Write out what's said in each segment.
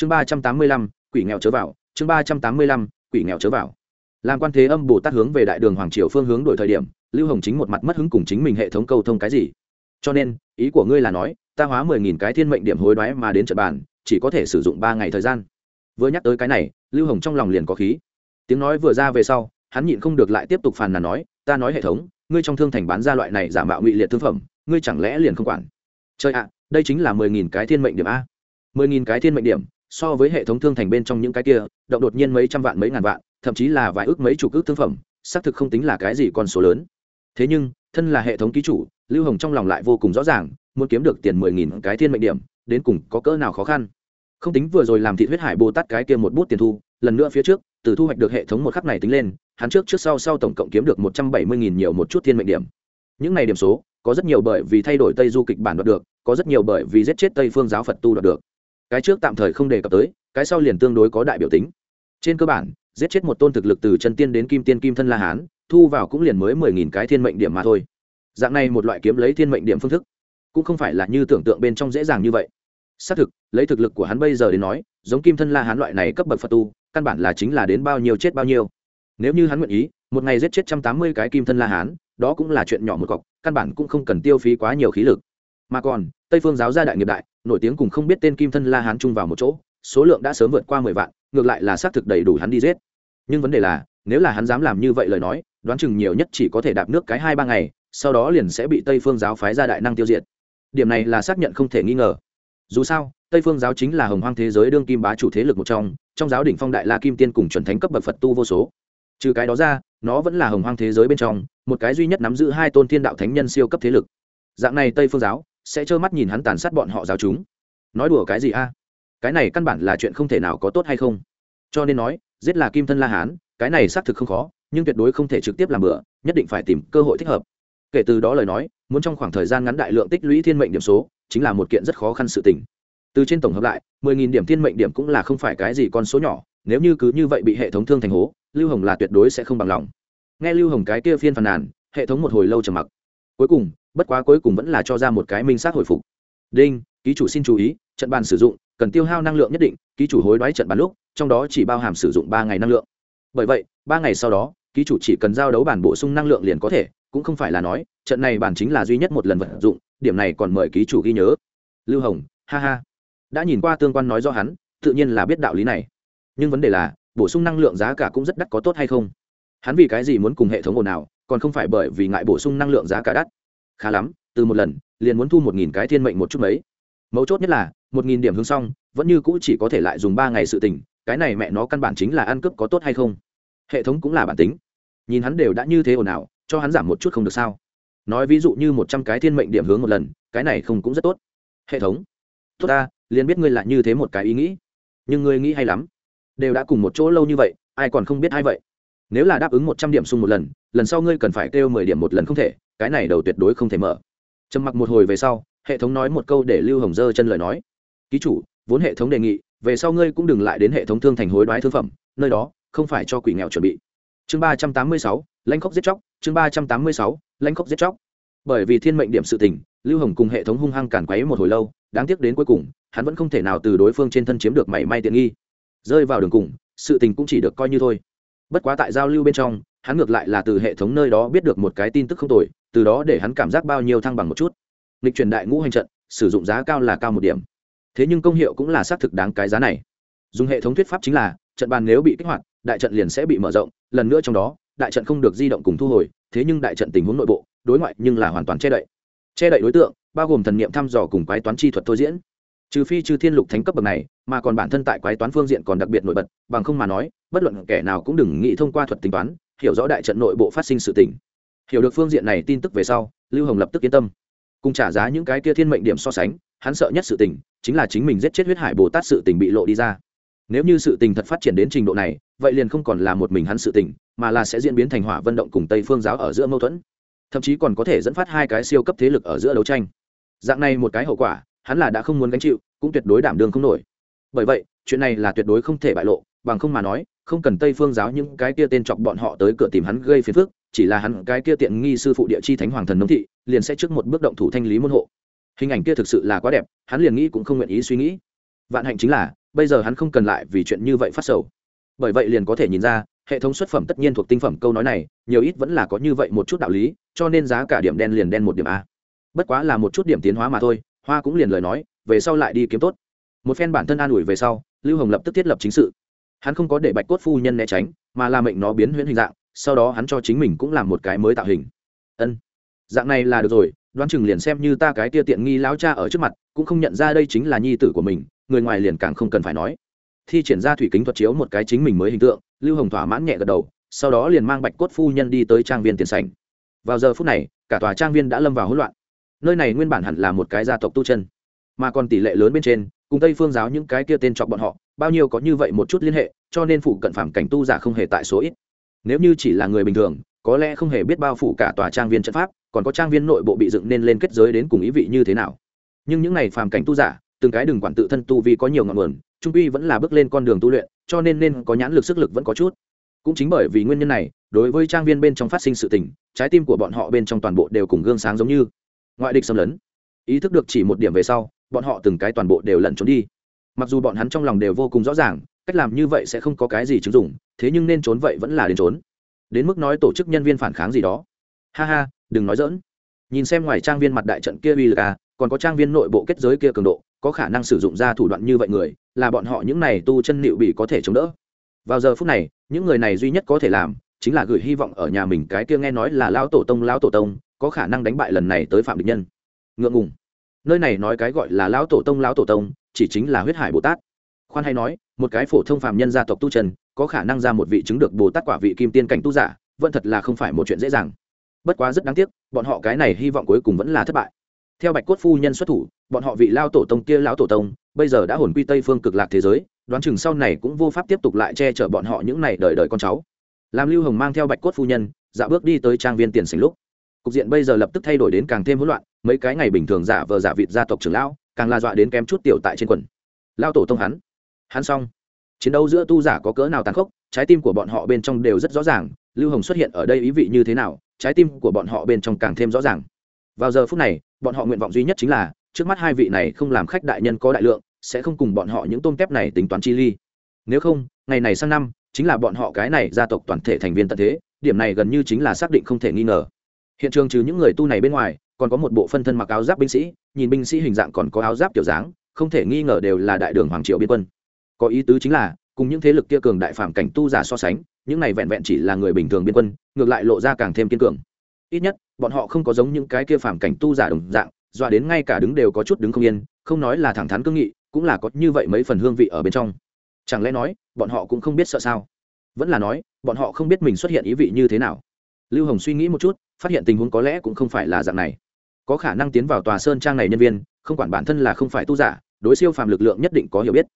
chương ba trăm tám mươi lăm, quỷ nghèo chớ vào. Chương ba trăm tám mươi lăm, quỷ nghèo chớ vào. Làm quan thế âm bồ tát hướng về đại đường hoàng triều phương hướng đổi thời điểm, lưu hồng chính một mặt mất hứng cùng chính mình hệ thống câu thông cái gì. Cho nên, ý của ngươi là nói, ta hóa mười nghìn cái thiên mệnh điểm hối đoái mà đến trận bàn, chỉ có thể sử dụng ba ngày thời gian. Vừa nhắc tới cái này, lưu hồng trong lòng liền có khí. Tiếng nói vừa ra về sau, hắn nhịn không được lại tiếp tục phàn nàn nói, ta nói hệ thống, ngươi trong thương thành bán ra loại này giả mạo ngụy liệt thương phẩm, ngươi chẳng lẽ liền không quản? Chơi ạ, đây chính là mười nghìn cái thiên mệnh điểm a. Mười nghìn cái thiên mệnh điểm so với hệ thống thương thành bên trong những cái kia, động đột nhiên mấy trăm vạn mấy ngàn vạn, thậm chí là vài ước mấy chục ước thương phẩm, xác thực không tính là cái gì con số lớn. Thế nhưng, thân là hệ thống ký chủ, lưu hồng trong lòng lại vô cùng rõ ràng, muốn kiếm được tiền mười nghìn cái thiên mệnh điểm, đến cùng có cỡ nào khó khăn. Không tính vừa rồi làm thị huyết hải bồ tát cái kia một bút tiền thu, lần nữa phía trước, từ thu hoạch được hệ thống một khắc này tính lên, hắn trước trước sau sau tổng cộng kiếm được một trăm bảy mươi nghìn nhiều một chút thiên mệnh điểm. Những này điểm số, có rất nhiều bởi vì thay đổi tây du kịch bản đoạt được, có rất nhiều bởi vì giết chết tây phương giáo phật tu đoạt được cái trước tạm thời không đề cập tới, cái sau liền tương đối có đại biểu tính. Trên cơ bản, giết chết một tôn thực lực từ chân tiên đến kim tiên kim thân la hán, thu vào cũng liền mới mười nghìn cái thiên mệnh điểm mà thôi. Dạng này một loại kiếm lấy thiên mệnh điểm phương thức, cũng không phải là như tưởng tượng bên trong dễ dàng như vậy. Xác thực, lấy thực lực của hắn bây giờ đến nói, giống kim thân la hán loại này cấp bậc phật tu, căn bản là chính là đến bao nhiêu chết bao nhiêu. Nếu như hắn nguyện ý, một ngày giết chết trăm tám mươi cái kim thân la hán, đó cũng là chuyện nhỏ một cọc, căn bản cũng không cần tiêu phí quá nhiều khí lực. Mà còn tây phương giáo gia đại nghiệp đại, nổi tiếng cùng không biết tên kim thân la hán chung vào một chỗ, số lượng đã sớm vượt qua mười vạn, ngược lại là xác thực đầy đủ hắn đi giết. Nhưng vấn đề là, nếu là hắn dám làm như vậy lời nói, đoán chừng nhiều nhất chỉ có thể đạp nước cái hai ba ngày, sau đó liền sẽ bị tây phương giáo phái ra đại năng tiêu diệt. Điểm này là xác nhận không thể nghi ngờ. Dù sao, tây phương giáo chính là hồng hoang thế giới đương kim bá chủ thế lực một trong trong giáo đỉnh phong đại la kim tiên cùng chuẩn thánh cấp bậc phật tu vô số. Trừ cái đó ra, nó vẫn là hồng hoang thế giới bên trong, một cái duy nhất nắm giữ hai tôn thiên đạo thánh nhân siêu cấp thế lực. Dạng này tây phương giáo sẽ trơ mắt nhìn hắn tàn sát bọn họ giáo chúng. Nói đùa cái gì a? Cái này căn bản là chuyện không thể nào có tốt hay không? Cho nên nói, giết là kim thân la hán, cái này xác thực không khó, nhưng tuyệt đối không thể trực tiếp làm bữa nhất định phải tìm cơ hội thích hợp. Kể từ đó lời nói, muốn trong khoảng thời gian ngắn đại lượng tích lũy thiên mệnh điểm số, chính là một kiện rất khó khăn sự tình. Từ trên tổng hợp lại 10.000 điểm thiên mệnh điểm cũng là không phải cái gì con số nhỏ, nếu như cứ như vậy bị hệ thống thương thành hố, lưu hồng là tuyệt đối sẽ không bằng lòng. Nghe lưu hồng cái kia phiên phàn nàn, hệ thống một hồi lâu trầm mặc. Cuối cùng bất quá cuối cùng vẫn là cho ra một cái minh xác hồi phục. Đinh, ký chủ xin chú ý, trận bàn sử dụng, cần tiêu hao năng lượng nhất định, ký chủ hối đoái trận bàn lúc, trong đó chỉ bao hàm sử dụng ba ngày năng lượng. Bởi vậy, ba ngày sau đó, ký chủ chỉ cần giao đấu bản bổ sung năng lượng liền có thể, cũng không phải là nói, trận này bản chính là duy nhất một lần vận dụng, điểm này còn mời ký chủ ghi nhớ. Lưu hồng, ha ha. Đã nhìn qua tương quan nói do hắn, tự nhiên là biết đạo lý này. Nhưng vấn đề là, bổ sung năng lượng giá cả cũng rất đắt có tốt hay không? Hắn vì cái gì muốn cùng hệ thống ồn ào, còn không phải bởi vì ngại bổ sung năng lượng giá cả đắt? Khá lắm, từ một lần, liền muốn thu một nghìn cái thiên mệnh một chút mấy. Mấu chốt nhất là, một nghìn điểm hướng xong, vẫn như cũ chỉ có thể lại dùng ba ngày sự tình, cái này mẹ nó căn bản chính là ăn cướp có tốt hay không. Hệ thống cũng là bản tính. Nhìn hắn đều đã như thế ồn ào, cho hắn giảm một chút không được sao. Nói ví dụ như một trăm cái thiên mệnh điểm hướng một lần, cái này không cũng rất tốt. Hệ thống. Tốt ta, liền biết ngươi lại như thế một cái ý nghĩ. Nhưng ngươi nghĩ hay lắm. Đều đã cùng một chỗ lâu như vậy, ai còn không biết hay vậy? Nếu là đáp ứng một trăm điểm sung một lần lần sau ngươi cần phải kêu mười điểm một lần không thể cái này đầu tuyệt đối không thể mở. Trầm mặc một hồi về sau, hệ thống nói một câu để lưu hồng dơ chân lời nói. Ký chủ, vốn hệ thống đề nghị, về sau ngươi cũng đừng lại đến hệ thống thương thành hối đoái thương phẩm, nơi đó không phải cho quỷ nghèo chuẩn bị. Chương ba trăm tám mươi sáu, lãnh khốc giết chóc, chương ba trăm tám mươi sáu, lãnh khốc giết chóc. Bởi vì thiên mệnh điểm sự tình, lưu hồng cùng hệ thống hung hăng cản quấy một hồi lâu, đáng tiếc đến cuối cùng, hắn vẫn không thể nào từ đối phương trên thân chiếm được mảy may tiện nghi. Rơi vào đường cùng, sự tình cũng chỉ được coi như thôi. Bất quá tại giao lưu bên trong hắn ngược lại là từ hệ thống nơi đó biết được một cái tin tức không tồi, từ đó để hắn cảm giác bao nhiêu thăng bằng một chút. Lịch truyền đại ngũ hành trận, sử dụng giá cao là cao một điểm. Thế nhưng công hiệu cũng là xác thực đáng cái giá này. Dùng hệ thống thuyết pháp chính là, trận bàn nếu bị kích hoạt, đại trận liền sẽ bị mở rộng, lần nữa trong đó, đại trận không được di động cùng thu hồi, thế nhưng đại trận tình huống nội bộ, đối ngoại nhưng là hoàn toàn che đậy. Che đậy đối tượng, bao gồm thần niệm thăm dò cùng quái toán chi thuật thôi diễn. Trừ phi trừ thiên lục thánh cấp bậc này, mà còn bản thân tại quái toán phương diện còn đặc biệt nổi bật, bằng không mà nói, bất luận kẻ nào cũng đừng nghĩ thông qua thuật tính toán hiểu rõ đại trận nội bộ phát sinh sự tình. Hiểu được phương diện này tin tức về sau, lưu hồng lập tức yên tâm. Cùng trả giá những cái kia thiên mệnh điểm so sánh, hắn sợ nhất sự tình chính là chính mình giết chết huyết hải bồ tát sự tình bị lộ đi ra. Nếu như sự tình thật phát triển đến trình độ này, vậy liền không còn là một mình hắn sự tình, mà là sẽ diễn biến thành hỏa vận động cùng tây phương giáo ở giữa mâu thuẫn. Thậm chí còn có thể dẫn phát hai cái siêu cấp thế lực ở giữa đấu tranh. Dạng này một cái hậu quả, hắn là đã không muốn gánh chịu, cũng tuyệt đối đảm đương không nổi. Bởi vậy, chuyện này là tuyệt đối không thể bại lộ, bằng không mà nói không cần tây phương giáo những cái kia tên chọc bọn họ tới cửa tìm hắn gây phiền phức, chỉ là hắn cái kia tiện nghi sư phụ địa chi thánh hoàng thần nông thị, liền sẽ trước một bước động thủ thanh lý môn hộ. Hình ảnh kia thực sự là quá đẹp, hắn liền nghĩ cũng không nguyện ý suy nghĩ. Vạn hạnh chính là, bây giờ hắn không cần lại vì chuyện như vậy phát sầu. Bởi vậy liền có thể nhìn ra, hệ thống xuất phẩm tất nhiên thuộc tinh phẩm câu nói này, nhiều ít vẫn là có như vậy một chút đạo lý, cho nên giá cả điểm đen liền đen một điểm a. Bất quá là một chút điểm tiến hóa mà thôi, hoa cũng liền lời nói, về sau lại đi kiếm tốt. Một phen bản thân an ủi về sau, lưu hồng lập tức thiết lập chính sự hắn không có để bạch cốt phu nhân né tránh, mà là mệnh nó biến huyễn hình dạng, sau đó hắn cho chính mình cũng làm một cái mới tạo hình. Ân, dạng này là được rồi, đoán chừng liền xem như ta cái tia tiện nghi lão cha ở trước mặt, cũng không nhận ra đây chính là nhi tử của mình, người ngoài liền càng không cần phải nói. Thi triển ra thủy kính thuật chiếu một cái chính mình mới hình tượng, lưu hồng thỏa mãn nhẹ gật đầu, sau đó liền mang bạch cốt phu nhân đi tới trang viên tiền sảnh. Vào giờ phút này, cả tòa trang viên đã lâm vào hỗn loạn. Nơi này nguyên bản hẳn là một cái gia tộc tu chân, mà còn tỷ lệ lớn bên trên cùng tây phương giáo những cái kia tên chọc bọn họ, bao nhiêu có như vậy một chút liên hệ, cho nên phụ cận phạm cảnh tu giả không hề tại số ít. Nếu như chỉ là người bình thường, có lẽ không hề biết bao phủ cả tòa trang viên trận pháp, còn có trang viên nội bộ bị dựng nên lên kết giới đến cùng ý vị như thế nào. Nhưng những này phàm cảnh tu giả, từng cái đừng quản tự thân tu vì có nhiều ngọn nguồn, trung quy vẫn là bước lên con đường tu luyện, cho nên nên có nhãn lực sức lực vẫn có chút. Cũng chính bởi vì nguyên nhân này, đối với trang viên bên trong phát sinh sự tình, trái tim của bọn họ bên trong toàn bộ đều cùng gương sáng giống như ngoại địch xâm lấn. Ý thức được chỉ một điểm về sau bọn họ từng cái toàn bộ đều lẩn trốn đi. Mặc dù bọn hắn trong lòng đều vô cùng rõ ràng, cách làm như vậy sẽ không có cái gì chứng dụng, thế nhưng nên trốn vậy vẫn là đến trốn. Đến mức nói tổ chức nhân viên phản kháng gì đó. Ha ha, đừng nói dỡn nhìn xem ngoài trang viên mặt đại trận kia uy lực à còn có trang viên nội bộ kết giới kia cường độ, có khả năng sử dụng ra thủ đoạn như vậy người, là bọn họ những này tu chân liệu bị có thể chống đỡ. Vào giờ phút này, những người này duy nhất có thể làm, chính là gửi hy vọng ở nhà mình cái kia nghe nói là lão tổ tông, lão tổ tông, có khả năng đánh bại lần này tới phạm địch nhân. Ngượng ngùng nơi này nói cái gọi là lão tổ tông, lão tổ tông, chỉ chính là huyết hải bồ tát. Khoan hay nói, một cái phổ thông phạm nhân gia tộc tu trần có khả năng ra một vị chứng được bồ tát quả vị kim tiên cảnh tu giả, vẫn thật là không phải một chuyện dễ dàng. Bất quá rất đáng tiếc, bọn họ cái này hy vọng cuối cùng vẫn là thất bại. Theo bạch cốt phu nhân xuất thủ, bọn họ vị lao tổ tông kia lão tổ tông, bây giờ đã hồn quy tây phương cực lạc thế giới, đoán chừng sau này cũng vô pháp tiếp tục lại che chở bọn họ những này đời đời con cháu. Làm lưu hồng mang theo bạch cốt phu nhân dạ bước đi tới trang viên tiền sành lúc cục diện bây giờ lập tức thay đổi đến càng thêm hỗn loạn, mấy cái ngày bình thường giả vờ giả vịt gia tộc trưởng lão, càng la dọa đến kém chút tiểu tại trên quần. Lao tổ tông hắn. Hắn xong. Chiến đấu giữa tu giả có cỡ nào tàn khốc, trái tim của bọn họ bên trong đều rất rõ ràng, lưu hồng xuất hiện ở đây ý vị như thế nào, trái tim của bọn họ bên trong càng thêm rõ ràng. Vào giờ phút này, bọn họ nguyện vọng duy nhất chính là, trước mắt hai vị này không làm khách đại nhân có đại lượng, sẽ không cùng bọn họ những tôm tép này tính toán chi ly. Nếu không, ngày này sang năm, chính là bọn họ cái này gia tộc toàn thể thành viên tận thế, điểm này gần như chính là xác định không thể nghi ngờ hiện trường trừ những người tu này bên ngoài, còn có một bộ phân thân mặc áo giáp binh sĩ, nhìn binh sĩ hình dạng còn có áo giáp kiểu dáng, không thể nghi ngờ đều là đại đường hoàng triệu biên quân. Có ý tứ chính là, cùng những thế lực kia cường đại phạm cảnh tu giả so sánh, những này vẹn vẹn chỉ là người bình thường biên quân, ngược lại lộ ra càng thêm kiên cường. Ít nhất, bọn họ không có giống những cái kia phạm cảnh tu giả đồng dạng, dọa đến ngay cả đứng đều có chút đứng không yên, không nói là thẳng thắn cương nghị, cũng là có như vậy mấy phần hương vị ở bên trong. Chẳng lẽ nói, bọn họ cũng không biết sợ sao? Vẫn là nói, bọn họ không biết mình xuất hiện ý vị như thế nào. Lưu hồng suy nghĩ một chút phát hiện tình huống có lẽ cũng không phải là dạng này. Có khả năng tiến vào tòa sơn trang này nhân viên, không quản bản thân là không phải tu giả, đối siêu phàm lực lượng nhất định có hiểu biết.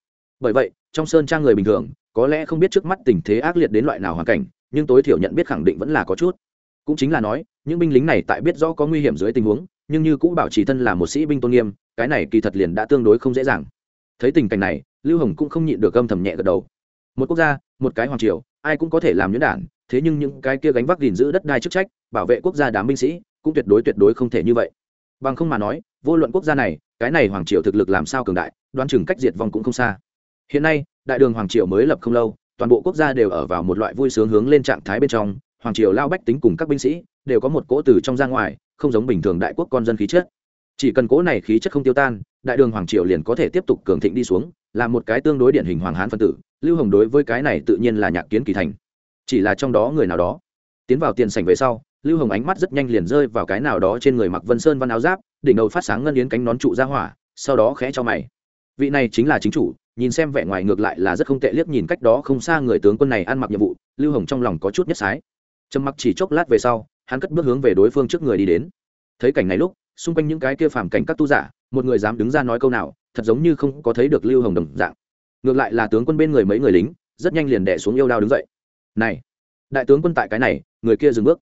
Bởi vậy, trong sơn trang người bình thường, có lẽ không biết trước mắt tình thế ác liệt đến loại nào hoàn cảnh, nhưng tối thiểu nhận biết khẳng định vẫn là có chút. Cũng chính là nói, những binh lính này tại biết rõ có nguy hiểm dưới tình huống, nhưng như cũng bảo trì thân là một sĩ binh tôn nghiêm, cái này kỳ thật liền đã tương đối không dễ dàng. Thấy tình cảnh này, lưu hồng cũng không nhịn được âm thầm nhẹ gật đầu. Một quốc gia, một cái hoàng triều, ai cũng có thể làm nhuyễn đản thế nhưng những cái kia gánh vác gìn giữ đất đai chức trách, bảo vệ quốc gia đám binh sĩ, cũng tuyệt đối tuyệt đối không thể như vậy. Bằng không mà nói, vô luận quốc gia này, cái này hoàng triều thực lực làm sao cường đại, đoán chừng cách diệt vong cũng không xa. Hiện nay, đại đường hoàng triều mới lập không lâu, toàn bộ quốc gia đều ở vào một loại vui sướng hướng lên trạng thái bên trong, hoàng triều lao bách tính cùng các binh sĩ, đều có một cỗ từ trong ra ngoài, không giống bình thường đại quốc con dân khí chất. Chỉ cần cỗ này khí chất không tiêu tan, đại đường hoàng triều liền có thể tiếp tục cường thịnh đi xuống, là một cái tương đối điển hình hoàng hán phân tử, lưu hồng đối với cái này tự nhiên là nhạc kiến kỳ thành chỉ là trong đó người nào đó. Tiến vào tiền sảnh về sau, lưu hồng ánh mắt rất nhanh liền rơi vào cái nào đó trên người mặc vân sơn văn áo giáp, đỉnh đầu phát sáng ngân yến cánh nón trụ ra hỏa, sau đó khẽ cho mày. Vị này chính là chính chủ, nhìn xem vẻ ngoài ngược lại là rất không tệ liếc nhìn cách đó không xa người tướng quân này ăn mặc nhiệm vụ, lưu hồng trong lòng có chút nhất sái. Trầm mặc chỉ chốc lát về sau, hắn cất bước hướng về đối phương trước người đi đến. Thấy cảnh này lúc, xung quanh những cái kia phàm cảnh các tu giả, một người dám đứng ra nói câu nào, thật giống như không có thấy được lưu hồng đồng dạng. Ngược lại là tướng quân bên người mấy người lính, rất nhanh liền đẻ xuống yêu đao đứng dậy này, đại tướng quân tại cái này, người kia dừng bước.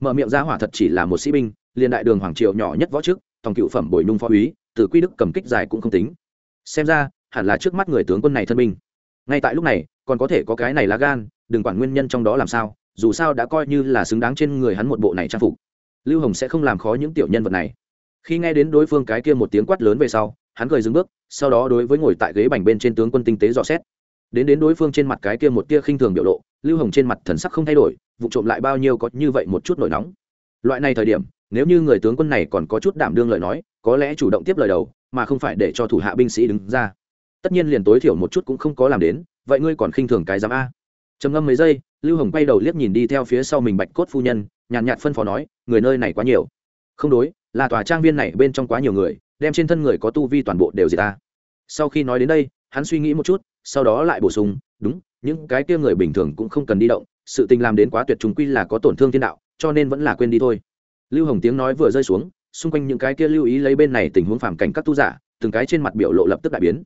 Mở miệng ra hỏa thật chỉ là một sĩ binh, liền đại đường hoàng triều nhỏ nhất võ chức thòng cựu phẩm bồi nhung phó úy, từ quy đức cầm kích dài cũng không tính. Xem ra, hẳn là trước mắt người tướng quân này thân binh. Ngay tại lúc này, còn có thể có cái này lá gan, đừng quản nguyên nhân trong đó làm sao, dù sao đã coi như là xứng đáng trên người hắn một bộ này trang phục. Lưu hồng sẽ không làm khó những tiểu nhân vật này. Khi nghe đến đối phương cái kia một tiếng quát lớn về sau, hắn cười dừng bước, sau đó đối với ngồi tại ghế bành bên trên tướng quân tinh tế dò xét. Đến đến đối phương trên mặt cái kia một tia khinh thường biểu lộ lưu hồng trên mặt thần sắc không thay đổi, vụ trộm lại bao nhiêu có như vậy một chút nổi nóng. Loại này thời điểm, nếu như người tướng quân này còn có chút đảm đương lời nói, có lẽ chủ động tiếp lời đầu, mà không phải để cho thủ hạ binh sĩ đứng ra. Tất nhiên liền tối thiểu một chút cũng không có làm đến, vậy ngươi còn khinh thường cái giám a. Trầm ngâm mấy giây, lưu hồng quay đầu liếc nhìn đi theo phía sau mình bạch cốt phu nhân, nhàn nhạt phân phó nói, người nơi này quá nhiều. Không đối, là tòa trang viên này bên trong quá nhiều người, đem trên thân người có tu vi toàn bộ đều gì ta. Sau khi nói đến đây, hắn suy nghĩ một chút, sau đó lại bổ sung, đúng những cái kia người bình thường cũng không cần đi động, sự tình làm đến quá tuyệt chúng quy là có tổn thương thiên đạo, cho nên vẫn là quên đi thôi. Lưu hồng tiếng nói vừa rơi xuống, xung quanh những cái kia lưu ý lấy bên này tình huống phản cảnh các tu giả, từng cái trên mặt biểu lộ lập tức đại biến.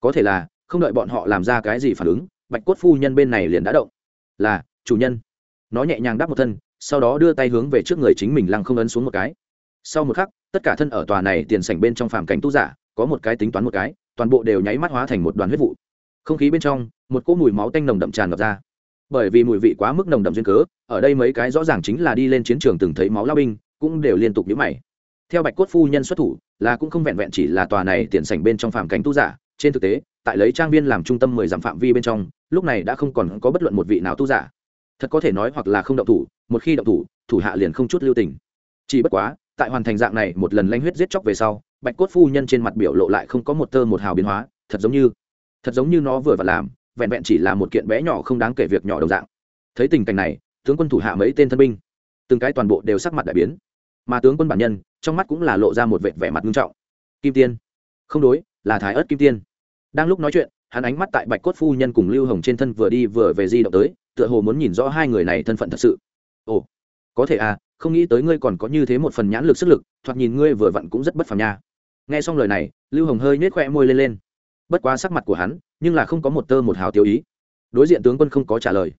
Có thể là, không đợi bọn họ làm ra cái gì phản ứng, bạch cốt phu nhân bên này liền đã động. Là, chủ nhân. Nó nhẹ nhàng đáp một thân, sau đó đưa tay hướng về trước người chính mình lăng không ấn xuống một cái. Sau một khắc, tất cả thân ở tòa này tiền sảnh bên trong phàm cảnh tu giả, có một cái tính toán một cái, toàn bộ đều nháy mắt hóa thành một đoàn huyết vụ. Không khí bên trong một cỗ mùi máu tanh nồng đậm tràn ngập ra. Bởi vì mùi vị quá mức nồng đậm duyên cớ, ở đây mấy cái rõ ràng chính là đi lên chiến trường từng thấy máu lao binh, cũng đều liên tục nhíu mày. Theo bạch cốt phu nhân xuất thủ, là cũng không vẹn vẹn chỉ là tòa này tiền sảnh bên trong phàm cảnh tu giả, trên thực tế, tại lấy trang viên làm trung tâm mười dặm phạm vi bên trong, lúc này đã không còn có bất luận một vị nào tu giả. Thật có thể nói hoặc là không động thủ, một khi động thủ thủ hạ liền không chút lưu tình. Chỉ bất quá, tại hoàn thành dạng này một lần lanh huyết giết chóc về sau, bạch cốt phu nhân trên mặt biểu lộ lại không có một tơ một hào biến hóa, thật giống như, thật giống như nó vừa và làm vẹn vẹn chỉ là một kiện bé nhỏ không đáng kể việc nhỏ đồng dạng. Thấy tình cảnh này, tướng quân thủ hạ mấy tên thân binh, từng cái toàn bộ đều sắc mặt đại biến. Mà tướng quân bản nhân, trong mắt cũng là lộ ra một vệt vẻ mặt nghiêm trọng. Kim tiên. Không đối, là thái ớt kim tiên. Đang lúc nói chuyện, hắn ánh mắt tại bạch cốt phu nhân cùng lưu hồng trên thân vừa đi vừa về di động tới, tựa hồ muốn nhìn rõ hai người này thân phận thật sự. Ồ, có thể à không nghĩ tới ngươi còn có như thế một phần nhãn lực sức lực, thoạt nhìn ngươi vừa vặn cũng rất bất phàm nha. Nghe xong lời này, lưu hồng hơi nhếch khoe môi lên lên bất quá sắc mặt của hắn, nhưng là không có một tơ một hào tiêu ý. Đối diện tướng quân không có trả lời.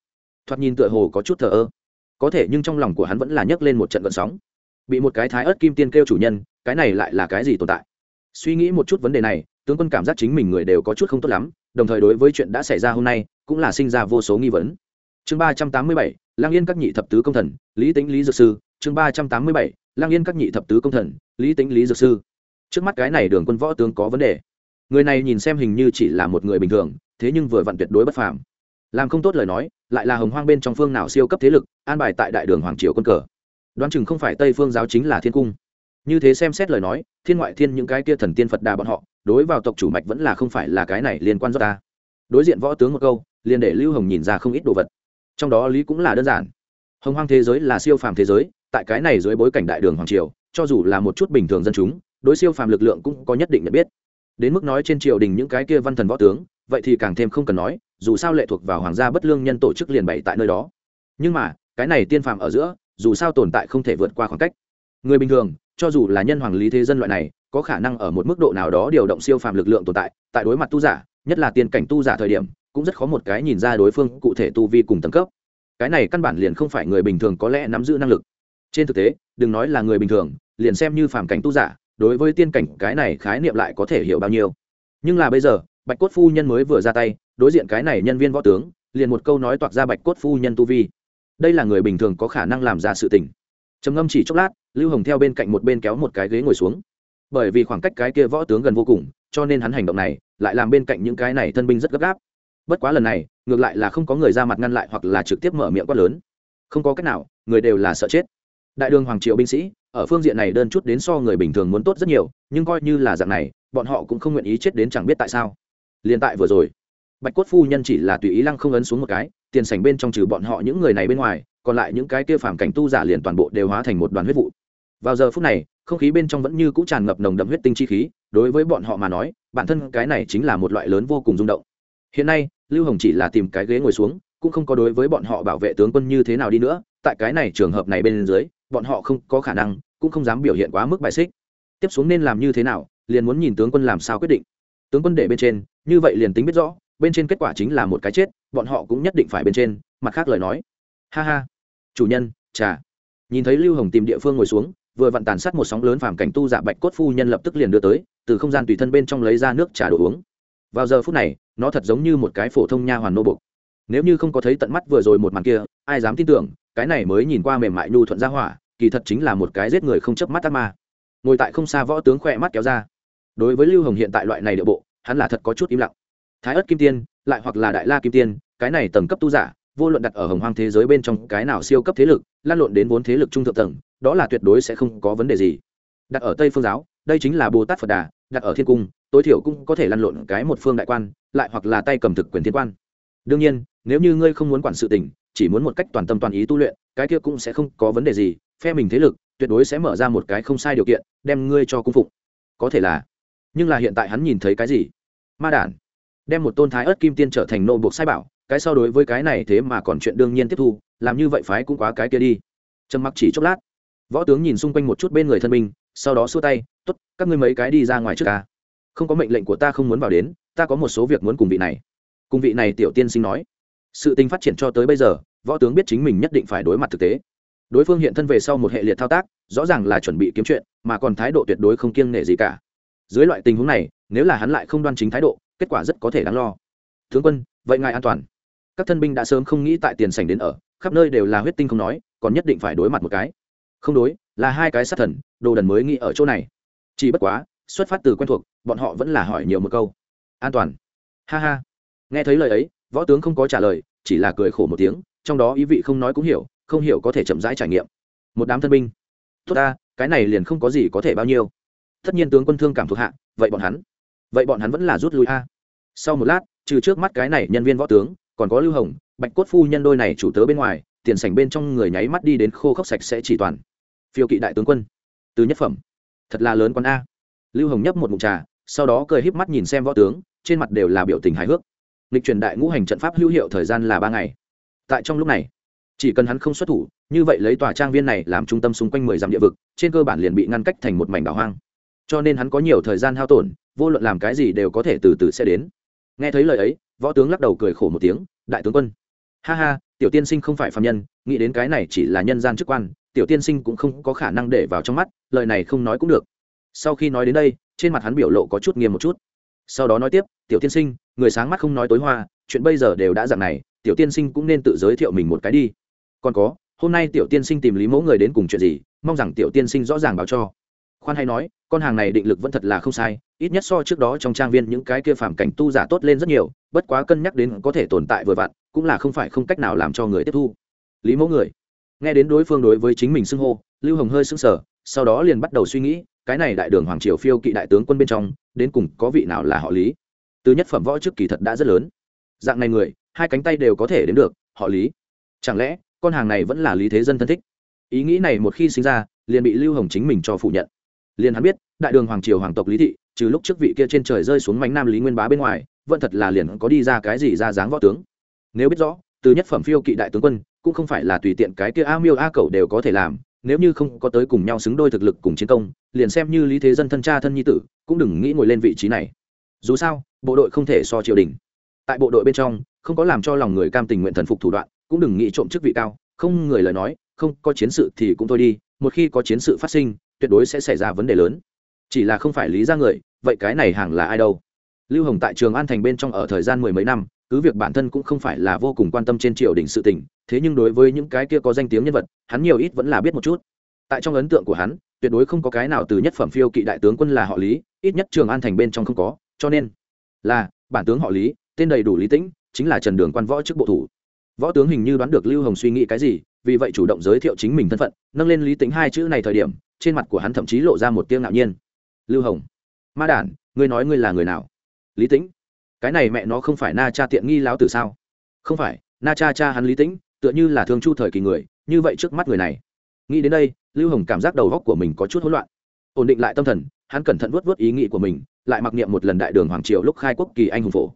Thoạt nhìn tựa hồ có chút thờ ơ. Có thể nhưng trong lòng của hắn vẫn là nhấc lên một trận vận sóng. Bị một cái thái ớt kim tiên kêu chủ nhân, cái này lại là cái gì tồn tại? Suy nghĩ một chút vấn đề này, tướng quân cảm giác chính mình người đều có chút không tốt lắm, đồng thời đối với chuyện đã xảy ra hôm nay, cũng là sinh ra vô số nghi vấn. Chương ba trăm tám mươi bảy lang yên các nhị thập tứ công thần, lý tính lý dược sư. Chương ba trăm tám mươi bảy lang yên các nhị thập tứ công thần, lý tính lý dược sư. Trước mắt cái này đường quân võ tướng có vấn đề người này nhìn xem hình như chỉ là một người bình thường, thế nhưng vừa vặn tuyệt đối bất phàm. Làm không tốt lời nói, lại là hồng hoang bên trong phương nào siêu cấp thế lực, an bài tại đại đường hoàng triều quân cờ. Đoán chừng không phải tây phương giáo chính là thiên cung. Như thế xem xét lời nói, thiên ngoại thiên những cái kia thần tiên phật đà bọn họ, đối vào tộc chủ mạch vẫn là không phải là cái này liên quan do ta. Đối diện võ tướng một câu, liền để lưu hồng nhìn ra không ít đồ vật. Trong đó lý cũng là đơn giản. Hồng hoang thế giới là siêu phàm thế giới, tại cái này dưới bối cảnh đại đường hoàng triều, cho dù là một chút bình thường dân chúng, đối siêu phàm lực lượng cũng có nhất định nhận biết đến mức nói trên triều đình những cái kia văn thần võ tướng, vậy thì càng thêm không cần nói, dù sao lệ thuộc vào hoàng gia bất lương nhân tổ chức liền bày tại nơi đó. Nhưng mà, cái này tiên phàm ở giữa, dù sao tồn tại không thể vượt qua khoảng cách. Người bình thường, cho dù là nhân hoàng lý thế dân loại này, có khả năng ở một mức độ nào đó điều động siêu phàm lực lượng tồn tại tại đối mặt tu giả, nhất là tiên cảnh tu giả thời điểm, cũng rất khó một cái nhìn ra đối phương cụ thể tu vi cùng tầng cấp. Cái này căn bản liền không phải người bình thường có lẽ nắm giữ năng lực. Trên thực tế, đừng nói là người bình thường, liền xem như phàm cảnh tu giả đối với tiên cảnh cái này khái niệm lại có thể hiểu bao nhiêu. Nhưng là bây giờ, bạch cốt phu nhân mới vừa ra tay, đối diện cái này nhân viên võ tướng, liền một câu nói toạc ra bạch cốt phu nhân tu vi. Đây là người bình thường có khả năng làm ra sự tình. Trầm ngâm chỉ chốc lát, lưu hồng theo bên cạnh một bên kéo một cái ghế ngồi xuống. Bởi vì khoảng cách cái kia võ tướng gần vô cùng, cho nên hắn hành động này lại làm bên cạnh những cái này thân binh rất gấp gáp. Bất quá lần này, ngược lại là không có người ra mặt ngăn lại hoặc là trực tiếp mở miệng quát lớn. Không có cách nào, người đều là sợ chết đại đường hoàng triệu binh sĩ, ở phương diện này đơn chút đến so người bình thường muốn tốt rất nhiều, nhưng coi như là dạng này, bọn họ cũng không nguyện ý chết đến chẳng biết tại sao. Liền tại vừa rồi, bạch cốt phu nhân chỉ là tùy ý lăng không ấn xuống một cái, tiền sảnh bên trong trừ bọn họ những người này bên ngoài, còn lại những cái kia phàm cảnh tu giả liền toàn bộ đều hóa thành một đoàn huyết vụ. Vào giờ phút này, không khí bên trong vẫn như cũ tràn ngập nồng đậm huyết tinh chi khí, đối với bọn họ mà nói, bản thân cái này chính là một loại lớn vô cùng rung động. Hiện nay, lưu hồng chỉ là tìm cái ghế ngồi xuống, cũng không có đối với bọn họ bảo vệ tướng quân như thế nào đi nữa, tại cái này trường hợp này bên dưới bọn họ không có khả năng, cũng không dám biểu hiện quá mức bài xích. Tiếp xuống nên làm như thế nào, liền muốn nhìn tướng quân làm sao quyết định. Tướng quân để bên trên, như vậy liền tính biết rõ, bên trên kết quả chính là một cái chết, bọn họ cũng nhất định phải bên trên, mặt khác lời nói. Ha ha. Chủ nhân trà nhìn thấy lưu hồng tìm địa phương ngồi xuống, vừa vặn tàn sát một sóng lớn phàm cảnh tu dạ bạch cốt phu nhân lập tức liền đưa tới, từ không gian tùy thân bên trong lấy ra nước trà đồ uống. Vào giờ phút này, nó thật giống như một cái phổ thông nha hoàn nô bục nếu như không có thấy tận mắt vừa rồi một màn kia, ai dám tin tưởng, cái này mới nhìn qua mềm mại nhu thuận ra hỏa kỳ thật chính là một cái giết người không chớp mắt ác ma. Ngồi tại không xa võ tướng khỏe mắt kéo ra. Đối với lưu hồng hiện tại loại này địa bộ, hắn là thật có chút im lặng. Thái ất kim tiên, lại hoặc là đại la kim tiên, cái này tầng cấp tu giả, vô luận đặt ở hồng hoang thế giới bên trong cái nào siêu cấp thế lực, lan lộn đến vốn thế lực trung thượng tầng, đó là tuyệt đối sẽ không có vấn đề gì. Đặt ở tây phương giáo, đây chính là bồ tát phật đà, đặt ở thiên cung, tối thiểu cũng có thể lăn lộn cái một phương đại quan, lại hoặc là tay cầm thực quyền thiên quan. Đương nhiên, nếu như ngươi không muốn quản sự tình, chỉ muốn một cách toàn tâm toàn ý tu luyện, cái kia cũng sẽ không có vấn đề gì phe mình thế lực tuyệt đối sẽ mở ra một cái không sai điều kiện đem ngươi cho cung phụng. Có thể là nhưng là hiện tại hắn nhìn thấy cái gì? Ma đản. Đem một tôn thái ớt kim tiên trở thành nô buộc sai bảo cái so đối với cái này thế mà còn chuyện đương nhiên tiếp thu làm như vậy phái cũng quá cái kia đi. Trầm mặc chỉ chốc lát. Võ tướng nhìn xung quanh một chút bên người thân mình, sau đó xua tay t ố t các ngươi mấy cái đi ra ngoài trước ca không có mệnh lệnh của ta không muốn vào đến ta có một số việc muốn cùng vị này. Cùng vị này tiểu tiên sinh nói. Sự tình phát triển cho tới bây giờ võ tướng biết chính mình nhất định phải đối mặt thực tế đối phương hiện thân về sau một hệ liệt thao tác, rõ ràng là chuẩn bị kiếm chuyện, mà còn thái độ tuyệt đối không kiêng nể gì cả. Dưới loại tình huống này, nếu là hắn lại không đoan chính thái độ, kết quả rất có thể đáng lo. Tướng quân, vậy ngài an toàn. Các thân binh đã sớm không nghĩ tại tiền sảnh đến ở, khắp nơi đều là huyết tinh không nói, còn nhất định phải đối mặt một cái. Không đối, là hai cái sát thần, đồ đần mới nghĩ ở chỗ này. Chỉ bất quá, xuất phát từ quen thuộc, bọn họ vẫn là hỏi nhiều một câu. An toàn. Ha ha. Nghe thấy lời ấy, võ tướng không có trả lời, chỉ là cười khổ một tiếng, trong đó ý vị không nói cũng hiểu không hiểu có thể chậm rãi trải nghiệm. Một đám thân binh. Tốt ta, cái này liền không có gì có thể bao nhiêu. Tất nhiên tướng quân thương cảm thuộc hạ, vậy bọn hắn? Vậy bọn hắn vẫn là rút lui a. Sau một lát, trừ trước mắt cái này nhân viên võ tướng, còn có lưu hồng, bạch cốt phu nhân đôi này chủ tớ bên ngoài, tiền sảnh bên trong người nháy mắt đi đến khô khốc sạch sẽ chỉ toàn. Phiêu kỵ đại tướng quân. Từ nhất phẩm. Thật là lớn con a. Lưu hồng nhấp một mụn trà, sau đó cười híp mắt nhìn xem võ tướng, trên mặt đều là biểu tình hài hước. Lịch truyền đại ngũ hành trận pháp hữu hiệu thời gian là ba ngày. Tại trong lúc này chỉ cần hắn không xuất thủ, như vậy lấy tòa trang viên này làm trung tâm xung quanh mười dặm địa vực, trên cơ bản liền bị ngăn cách thành một mảnh đảo hoang. Cho nên hắn có nhiều thời gian hao tổn, vô luận làm cái gì đều có thể từ từ sẽ đến. Nghe thấy lời ấy, võ tướng lắc đầu cười khổ một tiếng, đại tướng quân. Ha ha, tiểu tiên sinh không phải phạm nhân, nghĩ đến cái này chỉ là nhân gian chức quan, tiểu tiên sinh cũng không có khả năng để vào trong mắt, lời này không nói cũng được. Sau khi nói đến đây, trên mặt hắn biểu lộ có chút nghiêm một chút. Sau đó nói tiếp, tiểu tiên sinh, người sáng mắt không nói tối hoa, chuyện bây giờ đều đã dạng này, tiểu tiên sinh cũng nên tự giới thiệu mình một cái đi còn có, hôm nay tiểu tiên sinh tìm lý mẫu người đến cùng chuyện gì, mong rằng tiểu tiên sinh rõ ràng báo cho. Khoan hay nói, con hàng này định lực vẫn thật là không sai, ít nhất so trước đó trong trang viên những cái kia phàm cảnh tu giả tốt lên rất nhiều, bất quá cân nhắc đến có thể tồn tại vừa vặn, cũng là không phải không cách nào làm cho người tiếp thu. Lý mẫu người. Nghe đến đối phương đối với chính mình xưng hô, lưu hồng hơi sững sờ, sau đó liền bắt đầu suy nghĩ, cái này đại đường hoàng triều phiêu kỵ đại tướng quân bên trong, đến cùng có vị nào là họ lý? Từ nhất phẩm võ trước kỳ thật đã rất lớn. Dạng này người, hai cánh tay đều có thể đến được, họ lý. Chẳng lẽ con hàng này vẫn là lý thế dân thân thích. Ý nghĩ này một khi sinh ra, liền bị lưu hồng chính mình cho phủ nhận. Liền hắn biết, đại đường hoàng triều hoàng tộc lý thị, trừ lúc trước vị kia trên trời rơi xuống mánh nam lý nguyên bá bên ngoài, vẫn thật là liền có đi ra cái gì ra dáng võ tướng. Nếu biết rõ, từ nhất phẩm phiêu kỵ đại tướng quân, cũng không phải là tùy tiện cái kia a miêu a cầu đều có thể làm, nếu như không có tới cùng nhau xứng đôi thực lực cùng chiến công, liền xem như lý thế dân thân cha thân nhi tử, cũng đừng nghĩ ngồi lên vị trí này. Dù sao, bộ đội không thể so triều đình. Tại bộ đội bên trong, không có làm cho lòng người cam tình nguyện thần phục thủ đoạn cũng đừng nghĩ trộm chức vị cao, không người lời nói, không có chiến sự thì cũng thôi đi, một khi có chiến sự phát sinh, tuyệt đối sẽ xảy ra vấn đề lớn. Chỉ là không phải lý ra người, vậy cái này hàng là ai đâu? Lưu hồng tại trường an thành bên trong ở thời gian mười mấy năm, cứ việc bản thân cũng không phải là vô cùng quan tâm trên triều đình sự tình, thế nhưng đối với những cái kia có danh tiếng nhân vật, hắn nhiều ít vẫn là biết một chút. Tại trong ấn tượng của hắn, tuyệt đối không có cái nào từ nhất phẩm phiêu kỵ đại tướng quân là họ lý, ít nhất trường an thành bên trong không có, cho nên là bản tướng họ lý, tên đầy đủ lý tĩnh, chính là trần đường quan võ chức bộ thủ võ tướng hình như đoán được lưu hồng suy nghĩ cái gì, vì vậy chủ động giới thiệu chính mình thân phận, nâng lên lý tính hai chữ này thời điểm, trên mặt của hắn thậm chí lộ ra một tiếng ngạo nhiên. Lưu hồng, ma đản, ngươi nói ngươi là người nào? Lý tĩnh. Cái này mẹ nó không phải na cha tiện nghi láo từ sao? Không phải, na cha cha hắn lý tĩnh, tựa như là thương chu thời kỳ người, như vậy trước mắt người này. Nghĩ đến đây, lưu hồng cảm giác đầu góc của mình có chút hỗn loạn. Ổn định lại tâm thần, hắn cẩn thận vuốt vuốt ý nghĩ của mình, lại mặc niệm một lần đại đường hoàng triều lúc khai quốc kỳ anh hùng phổ.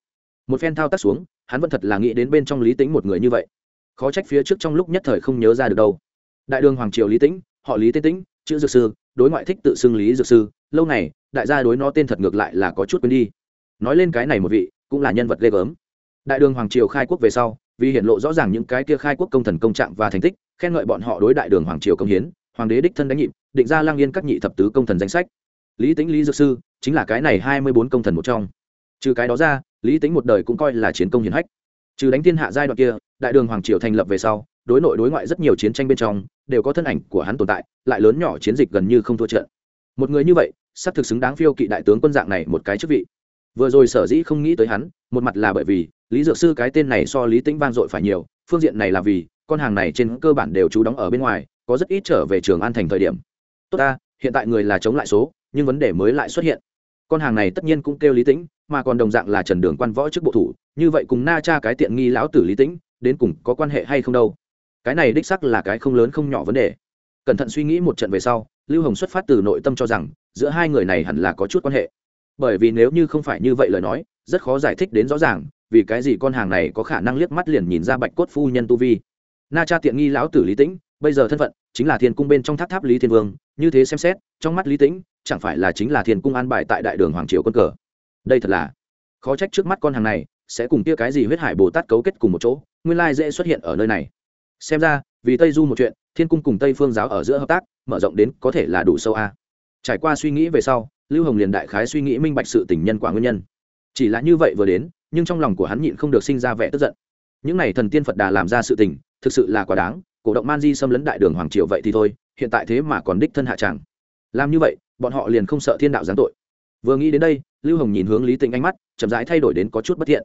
Một phen thao tác xuống hắn vẫn thật là nghĩ đến bên trong lý tĩnh một người như vậy. Khó trách phía trước trong lúc nhất thời không nhớ ra được đâu. Đại đường hoàng triều lý tĩnh, họ lý tên tĩnh, chữ dược sư, đối ngoại thích tự xưng lý dược sư, lâu này đại gia đối nó tên thật ngược lại là có chút quên đi. Nói lên cái này một vị, cũng là nhân vật ghê gớm. Đại đường hoàng triều khai quốc về sau, vì hiện lộ rõ ràng những cái kia khai quốc công thần công trạng và thành tích, khen ngợi bọn họ đối đại đường hoàng triều công hiến, hoàng đế đích thân đánh nhịp, định ra lang yên các nhị thập tứ công thần danh sách. Lý tính lý dược sư, chính là cái này hai mươi bốn công thần một trong trừ cái đó ra, lý tính một đời cũng coi là chiến công hiển hách. Trừ đánh thiên hạ giai đoạn kia, đại đường hoàng triều thành lập về sau, đối nội đối ngoại rất nhiều chiến tranh bên trong, đều có thân ảnh của hắn tồn tại, lại lớn nhỏ chiến dịch gần như không thua trận. Một người như vậy, sắp thực xứng đáng phiêu kỵ đại tướng quân dạng này một cái chức vị. Vừa rồi sở dĩ không nghĩ tới hắn, một mặt là bởi vì, lý dược sư cái tên này so lý tĩnh vang dội phải nhiều, phương diện này là vì, con hàng này trên cơ bản đều trú đóng ở bên ngoài, có rất ít trở về trường an thành thời điểm. Tốt ta, hiện tại người là chống lại số, nhưng vấn đề mới lại xuất hiện con hàng này tất nhiên cũng kêu lý tĩnh, mà còn đồng dạng là trần đường quan võ trước bộ thủ, như vậy cùng na cha cái tiện nghi lão tử lý tĩnh, đến cùng có quan hệ hay không đâu? Cái này đích sắc là cái không lớn không nhỏ vấn đề. Cẩn thận suy nghĩ một trận về sau, lưu hồng xuất phát từ nội tâm cho rằng, giữa hai người này hẳn là có chút quan hệ. Bởi vì nếu như không phải như vậy lời nói, rất khó giải thích đến rõ ràng, vì cái gì con hàng này có khả năng liếc mắt liền nhìn ra bạch cốt phu nhân tu vi. Na cha tiện nghi lão tử lý tĩnh, bây giờ thân phận chính là thiên cung bên trong tháp tháp lý thiên vương, như thế xem xét, trong mắt lý tĩnh chẳng phải là chính là thiên cung an bài tại đại đường hoàng triều quân cờ. Đây thật là khó trách trước mắt con hàng này sẽ cùng kia cái gì huyết hải bồ tát cấu kết cùng một chỗ, nguyên lai dễ xuất hiện ở nơi này. Xem ra, vì tây du một chuyện, thiên cung cùng tây phương giáo ở giữa hợp tác, mở rộng đến có thể là đủ sâu a. Trải qua suy nghĩ về sau, lưu hồng liền đại khái suy nghĩ minh bạch sự tình nhân quả nguyên nhân. Chỉ là như vậy vừa đến, nhưng trong lòng của hắn nhịn không được sinh ra vẻ tức giận. Những n à y thần tiên phật đà làm ra sự tình, thực sự là quá đáng, cổ động man di xâm lấn đại đường hoàng triều vậy thì thôi, hiện tại thế mà còn đích thân hạ tràng làm như vậy bọn họ liền không sợ thiên đạo giáng tội. Vừa nghĩ đến đây, lưu hồng nhìn hướng lý tĩnh ánh mắt, chậm rãi thay đổi đến có chút bất thiện.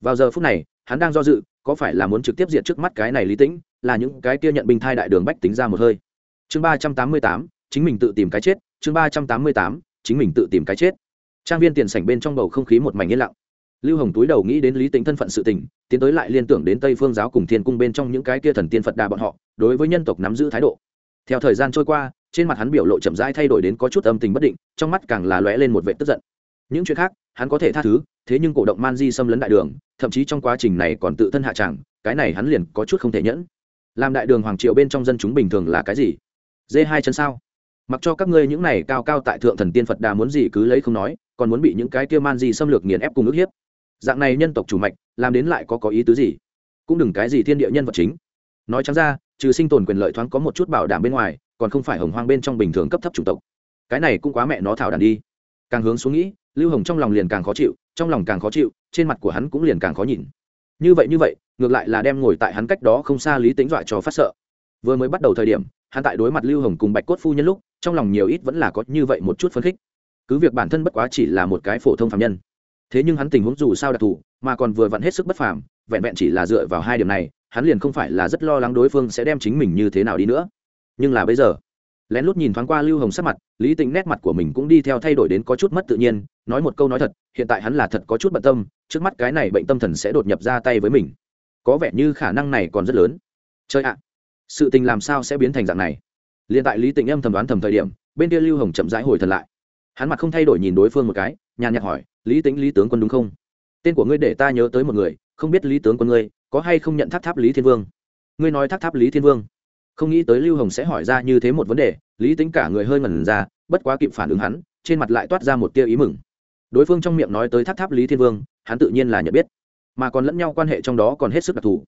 Vào giờ phút này, hắn đang do dự, có phải là muốn trực tiếp diện trước mắt cái này lý tĩnh, là những cái kia nhận bình thai đại đường bách tính ra một hơi. Chương ba trăm tám mươi tám, chính mình tự tìm cái chết. Chương ba trăm tám mươi tám, chính mình tự tìm cái chết. Trang viên tiền sảnh bên trong bầu không khí một mảnh yên lặng. Lưu hồng túi đầu nghĩ đến lý tính thân phận sự tình, tiến tới lại liên tưởng đến tây phương giáo cùng thiên cung bên trong những cái kia thần tiên phật đà bọn họ, đối với nhân tộc nắm giữ thái độ. Theo thời gian trôi qua trên mặt hắn biểu lộ chậm rãi thay đổi đến có chút âm tình bất định, trong mắt càng là lóe lên một vệ tức giận. Những chuyện khác, hắn có thể tha thứ, thế nhưng cổ động man di xâm lấn đại đường, thậm chí trong quá trình này còn tự thân hạ tràng cái này hắn liền có chút không thể nhẫn. Làm đại đường hoàng triệu bên trong dân chúng bình thường là cái gì? Dê hai chân sao? Mặc cho các ngươi những này cao cao tại thượng thần tiên phật đà muốn gì cứ lấy không nói, còn muốn bị những cái kia man di xâm lược nghiền ép cùng ức hiếp. Dạng này nhân tộc chủ mạch, làm đến lại có có ý tứ gì? Cũng đừng cái gì thiên địa nhân vật chính. Nói chẳng ra, trừ sinh tồn quyền lợi thoáng có một chút bảo đảm bên ngoài còn không phải hồng hoang bên trong bình thường cấp thấp chủng tộc. Cái này cũng quá mẹ nó thảo đàn đi. Càng hướng xuống nghĩ, lưu hồng trong lòng liền càng khó chịu, trong lòng càng khó chịu, trên mặt của hắn cũng liền càng khó nhìn. Như vậy như vậy, ngược lại là đem ngồi tại hắn cách đó không xa lý tính dọa cho phát sợ. Vừa mới bắt đầu thời điểm, hắn tại đối mặt lưu hồng cùng bạch cốt phu nhân lúc, trong lòng nhiều ít vẫn là có như vậy một chút phấn khích. Cứ việc bản thân bất quá chỉ là một cái phổ thông phạm nhân, thế nhưng hắn tình huống dù sao đặc thù, mà còn vừa vặn hết sức bất phàm, vẹn vẹn chỉ là dựa vào hai điểm này, hắn liền không phải là rất lo lắng đối phương sẽ đem chính mình như thế nào đi nữa nhưng là bây giờ. Lén lút nhìn thoáng qua lưu hồng sắc mặt, lý tĩnh nét mặt của mình cũng đi theo thay đổi đến có chút mất tự nhiên, nói một câu nói thật, hiện tại hắn là thật có chút bận tâm, trước mắt cái này bệnh tâm thần sẽ đột nhập ra tay với mình. Có vẻ như khả năng này còn rất lớn. Chơi ạ, sự tình làm sao sẽ biến thành dạng này? Liền tại lý tĩnh âm thầm đoán thầm thời điểm, bên kia lưu hồng chậm rãi hồi thần lại. Hắn mặt không thay đổi nhìn đối phương một cái, nhàn nhạt hỏi, lý tĩnh, lý tướng quân đúng không? Tên của ngươi để ta nhớ tới một người, không biết lý tướng quân ngươi có hay không nhận tháp tháp lý thiên vương? Ngươi nói tháp tháp lý thiên vương? Không nghĩ tới lưu hồng sẽ hỏi ra như thế một vấn đề, lý tính cả người hơi ngẩn ra, bất quá kịp phản ứng hắn, trên mặt lại toát ra một tia ý mừng. Đối phương trong miệng nói tới tháp tháp lý thiên vương, hắn tự nhiên là nhận biết. Mà còn lẫn nhau quan hệ trong đó còn hết sức đặc thù.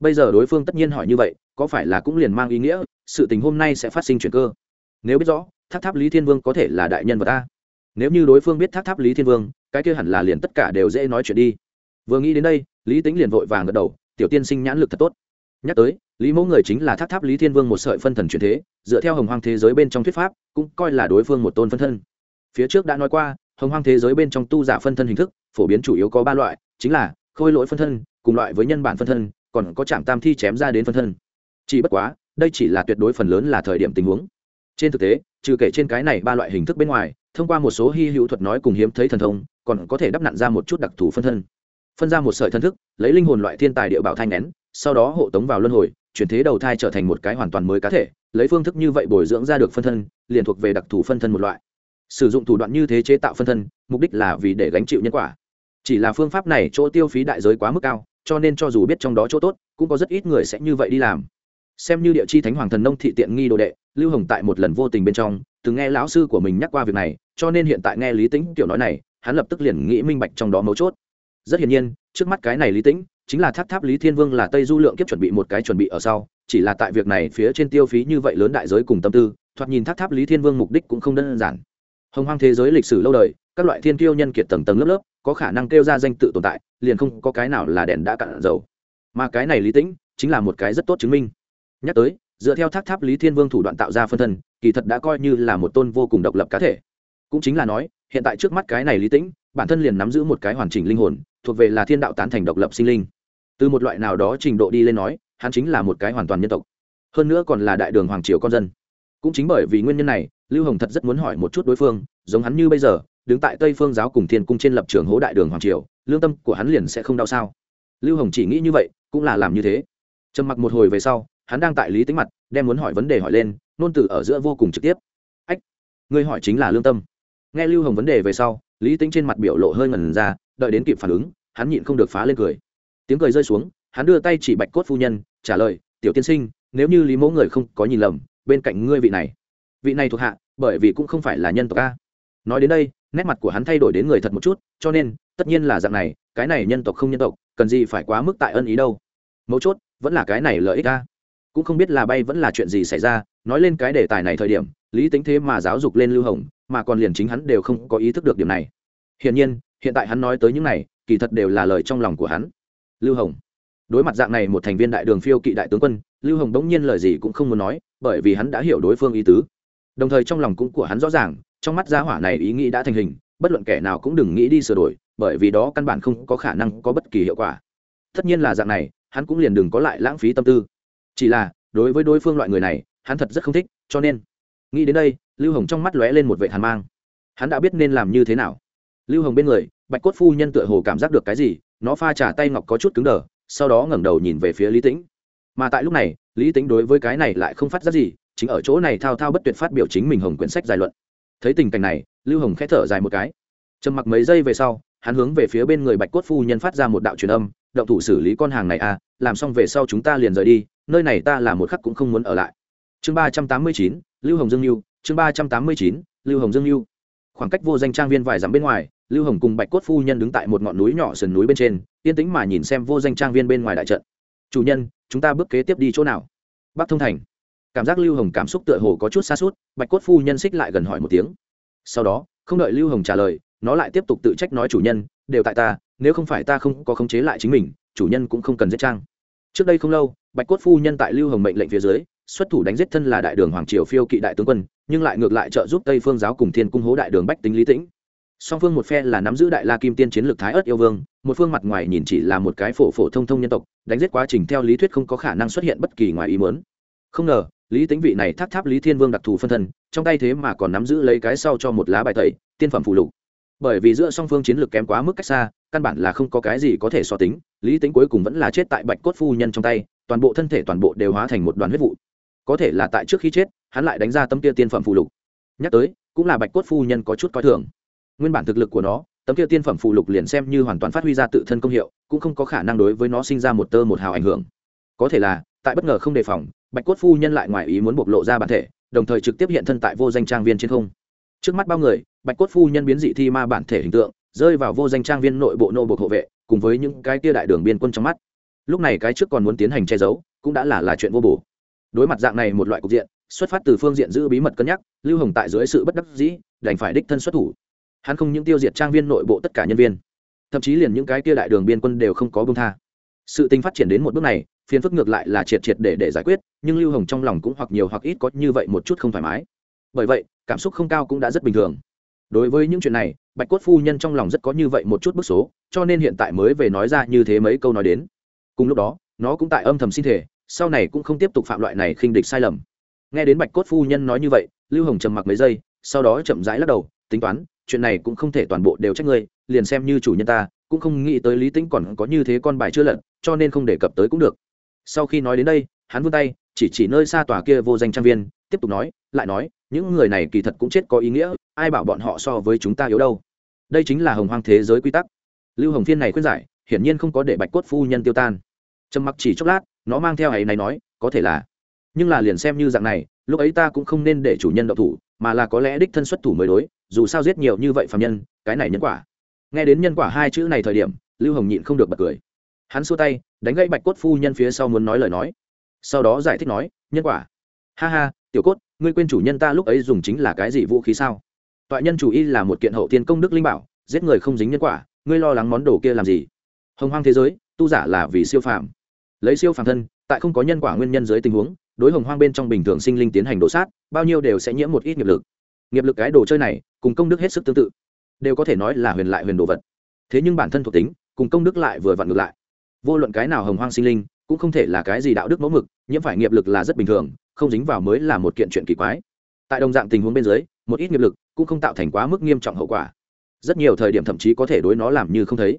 Bây giờ đối phương tất nhiên hỏi như vậy, có phải là cũng liền mang ý nghĩa, sự tình hôm nay sẽ phát sinh chuyện cơ? Nếu biết rõ, tháp tháp lý thiên vương có thể là đại nhân vật ta nếu như đối phương biết tháp tháp lý thiên vương, cái kia hẳn là liền tất cả đều dễ nói chuyện đi. Vừa nghĩ đến đây, lý tính liền vội vàng gật đầu, tiểu tiên sinh nhãn lực thật tốt nhắc tới, lý mẫu người chính là tháp tháp lý thiên vương một sợi phân thần truyền thế, dựa theo hồng hoang thế giới bên trong thuyết pháp, cũng coi là đối phương một tôn phân thân. Phía trước đã nói qua, hồng hoang thế giới bên trong tu giả phân thân hình thức, phổ biến chủ yếu có ba loại, chính là khôi lỗi phân thân, cùng loại với nhân bản phân thân, còn có trạm tam thi chém ra đến phân thân. Chỉ bất quá, đây chỉ là tuyệt đối phần lớn là thời điểm tình huống. Trên thực tế, trừ kể trên cái này ba loại hình thức bên ngoài, thông qua một số hy hữu thuật nói cùng hiếm thấy thần thông, còn có thể đắp nặn ra một chút đặc thù phân thân. Phân ra một sợi thân thức, lấy linh hồn loại thiên tài địa bảo thanh nén sau đó hộ tống vào luân hồi, chuyển thế đầu thai trở thành một cái hoàn toàn mới cá thể, lấy phương thức như vậy bồi dưỡng ra được phân thân, liền thuộc về đặc thù phân thân một loại. Sử dụng thủ đoạn như thế chế tạo phân thân, mục đích là vì để gánh chịu nhân quả. Chỉ là phương pháp này chỗ tiêu phí đại giới quá mức cao, cho nên cho dù biết trong đó chỗ tốt, cũng có rất ít người sẽ như vậy đi làm. Xem như địa chi thánh hoàng thần nông thị tiện nghi đồ đệ, lưu hồng tại một lần vô tình bên trong, từng nghe lão sư của mình nhắc qua việc này, cho nên hiện tại nghe lý tính kiểu nói này, hắn lập tức liền nghĩ minh bạch trong đó mấu chốt. Rất hiển nhiên, trước mắt cái này lý tĩnh chính là tháp tháp lý thiên vương là tây du lượng kiếp chuẩn bị một cái chuẩn bị ở sau, chỉ là tại việc này phía trên tiêu phí như vậy lớn đại giới cùng tâm tư, thoạt nhìn tháp tháp lý thiên vương mục đích cũng không đơn giản. Hồng hoang thế giới lịch sử lâu đời, các loại thiên kiêu nhân kiệt tầng tầng lớp lớp, có khả năng kêu ra danh tự tồn tại, liền không có cái nào là đèn đã cạn dầu. Mà cái này lý tĩnh, chính là một cái rất tốt chứng minh. Nhắc tới, dựa theo tháp tháp lý thiên vương thủ đoạn tạo ra phân thân, kỳ thật đã coi như là một tôn vô cùng độc lập cá thể. Cũng chính là nói, hiện tại trước mắt cái này lý tĩnh, bản thân liền nắm giữ một cái hoàn chỉnh linh hồn, thuộc về là thiên đạo tán thành độc lập sinh linh từ một loại nào đó trình độ đi lên nói, hắn chính là một cái hoàn toàn nhân tộc. Hơn nữa còn là đại đường hoàng triều con dân. Cũng chính bởi vì nguyên nhân này, lưu hồng thật rất muốn hỏi một chút đối phương, giống hắn như bây giờ, đứng tại tây phương giáo cùng thiên cung trên lập trường hố đại đường hoàng triều, lương tâm của hắn liền sẽ không đau sao? Lưu hồng chỉ nghĩ như vậy, cũng là làm như thế. Trầm mặc một hồi về sau, hắn đang tại lý tính mặt, đem muốn hỏi vấn đề hỏi lên, nôn từ ở giữa vô cùng trực tiếp. Ách, ngươi hỏi chính là lương tâm. Nghe lưu hồng vấn đề về sau, lý tính trên mặt biểu lộ hơi ngần ra, đợi đến kịp phản ứng, hắn nhịn không được phá lên cười tiếng cười rơi xuống, hắn đưa tay chỉ bạch cốt phu nhân, trả lời, tiểu tiên sinh, nếu như lý mẫu người không có nhìn lầm, bên cạnh ngươi vị này. Vị này thuộc hạ, bởi vì cũng không phải là nhân tộc a. Nói đến đây, nét mặt của hắn thay đổi đến người thật một chút, cho nên, tất nhiên là dạng này, cái này nhân tộc không nhân tộc, cần gì phải quá mức tại ân ý đâu. Mấu chốt, vẫn là cái này lợi ích a. Cũng không biết là bay vẫn là chuyện gì xảy ra, nói lên cái đề tài này thời điểm, lý tính thế mà giáo dục lên lưu hồng, mà còn liền chính hắn đều không có ý thức được điểm này. Hiển nhiên, hiện tại hắn nói tới những này, kỳ thật đều là lời trong lòng của hắn lưu hồng. Đối mặt dạng này một thành viên đại đường phiêu kỵ đại tướng quân, lưu hồng đống nhiên lời gì cũng không muốn nói, bởi vì hắn đã hiểu đối phương ý tứ. Đồng thời trong lòng cũng của hắn rõ ràng, trong mắt gia hỏa này ý nghĩ đã thành hình, bất luận kẻ nào cũng đừng nghĩ đi sửa đổi, bởi vì đó căn bản không có khả năng có bất kỳ hiệu quả. Tất nhiên là dạng này, hắn cũng liền đừng có lại lãng phí tâm tư. Chỉ là, đối với đối phương loại người này, hắn thật rất không thích, cho nên, nghĩ đến đây, lưu hồng trong mắt lóe lên một vệ hàn mang. Hắn đã biết nên làm như thế nào. Lưu hồng bên người, bạch cốt phu nhân tựa hồ cảm giác được cái gì nó pha trả tay ngọc có chút cứng đờ, sau đó ngẩng đầu nhìn về phía lý tĩnh. Mà tại lúc này, lý tĩnh đối với cái này lại không phát ra gì, chính ở chỗ này thao thao bất tuyệt phát biểu chính mình hồng quyển sách dài luận. Thấy tình cảnh này, lưu hồng k h ẽ thở dài một cái. Trầm mặc mấy giây về sau, hắn hướng về phía bên người bạch cốt phu nhân phát ra một đạo truyền âm, động thủ xử lý con hàng này à làm xong về sau chúng ta liền rời đi, nơi này ta là một khắc cũng không muốn ở lại. Chương ba trăm tám mươi chín, lưu hồng dương lưu chương ba trăm tám mươi chín, lưu hồng dương lưu khoảng cách vô danh trang viên vài dặm bên ngoài lưu hồng cùng bạch cốt phu nhân đứng tại một ngọn núi nhỏ sườn núi bên trên, yên tĩnh mà nhìn xem vô danh trang viên bên ngoài đại trận. Chủ nhân, chúng ta bước kế tiếp đi chỗ nào? Bắc thông thành. Cảm giác lưu hồng cảm xúc tựa hồ có chút xa suốt, bạch cốt phu nhân xích lại gần hỏi một tiếng. Sau đó, không đợi lưu hồng trả lời, nó lại tiếp tục tự trách nói, chủ nhân, đều tại ta, nếu không phải ta không có khống chế lại chính mình, chủ nhân cũng không cần giết trang. Trước đây không lâu, bạch cốt phu nhân tại lưu hồng mệnh lệnh phía dưới, xuất thủ đánh giết thân là đại đường hoàng triều phiêu kỵ đại tướng quân, nhưng lại ngược lại trợ giúp tây phương giáo cùng thiên cung hố đại đường bách tính lý tĩnh song phương một phe là nắm giữ đại la kim tiên chiến lược thái ớt yêu vương, một phương mặt ngoài nhìn chỉ là một cái phổ phổ thông thông nhân tộc, đánh giết quá trình theo lý thuyết không có khả năng xuất hiện bất kỳ ngoài ý muốn. Không ngờ, lý tính vị này tháp tháp lý thiên vương đặc thù phân thân, trong tay thế mà còn nắm giữ lấy cái sau cho một lá bài tẩy, tiên phẩm phụ lục. Bởi vì giữa song phương chiến lược kém quá mức cách xa, căn bản là không có cái gì có thể so tính, lý tính cuối cùng vẫn là chết tại bạch cốt phu nhân trong tay, toàn bộ thân thể toàn bộ đều hóa thành một đoàn huyết vụ. Có thể là tại trước khi chết, hắn lại đánh ra tấm kia tiên phẩm phụ lục. Nhắc tới, cũng là bạch cốt phu nhân có chút coi thường nguyên bản thực lực của nó, tấm kia tiên phẩm phụ lục liền xem như hoàn toàn phát huy ra tự thân công hiệu, cũng không có khả năng đối với nó sinh ra một tơ một hào ảnh hưởng. Có thể là, tại bất ngờ không đề phòng, bạch cốt phu nhân lại ngoài ý muốn bộc lộ ra bản thể, đồng thời trực tiếp hiện thân tại vô danh trang viên trên không. Trước mắt bao người, bạch cốt phu nhân biến dị thi ma bản thể hình tượng, rơi vào vô danh trang viên nội bộ nô bộc hộ vệ, cùng với những cái tia đại đường biên quân trong mắt. Lúc này cái trước còn muốn tiến hành che giấu, cũng đã là là chuyện vô bổ. Đối mặt dạng này một loại cục diện, xuất phát từ phương diện giữ bí mật cân nhắc, lưu hồng tại dưới sự bất đắc dĩ, đành phải đích thân xuất thủ hắn không những tiêu diệt trang viên nội bộ tất cả nhân viên, thậm chí liền những cái kia đại đường biên quân đều không có bông tha. Sự tình phát triển đến một bước này, phiền phức ngược lại là triệt triệt để để giải quyết, nhưng lưu hồng trong lòng cũng hoặc nhiều hoặc ít có như vậy một chút không thoải mái. Bởi vậy, cảm xúc không cao cũng đã rất bình thường. Đối với những chuyện này, bạch cốt phu nhân trong lòng rất có như vậy một chút bức số, cho nên hiện tại mới về nói ra như thế mấy câu nói đến. Cùng lúc đó, nó cũng tại âm thầm xin thể sau này cũng không tiếp tục phạm loại này khinh địch sai lầm. Nghe đến bạch cốt phu nhân nói như vậy, lưu hồng trầm mặc mấy giây, sau đó chậm rãi lắc đầu, tính toán chuyện này cũng không thể toàn bộ đều trách ngươi, liền xem như chủ nhân ta, cũng không nghĩ tới lý tĩnh còn có như thế con bài chưa lận cho nên không đề cập tới cũng được. Sau khi nói đến đây, hắn vươn tay, chỉ chỉ nơi xa tòa kia vô danh trang viên, tiếp tục nói, lại nói, những người này kỳ thật cũng chết có ý nghĩa, ai bảo bọn họ so với chúng ta yếu đâu. Đây chính là hồng hoang thế giới quy tắc. Lưu hồng thiên này khuyên giải, hiển nhiên không có để bạch cốt phu nhân tiêu tan. Trầm mặc chỉ chốc lát, nó mang theo ấy này nói, có thể là, nhưng là liền xem như dạng này lúc ấy ta cũng không nên để chủ nhân đậu thủ, mà là có lẽ đích thân xuất thủ mới đối, dù sao giết nhiều như vậy phạm nhân, cái này nhân quả. Nghe đến nhân quả hai chữ này thời điểm, lưu hồng nhịn không được bật cười. Hắn xua tay, đánh gãy bạch cốt phu nhân phía sau muốn nói lời nói. Sau đó giải thích nói, nhân quả. Ha ha, tiểu cốt, ngươi quên chủ nhân ta lúc ấy dùng chính là cái gì vũ khí sao? Toại nhân chủ y là một kiện hậu tiên công đức linh bảo, giết người không dính nhân quả, ngươi lo lắng món đồ kia làm gì? Hồng hoang thế giới, tu giả là vì siêu phàm. Lấy siêu phàm thân, tại không có nhân quả nguyên nhân dưới tình huống đối hồng hoang bên trong bình thường sinh linh tiến hành đổ sát, bao nhiêu đều sẽ nhiễm một ít nghiệp lực. Nghiệp lực cái đồ chơi này, cùng công đức hết sức tương tự, đều có thể nói là huyền lại huyền đồ vật. Thế nhưng bản thân thuộc tính, cùng công đức lại vừa vặn ngược lại. Vô luận cái nào hồng hoang sinh linh, cũng không thể là cái gì đạo đức mẫu mực, nhiễm phải nghiệp lực là rất bình thường, không dính vào mới là một kiện chuyện kỳ quái. Tại đồng dạng tình huống bên dưới, một ít nghiệp lực cũng không tạo thành quá mức nghiêm trọng hậu quả. Rất nhiều thời điểm thậm chí có thể đối nó làm như không thấy.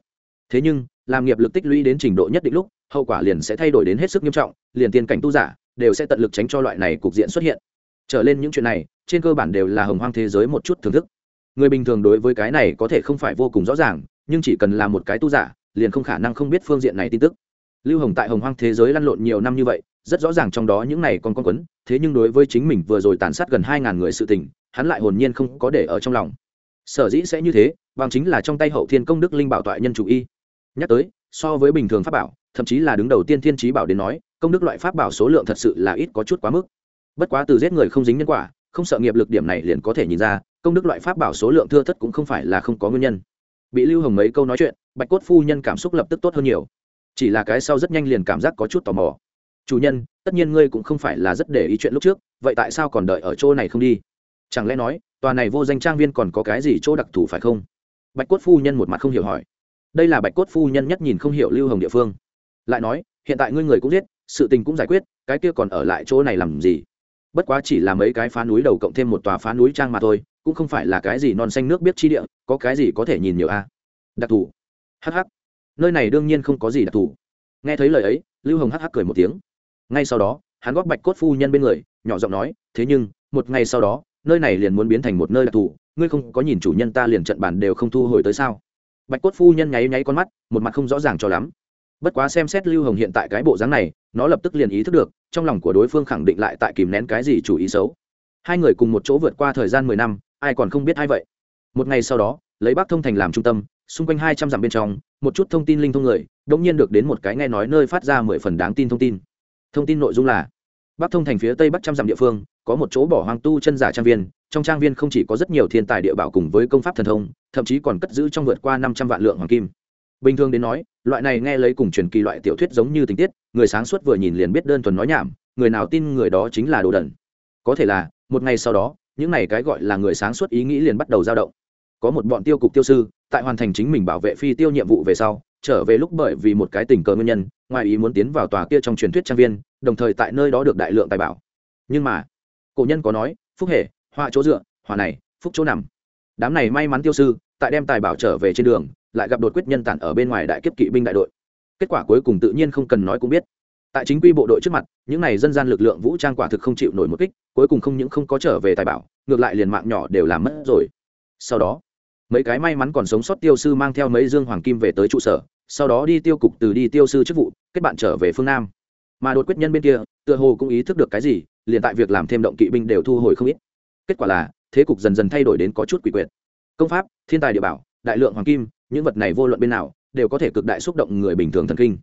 Thế nhưng, làm nghiệp lực tích lũy đến trình độ nhất định lúc, hậu quả liền sẽ thay đổi đến hết sức nghiêm trọng, liền tiên cảnh tu giả đều sẽ tận lực tránh cho loại này cục diện xuất hiện. Trở lên những chuyện này, trên cơ bản đều là hồng hoang thế giới một chút thưởng thức. Người bình thường đối với cái này có thể không phải vô cùng rõ ràng, nhưng chỉ cần là một cái tu giả, liền không khả năng không biết phương diện này tin tức. Lưu hồng tại hồng hoang thế giới lăn lộn nhiều năm như vậy, rất rõ ràng trong đó những này còn con quấn, thế nhưng đối với chính mình vừa rồi tàn sát gần hai ngàn người sự tình, hắn lại hồn nhiên không có để ở trong lòng. Sở dĩ sẽ như thế, bằng chính là trong tay hậu thiên công đức linh bảo toại nhân chủ y. Nhắc tới, so với bình thường pháp bảo, thậm chí là đứng đầu tiên thiên trí bảo đến nói công đức loại pháp bảo số lượng thật sự là ít có chút quá mức. Bất quá từ giết người không dính nhân quả, không sợ nghiệp lực điểm này liền có thể nhìn ra, công đức loại pháp bảo số lượng thưa thất cũng không phải là không có nguyên nhân. Bị lưu hồng mấy câu nói chuyện, bạch cốt phu nhân cảm xúc lập tức tốt hơn nhiều. Chỉ là cái sau rất nhanh liền cảm giác có chút tò mò. Chủ nhân, tất nhiên ngươi cũng không phải là rất để ý chuyện lúc trước, vậy tại sao còn đợi ở chỗ này không đi? Chẳng lẽ nói, tòa này vô danh trang viên còn có cái gì chỗ đặc thù phải không? Bạch cốt phu nhân một mặt không hiểu hỏi. Đây là bạch cốt phu nhân nhất nhìn không hiểu lưu hồng địa phương. Lại nói, hiện tại ngươi người cũng giết sự tình cũng giải quyết, cái kia còn ở lại chỗ này làm gì? Bất quá chỉ là mấy cái phá núi đầu cộng thêm một tòa phá núi trang mà thôi, cũng không phải là cái gì non xanh nước biết chi địa, có cái gì có thể nhìn nhiều a? Đặc thù. Hh nơi này đương nhiên không có gì đặc thù. Nghe thấy lời ấy, lưu hồng hh cười một tiếng. Ngay sau đó, hắn góp bạch cốt phu nhân bên người, nhỏ giọng nói, thế nhưng, một ngày sau đó, nơi này liền muốn biến thành một nơi đặc thù, ngươi không có nhìn chủ nhân ta liền trận bàn đều không thu hồi tới sao? Bạch cốt phu nhân nháy nháy con mắt, một mặt không rõ ràng cho lắm bất quá xem xét lưu hồng hiện tại cái bộ dáng này, nó lập tức liền ý thức được, trong lòng của đối phương khẳng định lại tại kìm nén cái gì chủ ý xấu. Hai người cùng một chỗ vượt qua thời gian mười năm, ai còn không biết ai vậy? Một ngày sau đó, lấy bắc thông thành làm trung tâm, xung quanh hai trăm dặm bên trong, một chút thông tin linh thông người đ ỗ n g nhiên được đến một cái nghe nói nơi phát ra mười phần đáng tin thông tin. Thông tin nội dung là, bắc thông thành phía tây bắc trăm dặm địa phương, có một chỗ bỏ hoang tu chân giả trang viên, trong trang viên không chỉ có rất nhiều thiên tài địa bảo cùng với công pháp thần thông, thậm chí còn cất giữ trong vượt qua năm trăm vạn lượng hoàng kim bình thường đến nói, loại này nghe lấy cùng truyền kỳ loại tiểu thuyết giống như tình tiết, người sáng suốt vừa nhìn liền biết đơn thuần nói nhảm, người nào tin người đó chính là đồ đần. Có thể là, một ngày sau đó, những này cái gọi là người sáng suốt ý nghĩ liền bắt đầu dao động. Có một bọn tiêu cục tiêu sư, tại hoàn thành chính mình bảo vệ phi tiêu nhiệm vụ về sau, trở về lúc bởi vì một cái tình cờ nguyên nhân, ngoài ý muốn tiến vào tòa kia trong truyền thuyết trang viên, đồng thời tại nơi đó được đại lượng tài bảo. Nhưng mà, cổ nhân có nói, phúc hệ họa chỗ dựa, họa này, phúc chỗ nằm. Đám này may mắn tiêu sư, tại đem tài bảo trở về trên đường lại gặp đột quyết nhân tản ở bên ngoài đại kiếp kỵ binh đại đội. Kết quả cuối cùng tự nhiên không cần nói cũng biết. Tại chính quy bộ đội trước mặt, những này dân gian lực lượng vũ trang quả thực không chịu nổi một kích, cuối cùng không những không có trở về tài bảo, ngược lại liền mạng nhỏ đều làm mất rồi. Sau đó, mấy cái may mắn còn sống sót tiêu sư mang theo mấy dương hoàng kim về tới trụ sở, sau đó đi tiêu cục từ đi tiêu sư chức vụ, kết bạn trở về phương nam. Mà đột quyết nhân bên kia, tựa hồ cũng ý thức được cái gì, liền tại việc làm thêm động kỵ binh đều thu hồi không ít. Kết quả là, thế cục dần dần thay đổi đến có chút quỷ quyệt. Công pháp, thiên tài địa bảo, đại lượng hoàng kim những vật này vô luận bên nào đều có thể cực đại xúc động người bình thường thần kinh.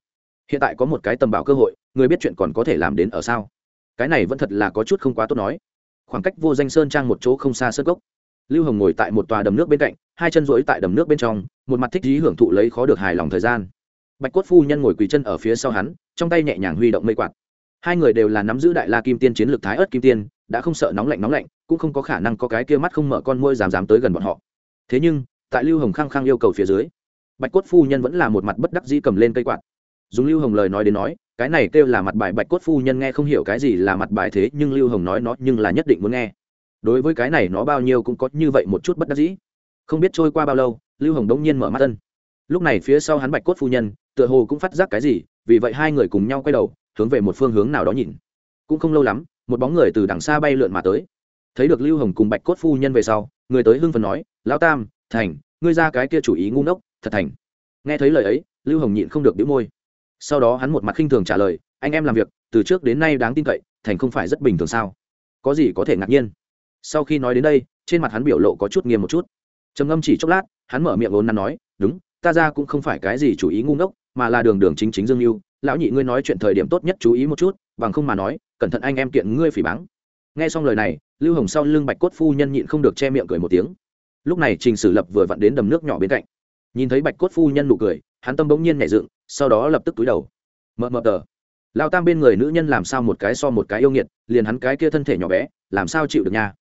Hiện tại có một cái tầm bảo cơ hội, người biết chuyện còn có thể làm đến ở sao? Cái này vẫn thật là có chút không quá tốt nói. Khoảng cách vô danh sơn trang một chỗ không xa sơn gốc lưu hồng ngồi tại một tòa đầm nước bên cạnh, hai chân rỗi tại đầm nước bên trong, một mặt thích dí hưởng thụ lấy khó được hài lòng thời gian. Bạch cốt phu nhân ngồi quỳ chân ở phía sau hắn, trong tay nhẹ nhàng huy động mây quạt. Hai người đều là nắm giữ đại la kim tiên chiến lược thái ớt kim tiên, đã không sợ nóng lạnh nóng lạnh, cũng không có khả năng có cái kia mắt không mở con môi dám dám tới gần bọn họ. Thế nhưng tại lưu hồng khăng khăng yêu cầu phía dưới. Bạch cốt phu nhân vẫn là một mặt bất đắc dĩ cầm lên cây quạt. Dùng lưu hồng lời nói đến nói, cái này kêu là mặt bài bạch cốt phu nhân nghe không hiểu cái gì là mặt bài thế, nhưng lưu hồng nói nó nhưng là nhất định muốn nghe. Đối với cái này nó bao nhiêu cũng có như vậy một chút bất đắc dĩ. Không biết trôi qua bao lâu, lưu hồng đông nhiên mở mắt tân lúc này phía sau hắn bạch cốt phu nhân, tựa hồ cũng phát giác cái gì, vì vậy hai người cùng nhau quay đầu, hướng về một phương hướng nào đó nhìn. Cũng không lâu lắm, một bóng người từ đằng xa bay lượn mà tới. Thấy được lưu hồng cùng bạch cốt phu nhân về sau, người tới hưng phần nói, lão tam thành, ngươi ra cái kia chủ ý ngu ngốc, thật thành. Nghe thấy lời ấy, lưu hồng nhịn không được đĩu môi. Sau đó hắn một mặt khinh thường trả lời, anh em làm việc, từ trước đến nay đáng tin cậy, thành không phải rất bình thường sao? Có gì có thể ngạc nhiên? Sau khi nói đến đây, trên mặt hắn biểu lộ có chút nghiêm một chút. Trầm ngâm chỉ chốc lát, hắn mở miệng vốn nắn nói, đúng, ta ra cũng không phải cái gì chủ ý ngu ngốc, mà là đường đường chính chính dương mưu lão nhị ngươi nói chuyện thời điểm tốt nhất chú ý một chút, bằng không mà nói, cẩn thận anh em kiện ngươi phỉ báng. Nghe xong lời này, lưu hồng sau lưng bạch cốt phu nhân nhịn không được che miệng cười một tiếng lúc này trình sử lập vừa vặn đến đầm nước nhỏ bên cạnh. Nhìn thấy bạch cốt phu nhân nụ cười, hắn tâm bỗng nhiên nhảy dựng, sau đó lập tức túi đầu. Mờ mờ tờ. Lao tam bên người nữ nhân làm sao một cái so một cái yêu nghiệt, liền hắn cái kia thân thể nhỏ bé, làm sao chịu được nha?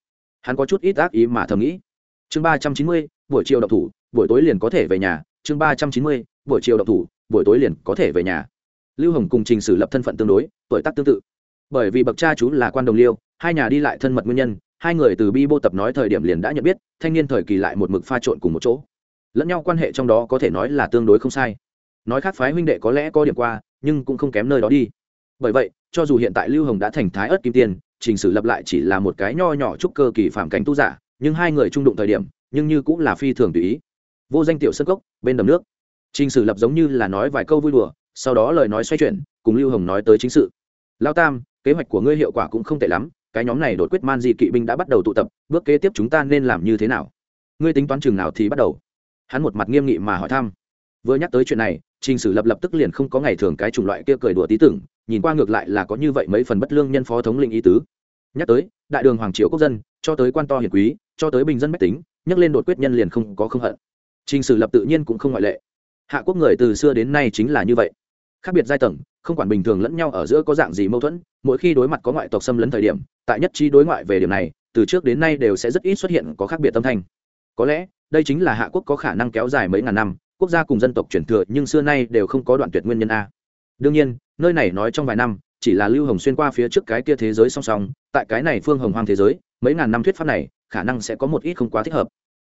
Hắn có chút ít ác ý mà thầm nghĩ. Chương ba trăm chín mươi, buổi chiều độc thủ, buổi tối liền có thể về nhà. Chương ba trăm chín mươi, buổi chiều độc thủ, buổi tối liền có thể về nhà. Lưu hồng cùng trình sử lập thân phận tương đối, tuổi tác tương tự. Bởi vì bậc cha chú là quan đồng liêu, hai nhà đi lại thân mật nguyên nhân hai người từ bi bô tập nói thời điểm liền đã nhận biết, thanh niên thời kỳ lại một mực pha trộn cùng một chỗ. Lẫn nhau quan hệ trong đó có thể nói là tương đối không sai. Nói khác phái huynh đệ có lẽ có điểm qua, nhưng cũng không kém nơi đó đi. Bởi vậy, cho dù hiện tại lưu hồng đã thành thái ớt kim tiên, trình sử lập lại chỉ là một cái nho nhỏ chúc cơ kỳ phạm cảnh tu giả, nhưng hai người trung đụng thời điểm, nhưng như cũng là phi thường tùy ý. Vô danh tiểu sân cốc, bên đầm nước. Trình sử lập giống như là nói vài câu vui đùa, sau đó lời nói xoay chuyển, cùng lưu hồng nói tới chính sự. Lao tam, kế hoạch của ngươi hiệu quả cũng không tệ lắm cái nhóm này đột quyết man di kỵ binh đã bắt đầu tụ tập, bước kế tiếp chúng ta nên làm như thế nào? Ngươi tính toán chừng nào thì bắt đầu? Hắn một mặt nghiêm nghị mà hỏi thăm. Vừa nhắc tới chuyện này, trình sử lập lập tức liền không có ngày thường cái chủng loại kia cười đùa tí tưởng, nhìn qua ngược lại là có như vậy mấy phần bất lương nhân phó thống lĩnh ý tứ. Nhắc tới, đại đường hoàng triều quốc dân, cho tới quan to hiền quý, cho tới bình dân mách tính, nhắc lên đột quyết nhân liền không có không hận. Trình sử lập tự nhiên cũng không ngoại lệ. Hạ quốc người từ xưa đến nay chính là như vậy. Khác biệt giai tầng không quản bình thường lẫn nhau ở giữa có dạng gì mâu thuẫn, mỗi khi đối mặt có ngoại tộc xâm lấn thời điểm, tại nhất trí đối ngoại về điểm này, từ trước đến nay đều sẽ rất ít xuất hiện có khác biệt tâm thanh. Có lẽ, đây chính là hạ quốc có khả năng kéo dài mấy ngàn năm, quốc gia cùng dân tộc chuyển thừa nhưng xưa nay đều không có đoạn tuyệt nguyên nhân a. Đương nhiên, nơi này nói trong vài năm, chỉ là lưu hồng xuyên qua phía trước cái kia thế giới song song, tại cái này phương hồng hoang thế giới, mấy ngàn năm thuyết pháp này, khả năng sẽ có một ít không quá thích hợp.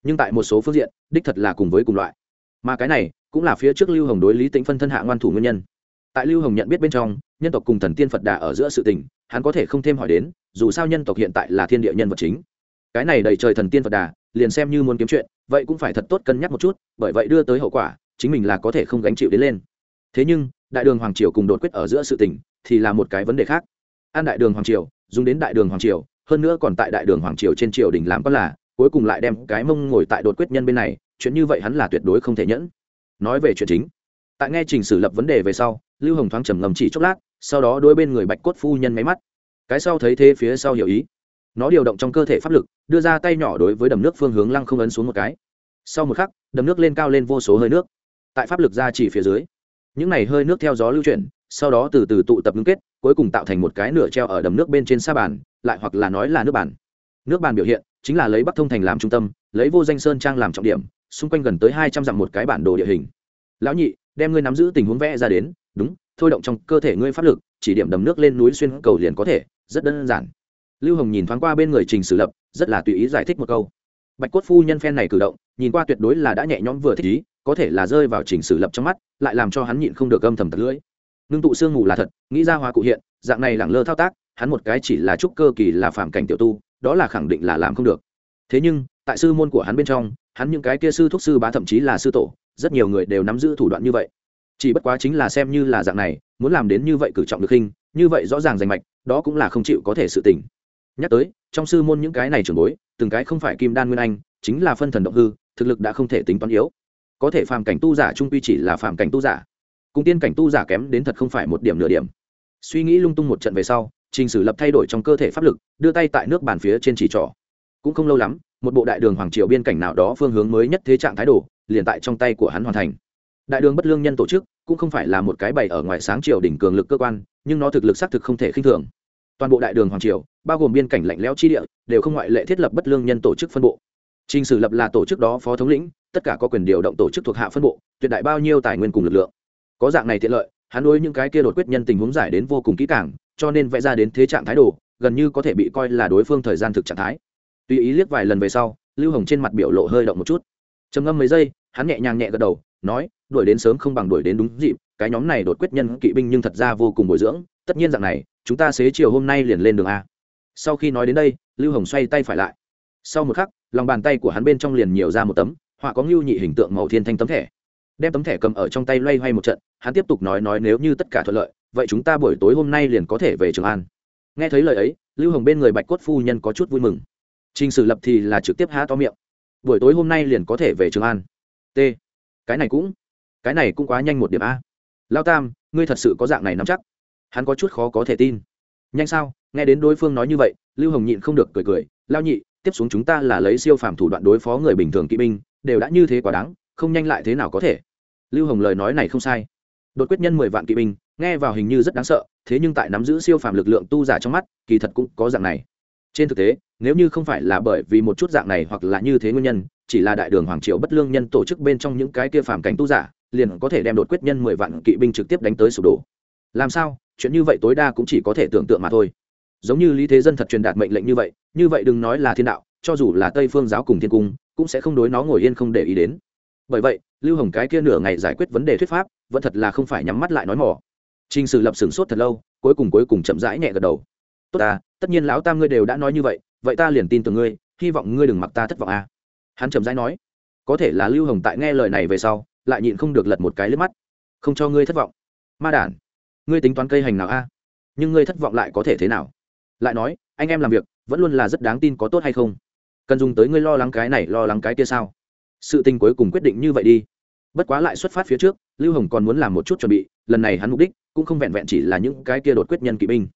Nhưng tại một số phương diện, đích thật là cùng với cùng loại. Mà cái này, cũng là phía trước lưu hồng đối lý tĩnh phân thân hạ ngoan thủ nguyên nhân tại lưu hồng nhận biết bên trong, nhân tộc cùng thần tiên phật đà ở giữa sự tình, hắn có thể không thêm hỏi đến, dù sao nhân tộc hiện tại là thiên địa nhân vật chính. Cái này đầy trời thần tiên phật đà, liền xem như muốn kiếm chuyện, vậy cũng phải thật tốt cân nhắc một chút, bởi vậy đưa tới hậu quả, chính mình là có thể không gánh chịu đến lên. Thế nhưng, đại đường hoàng triều cùng đột quyết ở giữa sự tình, thì là một cái vấn đề khác. An đại đường hoàng triều, dùng đến đại đường hoàng triều, hơn nữa còn tại đại đường hoàng triều trên triều đình làm có là, cuối cùng lại đem cái mông ngồi tại đột quyết nhân bên này, chuyện như vậy hắn là tuyệt đối không thể nhẫn. Nói về chuyện chính tại nghe trình xử lập vấn đề về sau, lưu hồng thoáng trầm ngầm chỉ chốc lát, sau đó đôi bên người bạch cốt phu nhân máy mắt. Cái sau thấy thế phía sau hiểu ý. Nó điều động trong cơ thể pháp lực, đưa ra tay nhỏ đối với đầm nước phương hướng lăng không ấn xuống một cái. Sau một khắc, đầm nước lên cao lên vô số hơi nước. Tại pháp lực ra chỉ phía dưới, những này hơi nước theo gió lưu chuyển, sau đó từ từ tụ tập ngưng kết, cuối cùng tạo thành một cái nửa treo ở đầm nước bên trên sa bàn, lại hoặc là nói là nước bàn. Nước bàn biểu hiện chính là lấy bắc thông thành làm trung tâm, lấy vô danh sơn trang làm trọng điểm, xung quanh gần tới hai trăm dặm một cái bản đồ địa hình. Lão nhị đem ngươi nắm giữ tình huống vẽ ra đến, đúng, thôi động trong cơ thể ngươi pháp lực, chỉ điểm đầm nước lên núi xuyên cầu liền có thể, rất đơn giản. Lưu hồng nhìn thoáng qua bên người trình sử lập, rất là tùy ý giải thích một câu. Bạch cốt phu nhân phen này cử động, nhìn qua tuyệt đối là đã nhẹ nhõm vừa thích ý, có thể là rơi vào trình sử lập trong mắt, lại làm cho hắn nhịn không được âm thầm tật lưỡi. Ngưng tụ xương ngủ là thật, nghĩ ra hóa cụ hiện, dạng này lẳng lơ thao tác, hắn một cái chỉ là trúc cơ kỳ là phạm cảnh tiểu tu, đó là khẳng định là làm không được. Thế nhưng, tại sư môn của hắn bên trong hắn những cái kia sư thuốc sư bá thậm chí là sư tổ, rất nhiều người đều nắm giữ thủ đoạn như vậy. Chỉ bất quá chính là xem như là dạng này, muốn làm đến như vậy cử trọng được hình, như vậy rõ ràng rành mạch, đó cũng là không chịu có thể sự tỉnh nhắc tới, trong sư môn những cái này trường bối, từng cái không phải kim đan nguyên anh, chính là phân thần động hư, thực lực đã không thể tính toán yếu. Có thể phàm cảnh tu giả trung quy chỉ là phàm cảnh tu giả. Cùng tiên cảnh tu giả kém đến thật không phải một điểm nửa điểm. Suy nghĩ lung tung một trận về sau, trình sử lập thay đổi trong cơ thể pháp lực, đưa tay tại nước bàn phía trên chỉ trỏ. Cũng không lâu lắm một bộ đại đường hoàng triều biên cảnh nào đó phương hướng mới nhất thế trạng thái đồ, liền tại trong tay của hắn hoàn thành. Đại đường bất lương nhân tổ chức cũng không phải là một cái bày ở ngoài sáng triều đỉnh cường lực cơ quan, nhưng nó thực lực xác thực không thể khinh thường. Toàn bộ đại đường hoàng triều, bao gồm biên cảnh lạnh lẽo chi địa, đều không ngoại lệ thiết lập bất lương nhân tổ chức phân bộ. Trình sử lập là tổ chức đó phó thống lĩnh, tất cả có quyền điều động tổ chức thuộc hạ phân bộ, tuyệt đại bao nhiêu tài nguyên cùng lực lượng. Có dạng này tiện lợi, hắn đối những cái kia đột quyết nhân tình huống giải đến vô cùng kỹ càng, cho nên vẽ ra đến thế trạng thái đồ, gần như có thể bị coi là đối phương thời gian thực trạng thái tùy ý liếc vài lần về sau, lưu hồng trên mặt biểu lộ hơi động một chút. Trầm ngâm mấy giây, hắn nhẹ nhàng nhẹ gật đầu, nói, đuổi đến sớm không bằng đuổi đến đúng dịp, cái nhóm này đột quyết nhân kỵ binh nhưng thật ra vô cùng bồi dưỡng, tất nhiên dạng này, chúng ta xế chiều hôm nay liền lên đường a. Sau khi nói đến đây, lưu hồng xoay tay phải lại. Sau một khắc, lòng bàn tay của hắn bên trong liền nhiều ra một tấm, họa có ngưu nhị hình tượng màu thiên thanh tấm thẻ. Đem tấm thẻ cầm ở trong tay loay hoay một trận, hắn tiếp tục nói nói, nếu như tất cả thuận lợi, vậy chúng ta buổi tối hôm nay liền có thể về trường an. Nghe thấy lời ấy, lưu hồng bên người bạch cốt phu nhân có chút vui mừng. Trình sử lập thì là trực tiếp há to miệng. Buổi tối hôm nay liền có thể về trường an. T. Cái này cũng, cái này cũng quá nhanh một điểm a. Lao tam, ngươi thật sự có dạng này nắm chắc. Hắn có chút khó có thể tin. Nhanh sao, nghe đến đối phương nói như vậy, lưu hồng nhịn không được cười cười, lao nhị, tiếp xuống chúng ta là lấy siêu phàm thủ đoạn đối phó người bình thường kỵ binh, đều đã như thế quá đáng, không nhanh lại thế nào có thể? Lưu hồng lời nói này không sai. Đột quyết nhân mười vạn kỵ binh, nghe vào hình như rất đáng sợ, thế nhưng tại nắm giữ siêu phàm lực lượng tu giả trong mắt, kỳ thật cũng có dạng này trên thực tế nếu như không phải là bởi vì một chút dạng này hoặc là như thế nguyên nhân chỉ là đại đường hoàng triều bất lương nhân tổ chức bên trong những cái kia phàm cảnh tu giả liền có thể đem đột quyết nhân mười vạn kỵ binh trực tiếp đánh tới sụp đổ. Làm sao? Chuyện như vậy tối đa cũng chỉ có thể tưởng tượng mà thôi. Giống như lý thế dân thật truyền đạt mệnh lệnh như vậy như vậy đừng nói là thiên đạo cho dù là tây phương giáo cùng thiên cung cũng sẽ không đối nó ngồi yên không để ý đến. Bởi vậy lưu hồng cái kia nửa ngày giải quyết vấn đề thuyết pháp vẫn thật là không phải nhắm mắt lại nói mỏ Trình Sử lập sửng sốt thật lâu, cuối cùng cuối cùng chậm rãi nhẹ gật đầu. "Tốt ta, tất nhiên lão tam ngươi đều đã nói như vậy, vậy ta liền tin tưởng ngươi, hy vọng ngươi đừng mặc ta thất vọng a." À. Hắn chậm rãi nói. Có thể là Lưu Hồng tại nghe lời này về sau, lại nhịn không được lật một cái lướt mắt. "Không cho ngươi thất vọng." "Ma đản, ngươi tính toán cây hành nào a? Nhưng ngươi thất vọng lại có thể thế nào?" Lại nói, anh em làm việc, vẫn luôn là rất đáng tin có tốt hay không? Cần dùng tới ngươi lo lắng cái này, lo lắng cái kia sao? Sự tình cuối cùng quyết định như vậy đi bất quá lại xuất phát phía trước lưu hồng còn muốn làm một chút chuẩn bị lần này hắn mục đích cũng không vẹn vẹn chỉ là những cái kia đột quyết nhân kỵ binh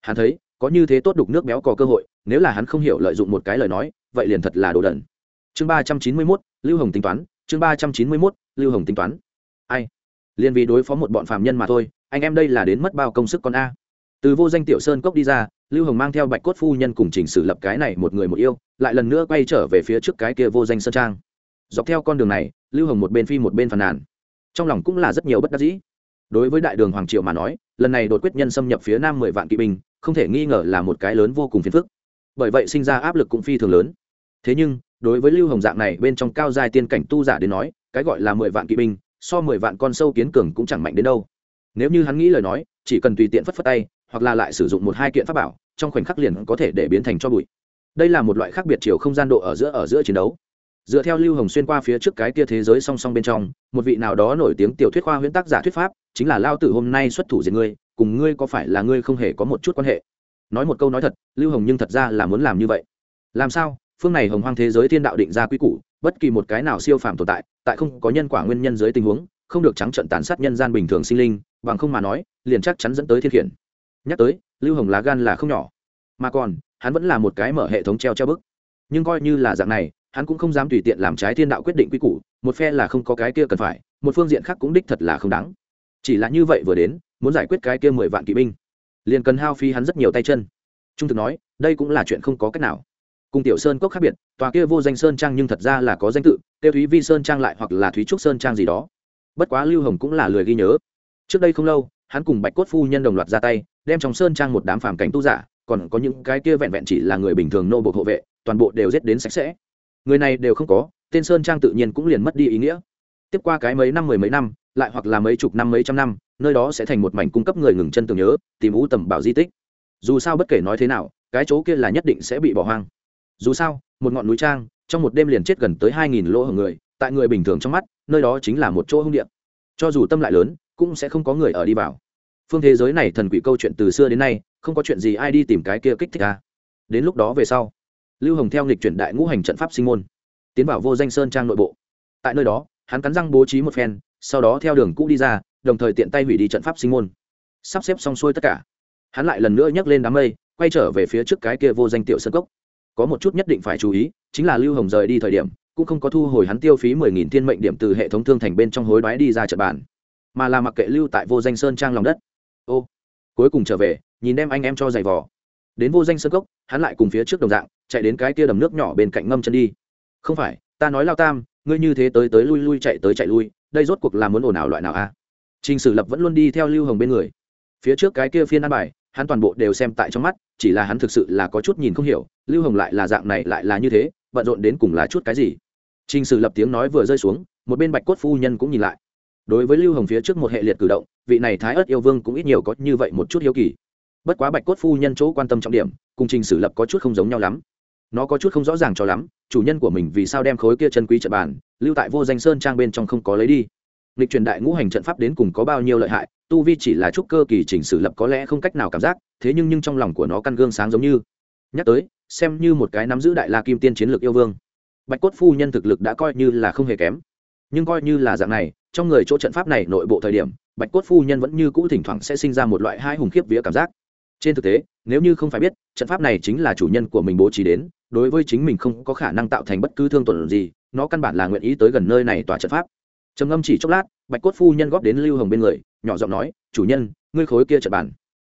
hắn thấy có như thế tốt đục nước béo có cơ hội, nếu là hắn không hiểu lợi dụng một cái lời nói, vậy liền thật là đồ đần. Chương ba trăm chín mươi mốt, lưu hồng tính toán, chương ba trăm chín mươi mốt, lưu hồng tính toán. Ai? Liền vì đối phó một bọn phạm nhân mà thôi, anh em đây là đến mất bao công sức con a. Từ vô danh tiểu sơn cốc đi ra, lưu hồng mang theo bạch cốt phu nhân cùng chỉnh sử lập cái này một người một yêu, lại lần nữa quay trở về phía trước cái kia vô danh sơn trang. Dọc theo con đường này, lưu hồng một bên phi một bên phàn nàn. Trong lòng cũng là rất nhiều bất đắc dĩ. Đối với đại đường hoàng triệu mà nói, lần này đột quyết nhân xâm nhập phía nam mười vạn kỵ binh không thể nghi ngờ là một cái lớn vô cùng phiền phức. Bởi vậy sinh ra áp lực cũng phi thường lớn. Thế nhưng, đối với lưu hồng dạng này bên trong cao giai tiên cảnh tu giả đến nói, cái gọi là mười vạn kỵ binh, so mười vạn con sâu kiến cường cũng chẳng mạnh đến đâu. Nếu như hắn nghĩ lời nói, chỉ cần tùy tiện phất phất tay, hoặc là lại sử dụng một hai kiện pháp bảo, trong khoảnh khắc liền có thể để biến thành cho bụi. Đây là một loại khác biệt chiều không gian độ ở giữa ở giữa chiến đấu. Dựa theo lưu hồng xuyên qua phía trước cái kia thế giới song song bên trong, một vị nào đó nổi tiếng tiểu thuyết khoa huyễn tác giả thuyết pháp, chính là lao tử hôm nay xuất thủ diệt ngươi cùng ngươi có phải là ngươi không hề có một chút quan hệ? Nói một câu nói thật, lưu hồng nhưng thật ra là muốn làm như vậy. Làm sao? Phương này hồng hoang thế giới thiên đạo định ra quy củ, bất kỳ một cái nào siêu phàm tồn tại tại không có nhân quả nguyên nhân dưới tình huống, không được trắng trận tàn sát nhân gian bình thường sinh linh, bằng không mà nói, liền chắc chắn dẫn tới thiên khiển. Nhắc tới, lưu hồng lá gan là không nhỏ. Mà còn, hắn vẫn là một cái mở hệ thống treo treo bức. Nhưng coi như là dạng này, hắn cũng không dám tùy tiện làm trái thiên đạo quyết định quy củ, một phe là không có cái kia cần phải, một phương diện khác cũng đích thật là không đáng. Chỉ là như vậy vừa đến muốn giải quyết cái kia mười vạn kỵ binh. Liền cần hao phí hắn rất nhiều tay chân. Trung thực nói, đây cũng là chuyện không có cách nào. Cùng tiểu sơn cốc khác biệt, tòa kia vô danh sơn trang nhưng thật ra là có danh tự, tiêu thúy vi sơn trang lại hoặc là thúy trúc sơn trang gì đó. Bất quá lưu hồng cũng là lười ghi nhớ. Trước đây không lâu, hắn cùng bạch cốt phu nhân đồng loạt ra tay, đem trong sơn trang một đám phàm cảnh tu giả, còn có những cái kia vẹn vẹn chỉ là người bình thường nô bộ hộ vệ, toàn bộ đều giết đến sạch sẽ. Người này đều không có, tên sơn trang tự nhiên cũng liền mất đi ý nghĩa. Tiếp qua cái mấy năm, mười mấy năm, lại hoặc là mấy chục năm, mấy trăm năm nơi đó sẽ thành một mảnh cung cấp người ngừng chân tưởng nhớ, tìm ú tầm bảo di tích. Dù sao bất kể nói thế nào, cái chỗ kia là nhất định sẽ bị bỏ hoang. Dù sao, một ngọn núi trang, trong một đêm liền chết gần tới hai nghìn lỗ hồng người, tại người bình thường trong mắt, nơi đó chính là một chỗ hung điện cho dù tâm lại lớn, cũng sẽ không có người ở đi vào. Phương thế giới này thần quỷ câu chuyện từ xưa đến nay, không có chuyện gì ai đi tìm cái kia kích thích ta đến lúc đó về sau, lưu hồng theo nghịch chuyển đại ngũ hành trận pháp sinh môn, tiến vào vô danh sơn trang nội bộ. Tại nơi đó, hắn cắn răng bố trí một phen, sau đó theo đường cũ đi ra đồng thời tiện tay hủy đi trận pháp sinh môn. Sắp xếp xong xuôi tất cả, hắn lại lần nữa nhấc lên đám mây, quay trở về phía trước cái kia vô danh tiểu sân cốc. Có một chút nhất định phải chú ý, chính là lưu hồng rời đi thời điểm, cũng không có thu hồi hắn tiêu phí mười nghìn thiên mệnh điểm từ hệ thống thương thành bên trong hối đoái đi ra trận bàn, mà là mặc kệ lưu tại vô danh sơn trang lòng đất. Ô, cuối cùng trở về, nhìn đem anh em cho giày vò. Đến vô danh sơn cốc, hắn lại cùng phía trước đồng dạng, chạy đến cái kia đầm nước nhỏ bên cạnh ngâm chân đi. Không phải, ta nói lao tam, ngươi như thế tới tới lui lui chạy tới chạy lui, đây rốt cuộc là muốn ồn ào loại nào a? à? Trình sử lập vẫn luôn đi theo lưu hồng bên người. Phía trước cái kia phiên ăn bài, hắn toàn bộ đều xem tại trong mắt, chỉ là hắn thực sự là có chút nhìn không hiểu, lưu hồng lại là dạng này lại là như thế, bận rộn đến cùng là chút cái gì. Trình sử lập tiếng nói vừa rơi xuống, một bên bạch cốt phu nhân cũng nhìn lại. Đối với lưu hồng phía trước một hệ liệt cử động, vị này thái Ức yêu vương cũng ít nhiều có như vậy một chút hiếu kỳ. Bất quá bạch cốt phu nhân chỗ quan tâm trọng điểm, cùng trình sử lập có chút không giống nhau lắm. Nó có chút không rõ ràng cho lắm, chủ nhân của mình vì sao đem khối kia chân quý trận bàn, lưu tại vô danh sơn trang bên trong không có lấy đi lịch truyền đại ngũ hành trận pháp đến cùng có bao nhiêu lợi hại, tu vi chỉ là chút cơ kỳ chỉnh sử lập có lẽ không cách nào cảm giác, thế nhưng nhưng trong lòng của nó căn gương sáng giống như. Nhắc tới, xem như một cái nắm giữ đại la kim tiên chiến lược yêu vương. Bạch cốt phu nhân thực lực đã coi như là không hề kém. Nhưng coi như là dạng này, trong người chỗ trận pháp này nội bộ thời điểm, bạch cốt phu nhân vẫn như cũ thỉnh thoảng sẽ sinh ra một loại hai hùng khiếp vía cảm giác. Trên thực tế, nếu như không phải biết, trận pháp này chính là chủ nhân của mình bố trí đến, đối với chính mình không có khả năng tạo thành bất cứ thương tổn gì, nó căn bản là nguyện ý tới gần nơi này tòa trận pháp trầm ngâm chỉ chốc lát, bạch cốt phu nhân góp đến lưu hồng bên người, nhỏ giọng nói, chủ nhân, ngươi khối kia trật bàn.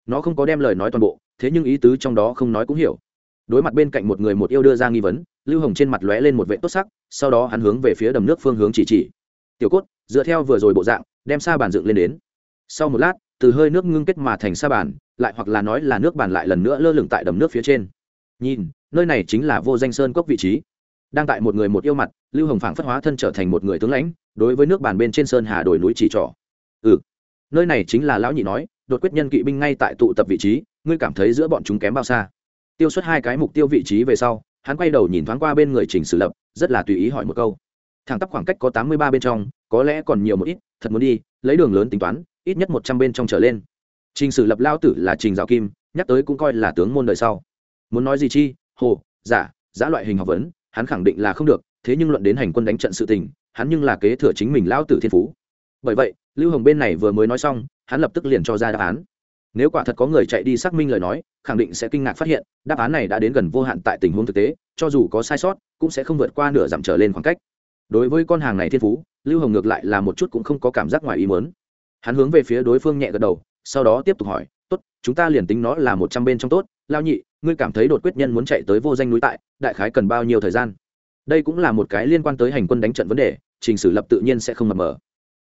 Nó không có đem lời nói toàn bộ, thế nhưng ý tứ trong đó không nói cũng hiểu. Đối mặt bên cạnh một người một yêu đưa ra nghi vấn, lưu hồng trên mặt lóe lên một vệ tốt sắc, sau đó hắn hướng về phía đầm nước phương hướng chỉ chỉ. Tiểu cốt, dựa theo vừa rồi bộ dạng, đem sa bàn dựng lên đến. Sau một lát, từ hơi nước ngưng kết mà thành sa bàn, lại hoặc là nói là nước bàn lại lần nữa lơ lửng tại đầm nước phía trên. Nhìn, nơi này chính là vô danh sơn cốc vị trí. Đang tại một người một yêu mặt lưu hồng phảng phất hóa thân trở thành một người tướng lãnh, đối với nước bàn bên trên sơn hà đồi núi chỉ trỏ. Ừ nơi này chính là lão nhị nói, đột quyết nhân kỵ binh ngay tại tụ tập vị trí, ngươi cảm thấy giữa bọn chúng kém bao xa. Tiêu xuất hai cái mục tiêu vị trí về sau, hắn quay đầu nhìn thoáng qua bên người trình sử lập, rất là tùy ý hỏi một câu. Thẳng tắp khoảng cách có tám mươi ba bên trong, có lẽ còn nhiều một ít, thật muốn đi, lấy đường lớn tính toán, ít nhất một trăm bên trong trở lên. Trình sử lập lao tử là trình giáo kim, nhắc tới cũng coi là tướng môn đời sau. Muốn nói gì chi? Hồ, giả giã loại hình học vấn, hắn khẳng định là không được thế nhưng luận đến hành quân đánh trận sự tình, hắn nhưng là kế thừa chính mình lao tử thiên phú. Bởi vậy, lưu hồng bên này vừa mới nói xong, hắn lập tức liền cho ra đáp án. Nếu quả thật có người chạy đi xác minh lời nói, khẳng định sẽ kinh ngạc phát hiện, đáp án này đã đến gần vô hạn tại tình huống thực tế, cho dù có sai sót, cũng sẽ không vượt qua nửa dặm trở lên khoảng cách. Đối với con hàng này thiên phú, lưu hồng ngược lại là một chút cũng không có cảm giác ngoài ý mớn hắn hướng về phía đối phương nhẹ gật đầu, sau đó tiếp tục hỏi, tốt, chúng ta liền tính nó là một trăm bên trong tốt, lao nhị, ngươi cảm thấy đột quyết nhân muốn chạy tới vô danh núi tại, đại khái cần bao nhiêu thời gian? Đây cũng là một cái liên quan tới hành quân đánh trận vấn đề, trình sử lập tự nhiên sẽ không mập mờ.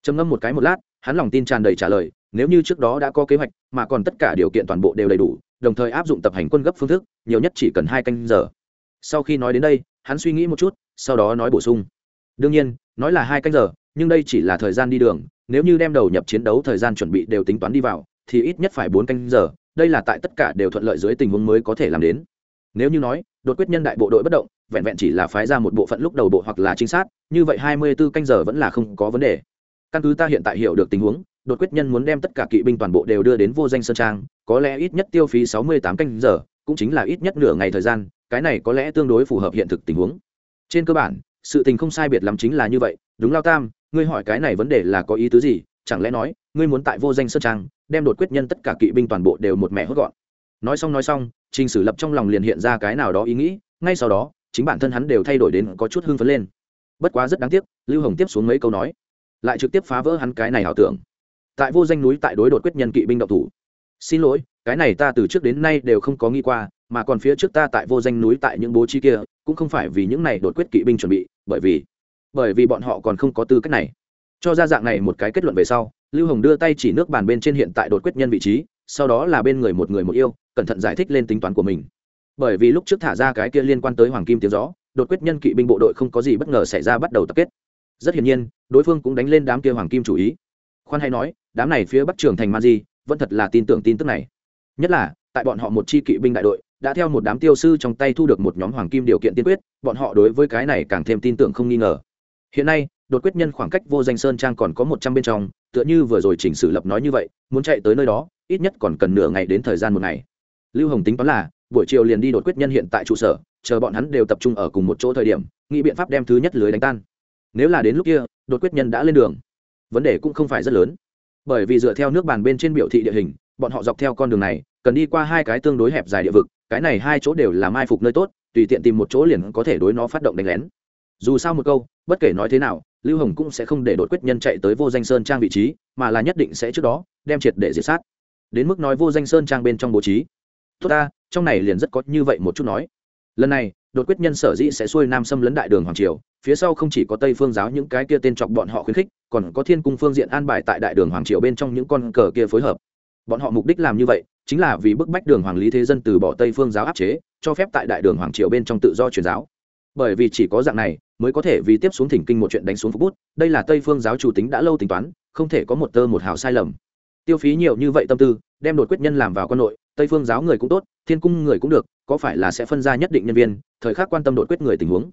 Trầm ngâm một cái một lát, hắn lòng tin tràn đầy trả lời, nếu như trước đó đã có kế hoạch, mà còn tất cả điều kiện toàn bộ đều đầy đủ, đồng thời áp dụng tập hành quân gấp phương thức, nhiều nhất chỉ cần hai canh giờ. Sau khi nói đến đây, hắn suy nghĩ một chút, sau đó nói bổ sung. Đương nhiên, nói là hai canh giờ, nhưng đây chỉ là thời gian đi đường, nếu như đem đầu nhập chiến đấu thời gian chuẩn bị đều tính toán đi vào, thì ít nhất phải bốn canh giờ, đây là tại tất cả đều thuận lợi dưới tình huống mới có thể làm đến. Nếu như nói, đột quyết nhân đại bộ đội bất động vẹn vẹn chỉ là phái ra một bộ phận lúc đầu bộ hoặc là trinh sát, như vậy hai mươi 24 canh giờ vẫn là không có vấn đề. Căn cứ ta hiện tại hiểu được tình huống, đột quyết nhân muốn đem tất cả kỵ binh toàn bộ đều đưa đến vô danh sơn trang, có lẽ ít nhất tiêu phí sáu mươi tám canh giờ, cũng chính là ít nhất nửa ngày thời gian, cái này có lẽ tương đối phù hợp hiện thực tình huống. Trên cơ bản, sự tình không sai biệt lắm chính là như vậy. Đúng lao tam, ngươi hỏi cái này vấn đề là có ý tứ gì? Chẳng lẽ nói, ngươi muốn tại vô danh sơn trang, đem đột quyết nhân tất cả kỵ binh toàn bộ đều một mẹ hốt gọn? Nói xong nói xong, trình sử lập trong lòng liền hiện ra cái nào đó ý nghĩ, ngay sau đó chính bản thân hắn đều thay đổi đến có chút hưng phấn lên. Bất quá rất đáng tiếc, lưu hồng tiếp xuống mấy câu nói, lại trực tiếp phá vỡ hắn cái này ảo tưởng. Tại vô danh núi tại đối đột quyết nhân kỵ binh động thủ. Xin lỗi, cái này ta từ trước đến nay đều không có nghi qua, mà còn phía trước ta tại vô danh núi tại những bố trí kia, cũng không phải vì những này đột quyết kỵ binh chuẩn bị, bởi vì bởi vì bọn họ còn không có tư cách này. Cho ra dạng này một cái kết luận về sau, lưu hồng đưa tay chỉ nước bàn bên trên hiện tại đột quyết nhân vị trí, sau đó là bên người một người một yêu, cẩn thận giải thích lên tính toán của mình bởi vì lúc trước thả ra cái kia liên quan tới hoàng kim tiếng gió, đột quyết nhân kỵ binh bộ đội không có gì bất ngờ xảy ra bắt đầu tập kết. Rất hiển nhiên, đối phương cũng đánh lên đám kia hoàng kim chủ ý. Khoan hay nói, đám này phía bắc trường thành man di, vẫn thật là tin tưởng tin tức này. Nhất là, tại bọn họ một chi kỵ binh đại đội, đã theo một đám tiêu sư trong tay thu được một nhóm hoàng kim điều kiện tiên quyết, bọn họ đối với cái này càng thêm tin tưởng không nghi ngờ. Hiện nay, đột quyết nhân khoảng cách vô danh sơn trang còn có một trăm bên trong, tựa như vừa rồi chỉnh sử lập nói như vậy, muốn chạy tới nơi đó, ít nhất còn cần nửa ngày đến thời gian một ngày. Lưu hồng tính toán là buổi chiều liền đi đột quyết nhân hiện tại trụ sở, chờ bọn hắn đều tập trung ở cùng một chỗ thời điểm, nghĩ biện pháp đem thứ nhất lưới đánh tan. Nếu là đến lúc kia, đột quyết nhân đã lên đường. Vấn đề cũng không phải rất lớn. Bởi vì dựa theo nước bàn bên trên biểu thị địa hình, bọn họ dọc theo con đường này, cần đi qua hai cái tương đối hẹp dài địa vực, cái này hai chỗ đều là mai phục nơi tốt, tùy tiện tìm một chỗ liền có thể đối nó phát động đánh lén. Dù sao một câu, bất kể nói thế nào, lưu hồng cũng sẽ không để đột quyết nhân chạy tới vô danh sơn trang vị trí, mà là nhất định sẽ trước đó đem triệt để diệt sát. Đến mức nói vô danh sơn trang bên trong bố trí tốt ta, trong này liền rất có như vậy một chút nói. Lần này, đột quyết nhân sở dĩ sẽ xuôi nam xâm lấn đại đường hoàng triều, phía sau không chỉ có tây phương giáo những cái kia tên chọc bọn họ khuyến khích, còn có thiên cung phương diện an bài tại đại đường hoàng triều bên trong những con cờ kia phối hợp. Bọn họ mục đích làm như vậy, chính là vì bức bách đường hoàng lý thế dân từ bỏ tây phương giáo áp chế, cho phép tại đại đường hoàng triều bên trong tự do truyền giáo. Bởi vì chỉ có dạng này, mới có thể vì tiếp xuống thỉnh kinh một chuyện đánh xuống phục bút, đây là tây phương giáo chủ tính đã lâu tính toán, không thể có một tơ một hào sai lầm. Tiêu phí nhiều như vậy tâm tư, đem đột quyết nhân làm vào quân nội tây phương giáo người cũng tốt, thiên cung người cũng được, có phải là sẽ phân ra nhất định nhân viên, thời khắc quan tâm đột quyết người tình huống.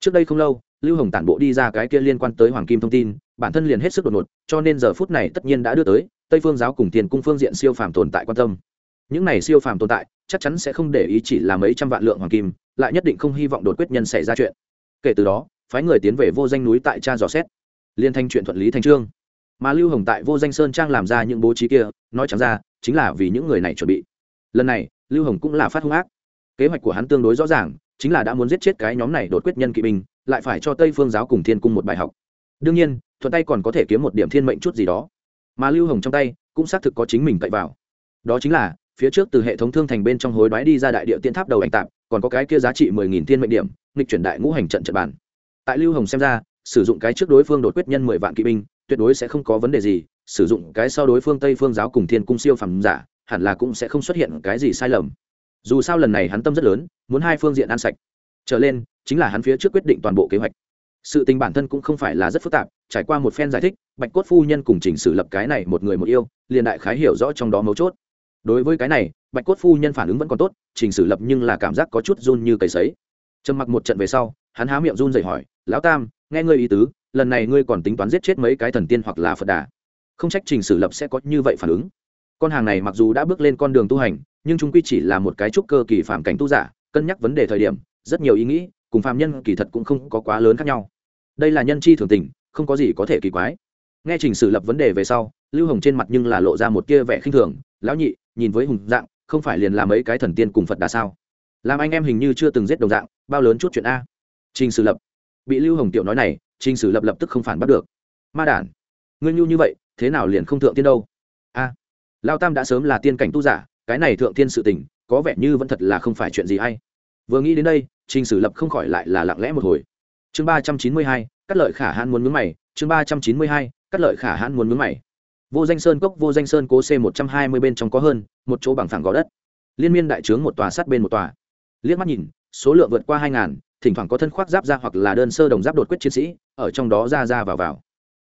Trước đây không lâu, lưu hồng tản bộ đi ra cái kia liên quan tới hoàng kim thông tin, bản thân liền hết sức đột ngột, cho nên giờ phút này tất nhiên đã đưa tới, tây phương giáo cùng tiền cung phương diện siêu phàm tồn tại quan tâm. Những này siêu phàm tồn tại, chắc chắn sẽ không để ý chỉ là mấy trăm vạn lượng hoàng kim, lại nhất định không hy vọng đột quyết nhân xảy ra chuyện. Kể từ đó, phái người tiến về vô danh núi tại cha dò xét. Liên thanh chuyện thuận lý thành trương. Mà lưu hồng tại vô danh sơn trang làm ra những bố trí kia, nói chẳng ra, chính là vì những người này chuẩn bị lần này, lưu hồng cũng là phát hung ác. Kế hoạch của hắn tương đối rõ ràng, chính là đã muốn giết chết cái nhóm này đột quyết nhân kỵ binh, lại phải cho tây phương giáo cùng thiên cung một bài học. Đương nhiên, thuận tay còn có thể kiếm một điểm thiên mệnh chút gì đó. Mà lưu hồng trong tay, cũng xác thực có chính mình cậy vào. Đó chính là, phía trước từ hệ thống thương thành bên trong hối đoái đi ra đại địa tiên tháp đầu ảnh tạp, còn có cái kia giá trị mười nghìn thiên mệnh điểm, nghịch chuyển đại ngũ hành trận trận bản tại lưu hồng xem ra, sử dụng cái trước đối phương đột quyết nhân mười vạn kỵ binh, tuyệt đối sẽ không có vấn đề gì, sử dụng cái sau đối phương tây phương giáo cùng thiên cung siêu phẩm giả hẳn là cũng sẽ không xuất hiện cái gì sai lầm. Dù sao lần này hắn tâm rất lớn, muốn hai phương diện ăn sạch. Trở lên, chính là hắn phía trước quyết định toàn bộ kế hoạch. Sự tình bản thân cũng không phải là rất phức tạp, trải qua một phen giải thích, bạch cốt phu nhân cùng chỉnh sử lập cái này một người một yêu, liền đại khái hiểu rõ trong đó mấu chốt. Đối với cái này, bạch cốt phu nhân phản ứng vẫn còn tốt, chỉnh sử lập nhưng là cảm giác có chút run như cầy sấy. Trầm mặc một trận về sau, hắn há miệng run dậy hỏi, lão tam, nghe ngươi ý tứ, lần này ngươi còn tính toán giết chết mấy cái thần tiên hoặc là phật đà? Không trách trình sử lập sẽ có như vậy phản ứng con hàng này mặc dù đã bước lên con đường tu hành, nhưng chúng quy chỉ là một cái trúc cơ kỳ phạm cảnh tu giả, cân nhắc vấn đề thời điểm, rất nhiều ý nghĩ, cùng phạm nhân kỳ thật cũng không có quá lớn khác nhau. Đây là nhân chi thường tình, không có gì có thể kỳ quái. Nghe trình sử lập vấn đề về sau, lưu hồng trên mặt nhưng là lộ ra một kia vẻ khinh thường, lão nhị, nhìn với hùng dạng, không phải liền làm mấy cái thần tiên cùng phật đà sao? Làm anh em hình như chưa từng giết đồng dạng, bao lớn chút chuyện a. Trình sử lập. Bị lưu hồng tiểu nói này, trình sử lập lập tức không phản bắt được. Ma đản, ngươi nhu như vậy, thế nào liền không thượng tiên đâu? A lao tam đã sớm là tiên cảnh tu giả, cái này thượng tiên sự tình, có vẻ như vẫn thật là không phải chuyện gì hay. Vừa nghĩ đến đây, trình sử lập không khỏi lại là lặng lẽ một hồi. Chương ba trăm chín mươi hai, cắt lợi khả hãn muốn mướn mày, chương ba trăm chín mươi hai, cắt lợi khả hãn muốn mướn mày. Vô danh sơn cốc, vô danh sơn cố c một trăm hai mươi bên trong có hơn, một chỗ bằng phẳng gò đất. Liên miên đại trướng một tòa sát bên một tòa. Liếc mắt nhìn, số lượng vượt qua hai ngàn, thỉnh thoảng có thân khoác giáp ra hoặc là đơn sơ đồng giáp đột quyết chiến sĩ, ở trong đó ra ra vào vào.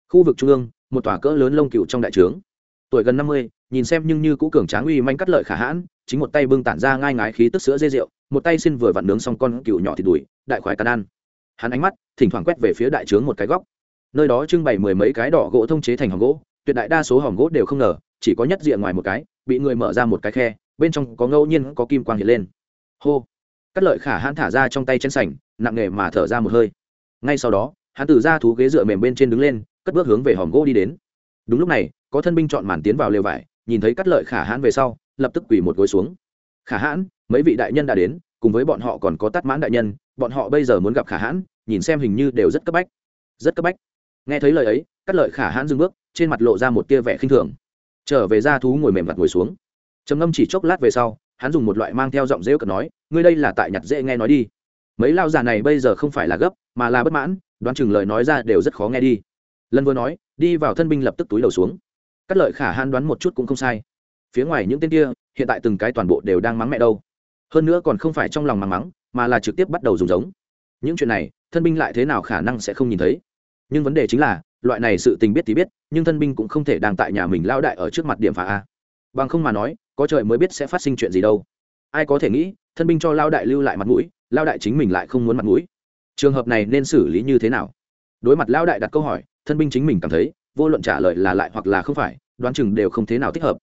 Khu vực trung ương, một tòa cỡ lớn lông cựu trong đại trướng. Tuổi gần năm mươi nhìn xem nhưng như cũ cường tráng uy manh cắt lợi khả hãn, chính một tay bưng tản ra ngai ngái khí tức sữa dê rượu, một tay xin vừa vặn nướng xong con cựu nhỏ thịt đùi, đại khoái cắn ăn. Hắn ánh mắt thỉnh thoảng quét về phía đại trướng một cái góc. Nơi đó trưng bày mười mấy cái đỏ gỗ thông chế thành hòm gỗ, tuyệt đại đa số hòm gỗ đều không ngờ, chỉ có nhất diện ngoài một cái, bị người mở ra một cái khe, bên trong có ngẫu nhiên có kim quang hiện lên. Hô! Cắt lợi khả hãn thả ra trong tay chén sành, nặng nề mà thở ra một hơi. Ngay sau đó, hắn từ ra thú ghế dựa mềm bên trên đứng lên, cất bước hướng về hòm gỗ đi đến. Đúng lúc này, có thân binh chọn màn tiến vào lều vải nhìn thấy cắt lợi khả hãn về sau, lập tức quỳ một gối xuống. Khả hãn, mấy vị đại nhân đã đến, cùng với bọn họ còn có tắt mãn đại nhân, bọn họ bây giờ muốn gặp khả hãn, nhìn xem hình như đều rất cấp bách. Rất cấp bách. Nghe thấy lời ấy, cắt lợi khả hãn dừng bước, trên mặt lộ ra một tia vẻ khinh thường. Trở về ra thú ngồi mềm mặt ngồi xuống. Trầm ngâm chỉ chốc lát về sau, hắn dùng một loại mang theo giọng rêu cật nói, ngươi đây là tại nhặt dễ nghe nói đi. Mấy lao già này bây giờ không phải là gấp, mà là bất mãn, đoán chừng lời nói ra đều rất khó nghe đi. Lần vừa nói, đi vào thân binh lập tức túi đầu xuống cắt lợi khả hãn đoán một chút cũng không sai. Phía ngoài những tên kia, hiện tại từng cái toàn bộ đều đang mắng mẹ đâu. Hơn nữa còn không phải trong lòng mắng mắng, mà là trực tiếp bắt đầu dùng giống. Những chuyện này, thân binh lại thế nào khả năng sẽ không nhìn thấy. Nhưng vấn đề chính là, loại này sự tình biết thì biết, nhưng thân binh cũng không thể đang tại nhà mình lao đại ở trước mặt điểm phá a. Bằng không mà nói, có trời mới biết sẽ phát sinh chuyện gì đâu. Ai có thể nghĩ, thân binh cho lao đại lưu lại mặt mũi lao đại chính mình lại không muốn mặt mũi. Trường hợp này nên xử lý như thế nào? Đối mặt lao đại đặt câu hỏi, thân binh chính mình cảm thấy vô luận trả lời là lại hoặc là không phải, đoán chừng đều không thế nào thích hợp.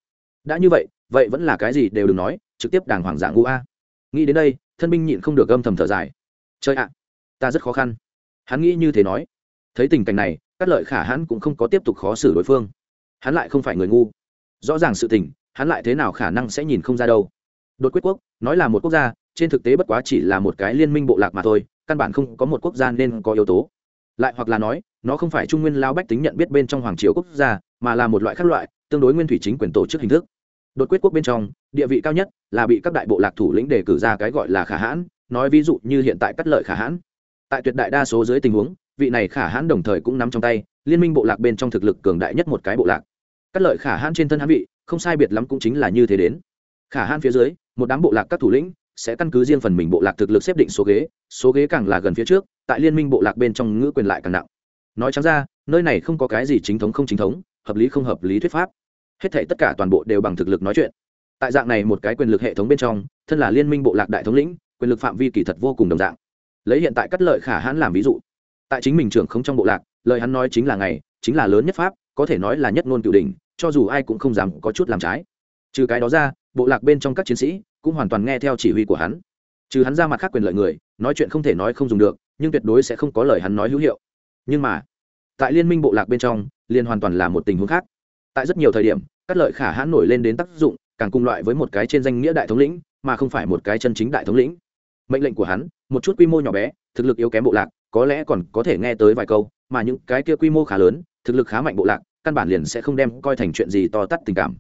Đã như vậy vậy vẫn là cái gì đều đừng nói, trực tiếp đàng hoàng dạng ngũ a. Nghĩ đến đây, thân binh nhịn không được âm thầm thở dài. Chơi ạ, ta rất khó khăn. Hắn nghĩ như thế nói. Thấy tình cảnh này các lợi khả hắn cũng không có tiếp tục khó xử đối phương. Hắn lại không phải người ngu. Rõ ràng sự tình, hắn lại thế nào khả năng sẽ nhìn không ra đâu. Đột quyết quốc, nói là một quốc gia, trên thực tế bất quá chỉ là một cái liên minh bộ lạc mà thôi, căn bản không có một quốc gia nên có yếu tố lại hoặc là nói, nó không phải trung nguyên lao bách tính nhận biết bên trong hoàng triều quốc gia, mà là một loại khác loại, tương đối nguyên thủy chính quyền tổ chức hình thức. Đột quyết quốc bên trong, địa vị cao nhất là bị các đại bộ lạc thủ lĩnh đề cử ra cái gọi là khả hãn, nói ví dụ như hiện tại cắt lợi khả hãn. Tại tuyệt đại đa số dưới tình huống, vị này khả hãn đồng thời cũng nắm trong tay, liên minh bộ lạc bên trong thực lực cường đại nhất một cái bộ lạc. Cắt lợi khả hãn trên thân hãn vị, không sai biệt lắm cũng chính là như thế đến. Khả hãn phía dưới, một đám bộ lạc các thủ lĩnh sẽ căn cứ riêng phần mình bộ lạc thực lực xếp định số ghế số ghế càng là gần phía trước, tại liên minh bộ lạc bên trong ngữ quyền lại càng nặng. Nói chẳng ra, nơi này không có cái gì chính thống không chính thống, hợp lý không hợp lý thuyết pháp. Hết thể tất cả toàn bộ đều bằng thực lực nói chuyện. Tại dạng này một cái quyền lực hệ thống bên trong, thân là liên minh bộ lạc đại thống lĩnh, quyền lực phạm vi kỳ thật vô cùng đồng dạng. Lấy hiện tại cắt lợi khả hãn làm ví dụ, tại chính mình trưởng không trong bộ lạc, lời hắn nói chính là ngày, chính là lớn nhất pháp, có thể nói là nhất ngôn cựu đình cho dù ai cũng không dám có chút làm trái. Trừ cái đó ra bộ lạc bên trong các chiến sĩ cũng hoàn toàn nghe theo chỉ huy của hắn. Trừ hắn ra mặt khác quyền lợi người, nói chuyện không thể nói không dùng được, nhưng tuyệt đối sẽ không có lời hắn nói hữu hiệu. Nhưng mà, tại liên minh bộ lạc bên trong, liên hoàn toàn là một tình huống khác. Tại rất nhiều thời điểm, các lợi khả hãn nổi lên đến tác dụng, càng cùng loại với một cái trên danh nghĩa đại thống lĩnh, mà không phải một cái chân chính đại thống lĩnh. Mệnh lệnh của hắn, một chút quy mô nhỏ bé, thực lực yếu kém bộ lạc, có lẽ còn có thể nghe tới vài câu, mà những cái kia quy mô khá lớn, thực lực khá mạnh bộ lạc, căn bản liền sẽ không đem coi thành chuyện gì to tát tình cảm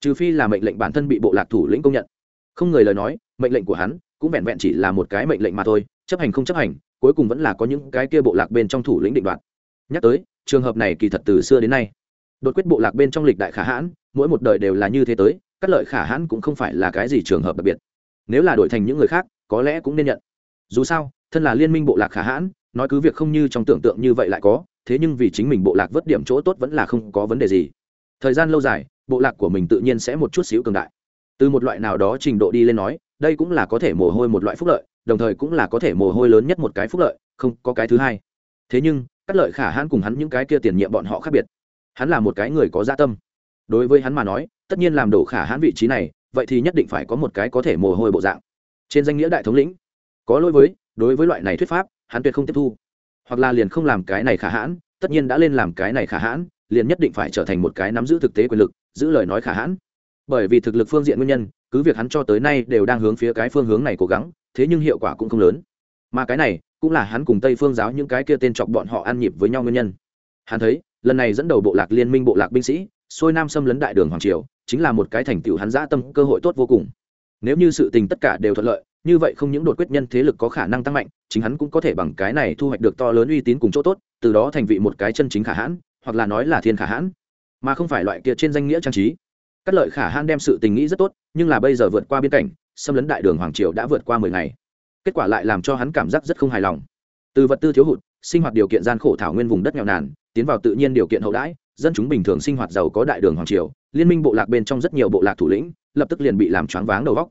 trừ phi là mệnh lệnh bản thân bị bộ lạc thủ lĩnh công nhận. Không người lời nói, mệnh lệnh của hắn cũng vẹn vẹn chỉ là một cái mệnh lệnh mà thôi, chấp hành không chấp hành, cuối cùng vẫn là có những cái kia bộ lạc bên trong thủ lĩnh định đoạt. Nhắc tới, trường hợp này kỳ thật từ xưa đến nay, đột quyết bộ lạc bên trong lịch đại khả hãn, mỗi một đời đều là như thế tới, các lợi khả hãn cũng không phải là cái gì trường hợp đặc biệt. Nếu là đổi thành những người khác, có lẽ cũng nên nhận. Dù sao, thân là liên minh bộ lạc khả hãn, nói cứ việc không như trong tưởng tượng như vậy lại có, thế nhưng vì chính mình bộ lạc vớt điểm chỗ tốt vẫn là không có vấn đề gì. Thời gian lâu dài bộ lạc của mình tự nhiên sẽ một chút xíu cường đại. Từ một loại nào đó trình độ đi lên nói, đây cũng là có thể mồ hôi một loại phúc lợi, đồng thời cũng là có thể mồ hôi lớn nhất một cái phúc lợi, không có cái thứ hai. Thế nhưng cắt lợi khả hãn cùng hắn những cái kia tiền nhiệm bọn họ khác biệt. Hắn là một cái người có gia tâm. Đối với hắn mà nói, tất nhiên làm đổ khả hãn vị trí này, vậy thì nhất định phải có một cái có thể mồ hôi bộ dạng. Trên danh nghĩa đại thống lĩnh, có lỗi với, đối với loại này thuyết pháp, hắn tuyệt không tiếp thu. Hoặc là liền không làm cái này khả hãn, tất nhiên đã lên làm cái này khả hãn liền nhất định phải trở thành một cái nắm giữ thực tế quyền lực, giữ lời nói khả hãn. Bởi vì thực lực phương diện nguyên nhân, cứ việc hắn cho tới nay đều đang hướng phía cái phương hướng này cố gắng, thế nhưng hiệu quả cũng không lớn. Mà cái này, cũng là hắn cùng tây phương giáo những cái kia tên chọc bọn họ ăn nhịp với nhau nguyên nhân. Hắn thấy, lần này dẫn đầu bộ lạc liên minh bộ lạc binh sĩ, xuôi nam xâm lấn đại đường hoàng triều, chính là một cái thành tựu hắn dã tâm, cơ hội tốt vô cùng. Nếu như sự tình tất cả đều thuận lợi, như vậy không những đột quyết nhân thế lực có khả năng tăng mạnh, chính hắn cũng có thể bằng cái này thu hoạch được to lớn uy tín cùng chỗ tốt, từ đó thành vị một cái chân chính khả hãn hoặc là nói là thiên khả hãn, mà không phải loại kia trên danh nghĩa trang trí. Cắt lợi khả hãn đem sự tình nghĩ rất tốt, nhưng là bây giờ vượt qua biên cảnh, xâm lấn đại đường hoàng triều đã vượt qua mười ngày. Kết quả lại làm cho hắn cảm giác rất không hài lòng. Từ vật tư thiếu hụt, sinh hoạt điều kiện gian khổ thảo nguyên vùng đất nghèo nàn, tiến vào tự nhiên điều kiện hậu đãi, dân chúng bình thường sinh hoạt giàu có đại đường hoàng triều, liên minh bộ lạc bên trong rất nhiều bộ lạc thủ lĩnh, lập tức liền bị làm choáng váng đầu góc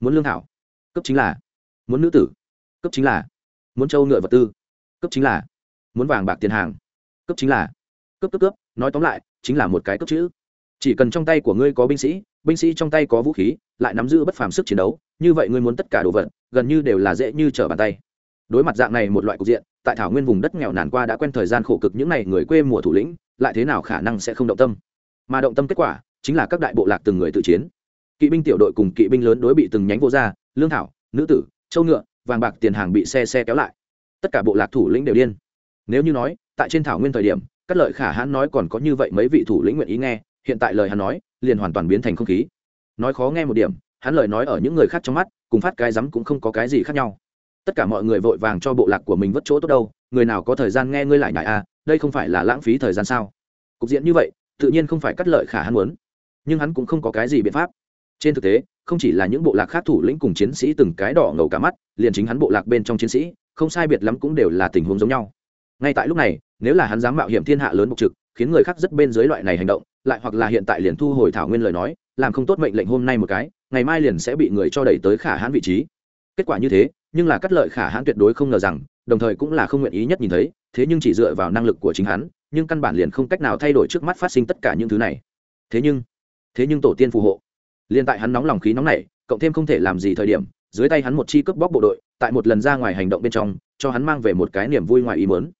muốn lương thảo, cấp chính là. Muốn nữ tử, cấp chính là. Muốn trâu ngựa vật tư, cấp chính là. Muốn vàng bạc tiền hàng, cấp chính là cướp cướp cướp, nói tóm lại chính là một cái cướp chữ. Chỉ cần trong tay của ngươi có binh sĩ binh sĩ trong tay có vũ khí lại nắm giữ bất phàm sức chiến đấu như vậy ngươi muốn tất cả đồ vật gần như đều là dễ như trở bàn tay. Đối mặt dạng này một loại cục diện tại thảo nguyên vùng đất nghèo nàn qua đã quen thời gian khổ cực những n à y người quê mùa thủ lĩnh lại thế nào khả năng sẽ không động tâm? Mà động tâm kết quả chính là các đại bộ lạc từng người tự chiến. Kỵ binh tiểu đội cùng kỵ binh lớn đối bị từng nhánh vô gia lương thảo nữ tử châu ngựa vàng bạc tiền hàng bị xe xe kéo lại. Tất cả bộ lạc thủ lĩnh đều điên. Nếu như nói tại trên thảo nguyên thời điểm cắt lợi khả hãn nói còn có như vậy mấy vị thủ lĩnh nguyện ý nghe, hiện tại lời hắn nói, liền hoàn toàn biến thành không khí. Nói khó nghe một điểm, hắn lời nói ở những người khác trong mắt, cùng phát cái rắm cũng không có cái gì khác nhau. Tất cả mọi người vội vàng cho bộ lạc của mình vất chỗ tốt đâu, người nào có thời gian nghe ngươi lại nhại à đây không phải là lãng phí thời gian sao? Cục diện như vậy, tự nhiên không phải cắt lợi khả hắn muốn. Nhưng hắn cũng không có cái gì biện pháp. Trên thực tế, không chỉ là những bộ lạc khác thủ lĩnh cùng chiến sĩ từng cái đỏ ngầu cả mắt, liền chính hắn bộ lạc bên trong chiến sĩ, không sai biệt lắm cũng đều là tình huống giống nhau ngay tại lúc này, nếu là hắn dám mạo hiểm thiên hạ lớn mục trực, khiến người khác rất bên dưới loại này hành động, lại hoặc là hiện tại liền thu hồi thảo nguyên lời nói, làm không tốt mệnh lệnh hôm nay một cái, ngày mai liền sẽ bị người cho đẩy tới khả hãn vị trí. Kết quả như thế, nhưng là cắt lợi khả hãn tuyệt đối không ngờ rằng, đồng thời cũng là không nguyện ý nhất nhìn thấy, thế nhưng chỉ dựa vào năng lực của chính hắn, nhưng căn bản liền không cách nào thay đổi trước mắt phát sinh tất cả những thứ này. Thế nhưng thế nhưng tổ tiên phù hộ. Liền tại hắn nóng lòng khí nóng này, cộng thêm không thể làm gì thời điểm, dưới tay hắn một chi cướp bóc bộ đội, tại một lần ra ngoài hành động bên trong, cho hắn mang về một cái niềm vui ngoài ý mớn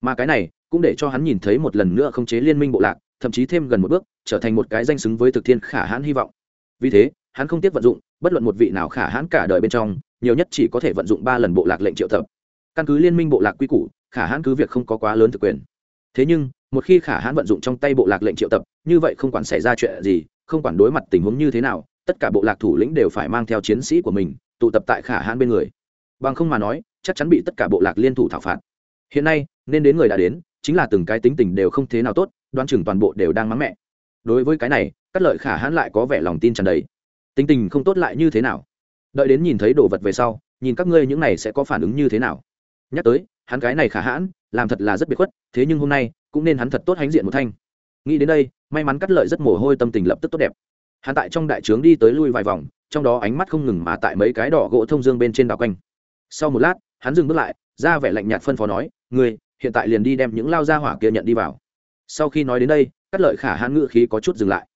mà cái này cũng để cho hắn nhìn thấy một lần nữa không chế liên minh bộ lạc, thậm chí thêm gần một bước, trở thành một cái danh xứng với thực thiên khả hãn hy vọng. Vì thế, hắn không tiếp vận dụng, bất luận một vị nào khả hãn cả đời bên trong, nhiều nhất chỉ có thể vận dụng ba lần bộ lạc lệnh triệu tập. Căn cứ liên minh bộ lạc quy củ, khả hãn cứ việc không có quá lớn thực quyền. Thế nhưng, một khi khả hãn vận dụng trong tay bộ lạc lệnh triệu tập, như vậy không quản xảy ra chuyện gì, không quản đối mặt tình huống như thế nào, tất cả bộ lạc thủ lĩnh đều phải mang theo chiến sĩ của mình, tụ tập tại khả hãn bên người. Bằng không mà nói, chắc chắn bị tất cả bộ lạc liên thủ thảo phạt hiện nay, nên đến người đã đến, chính là từng cái tính tình đều không thế nào tốt đoan chừng toàn bộ đều đang mắng mẹ. Đối với cái này cắt lợi khả hãn lại có vẻ lòng tin tràn đầy. Tính tình không tốt lại như thế nào? Đợi đến nhìn thấy đồ vật về sau, nhìn các ngươi những này sẽ có phản ứng như thế nào? Nhắc tới, hắn cái này khả hãn, làm thật là rất biệt khuất, thế nhưng hôm nay, cũng nên hắn thật tốt hãnh diện một thanh. Nghĩ đến đây, may mắn cắt lợi rất mồ hôi tâm tình lập tức tốt đẹp. Hắn tại trong đại trướng đi tới lui vài vòng, trong đó ánh mắt không ngừng mà tại mấy cái đỏ gỗ thông dương bên trên đào quanh. Sau một lát, hắn dừng bước lại, ra vẻ lạnh nhạt phân phó nói ngươi, hiện tại liền đi đem những lao gia hỏa kia nhận đi vào. Sau khi nói đến đây cắt lợi khả hãn ngự khí có chút dừng lại.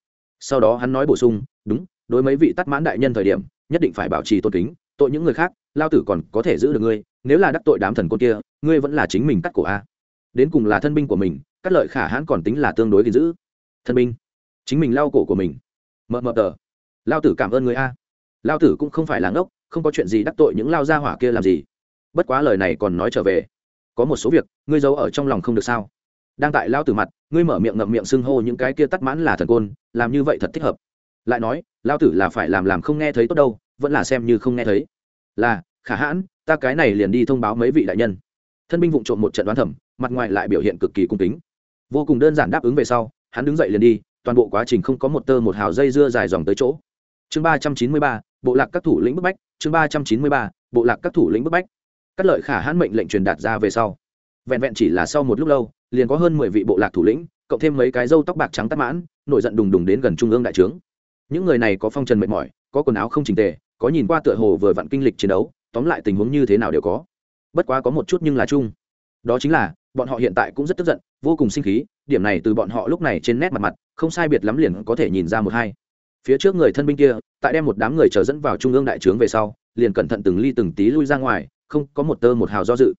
Sau đó hắn nói bổ sung, đúng, đối mấy vị tắt mãn đại nhân thời điểm, nhất định phải bảo trì tôn kính, tội những người khác, lao tử còn có thể giữ được ngươi, nếu là đắc tội đám thần côn kia, ngươi vẫn là chính mình cắt cổ a. Đến cùng là thân binh của mình cắt lợi khả hãn còn tính là tương đối gìn giữ. Thân binh, chính mình lao cổ của mình. Mờ mờ tờ, lao tử cảm ơn người a. Lao tử cũng không phải là ngốc, không có chuyện gì đắc tội những lao gia hỏa kia làm gì. Bất quá lời này còn nói trở về có một số việc, ngươi giấu ở trong lòng không được sao? Đang tại lao tử mặt, ngươi mở miệng ngậm miệng xưng hô những cái kia tắt mãn là thần côn, làm như vậy thật thích hợp. Lại nói, lao tử là phải làm làm không nghe thấy tốt đâu, vẫn là xem như không nghe thấy. Là, khả hãn, ta cái này liền đi thông báo mấy vị đại nhân. Thân binh vụng trộm một trận đoán thẩm, mặt ngoài lại biểu hiện cực kỳ cung kính. Vô cùng đơn giản đáp ứng về sau, hắn đứng dậy liền đi, toàn bộ quá trình không có một tơ một hào dây dưa dài dòng tới chỗ. Chương ba trăm chín mươi ba, bộ lạc các thủ lĩnh bức bách, chương ba trăm chín mươi ba, bộ lạc các thủ lĩnh bức bách các lợi khả hãn mệnh lệnh truyền đạt ra về sau. Vẹn vẹn chỉ là sau một lúc lâu, liền có hơn mười vị bộ lạc thủ lĩnh, cộng thêm mấy cái râu tóc bạc trắng tắt mãn, nổi giận đùng đùng đến gần trung ương đại trướng. Những người này có phong trần mệt mỏi, có quần áo không trình tề, có nhìn qua tựa hồ vừa vặn kinh lịch chiến đấu, tóm lại tình huống như thế nào đều có. Bất quá có một chút nhưng là chung. Đó chính là, bọn họ hiện tại cũng rất tức giận, vô cùng sinh khí, điểm này từ bọn họ lúc này trên nét mặt mặt, không sai biệt lắm liền có thể nhìn ra một hai. Phía trước người thân binh kia, tại đem một đám người chờ dẫn vào trung ương đại trướng về sau, liền cẩn thận từng ly từng tí lui ra ngoài không có một tơ một hào do dự.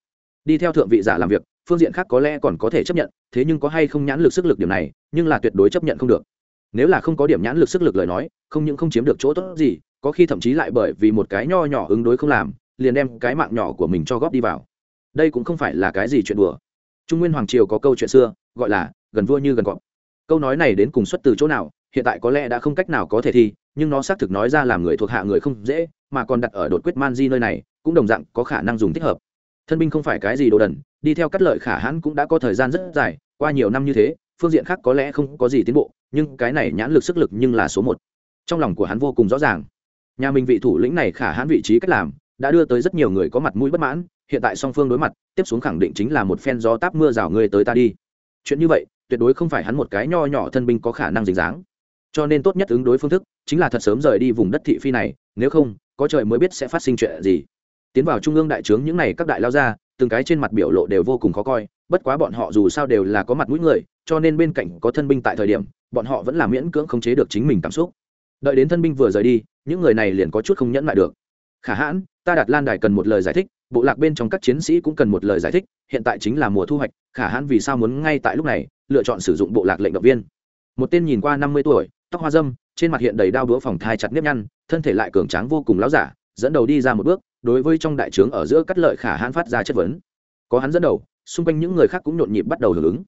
Đi theo thượng vị giả làm việc, phương diện khác có lẽ còn có thể chấp nhận, thế nhưng có hay không nhãn lực sức lực điểm này, nhưng là tuyệt đối chấp nhận không được. Nếu là không có điểm nhãn lực sức lực lời nói, không những không chiếm được chỗ tốt gì, có khi thậm chí lại bởi vì một cái nho nhỏ ứng đối không làm, liền đem cái mạng nhỏ của mình cho góp đi vào. Đây cũng không phải là cái gì chuyện đùa. Trung nguyên hoàng triều có câu chuyện xưa, gọi là gần vua như gần cọp câu nói này đến cùng xuất từ chỗ nào hiện tại có lẽ đã không cách nào có thể thi, nhưng nó xác thực nói ra làm người thuộc hạ người không dễ, mà còn đặt ở đột quyết man di nơi này, cũng đồng dạng có khả năng dùng thích hợp. Thân binh không phải cái gì đồ đần, đi theo cắt lợi khả hãn cũng đã có thời gian rất dài, qua nhiều năm như thế, phương diện khác có lẽ không có gì tiến bộ, nhưng cái này nhãn lực sức lực nhưng là số một. Trong lòng của hắn vô cùng rõ ràng. Nhà mình vị thủ lĩnh này khả hãn vị trí cách làm, đã đưa tới rất nhiều người có mặt mũi bất mãn, hiện tại song phương đối mặt, tiếp xuống khẳng định chính là một phen gió táp mưa rào người tới ta đi. Chuyện như vậy, tuyệt đối không phải hắn một cái nho nhỏ thân binh có khả năng dính dáng cho nên tốt nhất ứng đối phương thức chính là thật sớm rời đi vùng đất thị phi này, nếu không, có trời mới biết sẽ phát sinh chuyện gì. Tiến vào trung ương đại trướng những n à y các đại lao ra từng cái trên mặt biểu lộ đều vô cùng khó coi, bất quá bọn họ dù sao đều là có mặt mũi người, cho nên bên cạnh có thân binh tại thời điểm, bọn họ vẫn là miễn cưỡng khống chế được chính mình cảm xúc. Đợi đến thân binh vừa rời đi, những người này liền có chút không nhẫn lại được. Khả hãn, ta đặt lan đài cần một lời giải thích, bộ lạc bên trong các chiến sĩ cũng cần một lời giải thích, hiện tại chính là mùa thu hoạch, khả hãn vì sao muốn ngay tại lúc này lựa chọn sử dụng bộ lạc lệnh động viên. Một tên nhìn qua năm mươi tuổi tóc hoa dâm, trên mặt hiện đầy đao đũa phòng thai chặt nếp nhăn, thân thể lại cường tráng vô cùng láo giả, dẫn đầu đi ra một bước, đối với trong đại trướng ở giữa cắt lợi khả hãn phát ra chất vấn. Có hắn dẫn đầu, xung quanh những người khác cũng nhộn nhịp bắt đầu hưởng ứng.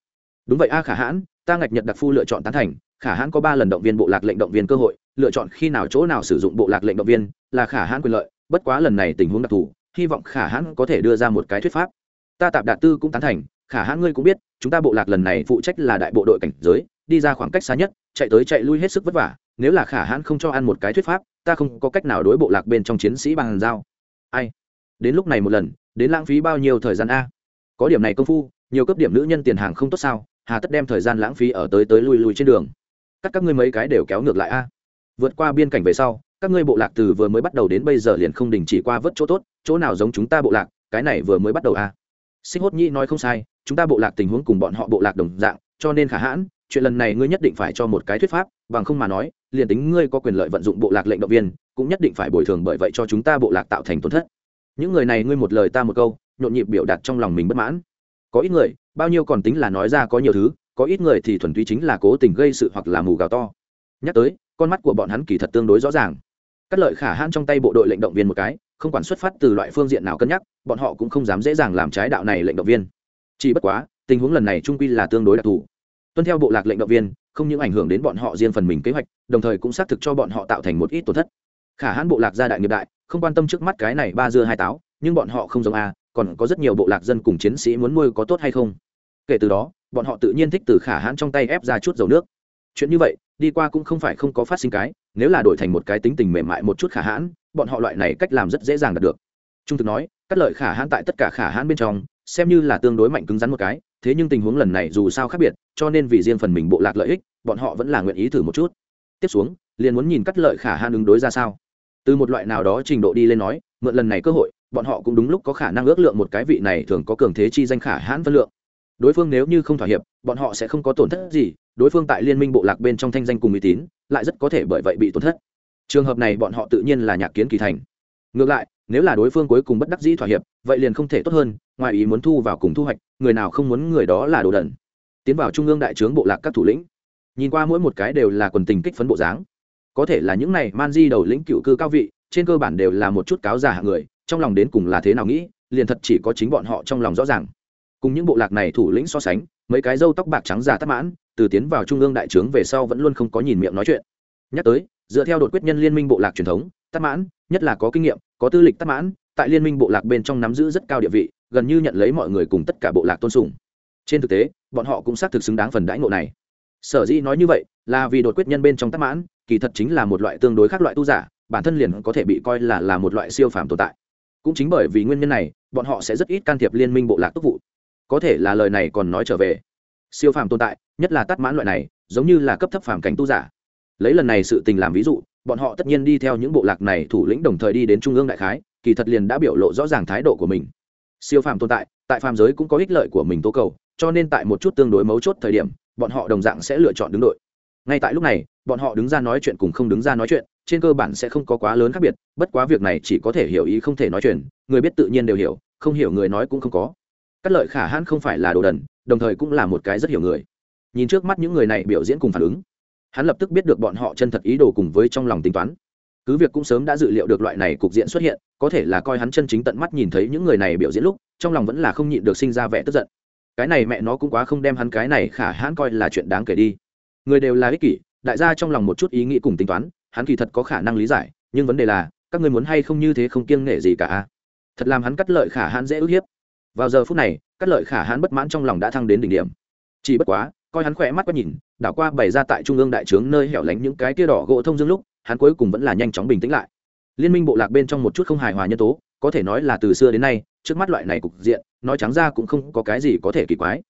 Đúng vậy a, khả hãn, ta ngạch nhật đặc phu lựa chọn tán thành, khả hãn có ba lần động viên bộ lạc lệnh động viên cơ hội, lựa chọn khi nào chỗ nào sử dụng bộ lạc lệnh động viên là khả hãn quyền lợi, bất quá lần này tình huống đặc thù, hy vọng khả hãn có thể đưa ra một cái thuyết pháp. Ta tạp đạt tư cũng tán thành, khả hãn ngươi cũng biết, chúng ta bộ lạc lần này phụ trách là đại bộ đội cảnh giới đi ra khoảng cách xa nhất, chạy tới chạy lui hết sức vất vả, nếu là khả hãn không cho ăn một cái thuyết pháp, ta không có cách nào đối bộ lạc bên trong chiến sĩ bằng dao ai? Đến lúc này một lần, đến lãng phí bao nhiêu thời gian a? Có điểm này công phu, nhiều cấp điểm nữ nhân tiền hàng không tốt sao? Hà tất đem thời gian lãng phí ở tới tới lui lui trên đường. Cắt các ngươi mấy cái đều kéo ngược lại a. Vượt qua biên cảnh về sau, các ngươi bộ lạc từ vừa mới bắt đầu đến bây giờ liền không đình chỉ qua vớt chỗ tốt, chỗ nào giống chúng ta bộ lạc, cái này vừa mới bắt đầu a. Xích hốt nhi nói không sai, chúng ta bộ lạc tình huống cùng bọn họ bộ lạc đồng dạng, cho nên khả hãn chuyện lần này ngươi nhất định phải cho một cái thuyết pháp, bằng không mà nói, liền tính ngươi có quyền lợi vận dụng bộ lạc lệnh động viên, cũng nhất định phải bồi thường bởi vậy cho chúng ta bộ lạc tạo thành tổn thất. Những người này ngươi một lời ta một câu, nhộn nhịp biểu đạt trong lòng mình bất mãn. Có ít người, bao nhiêu còn tính là nói ra có nhiều thứ, có ít người thì thuần túy chính là cố tình gây sự hoặc là mù gào to. Nhắc tới, con mắt của bọn hắn kỳ thật tương đối rõ ràng. Các lợi khả hãn trong tay bộ đội lệnh động viên một cái, không quản xuất phát từ loại phương diện nào cân nhắc, bọn họ cũng không dám dễ dàng làm trái đạo này lệnh động viên. Chỉ bất quá, tình huống lần này trung quy là tương đối đặc thù tuân theo bộ lạc lệnh động viên, không những ảnh hưởng đến bọn họ riêng phần mình kế hoạch, đồng thời cũng xác thực cho bọn họ tạo thành một ít tổn thất. Khả hãn bộ lạc gia đại nghiệp đại, không quan tâm trước mắt cái này ba dưa hai táo, nhưng bọn họ không giống a, còn có rất nhiều bộ lạc dân cùng chiến sĩ muốn nuôi có tốt hay không. Kể từ đó, bọn họ tự nhiên thích từ khả hãn trong tay ép ra chút dầu nước. Chuyện như vậy, đi qua cũng không phải không có phát sinh cái, nếu là đổi thành một cái tính tình mềm mại một chút khả hãn, bọn họ loại này cách làm rất dễ dàng đạt được. Trung thực nói, cắt lợi khả hãn tại tất cả khả hãn bên trong, xem như là tương đối mạnh cứng rắn một cái thế nhưng tình huống lần này dù sao khác biệt, cho nên vì riêng phần mình bộ lạc lợi ích, bọn họ vẫn là nguyện ý thử một chút. Tiếp xuống, liền muốn nhìn cắt lợi khả han ứng đối ra sao. Từ một loại nào đó trình độ đi lên nói, mượn lần này cơ hội, bọn họ cũng đúng lúc có khả năng ước lượng một cái vị này thường có cường thế chi danh khả hãn phân lượng. Đối phương nếu như không thỏa hiệp, bọn họ sẽ không có tổn thất gì, đối phương tại liên minh bộ lạc bên trong thanh danh cùng uy tín, lại rất có thể bởi vậy bị tổn thất. Trường hợp này bọn họ tự nhiên là nhạc kiến kỳ thành ngược lại, nếu là đối phương cuối cùng bất đắc dĩ thỏa hiệp, vậy liền không thể tốt hơn, ngoài ý muốn thu vào cùng thu hoạch, người nào không muốn người đó là đồ đần. Tiến vào trung ương đại trướng bộ lạc các thủ lĩnh. Nhìn qua mỗi một cái đều là quần tình kích phấn bộ dáng. Có thể là những này man di đầu lĩnh cựu cư cao vị, trên cơ bản đều là một chút cáo giả hạng người, trong lòng đến cùng là thế nào nghĩ, liền thật chỉ có chính bọn họ trong lòng rõ ràng. Cùng những bộ lạc này thủ lĩnh so sánh, mấy cái râu tóc bạc trắng già tắc mãn, từ tiến vào trung ương đại trướng về sau vẫn luôn không có nhìn miệng nói chuyện. Nhắc tới, dựa theo đột quyết nhân liên minh bộ lạc truyền thống tắc mãn nhất là có kinh nghiệm, có tư lịch tắc mãn, tại liên minh bộ lạc bên trong nắm giữ rất cao địa vị, gần như nhận lấy mọi người cùng tất cả bộ lạc tôn sùng. Trên thực tế, bọn họ cũng xác thực xứng đáng phần đãi ngộ này. Sở dĩ nói như vậy, là vì đột quyết nhân bên trong tắc mãn, kỳ thật chính là một loại tương đối khác loại tu giả, bản thân liền có thể bị coi là là một loại siêu phàm tồn tại. Cũng chính bởi vì nguyên nhân này, bọn họ sẽ rất ít can thiệp liên minh bộ lạc tốc vụ. Có thể là lời này còn nói trở về. Siêu phàm tồn tại, nhất là tắc mãn loại này, giống như là cấp thấp phàm cảnh tu giả. Lấy lần này sự tình làm ví dụ bọn họ tất nhiên đi theo những bộ lạc này thủ lĩnh đồng thời đi đến trung ương đại khái, kỳ thật liền đã biểu lộ rõ ràng thái độ của mình. Siêu phàm tồn tại tại phàm giới cũng có ích lợi của mình tố cầu, cho nên tại một chút tương đối mấu chốt thời điểm, bọn họ đồng dạng sẽ lựa chọn đứng đội. Ngay tại lúc này, bọn họ đứng ra nói chuyện cùng không đứng ra nói chuyện, trên cơ bản sẽ không có quá lớn khác biệt, bất quá việc này chỉ có thể hiểu ý không thể nói chuyện, người biết tự nhiên đều hiểu, không hiểu người nói cũng không có. Cắt lợi khả hãn không phải là đồ đần, đồng thời cũng là một cái rất hiểu người. Nhìn trước mắt những người này biểu diễn cùng phản ứng hắn lập tức biết được bọn họ chân thật ý đồ cùng với trong lòng tính toán. Cứ việc cũng sớm đã dự liệu được loại này cục diện xuất hiện, có thể là coi hắn chân chính tận mắt nhìn thấy những người này biểu diễn lúc, trong lòng vẫn là không nhịn được sinh ra vẻ tức giận. Cái này mẹ nó cũng quá không đem hắn cái này khả hãn coi là chuyện đáng kể đi. Người đều là ích kỷ, đại gia trong lòng một chút ý nghĩ cùng tính toán, hắn kỳ thật có khả năng lý giải, nhưng vấn đề là, các người muốn hay không như thế không kiêng nể gì cả. Thật làm hắn cắt lợi khả hãn dễ ức hiếp. Vào giờ phút này, cắt lợi khả hãn bất mãn trong lòng đã thăng đến đỉnh điểm. Chỉ bất quá coi hắn khỏe mắt quét nhìn, đảo qua bày ra tại trung ương đại trướng nơi hẻo lánh những cái tia đỏ gỗ thông dương lúc, hắn cuối cùng vẫn là nhanh chóng bình tĩnh lại. Liên minh bộ lạc bên trong một chút không hài hòa nhân tố, có thể nói là từ xưa đến nay, trước mắt loại này cục diện, nói trắng ra cũng không có cái gì có thể kỳ quái.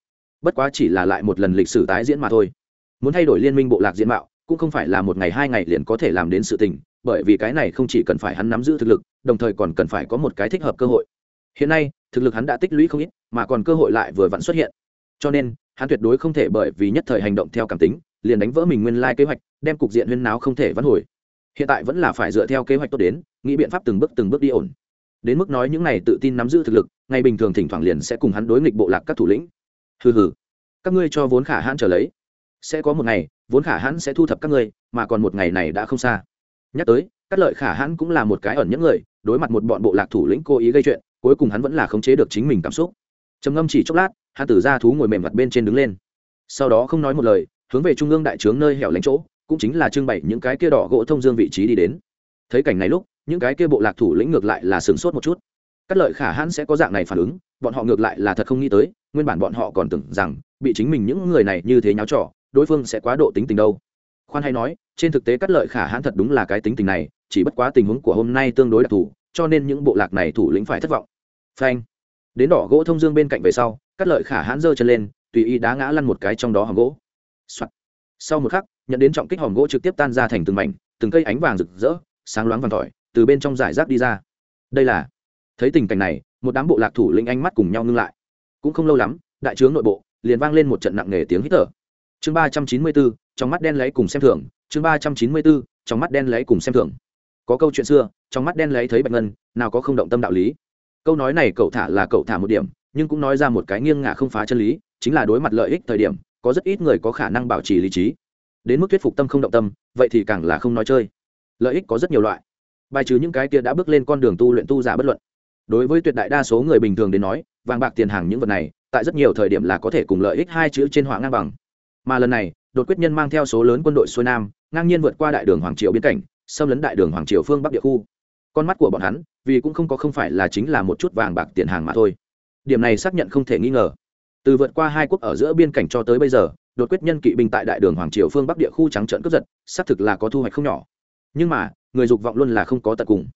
Bất quá chỉ là lại một lần lịch sử tái diễn mà thôi. Muốn thay đổi liên minh bộ lạc diện mạo, cũng không phải là một ngày hai ngày liền có thể làm đến sự tình, bởi vì cái này không chỉ cần phải hắn nắm giữ thực lực, đồng thời còn cần phải có một cái thích hợp cơ hội. Hiện nay, thực lực hắn đã tích lũy không ít, mà còn cơ hội lại vừa vặn xuất hiện. Cho nên hắn tuyệt đối không thể bởi vì nhất thời hành động theo cảm tính, liền đánh vỡ mình nguyên lai kế hoạch, đem cục diện huyên náo không thể vãn hồi. Hiện tại vẫn là phải dựa theo kế hoạch tốt đến, nghĩ biện pháp từng bước từng bước đi ổn. Đến mức nói những này tự tin nắm giữ thực lực, ngày bình thường thỉnh thoảng liền sẽ cùng hắn đối nghịch bộ lạc các thủ lĩnh. Hừ hừ. Các ngươi cho vốn khả hãn trở lấy. Sẽ có một ngày, vốn khả hãn sẽ thu thập các ngươi, mà còn một ngày này đã không xa. Nhắc tới các lợi khả hãn cũng là một cái ẩn những người, đối mặt một bọn bộ lạc thủ lĩnh cố ý gây chuyện, cuối cùng hắn vẫn là khống chế được chính mình cảm xúc trầm ngâm chỉ chốc lát hắn tử ra thú ngồi mềm mặt bên trên đứng lên. Sau đó không nói một lời, hướng về trung ương đại trướng nơi hẻo lánh chỗ, cũng chính là trưng bày những cái kia đỏ gỗ thông dương vị trí đi đến. Thấy cảnh này lúc, những cái kia bộ lạc thủ lĩnh ngược lại là sửng sốt một chút. Các lợi khả hãn sẽ có dạng này phản ứng, bọn họ ngược lại là thật không nghĩ tới, nguyên bản bọn họ còn tưởng rằng, bị chính mình những người này như thế nháo trò, đối phương sẽ quá độ tính tình đâu. Khoan hay nói, trên thực tế cắt lợi khả hãn thật đúng là cái tính tình này, chỉ bất quá tình huống của hôm nay tương đối đặc thù, cho nên những bộ lạc này thủ lĩnh phải thất vọng. Phanh đến đỏ gỗ thông dương bên cạnh về sau, cắt lợi khả hãn giơ chân lên, tùy ý đá ngã lăn một cái trong đó hòm gỗ、Soạn. sau một khắc, nhận đến trọng kích hòm gỗ trực tiếp tan ra thành từng mảnh, từng cây ánh vàng rực rỡ, sáng loáng vàng tỏi, từ bên trong giải rác đi ra. Đây là, thấy tình cảnh này, một đám bộ lạc thủ lĩnh ánh mắt cùng nhau ngưng lại. Cũng không lâu lắm, đại trướng nội bộ, liền vang lên một trận nặng nề tiếng hít thở. Chương ba trăm chín mươi bốn, trong mắt đen lấy cùng xem thưởng chương ba trăm chín mươi bốn, trong mắt đen lấy cùng xem thưởng có câu chuyện xưa, trong mắt đen lấy thấy bạch ngân, nào có không động tâm đạo lý câu nói này cậu thả là cậu thả một điểm, nhưng cũng nói ra một cái nghiêng ngả không phá chân lý, chính là đối mặt lợi ích thời điểm, có rất ít người có khả năng bảo trì lý trí. Đến mức thuyết phục tâm không động tâm, vậy thì càng là không nói chơi. Lợi ích có rất nhiều loại. Bài trừ những cái kia đã bước lên con đường tu luyện tu giả bất luận. Đối với tuyệt đại đa số người bình thường đến nói, vàng bạc tiền hàng những vật này, tại rất nhiều thời điểm là có thể cùng lợi ích hai chữ trên họa ngang bằng. Mà lần này, đột quyết nhân mang theo số lớn quân đội xuôi nam, ngang nhiên vượt qua đại đường hoàng triều biên cảnh, xâm lấn đại đường hoàng triều phương bắc địa khu con mắt của bọn hắn, vì cũng không có không phải là chính là một chút vàng bạc tiền hàng mà thôi. Điểm này xác nhận không thể nghi ngờ. Từ vượt qua hai quốc ở giữa biên cảnh cho tới bây giờ, đột quyết nhân kỵ binh tại đại đường hoàng triều phương bắc địa khu trắng trợn cướp giật, xác thực là có thu hoạch không nhỏ. Nhưng mà, người dục vọng luôn là không có tận cùng.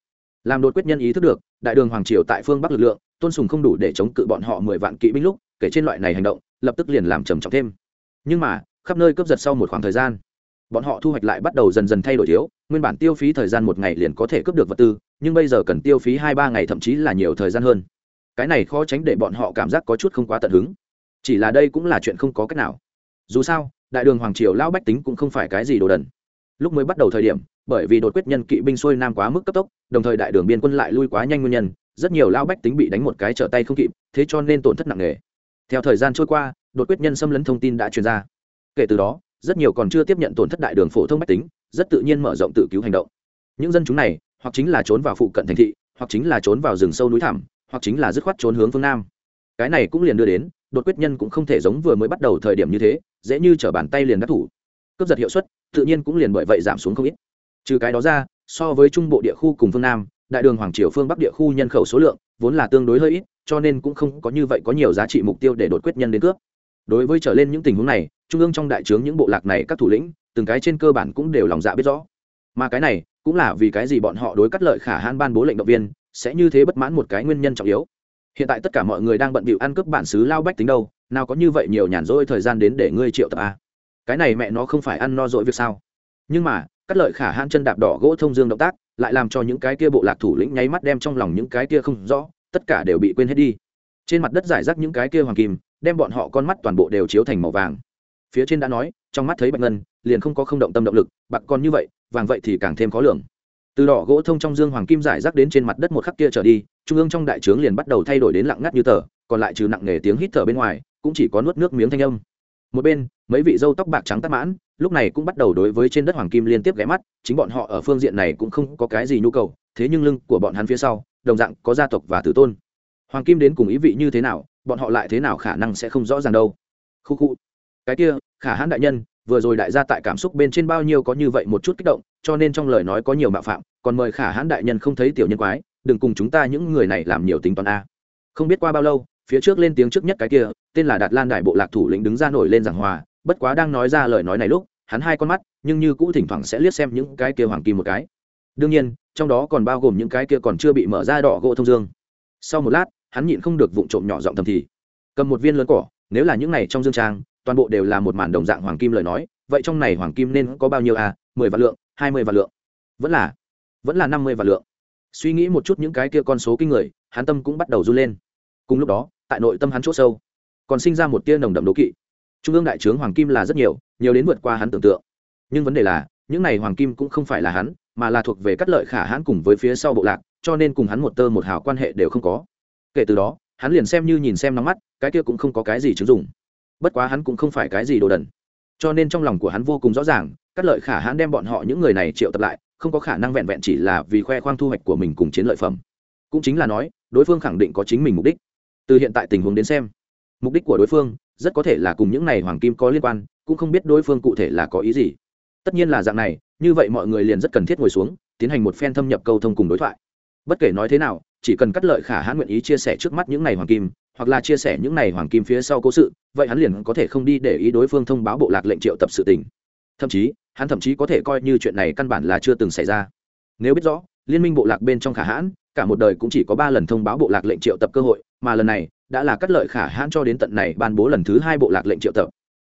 Làm đột quyết nhân ý thức được, đại đường hoàng triều tại phương bắc lực lượng, tôn sùng không đủ để chống cự bọn họ mười vạn kỵ binh lúc, kể trên loại này hành động, lập tức liền làm trầm trọng thêm. Nhưng mà, khắp nơi cướp giật sau một khoảng thời gian, bọn họ thu hoạch lại bắt đầu dần dần thay đổi thiếu, nguyên bản tiêu phí thời gian một ngày liền có thể cướp được vật tư nhưng bây giờ cần tiêu phí hai ba ngày thậm chí là nhiều thời gian hơn. Cái này khó tránh để bọn họ cảm giác có chút không quá tận hứng. Chỉ là đây cũng là chuyện không có cách nào. Dù sao, đại đường hoàng triều lão bách tính cũng không phải cái gì đồ đần. Lúc mới bắt đầu thời điểm, bởi vì đột quyết nhân kỵ binh xuôi nam quá mức cấp tốc, đồng thời đại đường biên quân lại lui quá nhanh nguyên nhân, rất nhiều lão bách tính bị đánh một cái trở tay không kịp, thế cho nên tổn thất nặng nề. Theo thời gian trôi qua, đột quyết nhân xâm lấn thông tin đã truyền ra. Kể từ đó, rất nhiều còn chưa tiếp nhận tổn thất đại đường phổ thông bách tính, rất tự nhiên mở rộng tự cứu hành động. Những dân chúng này hoặc chính là trốn vào phụ cận thành thị, hoặc chính là trốn vào rừng sâu núi thẳm, hoặc chính là dứt khoát trốn hướng phương nam. Cái này cũng liền đưa đến, đột quyết nhân cũng không thể giống vừa mới bắt đầu thời điểm như thế, dễ như t r ở bàn tay liền đắc thủ. Cướp giật hiệu suất, tự nhiên cũng liền bởi vậy giảm xuống không ít. Trừ cái đó ra, so với trung bộ địa khu cùng phương nam, đại đường hoàng triều phương bắc địa khu nhân khẩu số lượng vốn là tương đối hơi ít, cho nên cũng không có như vậy có nhiều giá trị mục tiêu để đột quyết nhân đến cướp. Đối với trở lên những tình huống này, trung ương trong đại trướng những bộ lạc này các thủ lĩnh, từng cái trên cơ bản cũng đều lòng dạ biết rõ. Mà cái này cũng là vì cái gì bọn họ đối cắt lợi khả hãn ban bố lệnh động viên, sẽ như thế bất mãn một cái nguyên nhân trọng yếu. Hiện tại tất cả mọi người đang bận bịu ăn cướp bản xứ lao bách tính đâu, nào có như vậy nhiều nhàn rỗi thời gian đến để ngươi triệu tập a cái này mẹ nó không phải ăn no dỗi việc sao? Nhưng mà, cắt lợi khả hãn chân đạp đỏ gỗ thông dương động tác, lại làm cho những cái kia bộ lạc thủ lĩnh nháy mắt đem trong lòng những cái kia không rõ, tất cả đều bị quên hết đi. Trên mặt đất giải rác những cái kia hoàng kim, đem bọn họ con mắt toàn bộ đều chiếu thành màu vàng. Phía trên đã nói, trong mắt thấy bạch ngân, liền không có không động tâm động lực, bạc còn như vậy vàng vậy thì càng thêm khó lường. Từ đỏ gỗ thông trong dương hoàng kim giải rác đến trên mặt đất một khắc kia trở đi, trung ương trong đại trướng liền bắt đầu thay đổi đến lặng ngắt như tờ, còn lại trừ nặng nề tiếng hít thở bên ngoài, cũng chỉ có nuốt nước miếng thanh âm. Một bên, mấy vị dâu tóc bạc trắng tát mãn, lúc này cũng bắt đầu đối với trên đất hoàng kim liên tiếp ghé mắt, chính bọn họ ở phương diện này cũng không có cái gì nhu cầu, thế nhưng lưng của bọn hắn phía sau, đồng dạng có gia tộc và tử tôn. Hoàng kim đến cùng ý vị như thế nào, bọn họ lại thế nào khả năng sẽ không rõ ràng đâu. Khu khu. Cái kia, khả hãn đại nhân vừa rồi đại gia tại cảm xúc bên trên bao nhiêu có như vậy một chút kích động, cho nên trong lời nói có nhiều mạo phạm, còn mời khả hãn đại nhân không thấy tiểu nhân quái, đừng cùng chúng ta những người này làm nhiều tính toán a. Không biết qua bao lâu, phía trước lên tiếng trước nhất cái kia, tên là đạt lan đại bộ lạc thủ lĩnh đứng ra nổi lên giảng hòa, bất quá đang nói ra lời nói này lúc, hắn hai con mắt, nhưng như cũ thỉnh thoảng sẽ liếc xem những cái kia hoàng kim một cái. Đương nhiên, trong đó còn bao gồm những cái kia còn chưa bị mở ra đỏ gỗ thông dương. Sau một lát, hắn nhịn không được vụng trộm nhỏ giọng thầm thì, cầm một viên lớn cỏ, nếu là những này trong dương trang toàn bộ đều là một màn đồng dạng hoàng kim lời nói, vậy trong này hoàng kim nên có bao nhiêu à? mười vạn lượng, hai mươi vạn lượng. Vẫn là vẫn là năm mươi vạn lượng. Suy nghĩ một chút những cái kia con số kinh người, hắn tâm cũng bắt đầu run lên. Cùng lúc đó, tại nội tâm hắn chỗ sâu, còn sinh ra một tia nồng đậm đố kỵ. Trung ương đại trướng hoàng kim là rất nhiều nhiều đến vượt qua hắn tưởng tượng. Nhưng vấn đề là, những này hoàng kim cũng không phải là hắn, mà là thuộc về cắt lợi khả hãn cùng với phía sau bộ lạc, cho nên cùng hắn một tơ một hào quan hệ đều không có. Kể từ đó, hắn liền xem như nhìn xem nóng mắt, cái kia cũng không có cái gì chứng dụng bất quá hắn cũng không phải cái gì đồ đần. Cho nên trong lòng của hắn vô cùng rõ ràng cắt lợi khả hãn đem bọn họ những người này triệu tập lại, không có khả năng vẹn vẹn chỉ là vì khoe khoang thu hoạch của mình cùng chiến lợi phẩm. Cũng chính là nói, đối phương khẳng định có chính mình mục đích. Từ hiện tại tình huống đến xem, mục đích của đối phương rất có thể là cùng những này hoàng kim có liên quan, cũng không biết đối phương cụ thể là có ý gì. Tất nhiên là dạng này, như vậy mọi người liền rất cần thiết ngồi xuống, tiến hành một phen thâm nhập câu thông cùng đối thoại. Bất kể nói thế nào, chỉ cần cắt lợi khả hãn nguyện ý chia sẻ trước mắt những này hoàng kim, hoặc là chia sẻ những này hoàng kim phía sau cố sự vậy hắn liền có thể không đi để ý đối phương thông báo bộ lạc lệnh triệu tập sự tình. Thậm chí, hắn thậm chí có thể coi như chuyện này căn bản là chưa từng xảy ra. Nếu biết rõ, liên minh bộ lạc bên trong khả hãn, cả một đời cũng chỉ có ba lần thông báo bộ lạc lệnh triệu tập cơ hội, mà lần này đã là cắt lợi khả hãn cho đến tận này ban bố lần thứ hai bộ lạc lệnh triệu tập.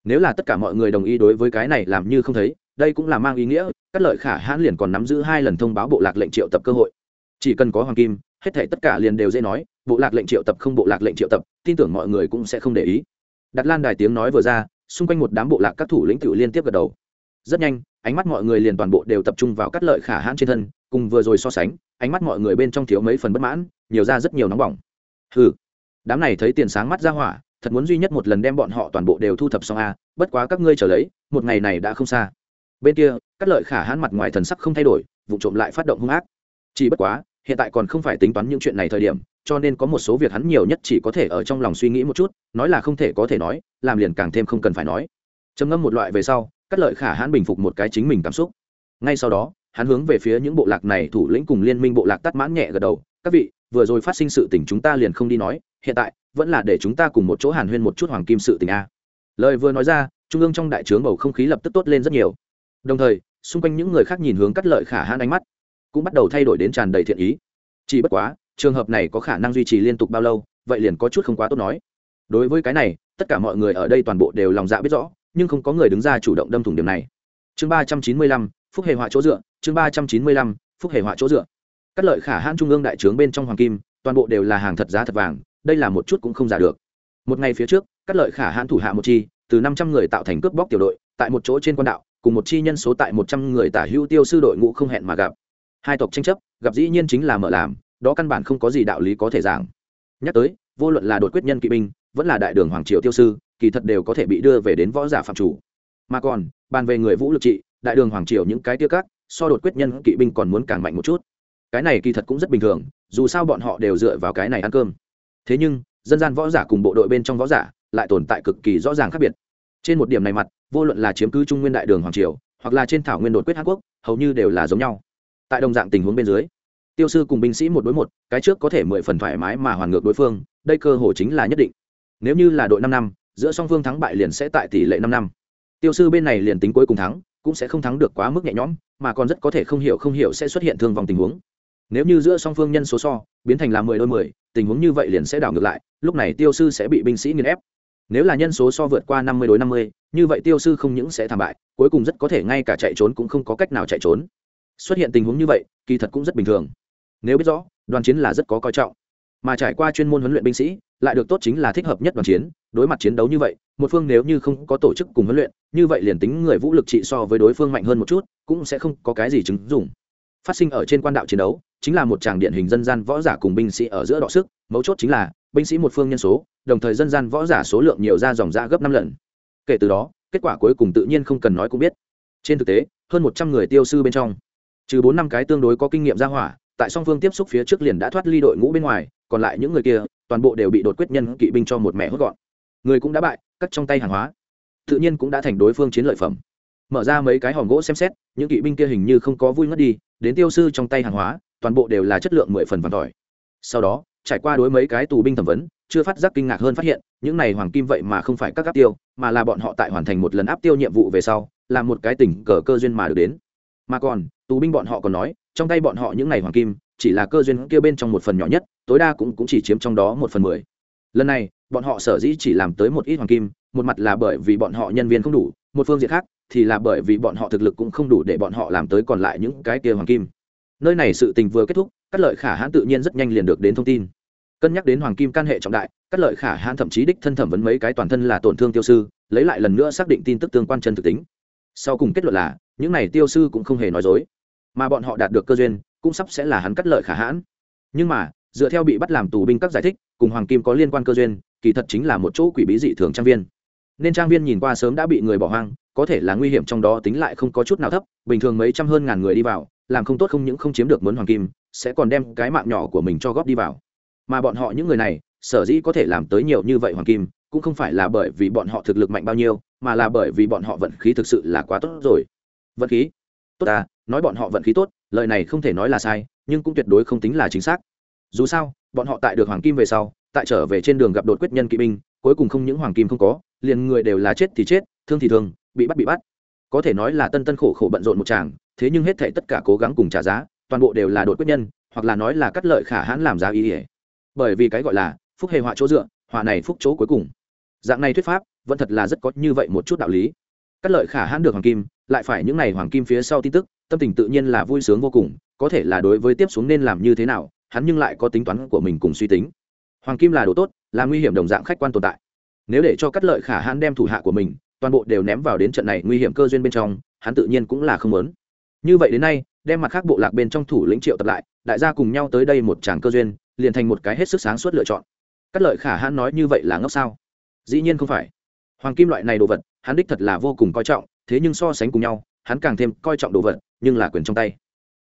Nếu là tất cả mọi người đồng ý đối với cái này làm như không thấy, đây cũng là mang ý nghĩa, cắt lợi khả hãn liền còn nắm giữ hai lần thông báo bộ lạc lệnh triệu tập cơ hội. Chỉ cần có hoàng kim, hết thể tất cả liền đều dễ nói, bộ lạc lệnh triệu tập không bộ lạc lệnh triệu tập, tin tưởng mọi người cũng sẽ không để ý đặt lan đài tiếng nói vừa ra xung quanh một đám bộ lạc các thủ lĩnh tự liên tiếp gật đầu. Rất nhanh ánh mắt mọi người liền toàn bộ đều tập trung vào cắt lợi khả hãn trên thân cùng vừa rồi so sánh ánh mắt mọi người bên trong thiếu mấy phần bất mãn nhiều ra rất nhiều nóng bỏng. Hừ, đám này thấy tiền sáng mắt ra hỏa thật muốn duy nhất một lần đem bọn họ toàn bộ đều thu thập xong a bất quá các ngươi trở lấy một ngày này đã không xa. Bên kia cắt lợi khả hãn mặt ngoài thần sắc không thay đổi vụ trộm lại phát động hung ác. Chỉ bất quá hiện tại còn không phải tính toán những chuyện này thời điểm, cho nên có một số việc hắn nhiều nhất chỉ có thể ở trong lòng suy nghĩ một chút, nói là không thể có thể nói, làm liền càng thêm không cần phải nói. Trầm ngâm một loại về sau, cắt lợi khả hãn bình phục một cái chính mình cảm xúc. Ngay sau đó, hắn hướng về phía những bộ lạc này thủ lĩnh cùng liên minh bộ lạc tắt mãn nhẹ gật đầu, các vị, vừa rồi phát sinh sự tình chúng ta liền không đi nói, hiện tại, vẫn là để chúng ta cùng một chỗ hàn huyên một chút hoàng kim sự tình a. Lời vừa nói ra, trung ương trong đại trướng bầu không khí lập tức tốt lên rất nhiều. Đồng thời, xung quanh những người khác nhìn hướng cắt lợi khả hãn ánh mắt cũng bắt đầu thay đổi đến tràn đầy thiện ý. Chỉ bất quá, trường hợp này có khả năng duy trì liên tục bao lâu, vậy liền có chút không quá tốt nói. Đối với cái này, tất cả mọi người ở đây toàn bộ đều lòng dạ biết rõ, nhưng không có người đứng ra chủ động đâm thủng điểm này. Chương ba trăm chín mươi lăm, phúc hệ họa chỗ dựa, chương ba trăm chín mươi lăm, phúc hệ họa chỗ dựa. Các lợi khả hãn trung ương đại trướng bên trong hoàng kim, toàn bộ đều là hàng thật giá thật vàng, đây là một chút cũng không giả được. Một ngày phía trước, các lợi khả hãn thủ hạ một chi, từ năm trăm người tạo thành cướp bóc tiểu đội, tại một chỗ trên quan đạo, cùng một chi nhân số tại một trăm người tả hữu tiêu sư đội ngũ không hẹn mà gặp hai tộc tranh chấp, gặp dĩ nhiên chính là mở làm, đó căn bản không có gì đạo lý có thể giảng. Nhắc tới, vô luận là đột quyết nhân kỵ binh, vẫn là đại đường hoàng triều tiêu sư, kỳ thật đều có thể bị đưa về đến võ giả phạm chủ. Mà còn, bàn về người vũ lực trị, đại đường hoàng triều những cái tiêu cát so đột quyết nhân kỵ binh còn muốn càng mạnh một chút. Cái này kỳ thật cũng rất bình thường, dù sao bọn họ đều dựa vào cái này ăn cơm. Thế nhưng, dân gian võ giả cùng bộ đội bên trong võ giả lại tồn tại cực kỳ rõ ràng khác biệt. Trên một điểm này mặt, vô luận là chiếm cứ trung nguyên đại đường hoàng triều, hoặc là trên thảo nguyên đột quyết hàn quốc, hầu như đều là giống nhau tại đồng dạng tình huống bên dưới. Tiêu sư cùng binh sĩ một đối một, cái trước có thể mười phần thoải mái mà hoàn ngược đối phương, đây cơ hồ chính là nhất định. Nếu như là đội năm năm, giữa song phương thắng bại liền sẽ tại tỷ lệ năm năm. Tiêu sư bên này liền tính cuối cùng thắng, cũng sẽ không thắng được quá mức nhẹ nhõm, mà còn rất có thể không hiểu không hiểu sẽ xuất hiện thương vòng tình huống. Nếu như giữa song phương nhân số so, biến thành là mười đôi mười, tình huống như vậy liền sẽ đảo ngược lại, lúc này tiêu sư sẽ bị binh sĩ nghiền ép. Nếu là nhân số so vượt qua năm mươi đối năm mươi, như vậy tiêu sư không những sẽ thảm bại, cuối cùng rất có thể ngay cả chạy trốn cũng không có cách nào chạy trốn xuất hiện tình huống như vậy, kỳ thật cũng rất bình thường. Nếu biết rõ, đoàn chiến là rất có coi trọng. Mà trải qua chuyên môn huấn luyện binh sĩ, lại được tốt chính là thích hợp nhất đoàn chiến, đối mặt chiến đấu như vậy, một phương nếu như không có tổ chức cùng huấn luyện, như vậy liền tính người vũ lực trị so với đối phương mạnh hơn một chút, cũng sẽ không có cái gì chứng dùng phát sinh ở trên quan đạo chiến đấu, chính là một tràng điện hình dân gian võ giả cùng binh sĩ ở giữa đọ sức, mấu chốt chính là, binh sĩ một phương nhân số, đồng thời dân gian võ giả số lượng nhiều ra dòng ra gấp năm lần. Kể từ đó, kết quả cuối cùng tự nhiên không cần nói cũng biết. Trên thực tế, hơn một trăm người tiêu sư bên trong trừ bốn năm cái tương đối có kinh nghiệm ra hỏa, tại song phương tiếp xúc phía trước liền đã thoát ly đội ngũ bên ngoài, còn lại những người kia, toàn bộ đều bị đột quyết nhân kỵ binh cho một mẹ hốt gọn. Người cũng đã bại, cắt trong tay hàng hóa. Tự nhiên cũng đã thành đối phương chiến lợi phẩm. Mở ra mấy cái hòm gỗ xem xét, những kỵ binh kia hình như không có vui ngất đi, đến tiêu sư trong tay hàng hóa, toàn bộ đều là chất lượng mười phần vàng tỏi. Sau đó, trải qua đối mấy cái tù binh thẩm vấn, chưa phát giác kinh ngạc hơn phát hiện, những này hoàng kim vậy mà không phải các áp tiêu, mà là bọn họ tại hoàn thành một lần áp tiêu nhiệm vụ về sau, là một cái tình cờ cơ duyên mà được đến mà còn tù binh bọn họ còn nói trong tay bọn họ những này hoàng kim chỉ là cơ duyên kia bên trong một phần nhỏ nhất tối đa cũng, cũng chỉ chiếm trong đó một phần mười. Lần này bọn họ sở dĩ chỉ làm tới một ít hoàng kim một mặt là bởi vì bọn họ nhân viên không đủ một phương diện khác thì là bởi vì bọn họ thực lực cũng không đủ để bọn họ làm tới còn lại những cái kia hoàng kim. Nơi này sự tình vừa kết thúc các lợi khả hãn tự nhiên rất nhanh liền được đến thông tin. Cân nhắc đến hoàng kim can hệ trọng đại các lợi khả hãn thậm chí đích thân thẩm vấn mấy cái toàn thân là tổn thương tiêu sư lấy lại lần nữa xác định tin tức tương quan chân thực tính. Sau cùng kết luận là những này tiêu sư cũng không hề nói dối. Mà bọn họ đạt được cơ duyên, cũng sắp sẽ là hắn cắt lợi khả hãn. Nhưng mà, dựa theo bị bắt làm tù binh các giải thích, cùng hoàng kim có liên quan cơ duyên, kỳ thật chính là một chỗ quỷ bí dị thường trang viên. Nên trang viên nhìn qua sớm đã bị người bỏ hoang, có thể là nguy hiểm trong đó tính lại không có chút nào thấp, bình thường mấy trăm hơn ngàn người đi vào, làm không tốt không những không chiếm được muốn hoàng kim, sẽ còn đem cái mạng nhỏ của mình cho góp đi vào. Mà bọn họ những người này, sở dĩ có thể làm tới nhiều như vậy hoàng kim, cũng không phải là bởi vì bọn họ thực lực mạnh bao nhiêu, mà là bởi vì bọn họ vận khí thực sự là quá tốt rồi vận khí. Tốt à nói bọn họ vận khí tốt, lời này không thể nói là sai, nhưng cũng tuyệt đối không tính là chính xác. Dù sao, bọn họ tại được hoàng kim về sau, tại trở về trên đường gặp đột quyết nhân kỵ binh, cuối cùng không những hoàng kim không có, liền người đều là chết thì chết, thương thì thương, bị bắt bị bắt. Có thể nói là tân tân khổ khổ bận rộn một chàng, thế nhưng hết thể tất cả cố gắng cùng trả giá, toàn bộ đều là đột quyết nhân, hoặc là nói là cắt lợi khả hãn làm giá ý ỉa. Bởi vì cái gọi là, phúc hề họa chỗ dựa, họa này phúc chỗ cuối cùng. Dạng này thuyết pháp, vẫn thật là rất có như vậy một chút đạo lý. Cắt lợi khả hãn được hoàng kim lại phải những ngày hoàng kim phía sau tin tức, tâm tình tự nhiên là vui sướng vô cùng, có thể là đối với tiếp xuống nên làm như thế nào, hắn nhưng lại có tính toán của mình cùng suy tính. Hoàng kim là đồ tốt, là nguy hiểm đồng dạng khách quan tồn tại. Nếu để cho cắt lợi khả hãn đem thủ hạ của mình, toàn bộ đều ném vào đến trận này nguy hiểm cơ duyên bên trong, hắn tự nhiên cũng là không lớn như vậy đến nay, đem mặt khác bộ lạc bên trong thủ lĩnh triệu tập lại, đại gia cùng nhau tới đây một tràng cơ duyên, liền thành một cái hết sức sáng suốt lựa chọn. Cắt lợi khả hãn nói như vậy là ngốc sao? Dĩ nhiên không phải. Hoàng kim loại này đồ vật, hắn đích thật là vô cùng coi trọng thế nhưng so sánh cùng nhau, hắn càng thêm coi trọng đồ vật, nhưng là quyền trong tay.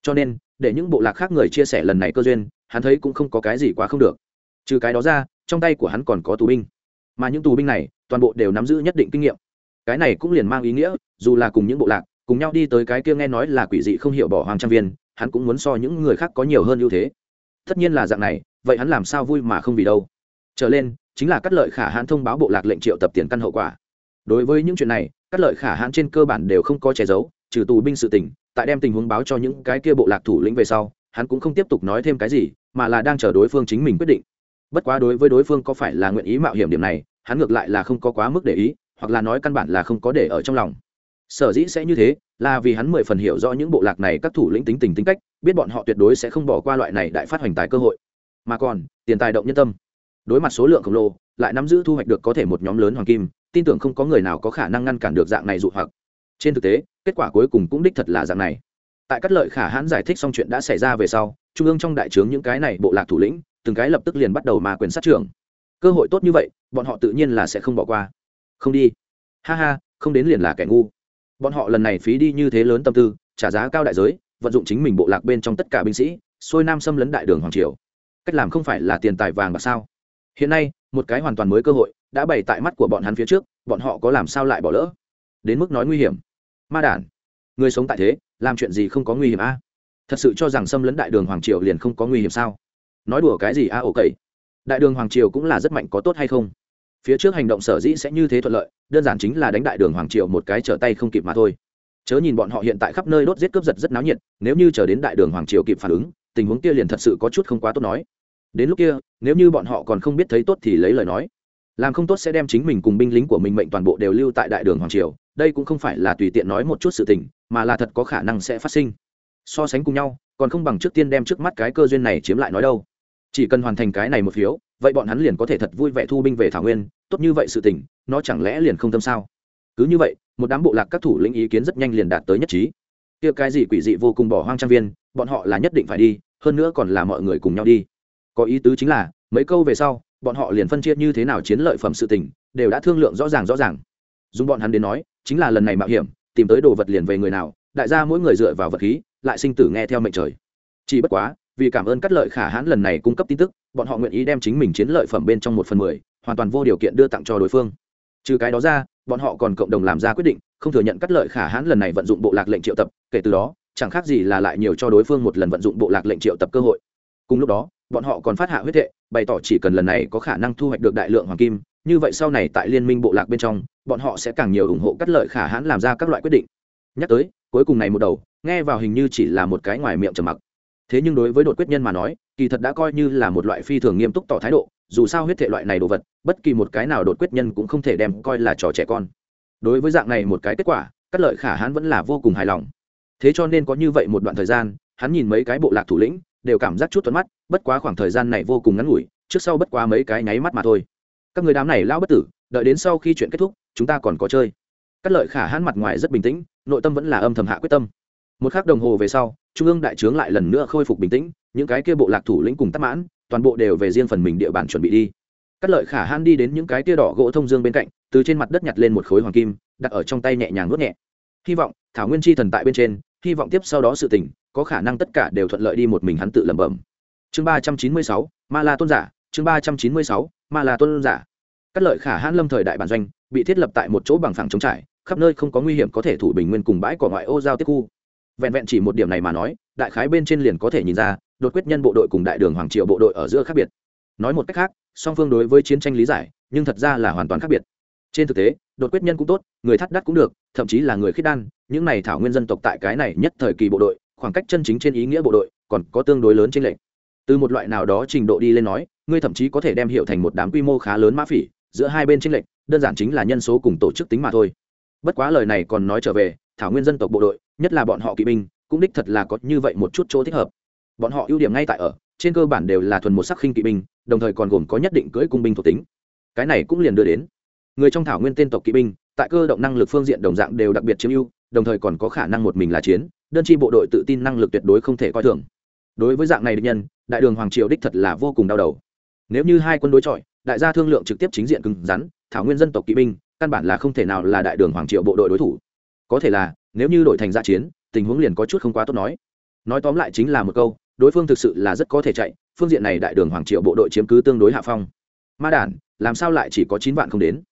Cho nên, để những bộ lạc khác người chia sẻ lần này cơ duyên, hắn thấy cũng không có cái gì quá không được. Trừ cái đó ra, trong tay của hắn còn có tù binh. Mà những tù binh này, toàn bộ đều nắm giữ nhất định kinh nghiệm. Cái này cũng liền mang ý nghĩa, dù là cùng những bộ lạc, cùng nhau đi tới cái kia nghe nói là quỷ dị không hiểu bỏ hoàng trang viên, hắn cũng muốn so những người khác có nhiều hơn ưu thế. Tất nhiên là dạng này, vậy hắn làm sao vui mà không vì đâu? Trở lên, chính là cắt lợi khả hãn thông báo bộ lạc lệnh triệu tập tiền căn hậu quả đối với những chuyện này, các lợi khả hãn trên cơ bản đều không có che giấu, trừ tù binh sự tỉnh tại đem tình huống báo cho những cái kia bộ lạc thủ lĩnh về sau, hắn cũng không tiếp tục nói thêm cái gì, mà là đang chờ đối phương chính mình quyết định. Bất quá đối với đối phương có phải là nguyện ý mạo hiểm điểm này, hắn ngược lại là không có quá mức để ý, hoặc là nói căn bản là không có để ở trong lòng. Sở dĩ sẽ như thế, là vì hắn mười phần hiểu rõ những bộ lạc này các thủ lĩnh tính tình tính cách, biết bọn họ tuyệt đối sẽ không bỏ qua loại này đại phát hoành tài cơ hội. Mà còn, tiền tài động nhân tâm. Đối mặt số lượng khổng lồ, lại nắm giữ thu hoạch được có thể một nhóm lớn hoàng kim tin tưởng không có người nào có khả năng ngăn cản được dạng này dụ hoặc. Trên thực tế, kết quả cuối cùng cũng đích thật là dạng này. Tại các lợi khả hãn giải thích xong chuyện đã xảy ra về sau, trung ương trong đại trướng những cái này bộ lạc thủ lĩnh, từng cái lập tức liền bắt đầu mà quyền sát trưởng. Cơ hội tốt như vậy, bọn họ tự nhiên là sẽ không bỏ qua. Không đi. Ha ha, không đến liền là kẻ ngu. Bọn họ lần này phí đi như thế lớn tâm tư, trả giá cao đại giới, vận dụng chính mình bộ lạc bên trong tất cả binh sĩ, xuôi nam xâm lấn đại đường hoàng triều. Cách làm không phải là tiền tài vàng mà sao? Hiện nay một cái hoàn toàn mới cơ hội đã bày tại mắt của bọn hắn phía trước bọn họ có làm sao lại bỏ lỡ? Đến mức nói nguy hiểm. Ma đản người sống tại thế làm chuyện gì không có nguy hiểm a? Thật sự cho rằng xâm lấn đại đường hoàng triều liền không có nguy hiểm sao? Nói đùa cái gì a à, ổ cậy? Đại đường hoàng triều cũng là rất mạnh có tốt hay không? Phía trước hành động sở dĩ sẽ như thế thuận lợi đơn giản chính là đánh đại đường hoàng triều một cái trở tay không kịp mà thôi. Chớ nhìn bọn họ hiện tại khắp nơi đốt giết cướp giật rất náo nhiệt nếu như chờ đến đại đường hoàng triều kịp phản ứng tình huống kia liền thật sự có chút không quá tốt nói đến lúc kia, nếu như bọn họ còn không biết thấy tốt thì lấy lời nói. Làm không tốt sẽ đem chính mình cùng binh lính của mình mệnh toàn bộ đều lưu tại đại đường hoàng triều. Đây cũng không phải là tùy tiện nói một chút sự tình, mà là thật có khả năng sẽ phát sinh. So sánh cùng nhau, còn không bằng trước tiên đem trước mắt cái cơ duyên này chiếm lại nói đâu. Chỉ cần hoàn thành cái này một phiếu, vậy bọn hắn liền có thể thật vui vẻ thu binh về thảo nguyên. Tốt như vậy sự tình, nó chẳng lẽ liền không tâm sao? Cứ như vậy, một đám bộ lạc các thủ lĩnh ý kiến rất nhanh liền đạt tới nhất trí. Kia cái gì quỷ dị vô cùng bỏ hoang trang viên, bọn họ là nhất định phải đi, hơn nữa còn là mọi người cùng nhau đi có ý tứ chính là, mấy câu về sau, bọn họ liền phân chia như thế nào chiến lợi phẩm sự tình, đều đã thương lượng rõ ràng rõ ràng. Dùng bọn hắn đến nói, chính là lần này mạo hiểm, tìm tới đồ vật liền về người nào, đại gia mỗi người dựa vào vật khí, lại sinh tử nghe theo mệnh trời. Chỉ bất quá, vì cảm ơn cắt lợi khả hãn lần này cung cấp tin tức, bọn họ nguyện ý đem chính mình chiến lợi phẩm bên trong một phần mười, hoàn toàn vô điều kiện đưa tặng cho đối phương. Trừ cái đó ra, bọn họ còn cộng đồng làm ra quyết định, không thừa nhận cắt lợi khả hãn lần này vận dụng bộ lạc lệnh triệu tập, kể từ đó, chẳng khác gì là lại nhiều cho đối phương một lần vận dụng bộ lạc lệnh triệu tập cơ hội. Cùng lúc đó bọn họ còn phát hạ huyết thệ, bày tỏ chỉ cần lần này có khả năng thu hoạch được đại lượng hoàng kim, như vậy sau này tại liên minh bộ lạc bên trong, bọn họ sẽ càng nhiều ủng hộ cắt lợi khả hãn làm ra các loại quyết định. Nhắc tới, cuối cùng này một đầu, nghe vào hình như chỉ là một cái ngoài miệng trầm mặc. Thế nhưng đối với đột quyết nhân mà nói, kỳ thật đã coi như là một loại phi thường nghiêm túc tỏ thái độ, dù sao huyết thể loại này đồ vật, bất kỳ một cái nào đột quyết nhân cũng không thể đem coi là trò trẻ con. Đối với dạng này một cái kết quả, cắt lợi khả hãn vẫn là vô cùng hài lòng. Thế cho nên có như vậy một đoạn thời gian, hắn nhìn mấy cái bộ lạc thủ lĩnh, đều cảm giác chút thuận mắt bất quá khoảng thời gian này vô cùng ngắn ngủi, trước sau bất quá mấy cái nháy mắt mà thôi. Các người đám này lao bất tử, đợi đến sau khi chuyện kết thúc, chúng ta còn có chơi. Cắt lợi khả hãn mặt ngoài rất bình tĩnh, nội tâm vẫn là âm thầm hạ quyết tâm. Một k h ắ c đồng hồ về sau, trung ương đại trướng lại lần nữa khôi phục bình tĩnh, những cái kia bộ lạc thủ lĩnh cùng tắc mãn, toàn bộ đều về riêng phần mình địa bàn chuẩn bị đi. Cắt lợi khả hãn đi đến những cái kia đỏ gỗ thông dương bên cạnh, từ trên mặt đất nhặt lên một khối hoàng kim, đặt ở trong tay nhẹ nhàng nuốt nhẹ. Hy vọng, thảo nguyên chi thần tại bên trên, hy vọng tiếp sau đó sự tình, có khả năng tất cả đều thuận lợi đi một mình hắn tự lẩm bẩm chương ba trăm chín mươi sáu ma la tôn giả. Chương ba trăm chín mươi sáu ma la tôn giả. Cắt lợi khả hãn lâm thời đại bản doanh, bị thiết lập tại một chỗ bằng phẳng chống trải, khắp nơi không có nguy hiểm có thể thủ bình nguyên cùng bãi cỏ ngoại ô giao tiếp khu. Vẹn vẹn chỉ một điểm này mà nói, đại khái bên trên liền có thể nhìn ra, đột quyết nhân bộ đội cùng đại đường hoàng triều bộ đội ở giữa khác biệt. Nói một cách khác, song phương đối với chiến tranh lý giải, nhưng thật ra là hoàn toàn khác biệt. Trên thực tế, đột quyết nhân cũng tốt, người thắt đắt cũng được, thậm chí là người khiết đan, những này thảo nguyên dân tộc tại cái này nhất thời kỳ bộ đội, khoảng cách chân chính trên ý nghĩa bộ đội còn có tương đối lớn trên lệnh từ một loại nào đó trình độ đi lên nói, ngươi thậm chí có thể đem hiệu thành một đám quy mô khá lớn mã phỉ, giữa hai bên tranh lệnh đơn giản chính là nhân số cùng tổ chức tính mà thôi. Bất quá lời này còn nói trở về, thảo nguyên dân tộc bộ đội, nhất là bọn họ kỵ binh, cũng đích thật là có như vậy một chút chỗ thích hợp. Bọn họ ưu điểm ngay tại ở, trên cơ bản đều là thuần một sắc khinh kỵ binh, đồng thời còn gồm có nhất định cưỡi cung binh thuộc tính. Cái này cũng liền đưa đến, người trong thảo nguyên tên tộc kỵ binh, tại cơ động năng lực phương diện đồng dạng đều đặc biệt chiếm ưu, đồng thời còn có khả năng một mình là chiến, đơn chi bộ đội tự tin năng lực tuyệt đối không thể coi thường đối với dạng này địch nhân, đại đường hoàng triều đích thật là vô cùng đau đầu. Nếu như hai quân đối chọi, đại gia thương lượng trực tiếp chính diện cứng rắn, thảo nguyên dân tộc kỵ binh, căn bản là không thể nào là đại đường hoàng triệu bộ đội đối thủ. Có thể là, nếu như đổi thành gia chiến, tình huống liền có chút không quá tốt nói. Nói tóm lại chính là một câu, đối phương thực sự là rất có thể chạy, phương diện này đại đường hoàng triệu bộ đội chiếm cứ tương đối hạ phong. Ma đản, làm sao lại chỉ có chín vạn không đến?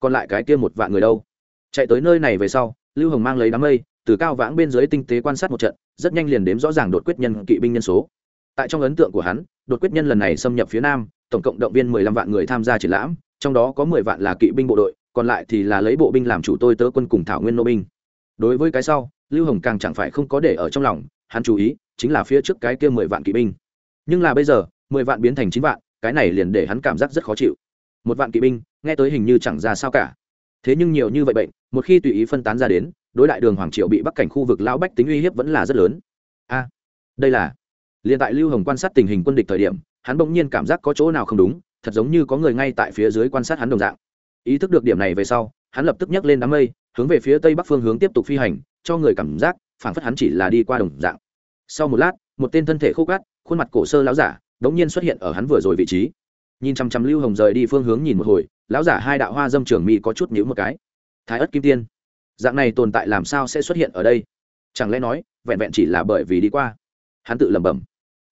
Còn lại cái kia một vạn người đâu? Chạy tới nơi này về sau, lưu hồng mang lấy đám mây từ cao vãng bên dưới tinh tế quan sát một trận, rất nhanh liền đếm rõ ràng đột quyết nhân kỵ binh nhân số. Tại trong ấn tượng của hắn, đột quyết nhân lần này xâm nhập phía nam, tổng cộng động viên mười lăm vạn người tham gia triển lãm, trong đó có mười vạn là kỵ binh bộ đội, còn lại thì là lấy bộ binh làm chủ tôi tớ quân cùng thảo nguyên nô binh. Đối với cái sau, lưu hồng càng chẳng phải không có để ở trong lòng, hắn chú ý chính là phía trước cái kia mười vạn kỵ binh. Nhưng là bây giờ, mười vạn biến thành chín vạn, cái này liền để hắn cảm giác rất khó chịu. Một vạn kỵ binh, nghe tới hình như chẳng ra sao cả. Thế nhưng nhiều như vậy bệnh, một khi tùy ý phân tán ra đến đối đại đường hoàng triệu bị bắc cảnh khu vực lão bách tính uy hiếp vẫn là rất lớn. A, đây là, liền tại lưu hồng quan sát tình hình quân địch thời điểm, hắn bỗng nhiên cảm giác có chỗ nào không đúng, thật giống như có người ngay tại phía dưới quan sát hắn đồng dạng. Ý thức được điểm này về sau, hắn lập tức nhấc lên đám mây, hướng về phía tây bắc phương hướng tiếp tục phi hành, cho người cảm giác, phảng phất hắn chỉ là đi qua đồng dạng. Sau một lát, một tên thân thể khô cát, khuôn mặt cổ sơ lão giả đống nhiên xuất hiện ở hắn vừa rồi vị trí. Nhìn chăm chăm lưu hồng rời đi phương hướng nhìn một hồi, lão giả hai đạo hoa dâm trường mỹ có chút nhíu một cái. Thái ất kim tiên dạng này tồn tại làm sao sẽ xuất hiện ở đây? Chẳng lẽ nói, vẹn vẹn chỉ là bởi vì đi qua? Hắn tự lẩm bẩm.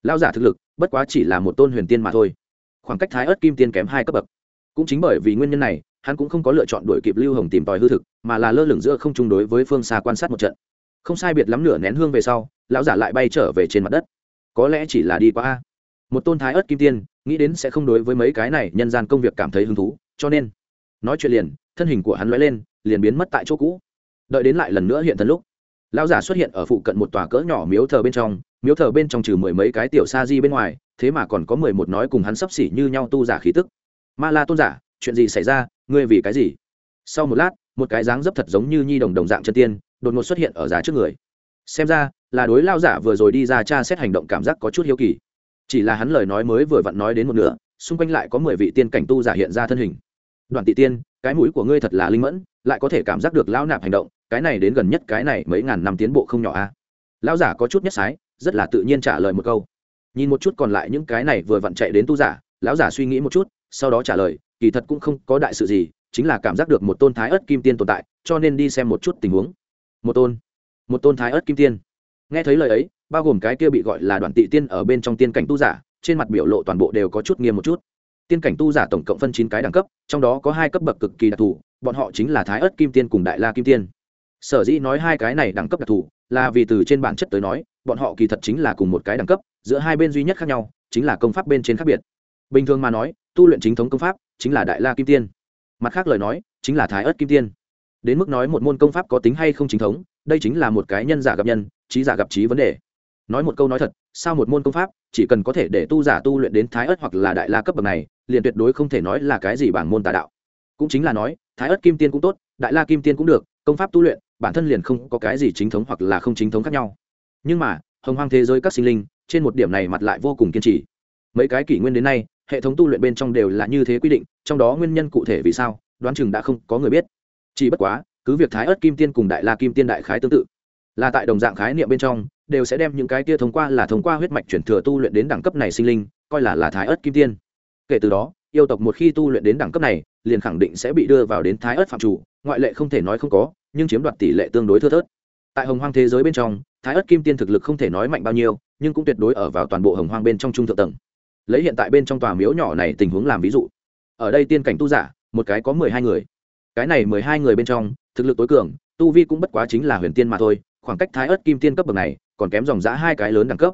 Lão giả thực lực, bất quá chỉ là một tôn huyền tiên mà thôi. Khoảng cách thái ớt kim tiên kém hai cấp bậc. Cũng chính bởi vì nguyên nhân này, hắn cũng không có lựa chọn đuổi kịp lưu hồng tìm tòi hư thực, mà là lơ lửng giữa không chung đối với phương xa quan sát một trận. Không sai biệt lắm nửa nén hương về sau, lão giả lại bay trở về trên mặt đất. Có lẽ chỉ là đi qua a. Một tôn thái ớt kim tiên, nghĩ đến sẽ không đối với mấy cái này nhân gian công việc cảm thấy hứng thú, cho nên, nói chuyện liền, thân hình của hắn lóe lên, liền biến mất tại chỗ cũ đợi đến lại lần nữa hiện thân lúc, lão giả xuất hiện ở phụ cận một tòa cỡ nhỏ miếu thờ bên trong, miếu thờ bên trong trừ mười mấy cái tiểu sa di bên ngoài, thế mà còn có mười một nói cùng hắn sấp xỉ như nhau tu giả khí tức. Ma la tôn giả, chuyện gì xảy ra? Ngươi vì cái gì? Sau một lát, một cái dáng dấp thật giống như nhi đồng đồng dạng chân tiên, đột ngột xuất hiện ở giá trước người. Xem ra, là đối lao giả vừa rồi đi ra tra xét hành động cảm giác có chút hiếu kỳ. Chỉ là hắn lời nói mới vừa vặn nói đến một nửa, xung quanh lại có mười vị tiên cảnh tu giả hiện ra thân hình. Đoàn tị tiên, cái mũi của ngươi thật là linh mẫn, lại có thể cảm giác được lão nạp hành động cái này đến gần nhất cái này mấy ngàn năm tiến bộ không nhỏ a à? lão giả có chút nhất sái, rất là tự nhiên trả lời một câu. Nhìn một chút còn lại những cái này vừa vặn chạy đến tu giả, lão giả suy nghĩ một chút, sau đó trả lời, kỳ thật cũng không có đại sự gì, chính là cảm giác được một tôn thái ớt kim tiên tồn tại, cho nên đi xem một chút tình huống. Một tôn một tôn thái ớt kim tiên. Nghe thấy lời ấy, bao gồm cái kia bị gọi là đoàn tị tiên ở bên trong tiên cảnh tu giả, trên mặt biểu lộ toàn bộ đều có chút nghiêm một chút. Tiên cảnh tu giả tổng cộng phân chín cái đẳng cấp, trong đó có hai cấp bậc cực kỳ đặc thù, bọn họ chính là thái ớt kim tiên cùng đại la kim tiên sở dĩ nói hai cái này đẳng cấp đặc thù là vì từ trên bản chất tới nói, bọn họ kỳ thật chính là cùng một cái đẳng cấp, giữa hai bên duy nhất khác nhau, chính là công pháp bên trên khác biệt. Bình thường mà nói, tu luyện chính thống công pháp chính là đại la kim tiên. Mặt khác lời nói, chính là thái ớt kim tiên. Đến mức nói một môn công pháp có tính hay không chính thống, đây chính là một cái nhân giả gặp nhân, trí giả gặp trí vấn đề. Nói một câu nói thật, sao một môn công pháp chỉ cần có thể để tu giả tu luyện đến thái ớt hoặc là đại la cấp bậc này, liền tuyệt đối không thể nói là cái gì bảng môn tà đạo. Cũng chính là nói, thái ớt kim tiên cũng tốt, đại la kim tiên cũng được, công pháp tu luyện bản thân liền không có cái gì chính thống hoặc là không chính thống khác nhau. Nhưng mà, hồng hoang thế giới các sinh linh, trên một điểm này mặt lại vô cùng kiên trì. Mấy cái kỷ nguyên đến nay, hệ thống tu luyện bên trong đều là như thế quy định, trong đó nguyên nhân cụ thể vì sao, đoán chừng đã không có người biết. Chỉ bất quá, cứ việc thái ớt kim tiên cùng đại la kim tiên đại khái tương tự, là tại đồng dạng khái niệm bên trong, đều sẽ đem những cái kia thông qua là thông qua huyết mạch chuyển thừa tu luyện đến đẳng cấp này sinh linh, coi là là thái ớt kim tiên. Kể từ đó, yêu tộc một khi tu luyện đến đẳng cấp này, liền khẳng định sẽ bị đưa vào đến thái ớt phạm chủ, ngoại lệ không thể nói không có nhưng chiếm đoạt tỷ lệ tương đối thưa thớt. Tại hồng hoang thế giới bên trong, thái ớt kim tiên thực lực không thể nói mạnh bao nhiêu, nhưng cũng tuyệt đối ở vào toàn bộ hồng hoang bên trong trung thượng tầng. Lấy hiện tại bên trong tòa miếu nhỏ này tình huống làm ví dụ. Ở đây tiên cảnh tu giả, một cái có mười hai người. Cái này mười hai người bên trong, thực lực tối cường, tu vi cũng bất quá chính là huyền tiên mà thôi, khoảng cách thái ớt kim tiên cấp bậc này, còn kém dòng giã hai cái lớn đẳng cấp.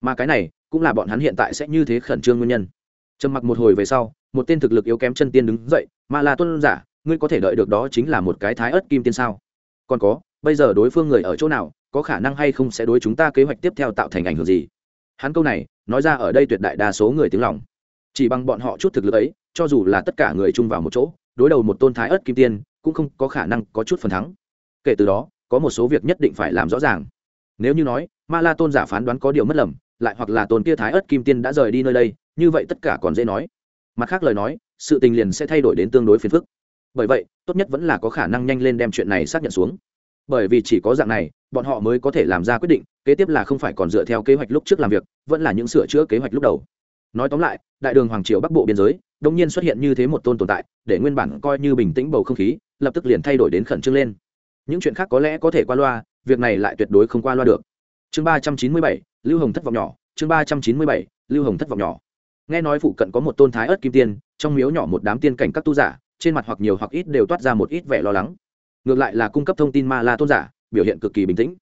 Mà cái này, cũng là bọn hắn hiện tại sẽ như thế khẩn trương nguyên nhân. Trầm mặc một hồi về sau, một tên thực lực yếu kém chân tiên đứng dậy mà là tuân giả ngươi có thể đợi được đó chính là một cái thái ớt kim tiên sao? Còn có, bây giờ đối phương người ở chỗ nào, có khả năng hay không sẽ đối chúng ta kế hoạch tiếp theo tạo thành ảnh hưởng gì? Hắn câu này, nói ra ở đây tuyệt đại đa số người tiếng lòng. Chỉ bằng bọn họ chút thực lực ấy, cho dù là tất cả người chung vào một chỗ, đối đầu một tôn thái ớt kim tiên, cũng không có khả năng có chút phần thắng. Kể từ đó, có một số việc nhất định phải làm rõ ràng. Nếu như nói ma la tôn giả phán đoán có điều mất lầm, lại hoặc là tôn kia thái ớt kim tiên đã rời đi nơi đây, như vậy tất cả còn dễ nói. Mặt khác lời nói, sự tình liền sẽ thay đổi đến tương đối phiền phức bởi vậy, tốt nhất vẫn là có khả năng nhanh lên đem chuyện này xác nhận xuống. Bởi vì chỉ có dạng này, bọn họ mới có thể làm ra quyết định, kế tiếp là không phải còn dựa theo kế hoạch lúc trước làm việc, vẫn là những sửa chữa kế hoạch lúc đầu. Nói tóm lại, đại đường hoàng triều bắc bộ biên giới đông nhiên xuất hiện như thế một tôn tồn tại, để nguyên bản coi như bình tĩnh bầu không khí, lập tức liền thay đổi đến khẩn trương lên. Những chuyện khác có lẽ có thể qua loa, việc này lại tuyệt đối không qua loa được. Chương ba trăm chín mươi bảy, lưu hồng thất vọng nhỏ, chương ba trăm chín mươi bảy, lưu hồng thất vọng nhỏ. Nghe nói phụ cận có một tôn thái ớt kim tiên, trong miếu nhỏ một đám tiên cảnh các tu giả trên mặt hoặc nhiều hoặc ít đều toát ra một ít vẻ lo lắng. Ngược lại là cung cấp thông tin ma la tôn giả, biểu hiện cực kỳ bình tĩnh.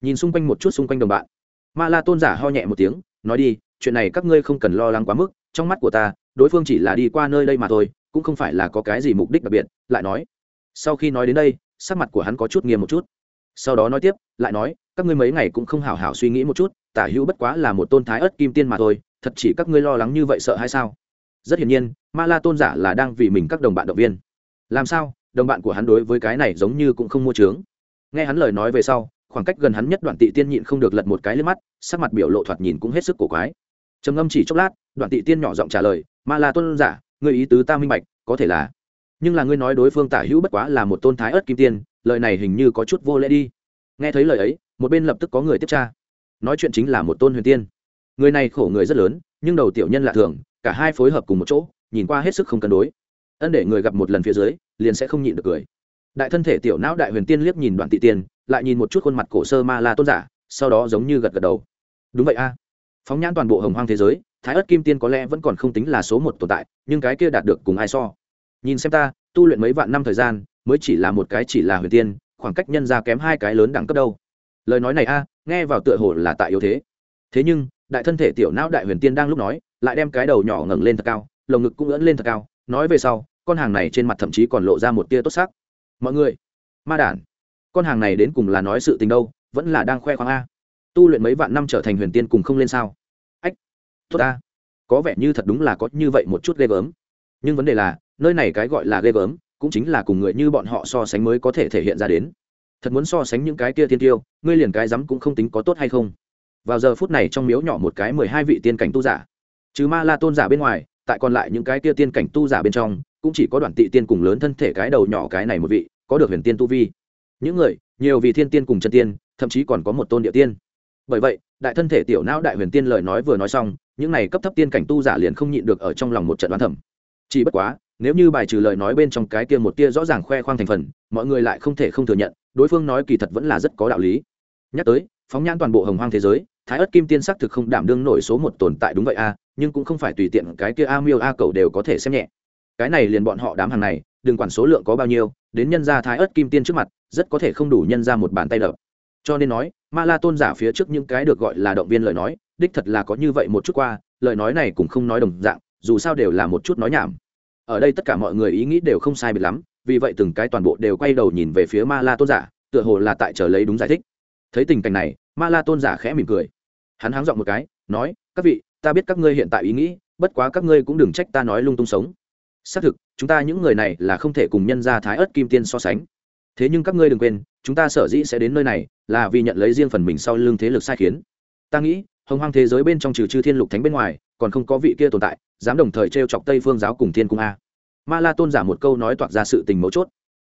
Nhìn xung quanh một chút xung quanh đồng bạn. Ma la tôn giả ho nhẹ một tiếng, nói đi, chuyện này các ngươi không cần lo lắng quá mức, trong mắt của ta, đối phương chỉ là đi qua nơi đây mà thôi, cũng không phải là có cái gì mục đích đặc biệt, lại nói. Sau khi nói đến đây, sắc mặt của hắn có chút nghiêm một chút. Sau đó nói tiếp, lại nói, các ngươi mấy ngày cũng không hào hào suy nghĩ một chút, tả hữu bất quá là một tôn thái ớt kim tiên mà thôi, thật chỉ các ngươi lo lắng như vậy sợ hay sao? Rất hiển nhiên ma la tôn giả là đang vì mình các đồng bạn động viên. Làm sao? Đồng bạn của hắn đối với cái này giống như cũng không mua trướng nghe hắn lời nói về sau, khoảng cách gần hắn nhất đoạn tị tiên nhịn không được lật một cái lên mắt, sắc mặt biểu lộ thoạt nhìn cũng hết sức cổ quái. Trầm ngâm chỉ chốc lát, đoạn tị tiên nhỏ giọng trả lời ma la tôn giả người ý tứ ta minh bạch, có thể là. Nhưng là ngươi nói đối phương tả hữu bất quá là một tôn thái ớt kim tiên, lời này hình như có chút vô lễ đi. Nghe thấy lời ấy, một bên lập tức có người tiếp tra. Nói chuyện chính là một tôn huyền tiên. Người này khổ người rất lớn, nhưng đầu tiểu nhân lạ thường cả hai phối hợp cùng một chỗ, nhìn qua hết sức không cân đối. Ân để người gặp một lần phía dưới, liền sẽ không nhịn được cười. Đại thân thể tiểu não đại huyền tiên liếc nhìn đoạn tị tiên, lại nhìn một chút khuôn mặt cổ sơ ma la tôn giả, sau đó giống như gật gật đầu. Đúng vậy a. Phóng nhãn toàn bộ hồng hoang thế giới, thái ớt kim tiên có lẽ vẫn còn không tính là số một tồn tại, nhưng cái kia đạt được cùng ai so? Nhìn xem ta, tu luyện mấy vạn năm thời gian, mới chỉ là một cái chỉ là huyền tiên, khoảng cách nhân ra kém hai cái lớn đẳng cấp đâu. Lời nói này a, nghe vào tựa hồ là tại yếu thế. Thế nhưng đại thân thể tiểu não đại huyền tiên đang lúc nói, lại đem cái đầu nhỏ ngẩng lên thật cao, lồng ngực cũng ưỡn lên thật cao, nói về sau, con hàng này trên mặt thậm chí còn lộ ra một tia tốt sắc. Mọi người, ma đản, con hàng này đến cùng là nói sự tình đâu, vẫn là đang khoe khoang a. Tu luyện mấy vạn năm trở thành huyền tiên cùng không lên sao? Ách, tốt a. Có vẻ như thật đúng là có như vậy một chút ghê gớm. Nhưng vấn đề là, nơi này cái gọi là ghê gớm, cũng chính là cùng người như bọn họ so sánh mới có thể thể hiện ra đến. Thật muốn so sánh những cái kia tiên tiêu, ngươi liền cái rắm cũng không tính có tốt hay không? Vào giờ phút này trong miếu nhỏ một cái mười hai vị tiên cảnh tu giả. Chứ ma la tôn giả bên ngoài, tại còn lại những cái kia tiên cảnh tu giả bên trong, cũng chỉ có đoạn tị tiên cùng lớn thân thể cái đầu nhỏ cái này một vị, có được huyền tiên tu vi. Những người, nhiều vị thiên tiên cùng chân tiên, thậm chí còn có một tôn địa tiên. Bởi vậy, đại thân thể tiểu não đại huyền tiên lời nói vừa nói xong, những này cấp thấp tiên cảnh tu giả liền không nhịn được ở trong lòng một trận đoán thẩm chỉ bất quá, nếu như bài trừ lời nói bên trong cái kia một tia rõ ràng khoe khoang thành phần, mọi người lại không thể không thừa nhận, đối phương nói kỳ thật vẫn là rất có đạo lý. Nhắc tới, phóng nhãn toàn bộ hồng hoang thế giới thái ớt kim tiên sắc thực không đảm đương nổi số một tồn tại đúng vậy a nhưng cũng không phải tùy tiện cái kia a miêu a cầu đều có thể xem nhẹ. Cái này liền bọn họ đám hàng này, đừng quản số lượng có bao nhiêu, đến nhân gia thái ớt kim tiên trước mặt, rất có thể không đủ nhân ra một bàn tay đập. Cho nên nói ma la tôn giả phía trước những cái được gọi là động viên lời nói, đích thật là có như vậy một chút qua, lời nói này cũng không nói đồng dạng, dù sao đều là một chút nói nhảm. Ở đây tất cả mọi người ý nghĩ đều không sai biệt lắm, vì vậy từng cái toàn bộ đều quay đầu nhìn về phía ma la tôn giả, tựa hồ là tại chờ lấy đúng giải thích. Thấy tình cảnh này ma la tôn giả khẽ mỉm cười. Hắn háng dọn một cái, nói, các vị, ta biết các ngươi hiện tại ý nghĩ, bất quá các ngươi cũng đừng trách ta nói lung tung sống. Xác thực, chúng ta những người này là không thể cùng nhân gia thái ớt kim tiên so sánh. Thế nhưng các ngươi đừng quên, chúng ta sở dĩ sẽ đến nơi này, là vì nhận lấy riêng phần mình sau lưng thế lực sai khiến. Ta nghĩ, hồng hoang thế giới bên trong trừ chư thiên lục thánh bên ngoài, còn không có vị kia tồn tại, dám đồng thời t r e o chọc tây phương giáo cùng thiên cung a. Ma la tôn giả một câu nói toạc ra sự tình mấu chốt.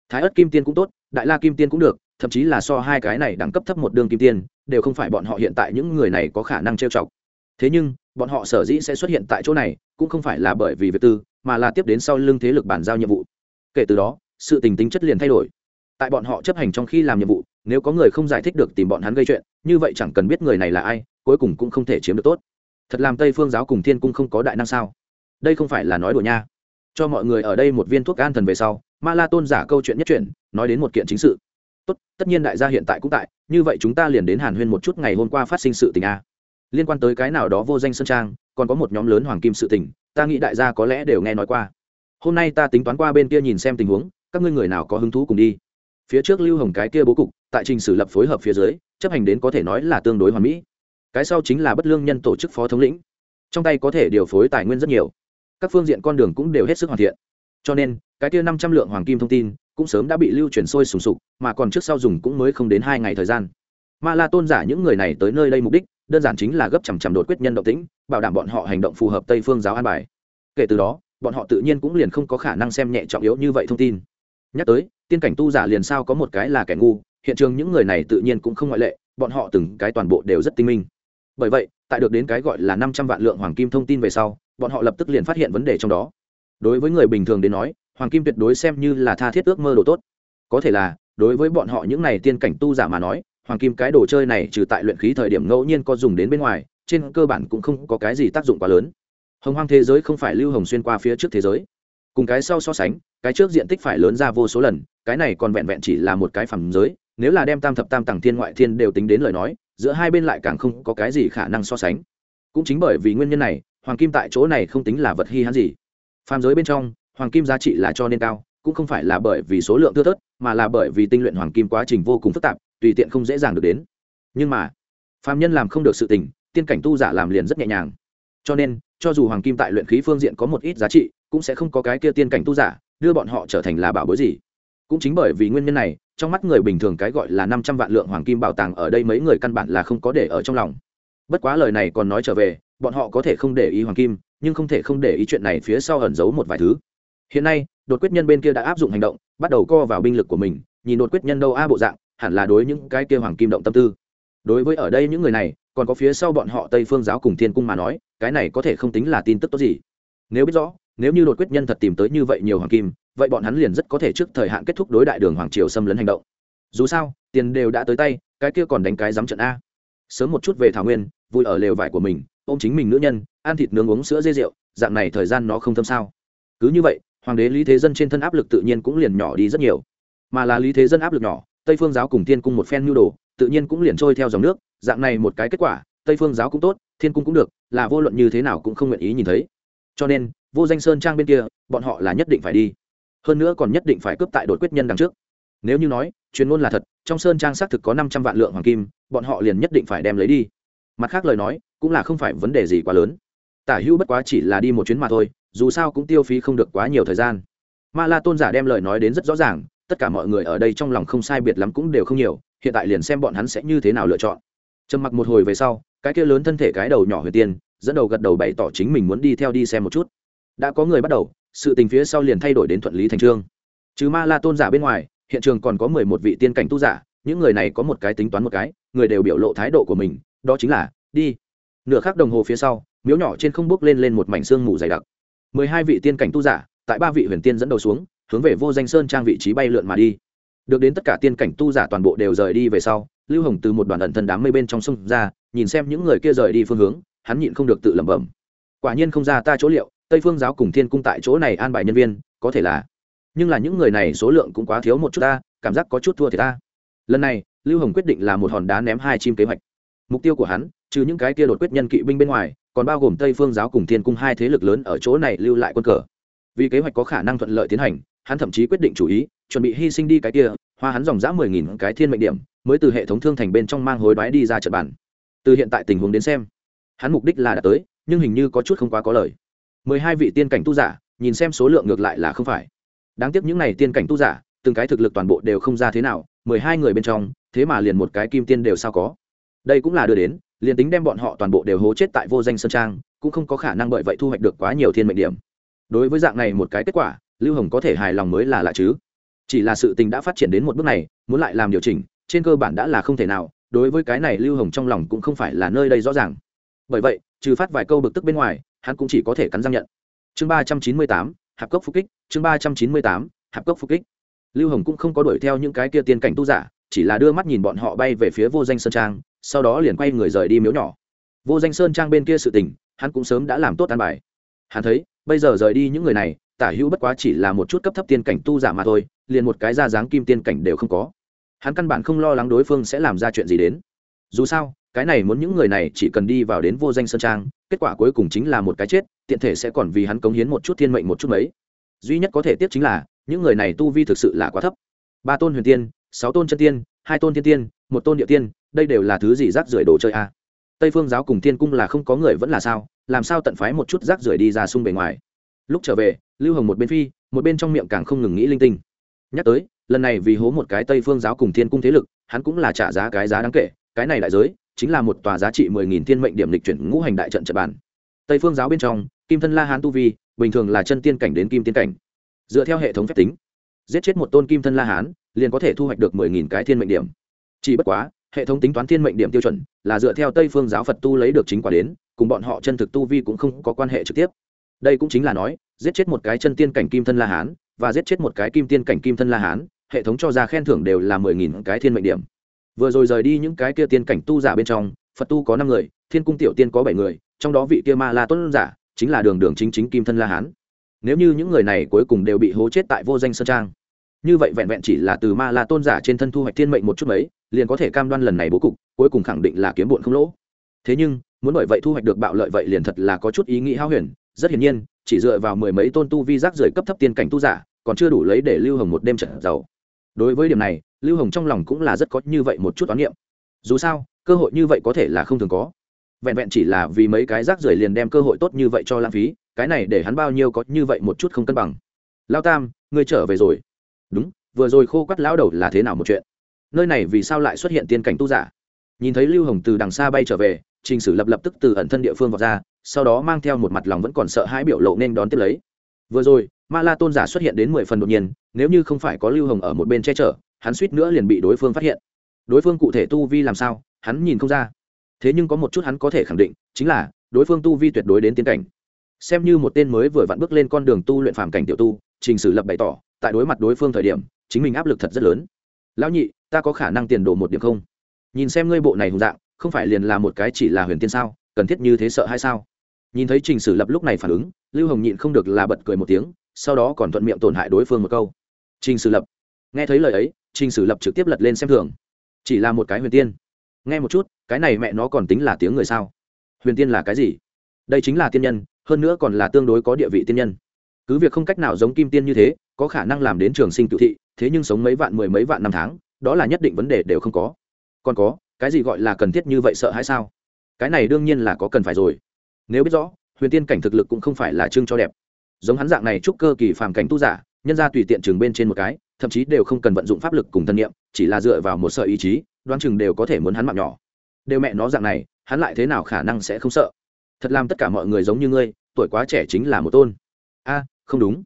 Thái ất kim tiên cũng tốt, đại la kim tiên cũng được thậm chí là so hai cái này đẳng cấp thấp một đường kim tiên, đều không phải bọn họ hiện tại những người này có khả năng trêu chọc. Thế nhưng, bọn họ sở dĩ sẽ xuất hiện tại chỗ này, cũng không phải là bởi vì việc tư, mà là tiếp đến sau lưng thế lực bàn giao nhiệm vụ. Kể từ đó, sự tình tính chất liền thay đổi. Tại bọn họ chấp hành trong khi làm nhiệm vụ, nếu có người không giải thích được tìm bọn hắn gây chuyện, như vậy chẳng cần biết người này là ai, cuối cùng cũng không thể chiếm được tốt. Thật làm tây phương giáo cùng thiên cung không có đại năng sao? Đây không phải là nói đùa nha. Cho mọi người ở đây một viên thuốc an thần về sau, ma la tôn giả câu chuyện nhất chuyện nói đến một kiện chính sự tốt, tất nhiên đại gia hiện tại cũng tại, như vậy chúng ta liền đến hàn huyên một chút ngày hôm qua phát sinh sự tình a. Liên quan tới cái nào đó vô danh sơn trang, còn có một nhóm lớn hoàng kim sự tình, ta nghĩ đại gia có lẽ đều nghe nói qua. Hôm nay ta tính toán qua bên kia nhìn xem tình huống, các ngươi người nào có hứng thú cùng đi. Phía trước lưu hồng cái kia bố cục, tại trình sử lập phối hợp phía dưới, chấp hành đến có thể nói là tương đối hoàn mỹ. Cái sau chính là bất lương nhân tổ chức phó thống lĩnh. Trong tay có thể điều phối tài nguyên rất nhiều. Các phương diện con đường cũng đều hết sức hoàn thiện. Cho nên, cái kia năm trăm lượng hoàng kim thông tin cũng sớm đã bị lưu truyền sôi sùng sục, mà còn trước sau dùng cũng mới không đến hai ngày thời gian. Ma la tôn giả những người này tới nơi đây mục đích, đơn giản chính là gấp chằm chằm đột quyết nhân động tĩnh, bảo đảm bọn họ hành động phù hợp tây phương giáo an bài. Kể từ đó, bọn họ tự nhiên cũng liền không có khả năng xem nhẹ trọng yếu như vậy thông tin. Nhắc tới, tiên cảnh tu giả liền sao có một cái là kẻ ngu, hiện trường những người này tự nhiên cũng không ngoại lệ, bọn họ từng cái toàn bộ đều rất tinh minh. Bởi vậy, tại được đến cái gọi là năm trăm vạn lượng hoàng kim thông tin về sau, bọn họ lập tức liền phát hiện vấn đề trong đó. Đối với người bình thường đến nói hoàng kim tuyệt đối xem như là tha thiết ước mơ đồ tốt. Có thể là, đối với bọn họ những này tiên cảnh tu giả mà nói, hoàng kim cái đồ chơi này trừ tại luyện khí thời điểm ngẫu nhiên có dùng đến bên ngoài, trên cơ bản cũng không có cái gì tác dụng quá lớn. Hồng hoang thế giới không phải lưu hồng xuyên qua phía trước thế giới. Cùng cái sau so sánh, cái trước diện tích phải lớn ra vô số lần, cái này còn vẹn vẹn chỉ là một cái phẳng giới, nếu là đem tam thập tam tầng thiên ngoại thiên đều tính đến lời nói, giữa hai bên lại càng không có cái gì khả năng so sánh. Cũng chính bởi vì nguyên nhân này, hoàng kim tại chỗ này không tính là vật hy hãn gì. Phàm giới bên trong hoàng kim giá trị là cho nên cao, cũng không phải là bởi vì số lượng thưa thớt, mà là bởi vì tinh luyện hoàng kim quá trình vô cùng phức tạp, tùy tiện không dễ dàng được đến. Nhưng mà, phàm nhân làm không được sự tình, tiên cảnh tu giả làm liền rất nhẹ nhàng. Cho nên, cho dù hoàng kim tại luyện khí phương diện có một ít giá trị, cũng sẽ không có cái kia tiên cảnh tu giả, đưa bọn họ trở thành là bảo bối gì. Cũng chính bởi vì nguyên nhân này, trong mắt người bình thường cái gọi là năm trăm vạn lượng hoàng kim bảo tàng ở đây mấy người căn bản là không có để ở trong lòng. Bất quá lời này còn nói trở về, bọn họ có thể không để ý hoàng kim, nhưng không thể không để ý chuyện này phía sau ẩn giấu một vài thứ hiện nay, đột quyết nhân bên kia đã áp dụng hành động, bắt đầu co vào binh lực của mình, nhìn đột quyết nhân đâu a bộ dạng, hẳn là đối những cái kia hoàng kim động tâm tư. Đối với ở đây những người này, còn có phía sau bọn họ tây phương giáo cùng thiên cung mà nói, cái này có thể không tính là tin tức tốt gì. Nếu biết rõ, nếu như đột quyết nhân thật tìm tới như vậy nhiều hoàng kim, vậy bọn hắn liền rất có thể trước thời hạn kết thúc đối đại đường hoàng triều xâm lấn hành động. Dù sao, tiền đều đã tới tay, cái kia còn đánh cái dám trận a. Sớm một chút về thảo nguyên, vui ở lều vải của mình, ôm chính mình nữ nhân, ăn thịt nướng uống sữa dê rượu, dạng này thời gian nó không thâm sao. Cứ như vậy hoàng đế lý thế dân trên thân áp lực tự nhiên cũng liền nhỏ đi rất nhiều. Mà là lý thế dân áp lực nhỏ, tây phương giáo cùng Thiên cung một phen nhu đồ, tự nhiên cũng liền trôi theo dòng nước, dạng này một cái kết quả, tây phương giáo cũng tốt, thiên cung cũng được, là vô luận như thế nào cũng không nguyện ý nhìn thấy. Cho nên, vô danh sơn trang bên kia, bọn họ là nhất định phải đi. Hơn nữa còn nhất định phải cướp tại đột quyết nhân đằng trước. Nếu như nói, chuyên môn là thật, trong sơn trang xác thực có năm trăm vạn lượng hoàng kim, bọn họ liền nhất định phải đem lấy đi. Mặt khác lời nói, cũng là không phải vấn đề gì quá lớn. Tả hữu bất quá chỉ là đi một chuyến mà thôi dù sao cũng tiêu phí không được quá nhiều thời gian. Ma la tôn giả đem lời nói đến rất rõ ràng, tất cả mọi người ở đây trong lòng không sai biệt lắm cũng đều không nhiều, hiện tại liền xem bọn hắn sẽ như thế nào lựa chọn. Trầm mặc một hồi về sau, cái kia lớn thân thể cái đầu nhỏ huyền tiên, dẫn đầu gật đầu bày tỏ chính mình muốn đi theo đi xem một chút. Đã có người bắt đầu, sự tình phía sau liền thay đổi đến thuận lý thành trương. Chứ ma la tôn giả bên ngoài, hiện trường còn có mười một vị tiên cảnh tu giả, những người này có một cái tính toán một cái, người đều biểu lộ thái độ của mình, đó chính là, đi. Nửa khắc đồng hồ phía sau, miếu nhỏ trên không bước lên lên một mảnh xương mù dày đặc mười hai vị tiên cảnh tu giả, tại ba vị huyền tiên dẫn đầu xuống, hướng về vô danh sơn trang vị trí bay lượn mà đi. Được đến tất cả tiên cảnh tu giả toàn bộ đều rời đi về sau, lưu hồng từ một đoàn ẩn thân đám mây bên trong sông ra, nhìn xem những người kia rời đi phương hướng, hắn nhịn không được tự lẩm bẩm. Quả nhiên không ra ta chỗ liệu, tây phương giáo cùng thiên cung tại chỗ này an bài nhân viên, có thể là. Nhưng là những người này số lượng cũng quá thiếu một chút ta, cảm giác có chút thua thì ta. Lần này, lưu hồng quyết định là một hòn đá ném hai chim kế hoạch. Mục tiêu của hắn, trừ những cái kia đột quyết nhân kỵ binh bên ngoài còn bao gồm tây phương giáo cùng thiên cung hai thế lực lớn ở chỗ này lưu lại quân cờ. Vì kế hoạch có khả năng thuận lợi tiến hành, hắn thậm chí quyết định chủ ý, chuẩn bị hy sinh đi cái kia, hoa hắn dòng dã mười nghìn cái thiên mệnh điểm, mới từ hệ thống thương thành bên trong mang hối đoái đi ra trận bản từ hiện tại tình huống đến xem, hắn mục đích là đã tới, nhưng hình như có chút không quá có lời. mười hai vị tiên cảnh tu giả, nhìn xem số lượng ngược lại là không phải. Đáng tiếc những n à y tiên cảnh tu giả, từng cái thực lực toàn bộ đều không ra thế nào, mười hai người bên trong, thế mà liền một cái kim tiên đều sao có. Đây cũng là đưa đến liền tính đem bọn họ toàn bộ đều hố chết tại vô danh sơn trang, cũng không có khả năng bởi vậy thu hoạch được quá nhiều thiên mệnh điểm. Đối với dạng này một cái kết quả, lưu hồng có thể hài lòng mới là lạ chứ. Chỉ là sự tình đã phát triển đến một bước này, muốn lại làm điều chỉnh, trên cơ bản đã là không thể nào, đối với cái này lưu hồng trong lòng cũng không phải là nơi đây rõ ràng. Bởi vậy, trừ phát vài câu bực tức bên ngoài, hắn cũng chỉ có thể cắn răng nhận. Chương ba trăm chín mươi tám, hạp cốc phục kích, chương ba trăm chín mươi tám, hạp cốc phục kích. Lưu hồng cũng không có đuổi theo những cái kia tiên cảnh tu giả chỉ là đưa mắt nhìn bọn họ bay về phía vô danh sơn trang, sau đó liền quay người rời đi miếu nhỏ. Vô danh sơn trang bên kia sự tình, hắn cũng sớm đã làm tốt an bài. Hắn thấy, bây giờ rời đi những người này, tả hữu bất quá chỉ là một chút cấp thấp tiên cảnh tu giả mà thôi, liền một cái ra dáng kim tiên cảnh đều không có. Hắn căn bản không lo lắng đối phương sẽ làm ra chuyện gì đến. Dù sao, cái này muốn những người này chỉ cần đi vào đến vô danh sơn trang, kết quả cuối cùng chính là một cái chết, tiện thể sẽ còn vì hắn cống hiến một chút thiên mệnh một chút mấy. Duy nhất có thể tiếp chính là, những người này tu vi thực sự là quá thấp. Ba tôn huyền tiên sáu tôn chân tiên, hai tôn thiên tiên, một tôn địa tiên, đây đều là thứ gì rác rưởi đồ chơi a à. tây phương giáo cùng thiên cung là không có người vẫn là sao? Làm sao tận phái một chút rác rưởi đi ra xung bề ngoài? Lúc trở về, lưu hồng một bên phi, một bên trong miệng càng không ngừng nghĩ linh tinh. Nhắc tới, lần này vì hố một cái tây phương giáo cùng thiên cung thế lực, hắn cũng là trả giá cái giá đáng kể. Cái này đại giới, chính là một tòa giá trị mười nghìn thiên mệnh điểm lịch chuyển ngũ hành đại trận trận bản. tây phương giáo bên trong, kim thân la hán tu vi, bình thường là chân tiên cảnh đến kim tiên cảnh. Dựa theo hệ thống phép tính, giết chết một tôn kim thân la hán liền có thể thu hoạch được mười nghìn cái thiên mệnh điểm. Chỉ bất quá, hệ thống tính toán thiên mệnh điểm tiêu chuẩn là dựa theo tây phương giáo phật tu lấy được chính quả đến, cùng bọn họ chân thực tu vi cũng không có quan hệ trực tiếp. Đây cũng chính là nói, giết chết một cái chân tiên cảnh kim thân la hán và giết chết một cái kim tiên cảnh kim thân la hán, hệ thống cho ra khen thưởng đều là mười nghìn cái thiên mệnh điểm. Vừa rồi rời đi những cái kia tiên cảnh tu giả bên trong, phật tu có năm người, thiên cung tiểu tiên có bảy người, trong đó vị kia ma la tuấn giả chính là đường đường chính chính kim thân la hán. Nếu như những người này cuối cùng đều bị hố chết tại vô danh sơn trang như vậy vẹn vẹn chỉ là từ ma la tôn giả trên thân thu hoạch thiên mệnh một chút mấy, liền có thể cam đoan lần này bố cục, cuối cùng khẳng định là kiếm bụn không lỗ. Thế nhưng, muốn bởi vậy thu hoạch được bạo lợi vậy liền thật là có chút ý nghĩ hao huyền. Rất hiển nhiên, chỉ dựa vào mười mấy tôn tu vi rác rưởi cấp thấp tiên cảnh tu giả, còn chưa đủ lấy để lưu hồng một đêm trận giàu. Đối với điểm này, lưu hồng trong lòng cũng là rất có như vậy một chút toán niệm. Dù sao, cơ hội như vậy có thể là không thường có. Vẹn vẹn chỉ là vì mấy cái rác rưởi liền đem cơ hội tốt như vậy cho lãng phí, cái này để hắn bao nhiêu có như vậy một chút không cân bằng. Lao tam, ngươi trở về rồi đúng, vừa rồi khô quắt lão đầu là thế nào một chuyện? Nơi này vì sao lại xuất hiện tiên cảnh tu giả? Nhìn thấy lưu hồng từ đằng xa bay trở về, trình sử lập lập tức từ ẩn thân địa phương vào ra, sau đó mang theo một mặt lòng vẫn còn sợ hãi biểu lộ nên đón tiếp lấy. Vừa rồi ma la tôn giả xuất hiện đến mười phần đột nhiên, nếu như không phải có lưu hồng ở một bên che chở, hắn suýt nữa liền bị đối phương phát hiện. Đối phương cụ thể tu vi làm sao, hắn nhìn không ra. Thế nhưng có một chút hắn có thể khẳng định, chính là, đối phương tu vi tuyệt đối đến tiến cảnh. Xem như một tên mới vừa vặn bước lên con đường tu luyện phàm cảnh tiểu tu, trình sử lập bày tỏ tại đối mặt đối phương thời điểm, chính mình áp lực thật rất lớn. Lão nhị, ta có khả năng tiền đổ một điểm không? Nhìn xem ngươi bộ này hùng dạng, không phải liền là một cái chỉ là huyền tiên sao, cần thiết như thế sợ hay sao? Nhìn thấy trình sử lập lúc này phản ứng, lưu hồng nhịn không được là bật cười một tiếng, sau đó còn thuận miệng tổn hại đối phương một câu. Trình sử lập. Nghe thấy lời ấy, trình sử lập trực tiếp lật lên xem thường. Chỉ là một cái huyền tiên. Nghe một chút, cái này mẹ nó còn tính là tiếng người sao? Huyền tiên là cái gì? Đây chính là tiên nhân, hơn nữa còn là tương đối có địa vị tiên nhân cứ việc không cách nào giống kim tiên như thế, có khả năng làm đến trường sinh cựu thị, thế nhưng sống mấy vạn mười mấy vạn năm tháng, đó là nhất định vấn đề đều không có. Còn có, cái gì gọi là cần thiết như vậy sợ hay sao? Cái này đương nhiên là có cần phải rồi. Nếu biết rõ, huyền tiên cảnh thực lực cũng không phải là chương cho đẹp. Giống hắn dạng này chúc cơ kỳ phàm cảnh tu giả, nhân ra tùy tiện trường bên trên một cái, thậm chí đều không cần vận dụng pháp lực cùng thân nhiệm chỉ là dựa vào một sợi ý chí, đoán chừng đều có thể muốn hắn mạng nhỏ. Đều mẹ nó dạng này, hắn lại thế nào khả năng sẽ không sợ? Thật làm tất cả mọi người giống như ngươi, tuổi quá trẻ chính là một tôn a không đúng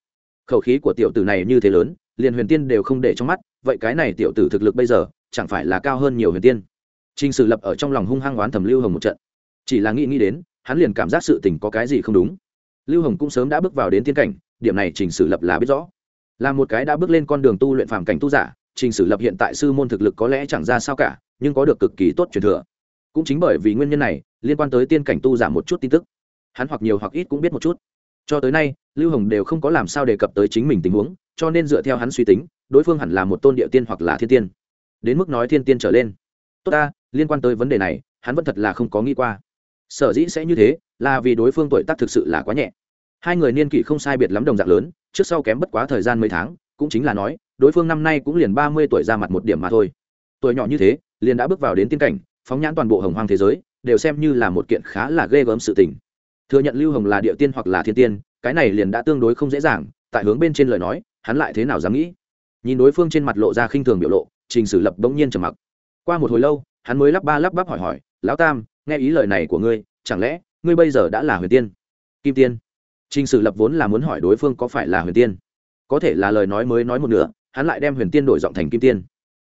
khẩu khí của tiểu tử này như thế lớn liền huyền tiên đều không để trong mắt vậy cái này tiểu tử thực lực bây giờ chẳng phải là cao hơn nhiều huyền tiên Trình Sử Lập ở trong lòng hung hăng oán thầm Lưu Hồng một trận. Chỉ là nghĩ nghĩ đến, hắn liền cảm giác sự tình có cái gì không đúng. Lưu Hồng cũng sớm đã bước vào đến tiên cảnh, điểm này Trình Sử Lập là biết rõ. Là một cái đã bước lên con đường tu luyện phàm cảnh tu giả, Trình Sử Lập hiện tại sư môn thực lực có lẽ chẳng ra sao cả, nhưng có được cực kỳ tốt truyền thừa. Cũng chính bởi vì nguyên nhân này, liên quan tới tiên cảnh tu giả một chút tin tức, hắn hoặc nhiều hoặc ít cũng biết một chút. Cho tới nay, Lưu Hồng đều không có làm sao đề cập tới chính mình tình huống, cho nên dựa theo hắn suy tính, đối phương hẳn là một tôn địa tiên hoặc là thiên tiên. Đến mức nói thiên tiên trở lên. Tốt ta, liên quan tới vấn đề này hắn vẫn thật là không có nghĩ qua sở dĩ sẽ như thế là vì đối phương tuổi tác thực sự là quá nhẹ hai người niên kỷ không sai biệt lắm đồng dạng lớn trước sau kém bất quá thời gian mấy tháng cũng chính là nói đối phương năm nay cũng liền ba mươi tuổi ra mặt một điểm mà thôi tuổi nhỏ như thế liền đã bước vào đến tiên cảnh phóng nhãn toàn bộ hồng hoang thế giới đều xem như là một kiện khá là ghê gớm sự tình thừa nhận lưu hồng là địa tiên hoặc là thiên tiên cái này liền đã tương đối không dễ dàng tại hướng bên trên lời nói hắn lại thế nào dám nghĩ nhìn đối phương trên mặt lộ ra khinh thường biểu lộ trình sử lập bỗng nhiên trầm mặc qua một hồi lâu hắn mới lắp ba lắp bắp hỏi hỏi lão tam nghe ý lời này của ngươi chẳng lẽ ngươi bây giờ đã là huyền tiên kim tiên Trình Sử Lập vốn là muốn hỏi đối phương có phải là huyền tiên. Có thể là lời nói mới nói một nửa, hắn lại đem huyền tiên đổi giọng thành kim tiên.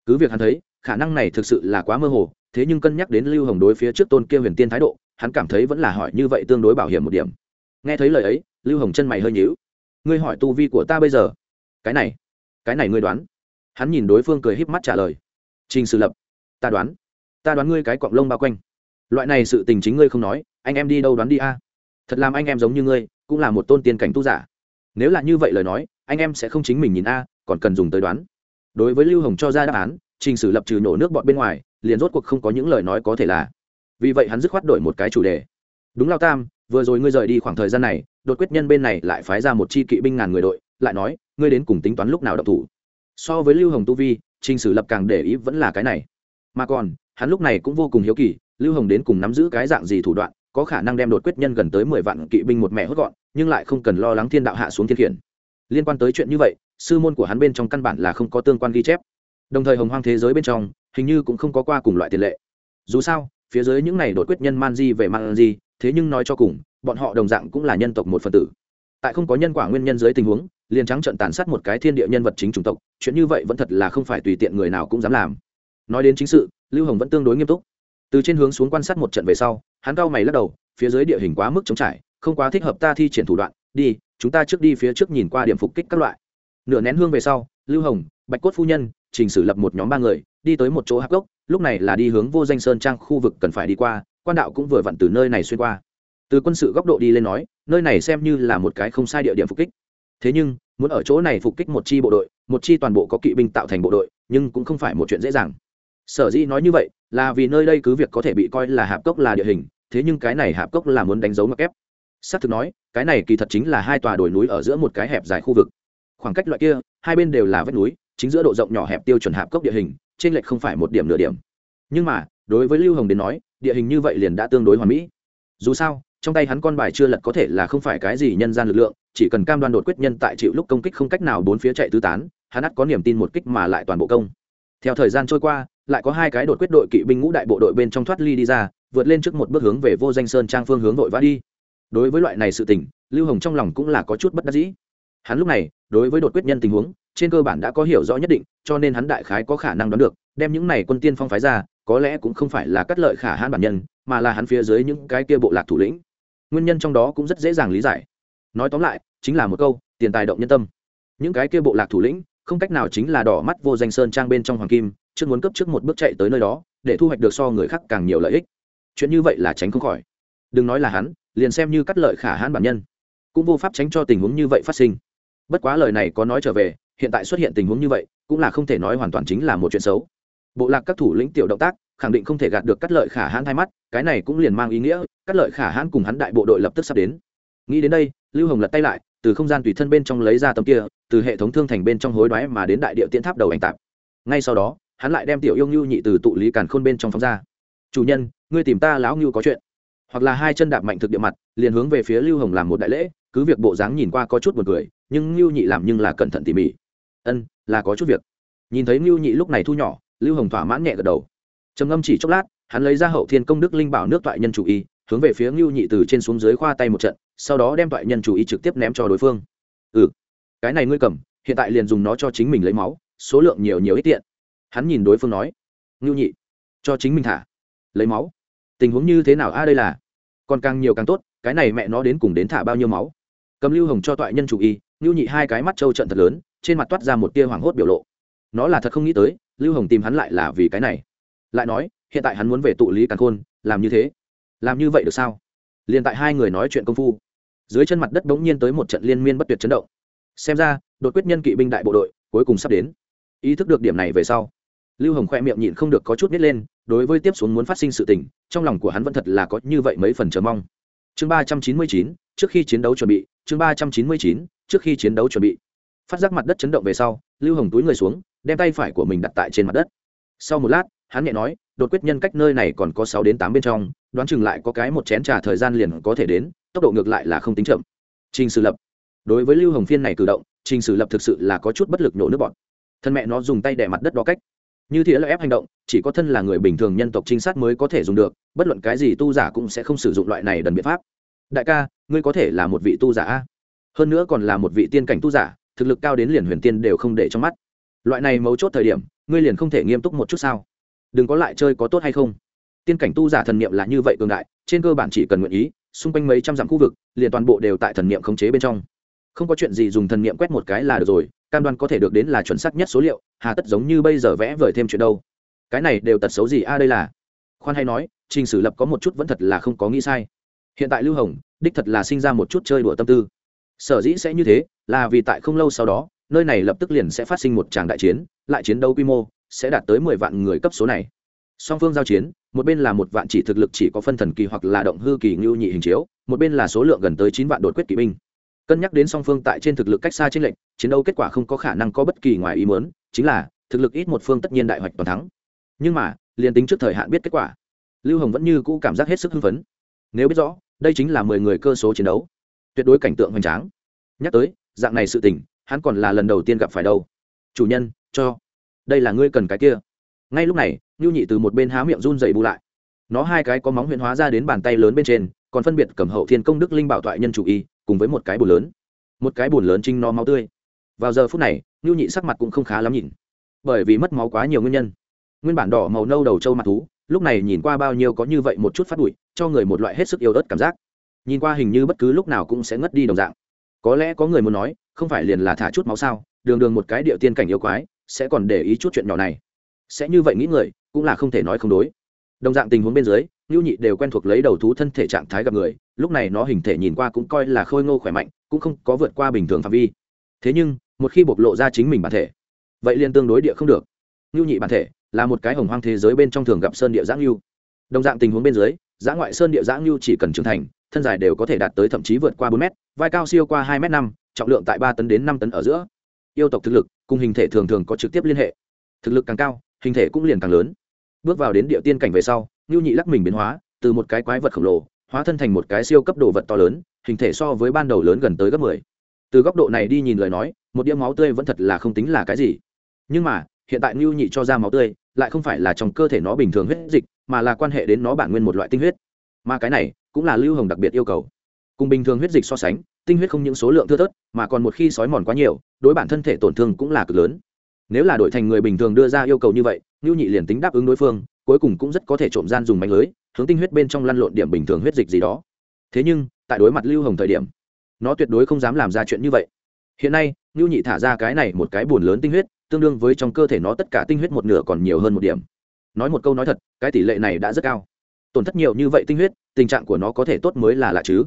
Cứ việc hắn thấy, khả năng này thực sự là quá mơ hồ, thế nhưng cân nhắc đến Lưu Hồng đối phía trước tôn kia huyền tiên thái độ, hắn cảm thấy vẫn là hỏi như vậy tương đối bảo hiểm một điểm. Nghe thấy lời ấy, Lưu Hồng chân mày hơi nhíu. Ngươi hỏi tu vi của ta bây giờ? Cái này, cái này ngươi đoán? Hắn nhìn đối phương cười híp mắt trả lời. Trình Sử Lập, ta đoán ta đoán ngươi cái cọng lông bao quanh loại này sự tình chính ngươi không nói anh em đi đâu đoán đi a thật làm anh em giống như ngươi cũng là một tôn tiên cảnh tu giả nếu là như vậy lời nói anh em sẽ không chính mình nhìn a còn cần dùng tới đoán đối với lưu hồng cho ra đáp án trình sử lập trừ nổ nước bọn bên ngoài liền rốt cuộc không có những lời nói có thể là vì vậy hắn dứt khoát đổi một cái chủ đề. Đúng lao tam, vừa rồi ngươi rời đi khoảng thời gian này, đột quyết nhân bên này lại phái ra một chi kỵ binh ngàn người đội, lại nói, ngươi đến cùng tính toán lúc nào độc thủ. So với lưu hồng tu vi, trình sử lập càng để ý vẫn là cái này. Mà còn, hắn lúc này cũng vô cùng hiếu kỳ, lưu hồng đến cùng nắm giữ cái dạng gì thủ đoạn, có khả năng đem đột quyết nhân gần tới mười vạn kỵ binh một mẹ hốt gọn, nhưng lại không cần lo lắng thiên đạo hạ xuống thiên khiển. Liên quan tới chuyện như vậy, sư môn của hắn bên trong căn bản là không có tương quan ghi chép. Đồng thời hồng hoang thế giới bên trong, hình như cũng không có qua cùng loại tiền lệ. Dù sao phía dưới những này đột quyết nhân man di về man di, thế nhưng nói cho cùng, bọn họ đồng dạng cũng là nhân tộc một phần tử. Tại không có nhân quả nguyên nhân dưới tình huống, liền trắng trận tàn sát một cái thiên địa nhân vật chính chủng tộc, chuyện như vậy vẫn thật là không phải tùy tiện người nào cũng dám làm. Nói đến chính sự, lưu hồng vẫn tương đối nghiêm túc. Từ trên hướng xuống quan sát một trận về sau, hắn cao mày lắc đầu, phía dưới địa hình quá mức chống trải, không quá thích hợp ta thi triển thủ đoạn, đi, chúng ta trước đi phía trước nhìn qua điểm phục kích các loại. Nửa nén hương về sau, lưu hồng, bạch cốt phu nhân, trình sử lập một nhóm ba người, đi tới một chỗ hạp gốc lúc này là đi hướng vô danh sơn trang khu vực cần phải đi qua, quan đạo cũng vừa vặn từ nơi này xuyên qua. Từ quân sự góc độ đi lên nói, nơi này xem như là một cái không sai địa điểm phục kích. Thế nhưng, muốn ở chỗ này phục kích một chi bộ đội, một chi toàn bộ có kỵ binh tạo thành bộ đội, nhưng cũng không phải một chuyện dễ dàng. Sở dĩ nói như vậy, là vì nơi đây cứ việc có thể bị coi là hạp cốc là địa hình, thế nhưng cái này hạp cốc là muốn đánh dấu mặc ép. Xác thực nói, cái này kỳ thật chính là hai tòa đồi núi ở giữa một cái hẹp dài khu vực. Khoảng cách loại kia, hai bên đều là vách núi chính giữa độ rộng nhỏ hẹp tiêu chuẩn hạp cốc địa hình, trên lệch không phải một điểm nửa điểm. Nhưng mà, đối với lưu hồng đến nói, địa hình như vậy liền đã tương đối hoàn mỹ. Dù sao, trong tay hắn con bài chưa lật có thể là không phải cái gì nhân gian lực lượng, chỉ cần cam đoan đột quyết nhân tại chịu lúc công kích không cách nào bốn phía chạy tứ tán, hắn ắt có niềm tin một kích mà lại toàn bộ công. Theo thời gian trôi qua, lại có hai cái đột quyết đội kỵ binh ngũ đại bộ đội bên trong thoát ly đi ra, vượt lên trước một bước hướng về vô danh sơn trang phương hướng vội vã đi. Đối với loại này sự tình, lưu hồng trong lòng cũng là có chút bất đắc dĩ. Hắn lúc này, đối với đột quyết nhân tình huống trên cơ bản đã có hiểu rõ nhất định, cho nên hắn đại khái có khả năng đoán được, đem những này quân tiên phong phái ra, có lẽ cũng không phải là cắt lợi khả hãn bản nhân, mà là hắn phía dưới những cái kia bộ lạc thủ lĩnh. Nguyên nhân trong đó cũng rất dễ dàng lý giải. Nói tóm lại, chính là một câu, tiền tài động nhân tâm. Những cái kia bộ lạc thủ lĩnh, không cách nào chính là đỏ mắt vô danh sơn trang bên trong hoàng kim chưa muốn cấp trước một bước chạy tới nơi đó, để thu hoạch được so người khác càng nhiều lợi ích. Chuyện như vậy là tránh không khỏi. Đừng nói là hắn, liền xem như cắt lợi khả hãn bản nhân, cũng vô pháp tránh cho tình huống như vậy phát sinh. Bất quá lời này có nói trở về hiện tại xuất hiện tình huống như vậy, cũng là không thể nói hoàn toàn chính là một chuyện xấu. Bộ lạc các thủ lĩnh tiểu động tác, khẳng định không thể gạt được cắt lợi khả hãn hai mắt, cái này cũng liền mang ý nghĩa, cắt lợi khả hãn cùng hắn đại bộ đội lập tức sắp đến. Nghĩ đến đây, lưu hồng lật tay lại, từ không gian tùy thân bên trong lấy ra tấm kia, từ hệ thống thương thành bên trong hối đoái mà đến đại địa tiễn tháp đầu ảnh tạp. Ngay sau đó, hắn lại đem tiểu yêu ngưu nhị từ tụ lý càn khôn bên trong phóng ra. Chủ nhân, ngươi tìm ta lão ngưu có chuyện. Hoặc là hai chân đạp mạnh thực địa mặt, liền hướng về phía lưu hồng làm một đại lễ, cứ việc bộ dáng nhìn qua có chút b u ồ n cười, nhưng ngưu nhị làm nhưng là cẩn thận tỉ mỉ ân, là có chút việc. Nhìn thấy ngưu nhị lúc này thu nhỏ, lưu hồng thỏa mãn nhẹ gật đầu. Trầm ngâm chỉ chốc lát, hắn lấy ra hậu thiên công đức linh bảo nước toại nhân chủ y, hướng về phía ngưu nhị từ trên xuống dưới khoa tay một trận, sau đó đem toại nhân chủ y trực tiếp ném cho đối phương. Ừ cái này ngươi cầm, hiện tại liền dùng nó cho chính mình lấy máu, số lượng nhiều nhiều ít tiện. Hắn nhìn đối phương nói, ngưu nhị, cho chính mình thả, lấy máu. Tình huống như thế nào a, đây là? Còn càng nhiều càng tốt, cái này mẹ nó đến cùng đến thả bao nhiêu máu? Cầm lưu hồng cho toại nhân chủ y, ngưu nhị hai cái mắt trâu trận thật lớn trên mặt toát ra một tia hoảng hốt biểu lộ. Nó là thật không nghĩ tới, lưu hồng tìm hắn lại là vì cái này. Lại nói, hiện tại hắn muốn về tụ lý càn khôn, làm như thế. Làm như vậy được sao? Liền tại hai người nói chuyện công phu, dưới chân mặt đất bỗng nhiên tới một trận liên miên bất tuyệt chấn động. Xem ra, đột quyết nhân kỵ binh đại bộ đội, cuối cùng sắp đến. Ý thức được điểm này về sau, lưu hồng khoe miệng nhịn không được có chút nít lên, đối với tiếp xuống muốn phát sinh sự tình, trong lòng của hắn vẫn thật là có như vậy mấy phần chờ mong. Chương ba trăm chín mươi chín, trước khi chiến đấu chuẩn bị, chương ba trăm chín mươi chín, trước khi chiến đấu chuẩn bị phát giác mặt đất chấn động về sau, lưu hồng túi người xuống, đem tay phải của mình đặt tại trên mặt đất. Sau một lát, hắn nhẹ nói, đột quyết nhân cách nơi này còn có sáu đến tám bên trong, đoán chừng lại có cái một chén trà thời gian liền có thể đến, tốc độ ngược lại là không tính chậm. Trình sử lập. Đối với lưu hồng phiên này cử động, trình sử lập thực sự là có chút bất lực nhổ nước bọn thân mẹ nó dùng tay đè mặt đất đó cách. Như thế là ép hành động, chỉ có thân là người bình thường nhân tộc trinh sát mới có thể dùng được, bất luận cái gì tu giả cũng sẽ không sử dụng loại này đần biện pháp. Đại ca, ngươi có thể là một vị tu giả hơn nữa còn là một vị tiên cảnh tu giả thực lực cao đến liền huyền tiên đều không để trong mắt. Loại này mấu chốt thời điểm, ngươi liền không thể nghiêm túc một chút sao? Đừng có lại chơi có tốt hay không? Tiên cảnh tu giả thần niệm là như vậy cường đại, trên cơ bản chỉ cần nguyện ý, xung quanh mấy trăm dặm khu vực, liền toàn bộ đều tại thần niệm khống chế bên trong. Không có chuyện gì dùng thần niệm quét một cái là được rồi, cam đoan có thể được đến là chuẩn xác nhất số liệu, hà tất giống như bây giờ vẽ vời thêm chuyện đâu. Cái này đều tật xấu gì a à đây là? Khoan hay nói, trình sử lập có một chút vẫn thật là không có nghĩ sai. Hiện tại lưu hồng, đích thật là sinh ra một chút chơi đùa tâm tư sở dĩ sẽ như thế là vì tại không lâu sau đó, nơi này lập tức liền sẽ phát sinh một tràng đại chiến, lại chiến đấu quy mô sẽ đạt tới mười vạn người cấp số này. Song phương giao chiến, một bên là một vạn chỉ thực lực chỉ có phân thần kỳ hoặc là động hư kỳ ngưu nhị hình chiếu, một bên là số lượng gần tới chín vạn đột quyết kỵ binh. Cân nhắc đến song phương tại trên thực lực cách xa trên lệnh chiến đấu kết quả không có khả năng có bất kỳ ngoài ý muốn, chính là thực lực ít một phương tất nhiên đại hoạch toàn thắng. Nhưng mà, liền tính trước thời hạn biết kết quả, lưu hồng vẫn như cũ cảm giác hết sức hưng phấn. Nếu biết rõ, đây chính là mười người cơ số chiến đấu tuyệt đối cảnh tượng hoành tráng. Nhắc tới, dạng này sự tình, hắn còn là lần đầu tiên gặp phải đâu. Chủ nhân, cho. Đây là ngươi cần cái kia. Ngay lúc này nhu nhị từ một bên há miệng run dày bù lại. Nó hai cái có móng huyện hóa ra đến bàn tay lớn bên trên, còn phân biệt cầm hậu thiên công đức linh bảo thoại nhân chủ y, cùng với một cái bùn lớn. Một cái bùn lớn trinh no máu tươi. Vào giờ phút này nhu nhị sắc mặt cũng không khá lắm nhìn. Bởi vì mất máu quá nhiều nguyên nhân. Nguyên bản đỏ màu nâu đầu trâu mặt thú, lúc này nhìn qua bao nhiêu có như vậy một chút phát bụi, cho người một loại hết sức yêu ớt cảm giác nhìn qua hình như bất cứ lúc nào cũng sẽ ngất đi đồng dạng. Có lẽ có người muốn nói, không phải liền là thả chút máu sao, đường đường một cái địa tiên cảnh yêu quái, sẽ còn để ý chút chuyện nhỏ này. Sẽ như vậy nghĩ người, cũng là không thể nói không đối. Đồng dạng tình huống bên dưới ngưu nhị đều quen thuộc lấy đầu thú thân thể trạng thái gặp người, lúc này nó hình thể nhìn qua cũng coi là khôi ngô khỏe mạnh, cũng không có vượt qua bình thường phạm vi. Thế nhưng, một khi bộc lộ ra chính mình bản thể, vậy liền tương đối địa không được. Ngưu nhị bản thể là một cái hồng hoang thế giới bên trong thường gặp sơn địa giã ngưu. Đồng dạng tình huống bên dưới, giã ngoại sơn địa giã ngưu chỉ cần trưởng thành thân dài đều có thể đạt tới thậm chí vượt qua bốn mét, vai cao siêu qua hai m năm, trọng lượng tại ba tấn đến năm tấn ở giữa. Yêu tộc thực lực cùng hình thể thường thường có trực tiếp liên hệ. Thực lực càng cao, hình thể cũng liền càng lớn. Bước vào đến địa tiên cảnh về sau ngưu nhị lắc mình biến hóa, từ một cái quái vật khổng lồ, hóa thân thành một cái siêu cấp đồ vật to lớn, hình thể so với ban đầu lớn gần tới gấp mười. Từ góc độ này đi nhìn lời nói, một đĩa máu tươi vẫn thật là không tính là cái gì. Nhưng mà, hiện tại ngưu nhị cho ra máu tươi, lại không phải là trong cơ thể nó bình thường huyết dịch, mà là quan hệ đến nó bản nguyên một loại tinh huyết. Mà cái này cũng là lưu hồng đặc biệt yêu cầu. Cùng bình thường huyết dịch so sánh, tinh huyết không những số lượng thưa thớt, mà còn một khi sói mòn quá nhiều, đối bản thân thể tổn thương cũng là cực lớn. Nếu là đổi thành người bình thường đưa ra yêu cầu như vậy ngưu nhị liền tính đáp ứng đối phương, cuối cùng cũng rất có thể trộm gian dùng mánh lưới, hướng tinh huyết bên trong lăn lộn điểm bình thường huyết dịch gì đó. Thế nhưng, tại đối mặt lưu hồng thời điểm, nó tuyệt đối không dám làm ra chuyện như vậy. Hiện nay ngưu nhị thả ra cái này một cái buồn lớn tinh huyết, tương đương với trong cơ thể nó tất cả tinh huyết một nửa còn nhiều hơn một điểm. Nói một câu nói thật, cái tỷ lệ này đã rất cao tổn thất nhiều như vậy tinh huyết, tình trạng của nó có thể tốt mới là lạ chứ.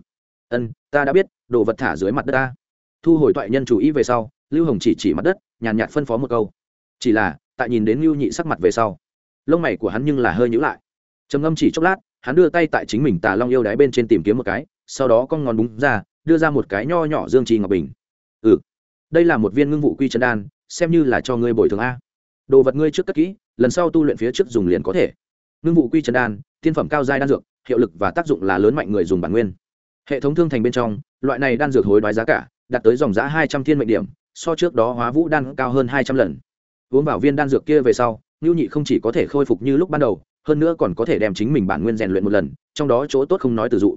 Ân, ta đã biết, đồ vật thả dưới mặt đất ta. Thu hồi toại nhân chủ ý về sau, lưu hồng chỉ chỉ mặt đất, nhàn nhạt phân phó một câu. Chỉ là, tại nhìn đến lưu nhị sắc mặt về sau, lông mày của hắn nhưng là hơi nhữ lại. Trầm ngâm chỉ chốc lát, hắn đưa tay tại chính mình tà long yêu đáy bên trên tìm kiếm một cái, sau đó con ngón búng ra, đưa ra một cái nho nhỏ dương trì ngọc bình. Ừ đây là một viên ngưng vụ quy chân đan, xem như là cho ngươi bồi thường a. Đồ vật ngươi trước cất kỹ, lần sau tu luyện phía trước dùng liền có thể ngưng vụ quy trần đan, tiên phẩm cao giai đan dược, hiệu lực và tác dụng là lớn mạnh người dùng bản nguyên. Hệ thống thương thành bên trong, loại này đan dược hối đoái giá cả, đạt tới dòng giá hai trăm thiên mệnh điểm, so trước đó hóa vũ đan cao hơn hai trăm lần. Uống vào viên đan dược kia về sau ngưu nhị không chỉ có thể khôi phục như lúc ban đầu, hơn nữa còn có thể đem chính mình bản nguyên rèn luyện một lần, trong đó chỗ tốt không nói từ dụ.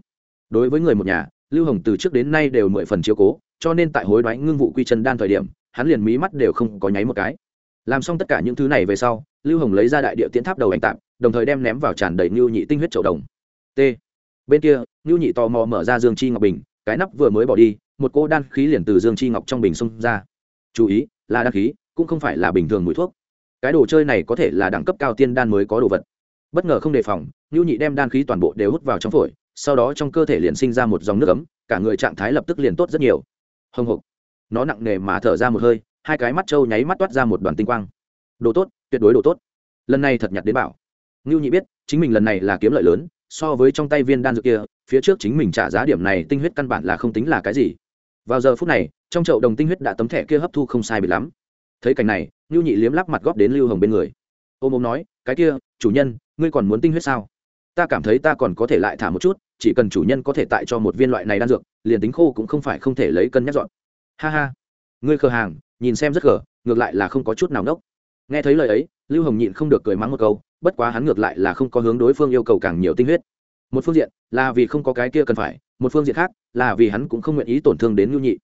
Đối với người một nhà, lưu hồng từ trước đến nay đều mười phần chiếu cố, cho nên tại hối đoái ngưng vụ quy chân đan thời điểm, hắn liền mí mắt đều không có nháy một cái làm xong tất cả những thứ này về sau, lưu hồng lấy ra đại địa tiến tháp đầu ảnh tạm, đồng thời đem ném vào tràn đầy ngưu nhị tinh huyết chậu đồng. T. Bên kia ngưu nhị tò mò mở ra dương chi ngọc bình, cái nắp vừa mới bỏ đi, một cô đan khí liền từ dương chi ngọc trong bình xông ra. Chú ý, là đan khí, cũng không phải là bình thường mùi thuốc. Cái đồ chơi này có thể là đẳng cấp cao tiên đan mới có đồ vật. Bất ngờ không đề phòng ngưu nhị đem đan khí toàn bộ đều hút vào trong phổi, sau đó trong cơ thể liền sinh ra một dòng nước ấm, cả người trạng thái lập tức liền tốt rất nhiều. Hồng hộc nó nặng nề mà thở ra một hơi hai cái mắt trâu nháy mắt toát ra một đoàn tinh quang. Đồ tốt, tuyệt đối đồ tốt. Lần này thật nhặt đến bảo. Ngưu nhị biết, chính mình lần này là kiếm lợi lớn, so với trong tay viên đan dược kia, phía trước chính mình trả giá điểm này tinh huyết căn bản là không tính là cái gì. Vào giờ phút này, trong chậu đồng tinh huyết đã tấm thẻ kia hấp thu không sai bị lắm. Thấy cảnh này, ngưu nhị liếm lắp mặt góp đến lưu hồng bên người. Ôm ôm nói, cái kia, chủ nhân, ngươi còn muốn tinh huyết sao? Ta cảm thấy ta còn có thể lại thả một chút, chỉ cần chủ nhân có thể tại cho một viên loại này đan dược, liền tính khô cũng không phải không thể lấy cân nhắc dọn. Ha ha, ngươi khờ hàng nhìn xem rất gở ngược lại là không có chút nào ngốc nghe thấy lời ấy, lưu hồng nhịn không được cười mắng một câu, bất quá hắn ngược lại là không có hướng đối phương yêu cầu càng nhiều tinh huyết. Một phương diện là vì không có cái kia cần phải, một phương diện khác là vì hắn cũng không nguyện ý tổn thương đến nhu nhị.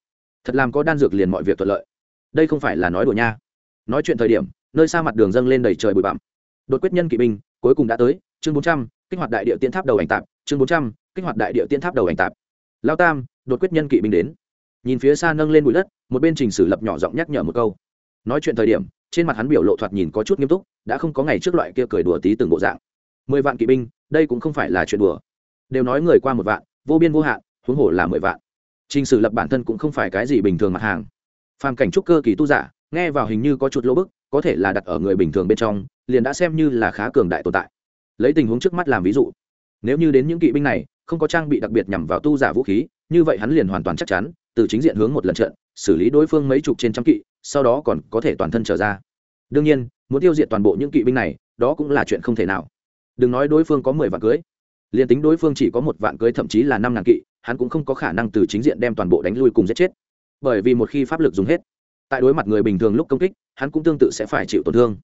Thật làm có đan dược liền mọi việc thuận lợi. Đây không phải là nói đùa nha. Nói chuyện thời điểm, nơi xa mặt đường dâng lên đầy trời bụi bặm. Đột quyết nhân kỵ binh, cuối cùng đã tới, chương bốn trăm, kích hoạt đại địa tiên tháp đầu ảnh tạp, chương bốn trăm, kích hoạt đại địa tiên tháp đầu ảnh tạp. Lao tam, đột quyết nhân kỵ binh đến. Nhìn phía xa nâng lên bụi đất một bên trình sử lập nhỏ giọng nhắc nhở một câu. Nói chuyện thời điểm, trên mặt hắn biểu lộ thoạt nhìn có chút nghiêm túc, đã không có ngày trước loại kia cười đùa tí từng bộ dạng. Mười vạn kỵ binh, đây cũng không phải là chuyện đùa. Đều nói người qua một vạn, vô biên vô hạn, huống hồ là mười vạn. Trình sử lập bản thân cũng không phải cái gì bình thường mặt hàng. Phàm cảnh trúc cơ kỳ tu giả, nghe vào hình như có chút lỗ bức, có thể là đặt ở người bình thường bên trong, liền đã xem như là khá cường đại tồn tại. Lấy tình huống trước mắt làm ví dụ, nếu như đến những kỵ binh này, không có trang bị đặc biệt nhằm vào tu giả vũ khí, như vậy hắn liền hoàn toàn chắc chắn, từ chính diện hướng một lần trận xử lý đối phương mấy chục trên trăm kỵ, sau đó còn có thể toàn thân trở ra. Đương nhiên, muốn tiêu diệt toàn bộ những kỵ binh này, đó cũng là chuyện không thể nào. Đừng nói đối phương có mười vạn cưới, liền tính đối phương chỉ có một vạn cưới thậm chí là năm ngàn kỵ, hắn cũng không có khả năng từ chính diện đem toàn bộ đánh lui cùng giết chết. Bởi vì một khi pháp lực dùng hết, tại đối mặt người bình thường lúc công kích, hắn cũng tương tự sẽ phải chịu tổn thương.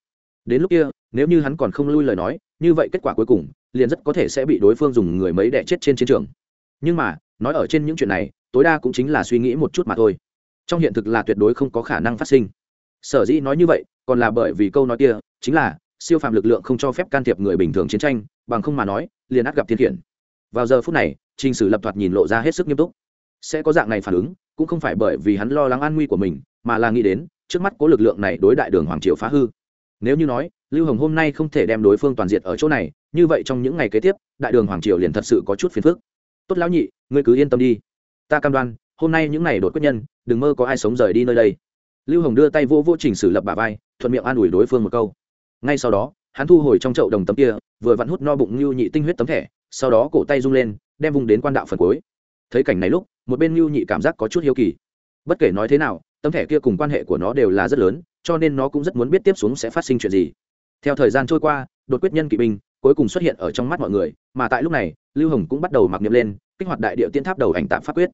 Đến lúc kia, nếu như hắn còn không lui lời nói, như vậy kết quả cuối cùng, liền rất có thể sẽ bị đối phương dùng người mấy đẻ chết trên chiến trường. Nhưng mà, nói ở trên những chuyện này, tối đa cũng chính là suy nghĩ một chút mà thôi trong hiện thực là tuyệt đối không có khả năng phát sinh. Sở dĩ nói như vậy, còn là bởi vì câu nói kia, chính là, siêu phạm lực lượng không cho phép can thiệp người bình thường chiến tranh, bằng không mà nói, liền át gặp thiên khiển vào giờ phút này, trình sử lập thoạt nhìn lộ ra hết sức nghiêm túc. Sẽ có dạng này phản ứng, cũng không phải bởi vì hắn lo lắng an nguy của mình, mà là nghĩ đến, trước mắt có lực lượng này đối đại đường hoàng triều phá hư. Nếu như nói, lưu hồng hôm nay không thể đem đối phương toàn diện ở chỗ này, như vậy trong những ngày kế tiếp, đại đường hoàng triều liền thật sự có chút phiền phức. Tốt lão nhị, ngươi cứ yên tâm đi. Ta cam đoan hôm nay những ngày đột quyết nhân, đừng mơ có ai sống rời đi nơi đây. Lưu hồng đưa tay vô vô trình sử lập bà vai, thuận miệng an ủi đối phương một câu. Ngay sau đó, hắn thu hồi trong chậu đồng tấm kia, vừa vặn hút no bụng lưu nhị tinh huyết tấm thẻ, sau đó cổ tay rung lên, đem vùng đến quan đạo phần cuối. Thấy cảnh này lúc, một bên lưu nhị cảm giác có chút hiếu kỳ. Bất kể nói thế nào, tấm thẻ kia cùng quan hệ của nó đều là rất lớn, cho nên nó cũng rất muốn biết tiếp xuống sẽ phát sinh chuyện gì. Theo thời gian trôi qua, đột quyết nhân kỵ binh cuối cùng xuất hiện ở trong mắt mọi người, mà tại lúc này, lưu hồng cũng bắt đầu mặc niệm lên, kích hoạt đại địa tiên tháp đầu ảnh tạm pháp quyết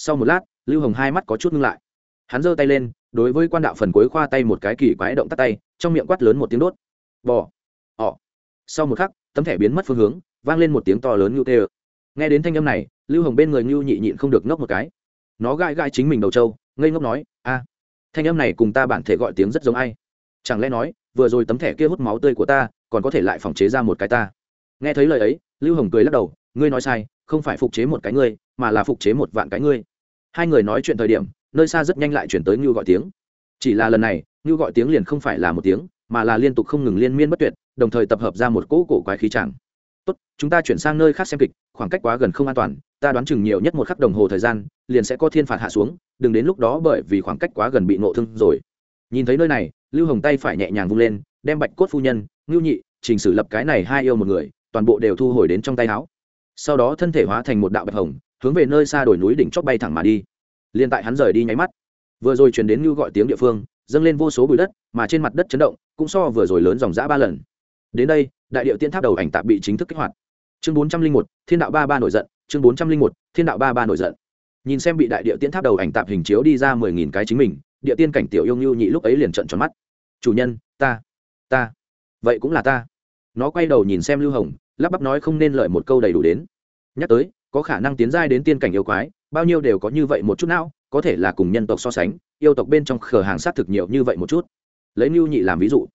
sau một lát, lưu hồng hai mắt có chút ngưng lại. Hắn giơ tay lên, đối với quan đạo phần cuối khoa tay một cái kỳ quái động tắt tay, trong miệng quát lớn một tiếng đốt. Bò. Ỏ sau một khắc, tấm thẻ biến mất phương hướng, vang lên một tiếng to lớn ngưu tê ơ. Nghe đến thanh âm này, lưu hồng bên người ngưu nhị nhịn không được ngốc một cái. Nó gai gai chính mình đầu trâu, ngây ngốc nói, a, thanh âm này cùng ta bản thể gọi tiếng rất giống ai. Chẳng lẽ nói, vừa rồi tấm thẻ kia hút máu tươi của ta, còn có thể lại phòng chế ra một cái ta? Nghe thấy lời ấy, lưu hồng cười lắc đầu, ngươi nói sai không phải phục chế một cái ngươi, mà là phục chế một vạn cái ngươi. Hai người nói chuyện thời điểm, nơi xa rất nhanh lại chuyển tới ngưu gọi tiếng. Chỉ là lần này, ngưu gọi tiếng liền không phải là một tiếng, mà là liên tục không ngừng liên miên bất tuyệt, đồng thời tập hợp ra một cỗ cổ quái khí chẳng. Tốt, chúng ta chuyển sang nơi khác xem kịch, khoảng cách quá gần không an toàn, ta đoán chừng nhiều nhất một khắc đồng hồ thời gian, liền sẽ có thiên phạt hạ xuống, đừng đến lúc đó bởi vì khoảng cách quá gần bị nộ thương rồi. Nhìn thấy nơi này, lưu hồng tay phải nhẹ nhàng vung lên, đem bạch cốt phu nhân, ngưu nhị, trình sử lập cái này hai yêu một người, toàn bộ đều thu hồi đến trong tay áo sau đó thân thể hóa thành một đạo bạch hồng, hướng về nơi xa đồi núi đỉnh chót bay thẳng mà đi. Liền tại hắn rời đi nháy mắt, vừa rồi chuyển đến như gọi tiếng địa phương, dâng lên vô số bụi đất, mà trên mặt đất chấn động, cũng so vừa rồi lớn dòng dã ba lần. Đến đây, đại điệu tiên tháp đầu ảnh tạp bị chính thức kích hoạt. Chương bốn trăm linh một, thiên đạo ba ba nổi giận, chương bốn trăm linh một, thiên đạo ba ba nổi giận. Nhìn xem bị đại điệu tiên tháp đầu ảnh tạp hình chiếu đi ra mười nghìn cái chính mình, địa tiên cảnh tiểu yêu ngưu nhị lúc ấy liền trận tròn mắt. Chủ nhân, ta ta, vậy cũng là ta. Nó quay đầu nhìn xem lưu hồng lắp bắp nói không nên lợi một câu đầy đủ đến. Nhắc tới, có khả năng tiến giai đến tiên cảnh yêu quái, bao nhiêu đều có như vậy một chút não, có thể là cùng nhân tộc so sánh, yêu tộc bên trong khờ hàng sát thực nhiều như vậy một chút. Lấy mưu nhị làm ví dụ,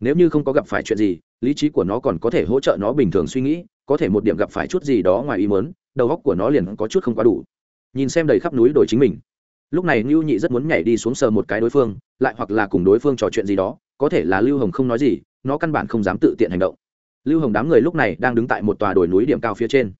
nếu như không có gặp phải chuyện gì, lý trí của nó còn có thể hỗ trợ nó bình thường suy nghĩ, có thể một điểm gặp phải chút gì đó ngoài ý mớn đầu góc của nó liền có chút không quá đủ. Nhìn xem đầy khắp núi đồi chính mình. Lúc này mưu nhị rất muốn nhảy đi xuống sờ một cái đối phương, lại hoặc là cùng đối phương trò chuyện gì đó, có thể là lưu hồng không nói gì, nó căn bản không dám tự tiện hành động lưu hồng đám người lúc này đang đứng tại một tòa đồi núi điểm cao phía trên.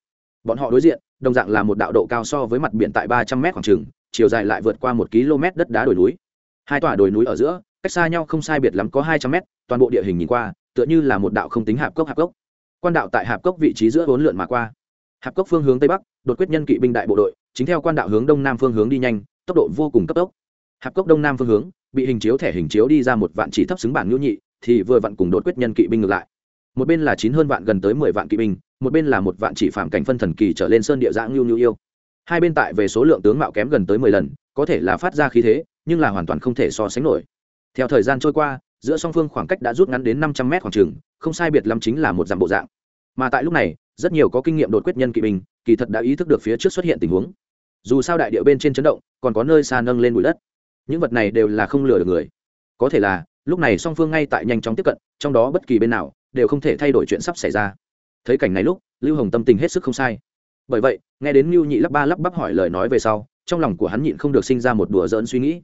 Bọn họ đối diện, đồng dạng là một đạo độ cao so với mặt biển tại ba trăm m khoảng trừng chiều dài lại vượt qua một km đất đá đồi núi. Hai tòa đồi núi ở giữa, cách xa nhau không sai biệt lắm có hai trăm mét, toàn bộ địa hình nhìn qua, tựa như là một đạo không tính hạp cốc hạp cốc. Quan đạo tại hạp cốc vị trí giữa bốn lượn mà qua. Hạp cốc phương hướng tây bắc, đột quyết nhân kỵ binh đại bộ đội, chính theo quan đạo hướng đông nam phương hướng đi nhanh, tốc độ vô cùng cấp tốc. Hạp cốc đông nam phương hướng, bị hình chiếu thẻ hình chiếu đi ra một vạn chỉ thấp xứng bản ngữ nhị, thì vừa vặn cùng đột quyết nhân kỵ binh ngược lại một bên là chín hơn vạn gần tới mười vạn kỵ binh, một bên là một vạn chỉ phạm cảnh phân thần kỳ trở lên sơn địa dạng ngưu ngưu yêu. Hai bên tại về số lượng tướng mạo kém gần tới mười lần, có thể là phát ra khí thế, nhưng là hoàn toàn không thể so sánh nổi. Theo thời gian trôi qua, giữa song phương khoảng cách đã rút ngắn đến năm trăm mét khoảng trường không sai biệt lắm chính là một dặm bộ dạng. Mà tại lúc này, rất nhiều có kinh nghiệm đột quyết nhân kỵ binh, kỳ thật đã ý thức được phía trước xuất hiện tình huống. Dù sao đại địa bên trên chấn động, còn có nơi xa nâng lên bụi đất. Những vật này đều là không lừa được người. Có thể là, lúc này song phương ngay tại nhanh chóng tiếp cận, trong đó bất kỳ bên nào đều không thể thay đổi chuyện sắp xảy ra. Thấy cảnh này lúc, lưu hồng tâm tình hết sức không sai. Bởi vậy, nghe đến lưu nhị lắp ba lắp bắp hỏi lời nói về sau, trong lòng của hắn nhịn không được sinh ra một đùa dỡn suy nghĩ.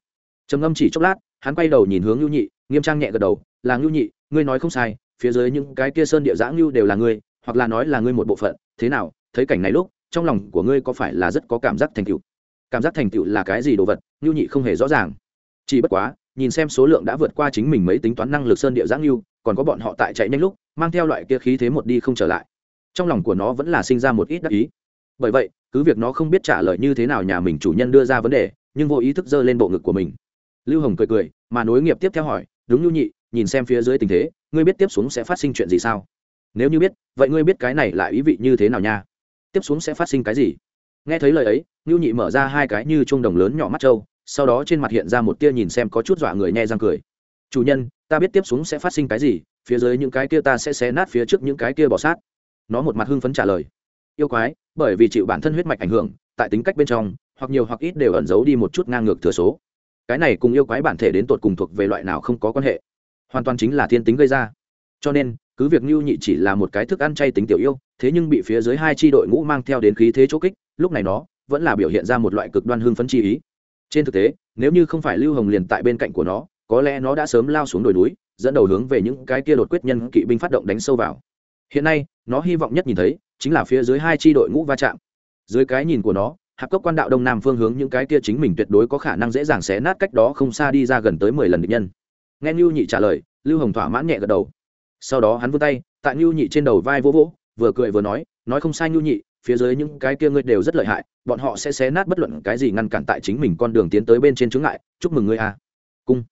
Trầm ngâm chỉ chốc lát, hắn quay đầu nhìn hướng lưu nhị, nghiêm trang nhẹ gật đầu, là lưu nhị, ngươi nói không sai, phía dưới những cái kia sơn địa giã lưu đều là ngươi, hoặc là nói là ngươi một bộ phận. Thế nào, thấy cảnh này lúc, trong lòng của ngươi có phải là rất có cảm giác thành tựu? Cảm giác thành tựu là cái gì đồ vật lưu nhị không hề rõ ràng. Chỉ bất quá nhìn xem số lượng đã vượt qua chính mình mấy tính toán năng lực sơn địa giáng lưu còn có bọn họ tại chạy nhanh lúc, mang theo loại kia khí thế một đi không trở lại. Trong lòng của nó vẫn là sinh ra một ít đắc ý. Bởi vậy, cứ việc nó không biết trả lời như thế nào nhà mình chủ nhân đưa ra vấn đề, nhưng vô ý thức giơ lên bộ ngực của mình. Lưu hồng cười cười, mà nối nghiệp tiếp theo hỏi, đúng nhu nhị, nhìn xem phía dưới tình thế, ngươi biết tiếp xuống sẽ phát sinh chuyện gì sao? Nếu như biết, vậy ngươi biết cái này lại ý vị như thế nào nha? Tiếp xuống sẽ phát sinh cái gì? Nghe thấy lời ấy, nhu nhị mở ra hai cái như chuông đồng lớn nhỏ mắt trâu sau đó trên mặt hiện ra một tia nhìn xem có chút dọa người nhe răng cười. Chủ nhân, ta biết tiếp xuống sẽ phát sinh cái gì, phía dưới những cái kia ta sẽ xé nát phía trước những cái kia bỏ sát. Nó một mặt hưng phấn trả lời. Yêu quái, bởi vì chịu bản thân huyết mạch ảnh hưởng, tại tính cách bên trong, hoặc nhiều hoặc ít đều ẩn giấu đi một chút ngang ngược thừa số. Cái này cùng yêu quái bản thể đến tột cùng thuộc về loại nào không có quan hệ. Hoàn toàn chính là thiên tính gây ra. Cho nên, cứ việc ngưu nhị chỉ là một cái thức ăn chay tính tiểu yêu, thế nhưng bị phía dưới hai tri đội ngũ mang theo đến khí thế chỗ kích, lúc này nó vẫn là biểu hiện ra một loại cực đoan hưng phấn chi ý trên thực tế, nếu như không phải lưu hồng liền tại bên cạnh của nó, có lẽ nó đã sớm lao xuống đồi núi, dẫn đầu hướng về những cái kia đột quyết nhân kỵ binh phát động đánh sâu vào. Hiện nay, nó hy vọng nhất nhìn thấy, chính là phía dưới hai tri đội ngũ va chạm. Dưới cái nhìn của nó, hạp cốc quan đạo đông nam phương hướng những cái kia chính mình tuyệt đối có khả năng dễ dàng xé nát cách đó không xa đi ra gần tới mười lần địch nhân. Nghe ngưu nhị trả lời, lưu hồng thỏa mãn nhẹ gật đầu. Sau đó hắn vươn tay, tại ngưu nhị trên đầu vai vỗ vỗ, vừa cười vừa nói nói không sai ngưu nhị phía dưới những cái kia ngươi đều rất lợi hại, bọn họ sẽ xé nát bất luận cái gì ngăn cản tại chính mình con đường tiến tới bên trên chướng ngại, chúc mừng ngươi a. À. cung.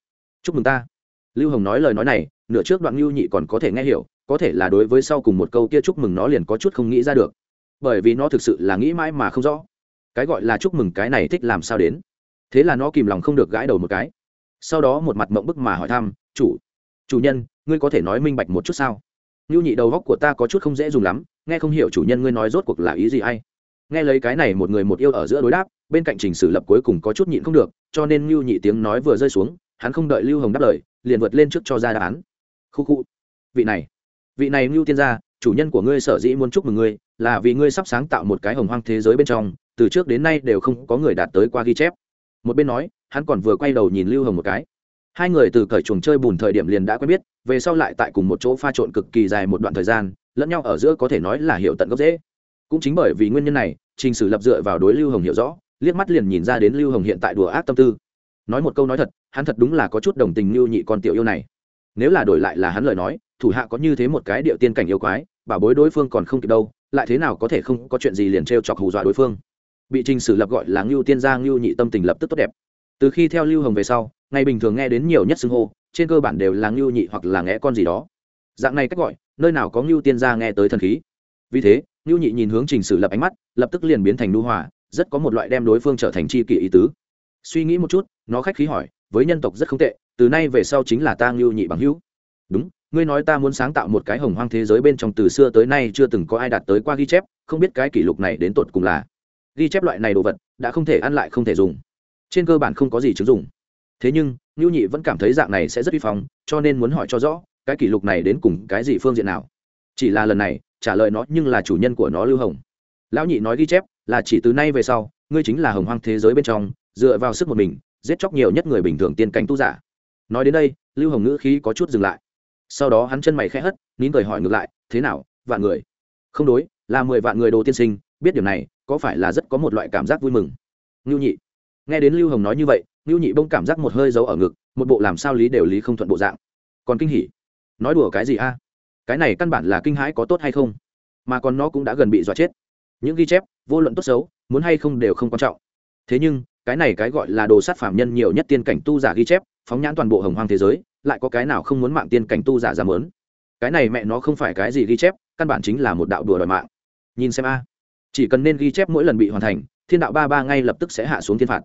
Chúc mừng ta. Lưu hồng nói lời nói này, nửa trước đoạn lưu nhị còn có thể nghe hiểu, có thể là đối với sau cùng một câu kia chúc mừng nó liền có chút không nghĩ ra được. Bởi vì nó thực sự là nghĩ mãi mà không rõ. Cái gọi là chúc mừng cái này thích làm sao đến? Thế là nó kìm lòng không được gãi đầu một cái. Sau đó một mặt mộng bức mà hỏi thăm, chủ chủ nhân, ngươi có thể nói minh bạch một chút sao? Lưu nhị đầu góc của ta có chút không dễ dùng lắm nghe không hiểu chủ nhân ngươi nói rốt cuộc là ý gì hay. Nghe lấy cái này một người một yêu ở giữa đối đáp, bên cạnh trình sử lập cuối cùng có chút nhịn không được, cho nên ngưu nhị tiếng nói vừa rơi xuống, hắn không đợi lưu hồng đáp lời, liền vượt lên trước cho ra đáp án. Khu khu, vị này vị này ngưu tiên gia, chủ nhân của ngươi sở dĩ muốn chúc mừng ngươi, là vì ngươi sắp sáng tạo một cái hồng hoang thế giới bên trong, từ trước đến nay đều không có người đạt tới qua ghi chép. Một bên nói, hắn còn vừa quay đầu nhìn lưu hồng một cái. Hai người từ cởi chuồng chơi bùn thời điểm liền đã quen biết, về sau lại tại cùng một chỗ pha trộn cực kỳ dài một đoạn thời gian lẫn nhau ở giữa có thể nói là hiểu tận gốc dễ. Cũng chính bởi vì nguyên nhân này, trình sử lập dựa vào đối lưu hồng hiểu rõ, liếc mắt liền nhìn ra đến lưu hồng hiện tại đùa ác tâm tư. Nói một câu nói thật, hắn thật đúng là có chút đồng tình lưu nhị con tiểu yêu này. Nếu là đổi lại là hắn lời nói, thủ hạ có như thế một cái điệu tiên cảnh yêu quái, bảo bối đối phương còn không kịp đâu, lại thế nào có thể không có chuyện gì liền t chọc hù dọa đối phương? Bị trình sử lập gọi là ngưu tiên gia, ngưu nhị tâm tình lập tức tốt đẹp. Từ khi theo lưu hồng về sau, ngày bình thường nghe đến nhiều nhất xưng hô, trên cơ bản đều là ngưu nhị hoặc là nghe con gì đó. Dạng này cách gọi nơi nào có ngưu tiên gia nghe tới thần khí. Vì thế, ngưu nhị nhìn hướng trình sử lập ánh mắt, lập tức liền biến thành nu hòa, rất có một loại đem đối phương trở thành chi kỷ ý tứ. Suy nghĩ một chút, nó khách khí hỏi, với nhân tộc rất không tệ, từ nay về sau chính là ta ngưu nhị bằng hữu. Đúng, ngươi nói ta muốn sáng tạo một cái hồng hoang thế giới bên trong từ xưa tới nay chưa từng có ai đạt tới qua ghi chép, không biết cái kỷ lục này đến tột cùng là ghi chép loại này đồ vật, đã không thể ăn lại không thể dùng. Trên cơ bản không có gì chứng dùng thế nhưng, ngưu nhị vẫn cảm thấy dạng này sẽ rất vi phong, cho nên muốn hỏi cho rõ cái kỷ lục này đến cùng cái gì phương diện nào? Chỉ là lần này, trả lời nó nhưng là chủ nhân của nó lưu hồng. Lão nhị nói ghi chép, là chỉ từ nay về sau, ngươi chính là hồng hoang thế giới bên trong, dựa vào sức một mình, giết chóc nhiều nhất người bình thường tiên cảnh tu giả. Nói đến đây, lưu hồng ngữ khí có chút dừng lại. Sau đó hắn chân mày khẽ hất, nín cười hỏi ngược lại, thế nào, vạn người? Không đối, là mười vạn người đồ tiên sinh, biết điều này, có phải là rất có một loại cảm giác vui mừng? Ngưu nhị. Nghe đến lưu hồng nói như vậy, ngưu nhị bông cảm giác một hơi giấu ở ngực, một bộ làm sao lý đều lý không thuận bộ dạng. Còn kinh hỉ nói đùa cái gì a? Cái này căn bản là kinh hãi có tốt hay không? Mà còn nó cũng đã gần bị dọa chết. Những ghi chép, vô luận tốt xấu, muốn hay không đều không quan trọng. Thế nhưng, cái này cái gọi là đồ sát phạm nhân nhiều nhất tiên cảnh tu giả ghi chép, phóng nhãn toàn bộ hồng hoang thế giới, lại có cái nào không muốn mạng tiên cảnh tu giả giảm lớn cái này mẹ nó không phải cái gì ghi chép, căn bản chính là một đạo đùa đòi mạng. Nhìn xem a. Chỉ cần nên ghi chép mỗi lần bị hoàn thành, thiên đạo ba ba ngay lập tức sẽ hạ xuống thiên phạt.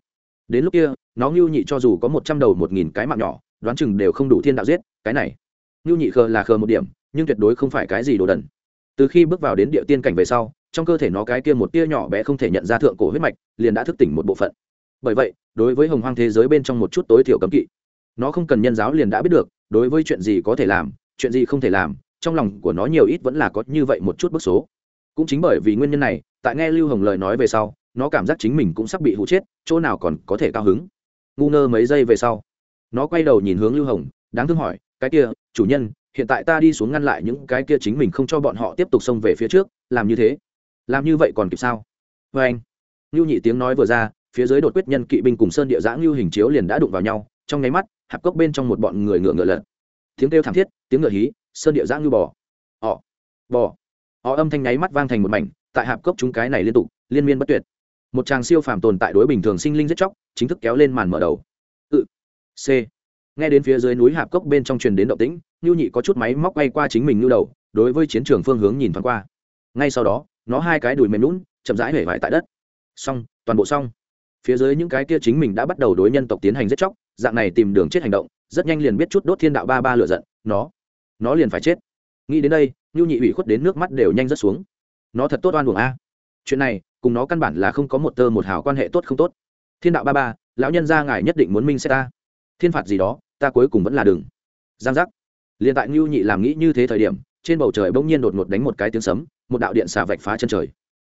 Đến lúc kia, nó ngưu nhị cho dù có một trăm đầu một nghìn cái mạng nhỏ, đoán chừng đều không đủ thiên đạo giết, cái này ngưu nhị khờ là khờ một điểm, nhưng tuyệt đối không phải cái gì đồ đần. Từ khi bước vào đến địa tiên cảnh về sau, trong cơ thể nó cái kia một tia nhỏ bé không thể nhận ra thượng cổ huyết mạch, liền đã thức tỉnh một bộ phận. Bởi vậy, đối với hồng hoang thế giới bên trong một chút tối thiểu cấm kỵ, nó không cần nhân giáo liền đã biết được, đối với chuyện gì có thể làm, chuyện gì không thể làm, trong lòng của nó nhiều ít vẫn là có như vậy một chút bức số. Cũng chính bởi vì nguyên nhân này, tại nghe lưu hồng lời nói về sau, nó cảm giác chính mình cũng sắp bị hụ chết, chỗ nào còn có thể cao hứng. Ngu ngơ mấy giây về sau, nó quay đầu nhìn hướng lưu hồng, đáng thương hỏi cái kia, chủ nhân, hiện tại ta đi xuống ngăn lại những cái kia chính mình không cho bọn họ tiếp tục xông về phía trước, làm như thế. Làm như vậy còn kịp sao? Vê anh, ngưu nhị tiếng nói vừa ra, phía dưới đột quyết nhân kỵ binh cùng sơn địa giã ngưu hình chiếu liền đã đụng vào nhau, trong nháy mắt, hạp cốc bên trong một bọn người ngựa ngựa lật. Tiếng kêu thảm thiết, tiếng ngựa hí, sơn địa giã ngưu bò. Họ bò. Họ âm thanh nháy mắt vang thành một mảnh, tại hạp cốc chúng cái này liên tục, liên miên bất tuyệt. Một tràng siêu phàm tồn tại đối bình thường sinh linh giết chóc, chính thức kéo lên màn mở đầu. Tự c nghe đến phía dưới núi hạp cốc bên trong truyền đến động tĩnh nhu nhị có chút máy móc bay qua chính mình nhu đầu, đối với chiến trường phương hướng nhìn thoáng qua. Ngay sau đó, nó hai cái đùi mềm lún chậm rãi hể vải tại đất. Xong, toàn bộ xong. Phía dưới những cái kia chính mình đã bắt đầu đối nhân tộc tiến hành giết chóc, dạng này tìm đường chết hành động, rất nhanh liền biết chút đốt thiên đạo ba ba lựa giận, nó nó liền phải chết. Nghĩ đến đây nhu nhị ủy khuất đến nước mắt đều nhanh rớt xuống. Nó thật tốt oan buồng a. Chuyện này, cùng nó căn bản là không có một tơ một hào quan hệ tốt không tốt. Thiên đạo ba ba, lão nhân gia ngài nhất định muốn minh xét ta. Thiên phạt gì đó ta cuối cùng vẫn là đường giang giác. Liền tại ngưu nhị làm nghĩ như thế thời điểm, trên bầu trời bỗng nhiên đột ngột đánh một cái tiếng sấm, một đạo điện xà vạch phá chân trời.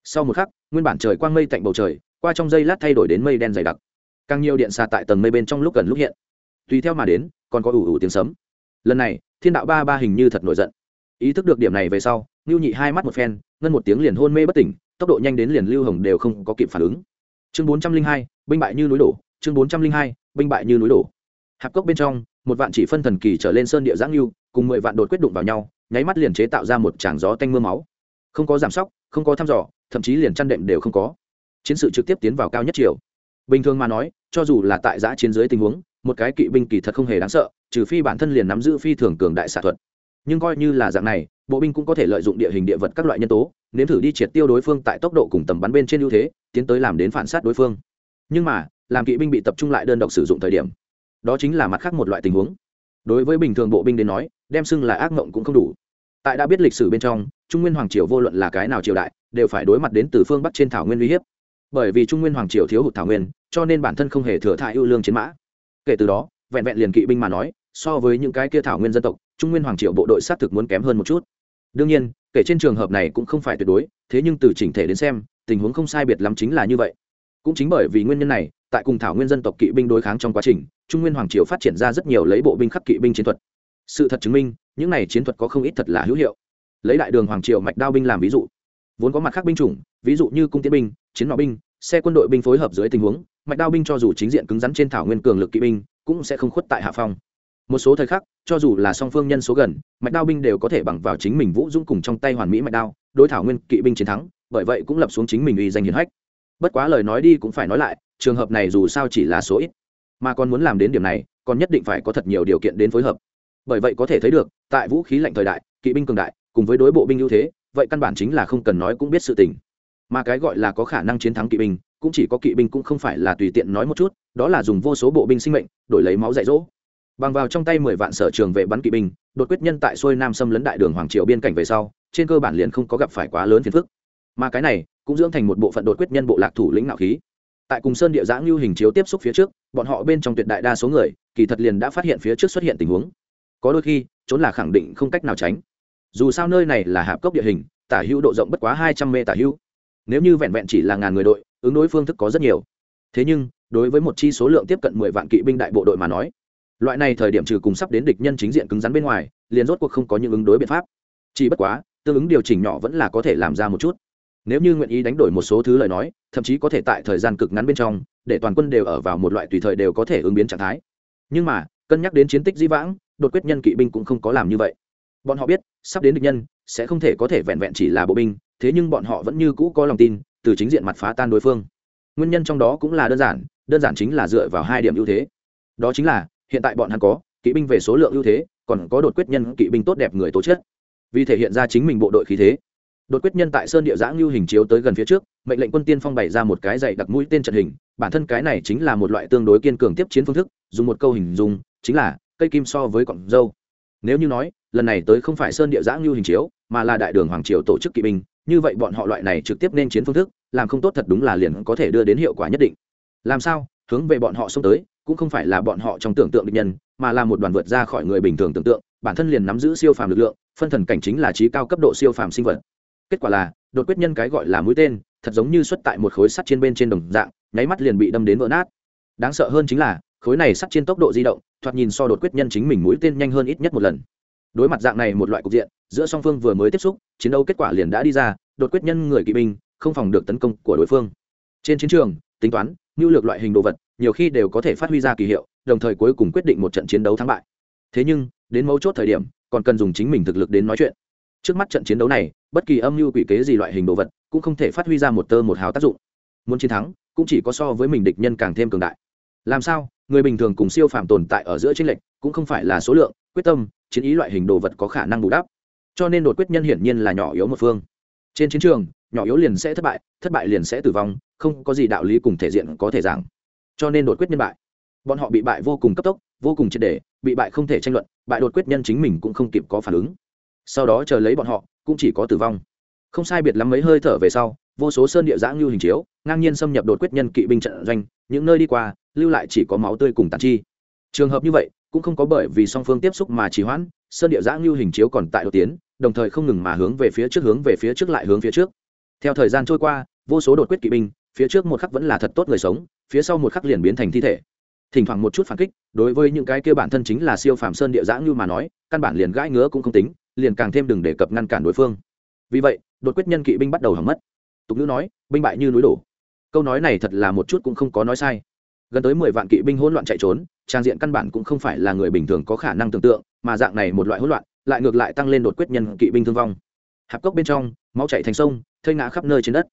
Sau một khắc, nguyên bản trời quang mây tạnh bầu trời, qua trong giây lát thay đổi đến mây đen dày đặc. Càng nhiều điện xà tại tầng mây bên trong lúc gần lúc hiện. Tùy theo mà đến, còn có ủ ủ tiếng sấm. Lần này, thiên đạo ba ba hình như thật nổi giận. Ý thức được điểm này về sau, ngưu nhị hai mắt một phen, ngân một tiếng liền hôn mê bất tỉnh, tốc độ nhanh đến liền lưu hồng đều không có kịp phản ứng. Chương bốn trăm linh hai, binh bại như núi đổ, chương bốn trăm linh hai, binh bại như núi đổ hạp cốc bên trong, một vạn chỉ phân thần kỳ trở lên sơn địa giáng lưu, cùng mười vạn đột quyết đụng vào nhau, nháy mắt liền chế tạo ra một tràng gió tanh mưa máu. Không có giảm sóc, không có thăm dò, thậm chí liền chăn đệm đều không có. Chiến sự trực tiếp tiến vào cao nhất chiều bình thường mà nói, cho dù là tại giã chiến dưới tình huống, một cái kỵ binh kỳ thật không hề đáng sợ, trừ phi bản thân liền nắm giữ phi thường cường đại xạ thuật. Nhưng coi như là dạng này, bộ binh cũng có thể lợi dụng địa hình địa vật các loại nhân tố, nếm thử đi triệt tiêu đối phương tại tốc độ cùng tầm bắn bên trên ưu thế, tiến tới làm đến phản sát đối phương. Nhưng mà, làm kỵ binh bị tập trung lại đơn độc sử dụng thời điểm đó chính là mặt khác một loại tình huống. Đối với bình thường bộ binh đến nói, đem xưng là ác mộng cũng không đủ. Tại đã biết lịch sử bên trong, trung nguyên hoàng triều vô luận là cái nào triều đại, đều phải đối mặt đến từ phương bắc trên thảo nguyên uy hiếp. Bởi vì trung nguyên hoàng triều thiếu hụt thảo nguyên, cho nên bản thân không hề thừa thại ưu lương chiến mã. Kể từ đó, vẹn vẹn liền kỵ binh mà nói, so với những cái kia thảo nguyên dân tộc, trung nguyên hoàng triều bộ đội xác thực muốn kém hơn một chút. Đương nhiên, kể trên trường hợp này cũng không phải tuyệt đối, thế nhưng từ chỉnh thể đến xem, tình huống không sai biệt lắm chính là như vậy. Cũng chính bởi vì nguyên nhân này tại cùng thảo nguyên dân tộc kỵ binh đối kháng trong quá trình, trung nguyên hoàng triều phát triển ra rất nhiều lấy bộ binh khắc kỵ binh chiến thuật. Sự thật chứng minh, những này chiến thuật có không ít thật là hữu hiệu. Lấy đại đường hoàng triều mạch đao binh làm ví dụ. Vốn có mặt khác binh chủng, ví dụ như cung tiến binh, chiến nọ binh, xe quân đội binh phối hợp dưới tình huống, mạch đao binh cho dù chính diện cứng rắn trên thảo nguyên cường lực kỵ binh, cũng sẽ không khuất tại hạ phong. Một số thời khắc, cho dù là song phương nhân số gần, mạch đao binh đều có thể bằng vào chính mình vũ dũng cùng trong tay hoàn mỹ mạch đao, đối thảo nguyên kỵ binh chiến thắng, bởi vậy cũng lập xuống chính mình uy danh hiển hách. Bất quá lời nói đi cũng phải nói lại trường hợp này dù sao chỉ là số ít. Mà còn muốn làm đến điểm này, còn nhất định phải có thật nhiều điều kiện đến phối hợp. Bởi vậy có thể thấy được, tại vũ khí lạnh thời đại, kỵ binh cường đại, cùng với đối bộ binh ưu thế, vậy căn bản chính là không cần nói cũng biết sự tình. Mà cái gọi là có khả năng chiến thắng kỵ binh, cũng chỉ có kỵ binh cũng không phải là tùy tiện nói một chút, đó là dùng vô số bộ binh sinh mệnh, đổi lấy máu dạy dỗ. Bằng vào trong tay mười vạn sở trường vệ bắn kỵ binh, đột quyết nhân tại xuôi nam xâm lấn đại đường hoàng triều biên cảnh về sau, trên cơ bản liền không có gặp phải quá lớn phiền phức. Mà cái này, cũng dưỡng thành một bộ phận đột quyết nhân bộ lạc thủ lĩnh nạo khí tại cùng sơn địa giã ngưu hình chiếu tiếp xúc phía trước, bọn họ bên trong tuyệt đại đa số người, kỳ thật liền đã phát hiện phía trước xuất hiện tình huống. Có đôi khi, trốn là khẳng định không cách nào tránh. Dù sao nơi này là hạp cốc địa hình, tả hữu độ rộng bất quá hai trăm mê tả hữu. Nếu như vẹn vẹn chỉ là ngàn người đội, ứng đối phương thức có rất nhiều. Thế nhưng, đối với một chi số lượng tiếp cận mười vạn kỵ binh đại bộ đội mà nói, loại này thời điểm trừ cùng sắp đến địch nhân chính diện cứng rắn bên ngoài, liền rốt cuộc không có những ứng đối biện pháp. Chỉ bất quá, tương ứng điều chỉnh nhỏ vẫn là có thể làm ra một chút nếu như nguyện ý đánh đổi một số thứ lời nói, thậm chí có thể tại thời gian cực ngắn bên trong, để toàn quân đều ở vào một loại tùy thời đều có thể ứng biến trạng thái. Nhưng mà, cân nhắc đến chiến tích di vãng, đột quyết nhân kỵ binh cũng không có làm như vậy. Bọn họ biết, sắp đến địch nhân, sẽ không thể có thể vẹn vẹn chỉ là bộ binh, thế nhưng bọn họ vẫn như cũ có lòng tin, từ chính diện mặt phá tan đối phương. Nguyên nhân trong đó cũng là đơn giản đơn giản chính là dựa vào hai điểm ưu thế. Đó chính là, hiện tại bọn hắn có, kỵ binh về số lượng ưu thế, còn có đột quyết nhân kỵ binh tốt đẹp người tố chất. Vì thể hiện ra chính mình bộ đội khí thế đột quyết nhân tại sơn địa giã ngưu hình chiếu tới gần phía trước, mệnh lệnh quân tiên phong bày ra một cái dày đặc mũi tên trận hình, bản thân cái này chính là một loại tương đối kiên cường tiếp chiến phương thức, dùng một câu hình dung, chính là, cây kim so với cọng dâu. Nếu như nói, lần này tới không phải sơn địa giã ngưu hình chiếu, mà là đại đường hoàng triều tổ chức kỵ binh, như vậy bọn họ loại này trực tiếp nên chiến phương thức, làm không tốt thật đúng là liền có thể đưa đến hiệu quả nhất định. Làm sao? Hướng về bọn họ xông tới, cũng không phải là bọn họ trong tưởng tượng địch nhân, mà là một đoàn vượt ra khỏi người bình thường tưởng tượng, bản thân liền nắm giữ siêu phàm lực lượng, phân thần cảnh chính là trí cao cấp độ siêu phàm sinh vật kết quả là, đột quyết nhân cái gọi là mũi tên, thật giống như xuất tại một khối sắt trên bên trên đồng dạng, nháy mắt liền bị đâm đến vỡ nát. Đáng sợ hơn chính là, khối này sắt trên tốc độ di động, thoạt nhìn so đột quyết nhân chính mình mũi tên nhanh hơn ít nhất một lần. Đối mặt dạng này một loại cục diện, giữa song phương vừa mới tiếp xúc, chiến đấu kết quả liền đã đi ra, đột quyết nhân người kỵ binh, không phòng được tấn công của đối phương. Trên chiến trường, tính toán nhu lược loại hình đồ vật, nhiều khi đều có thể phát huy ra kỳ hiệu, đồng thời cuối cùng quyết định một trận chiến đấu thắng bại. Thế nhưng, đến mấu chốt thời điểm, còn cần dùng chính mình thực lực đến nói chuyện trước mắt trận chiến đấu này, bất kỳ âm mưu quỷ kế gì loại hình đồ vật cũng không thể phát huy ra một tơ một hào tác dụng. Muốn chiến thắng, cũng chỉ có so với mình địch nhân càng thêm cường đại. Làm sao, người bình thường cùng siêu phàm tồn tại ở giữa chiến lệch cũng không phải là số lượng, quyết tâm, chiến ý loại hình đồ vật có khả năng bù đắp. Cho nên đột quyết nhân hiển nhiên là nhỏ yếu một phương. Trên chiến trường, nhỏ yếu liền sẽ thất bại thất bại liền sẽ tử vong, không có gì đạo lý cùng thể diện có thể giảng. Cho nên đột quyết nhân bại. Bọn họ bị bại vô cùng cấp tốc, vô cùng triệt đề bị bại không thể tranh luận, bại đột quyết nhân chính mình cũng không kịp có phản ứng sau đó chờ lấy bọn họ, cũng chỉ có tử vong. Không sai biệt lắm mấy hơi thở về sau, vô số sơn địa giã ngưu hình chiếu, ngang nhiên xâm nhập đột quyết nhân kỵ binh trận doanh, những nơi đi qua, lưu lại chỉ có máu tươi cùng tàn chi. Trường hợp như vậy, cũng không có bởi vì song phương tiếp xúc mà trì hoãn, sơn địa giã ngưu hình chiếu còn tại đột tiến, đồng thời không ngừng mà hướng về phía trước hướng về phía trước lại hướng phía trước. Theo thời gian trôi qua, vô số đột quyết kỵ binh, phía trước một khắc vẫn là thật tốt người sống, phía sau một khắc liền biến thành thi thể. Thỉnh thoảng một chút phản kích, đối với những cái kia bản thân chính là siêu phàm sơn địa giã ngưu mà nói, căn bản liền gãi ngứa cũng không tính liền càng thêm đừng đề cập ngăn cản đối phương. Vì vậy, đột quyết nhân kỵ binh bắt đầu hỏng mất. Tục ngữ nói, binh bại như núi đổ. Câu nói này thật là một chút cũng không có nói sai. Gần tới mười vạn kỵ binh hỗn loạn chạy trốn, trang diện căn bản cũng không phải là người bình thường có khả năng tưởng tượng, mà dạng này một loại hỗn loạn, lại ngược lại tăng lên đột quyết nhân kỵ binh thương vong. Hạp cốc bên trong, máu chạy thành sông, thây ngã khắp nơi trên đất.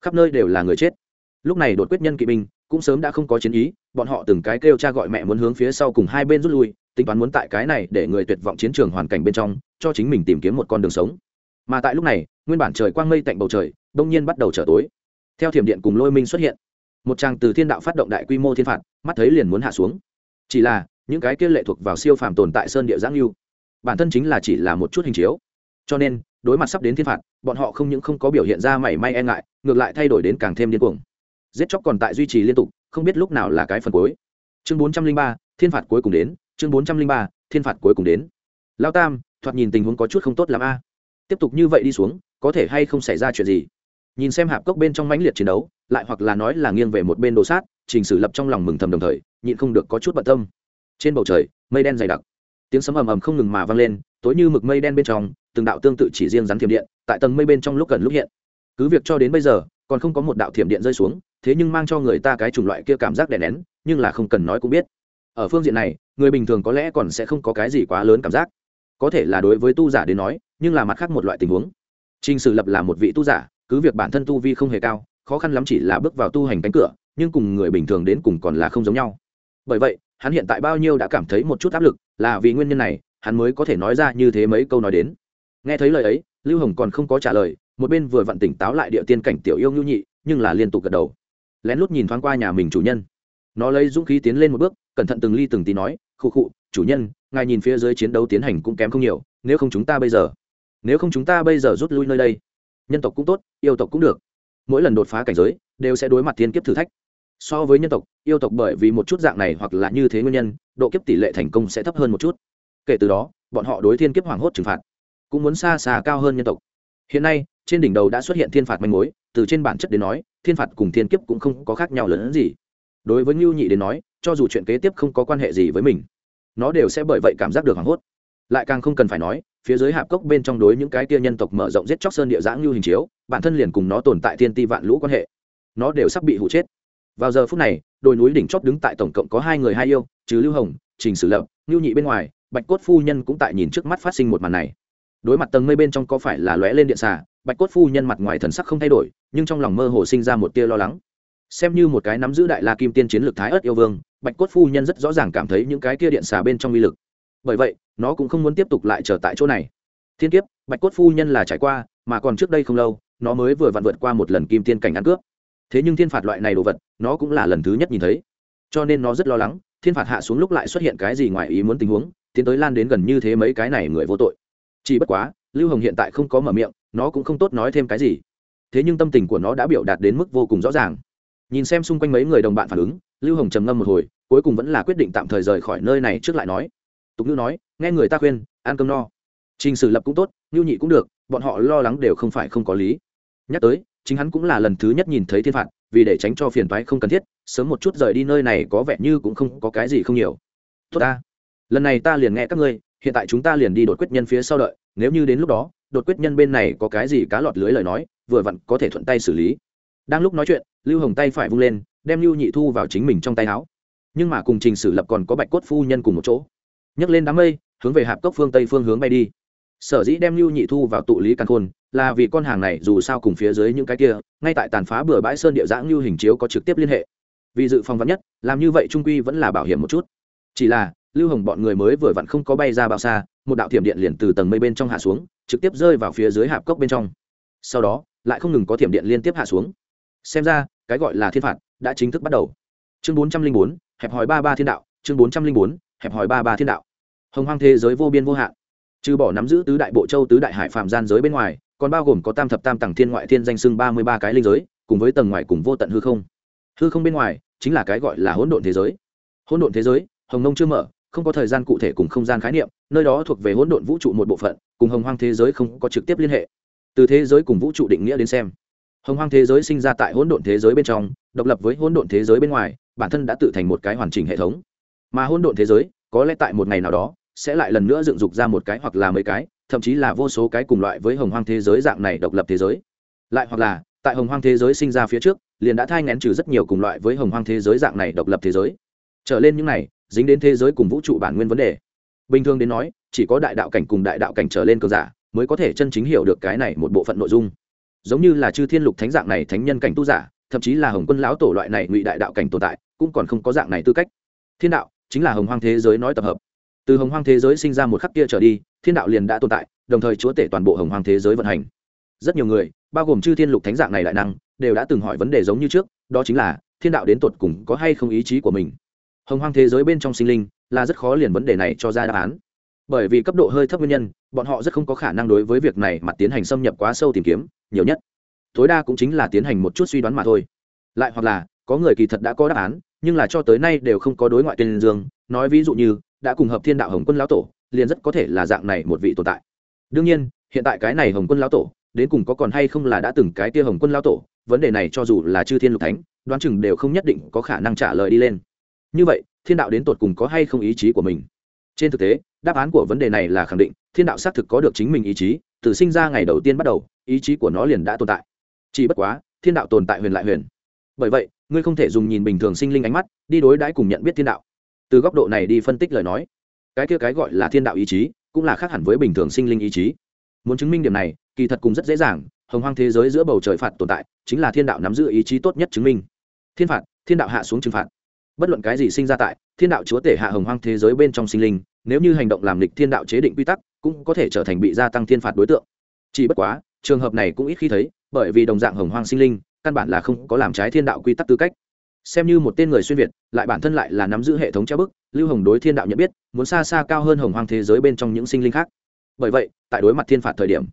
Khắp nơi đều là người chết. Lúc này đột quyết nhân kỵ binh cũng sớm đã không có chiến ý, bọn họ từng cái kêu cha gọi mẹ muốn hướng phía sau cùng hai bên rút lui, tính toán muốn tại cái này để người tuyệt vọng chiến trường hoàn cảnh bên trong cho chính mình tìm kiếm một con đường sống. Mà tại lúc này, nguyên bản trời quang mây tạnh bầu trời, đông nhiên bắt đầu trở tối. Theo thiểm điện cùng lôi minh xuất hiện, một tràng từ thiên đạo phát động đại quy mô thiên phạt, mắt thấy liền muốn hạ xuống. Chỉ là, những cái kia lệ thuộc vào siêu phàm tồn tại sơn địa giáng lưu, bản thân chính là chỉ là một chút hình chiếu. Cho nên, đối mặt sắp đến thiên phạt, bọn họ không những không có biểu hiện ra mảy may e ngại, ngược lại thay đổi đến càng thêm điên cuồng. Giết chóc còn tại duy trì liên tục, không biết lúc nào là cái phần cuối. Chương bốn trăm linh ba, thiên phạt cuối cùng đến, chương bốn trăm linh ba, thiên phạt cuối cùng đến. Lao tam thoạt nhìn tình huống có chút không tốt l a. Tiếp tục như vậy đi xuống, có thể hay không xảy ra chuyện gì? Nhìn xem hạp cốc bên trong mãnh liệt chiến đấu, lại hoặc là nói là nghiêng về một bên đồ sát, trình sử lập trong lòng mừng thầm đồng thời, nhịn không được có chút bận tâm. Trên bầu trời, mây đen dày đặc. Tiếng sấm ầm ầm không ngừng mà vang lên, tối như mực mây đen bên trong, từng đạo tương tự chỉ riêng rắn thiểm điện, tại tầng mây bên trong lúc gần lúc hiện. Cứ việc cho đến bây giờ, còn không có một đạo thiểm điện rơi xuống, thế nhưng mang cho người ta cái chủng loại kia cảm giác đè nén, nhưng là không cần nói cũng biết. Ở phương diện này, người bình thường có lẽ còn sẽ không có cái gì quá lớn cảm giác có thể là đối với tu giả đến nói nhưng là mặt khác một loại tình huống Trình Sử Lập là một vị tu giả, cứ việc bản thân tu vi không hề cao, khó khăn lắm chỉ là bước vào tu hành cánh cửa, nhưng cùng người bình thường đến cùng còn là không giống nhau. Bởi vậy, hắn hiện tại bao nhiêu đã cảm thấy một chút áp lực, là vì nguyên nhân này, hắn mới có thể nói ra như thế mấy câu nói đến. Nghe thấy lời ấy, Lưu Hồng còn không có trả lời, một bên vừa vặn tỉnh táo lại địa tiên cảnh tiểu yêu nhu nhị, nhưng là liên tục gật đầu. Lén lút nhìn thoáng qua nhà mình chủ nhân. Nó lấy dũng khí tiến lên một bước, cẩn thận từng ly từng tí nói, "Khụ khụ, chủ nhân, ngài nhìn phía dưới chiến đấu tiến hành cũng kém không nhiều, nếu không chúng ta bây giờ nếu không chúng ta bây giờ rút lui nơi đây nhân tộc cũng tốt yêu tộc cũng được. Mỗi lần đột phá cảnh giới đều sẽ đối mặt thiên kiếp thử thách. So với nhân tộc yêu tộc bởi vì một chút dạng này hoặc là như thế nguyên nhân độ kiếp tỷ lệ thành công sẽ thấp hơn một chút. Kể từ đó bọn họ đối thiên kiếp hoảng hốt trừng phạt cũng muốn xa xa cao hơn nhân tộc. Hiện nay trên đỉnh đầu đã xuất hiện thiên phạt manh mối từ trên bản chất đến nói thiên phạt cùng thiên kiếp cũng không có khác nhau lớn hơn gì. Đối với ngưu nhị đến nói cho dù chuyện kế tiếp không có quan hệ gì với mình nó đều sẽ bởi vậy cảm giác được hoảng hốt. Lại càng không cần phải nói, phía dưới hạp cốc bên trong đối những cái tia nhân tộc mở rộng giết chóc sơn địa giã như hình chiếu, bản thân liền cùng nó tồn tại thiên ti vạn lũ quan hệ. Nó đều sắp bị hụ chết. Vào giờ phút này, đồi núi đỉnh chót đứng tại tổng cộng có hai người hai yêu chứ lưu hồng, trình sử lập, ngưu nhị bên ngoài, bạch cốt phu nhân cũng tại nhìn trước mắt phát sinh một màn này. Đối mặt tầng mây bên trong có phải là lóe lên điện xà, bạch cốt phu nhân mặt ngoài thần sắc không thay đổi, nhưng trong lòng mơ hồ sinh ra một tia lo lắng. Xem như một cái nắm giữ đại la kim tiên chiến lược thái ớt yêu vương bạch cốt phu nhân rất rõ ràng cảm thấy những cái kia điện xà bên trong uy lực. Bởi vậy, nó cũng không muốn tiếp tục lại trở tại chỗ này. Thiên kiếp, bạch cốt phu nhân là trải qua, mà còn trước đây không lâu, nó mới vừa vặn vượt qua một lần kim tiên cảnh ăn cướp. Thế nhưng thiên phạt loại này đồ vật, nó cũng là lần thứ nhất nhìn thấy. Cho nên nó rất lo lắng, thiên phạt hạ xuống lúc lại xuất hiện cái gì ngoài ý muốn tình huống, tiến tới lan đến gần như thế mấy cái này người vô tội. Chỉ bất quá, lưu hồng hiện tại không có mở miệng, nó cũng không tốt nói thêm cái gì. Thế nhưng tâm tình của nó đã biểu đạt đến mức vô cùng rõ ràng. Nhìn xem xung quanh mấy người đồng bạn phản ứng, lưu hồng trầm ngâm một hồi cuối cùng vẫn là quyết định tạm thời rời khỏi nơi này trước lại nói. Tục ngữ nói, nghe người ta khuyên, ăn cơm no. Trình sử lập cũng tốt ngưu nhị cũng được, bọn họ lo lắng đều không phải không có lý. Nhắc tới, chính hắn cũng là lần thứ nhất nhìn thấy thiên phạt, vì để tránh cho phiền toái không cần thiết, sớm một chút rời đi nơi này có vẻ như cũng không có cái gì không nhiều. Tốt ta. Lần này ta liền nghe các ngươi, hiện tại chúng ta liền đi đột quyết nhân phía sau đợi, nếu như đến lúc đó, đột quyết nhân bên này có cái gì cá lọt lưới lời nói, vừa vặn có thể thuận tay xử lý. Đang lúc nói chuyện, lưu hồng tay phải vung lên, đem lưu nhị thu vào chính mình trong tay áo nhưng mà cùng trình sử lập còn có bạch cốt phu nhân cùng một chỗ. Nhấc lên đám mây, hướng về hạp cốc phương tây phương hướng bay đi. Sở dĩ đem lưu nhị thu vào tụ lý căn khôn, là vì con hàng này dù sao cùng phía dưới những cái kia, ngay tại tàn phá bừa bãi sơn địa giãng lưu hình chiếu có trực tiếp liên hệ. Vì dự phòng vắn nhất, làm như vậy trung quy vẫn là bảo hiểm một chút. Chỉ là, lưu hồng bọn người mới vừa vặn không có bay ra bao xa, một đạo thiểm điện liền từ tầng mây bên trong hạ xuống, trực tiếp rơi vào phía dưới hạp cốc bên trong. Sau đó, lại không ngừng có thiểm điện liên tiếp hạ xuống. Xem ra, cái gọi là thiên phạt đã chính thức bắt đầu chương bốn trăm linh bốn, hẹp hòi ba ba thiên đạo, chương bốn trăm linh bốn, hẹp hòi ba ba thiên đạo. Hồng hoang thế giới vô biên vô hạn. Trừ bỏ nắm giữ tứ đại bộ châu, tứ đại hải phạm gian giới bên ngoài, còn bao gồm có tam thập tam tầng thiên ngoại thiên danh xưng ba mươi ba cái linh giới, cùng với tầng ngoài cùng vô tận hư không. Hư không bên ngoài, chính là cái gọi là hỗn độn thế giới. Hỗn độn thế giới, hồng nông chưa mở, không có thời gian cụ thể cùng không gian khái niệm, nơi đó thuộc về hỗn độn vũ trụ một bộ phận, cùng hồng hoang thế giới không có trực tiếp liên hệ. Từ thế giới cùng vũ trụ định nghĩa đến xem, hồng hoang thế giới sinh ra tại hỗn độn thế giới bên trong, độc lập với hỗn độn thế giới bên ngoài bản thân đã tự thành một cái hoàn chỉnh hệ thống. Mà hôn độn thế giới, có lẽ tại một ngày nào đó, sẽ lại lần nữa dựng dục ra một cái hoặc là mấy cái, thậm chí là vô số cái cùng loại với hồng hoang thế giới dạng này độc lập thế giới. Lại hoặc là, tại hồng hoang thế giới sinh ra phía trước, liền đã thai ngén trừ rất nhiều cùng loại với hồng hoang thế giới dạng này độc lập thế giới. Trở lên những này, dính đến thế giới cùng vũ trụ bản nguyên vấn đề. Bình thường đến nói, chỉ có đại đạo cảnh cùng đại đạo cảnh trở lên cường giả mới có thể chân chính hiểu được cái này một bộ phận nội dung. Giống như là chư thiên lục thánh dạng này thánh nhân cảnh tu giả, thậm chí là hồng quân lão tổ loại này ngụy đại đạo cảnh tồn tại cũng còn không có dạng này tư cách. Thiên đạo chính là hồng hoang thế giới nói tập hợp. Từ hồng hoang thế giới sinh ra một khắc kia trở đi, thiên đạo liền đã tồn tại, đồng thời chúa tể toàn bộ hồng hoang thế giới vận hành. Rất nhiều người, bao gồm chư thiên lục thánh dạng này đại năng, đều đã từng hỏi vấn đề giống như trước, đó chính là, thiên đạo đến tột cùng có hay không ý chí của mình? Hồng hoang thế giới bên trong sinh linh là rất khó liền vấn đề này cho ra đáp án. Bởi vì cấp độ hơi thấp nguyên nhân, bọn họ rất không có khả năng đối với việc này mà tiến hành xâm nhập quá sâu tìm kiếm, nhiều nhất. Tối đa cũng chính là tiến hành một chút suy đoán mà thôi. Lại hoặc là có người kỳ thật đã có đáp án, nhưng là cho tới nay đều không có đối ngoại tên dương. Nói ví dụ như, đã cùng hợp thiên đạo hồng quân lão tổ, liền rất có thể là dạng này một vị tồn tại. Đương nhiên, hiện tại cái này hồng quân lão tổ, đến cùng có còn hay không là đã từng cái tia hồng quân lão tổ, vấn đề này cho dù là chư thiên lục thánh, đoán chừng đều không nhất định có khả năng trả lời đi lên. Như vậy, thiên đạo đến tột cùng có hay không ý chí của mình? Trên thực tế, đáp án của vấn đề này là khẳng định, thiên đạo xác thực có được chính mình ý chí, từ sinh ra ngày đầu tiên bắt đầu, ý chí của nó liền đã tồn tại. Chỉ bất quá, thiên đạo tồn tại huyền lại huyền. Bởi vậy ngươi không thể dùng nhìn bình thường sinh linh ánh mắt, đi đối đãi cùng nhận biết thiên đạo. Từ góc độ này đi phân tích lời nói, cái kia cái gọi là thiên đạo ý chí, cũng là khác hẳn với bình thường sinh linh ý chí. Muốn chứng minh điểm này, kỳ thật cũng rất dễ dàng, hồng hoang thế giới giữa bầu trời phạt tồn tại, chính là thiên đạo nắm giữ ý chí tốt nhất chứng minh. Thiên phạt, thiên đạo hạ xuống trừng phạt. Bất luận cái gì sinh ra tại, thiên đạo chúa tể hạ hồng hoang thế giới bên trong sinh linh, nếu như hành động làm lịch thiên đạo chế định quy tắc, cũng có thể trở thành bị gia tăng thiên phạt đối tượng. Chỉ bất quá, trường hợp này cũng ít khi thấy, bởi vì đồng dạng hồng hoang sinh linh căn bản là không có làm trái thiên đạo quy tắc tư cách. Xem như một tên người xuyên việt, lại bản thân lại là nắm giữ hệ thống treo bức, lưu hồng đối thiên đạo nhận biết, muốn xa xa cao hơn hồng hoang thế giới bên trong những sinh linh khác. Bởi vậy, tại đối mặt thiên phạt thời điểm,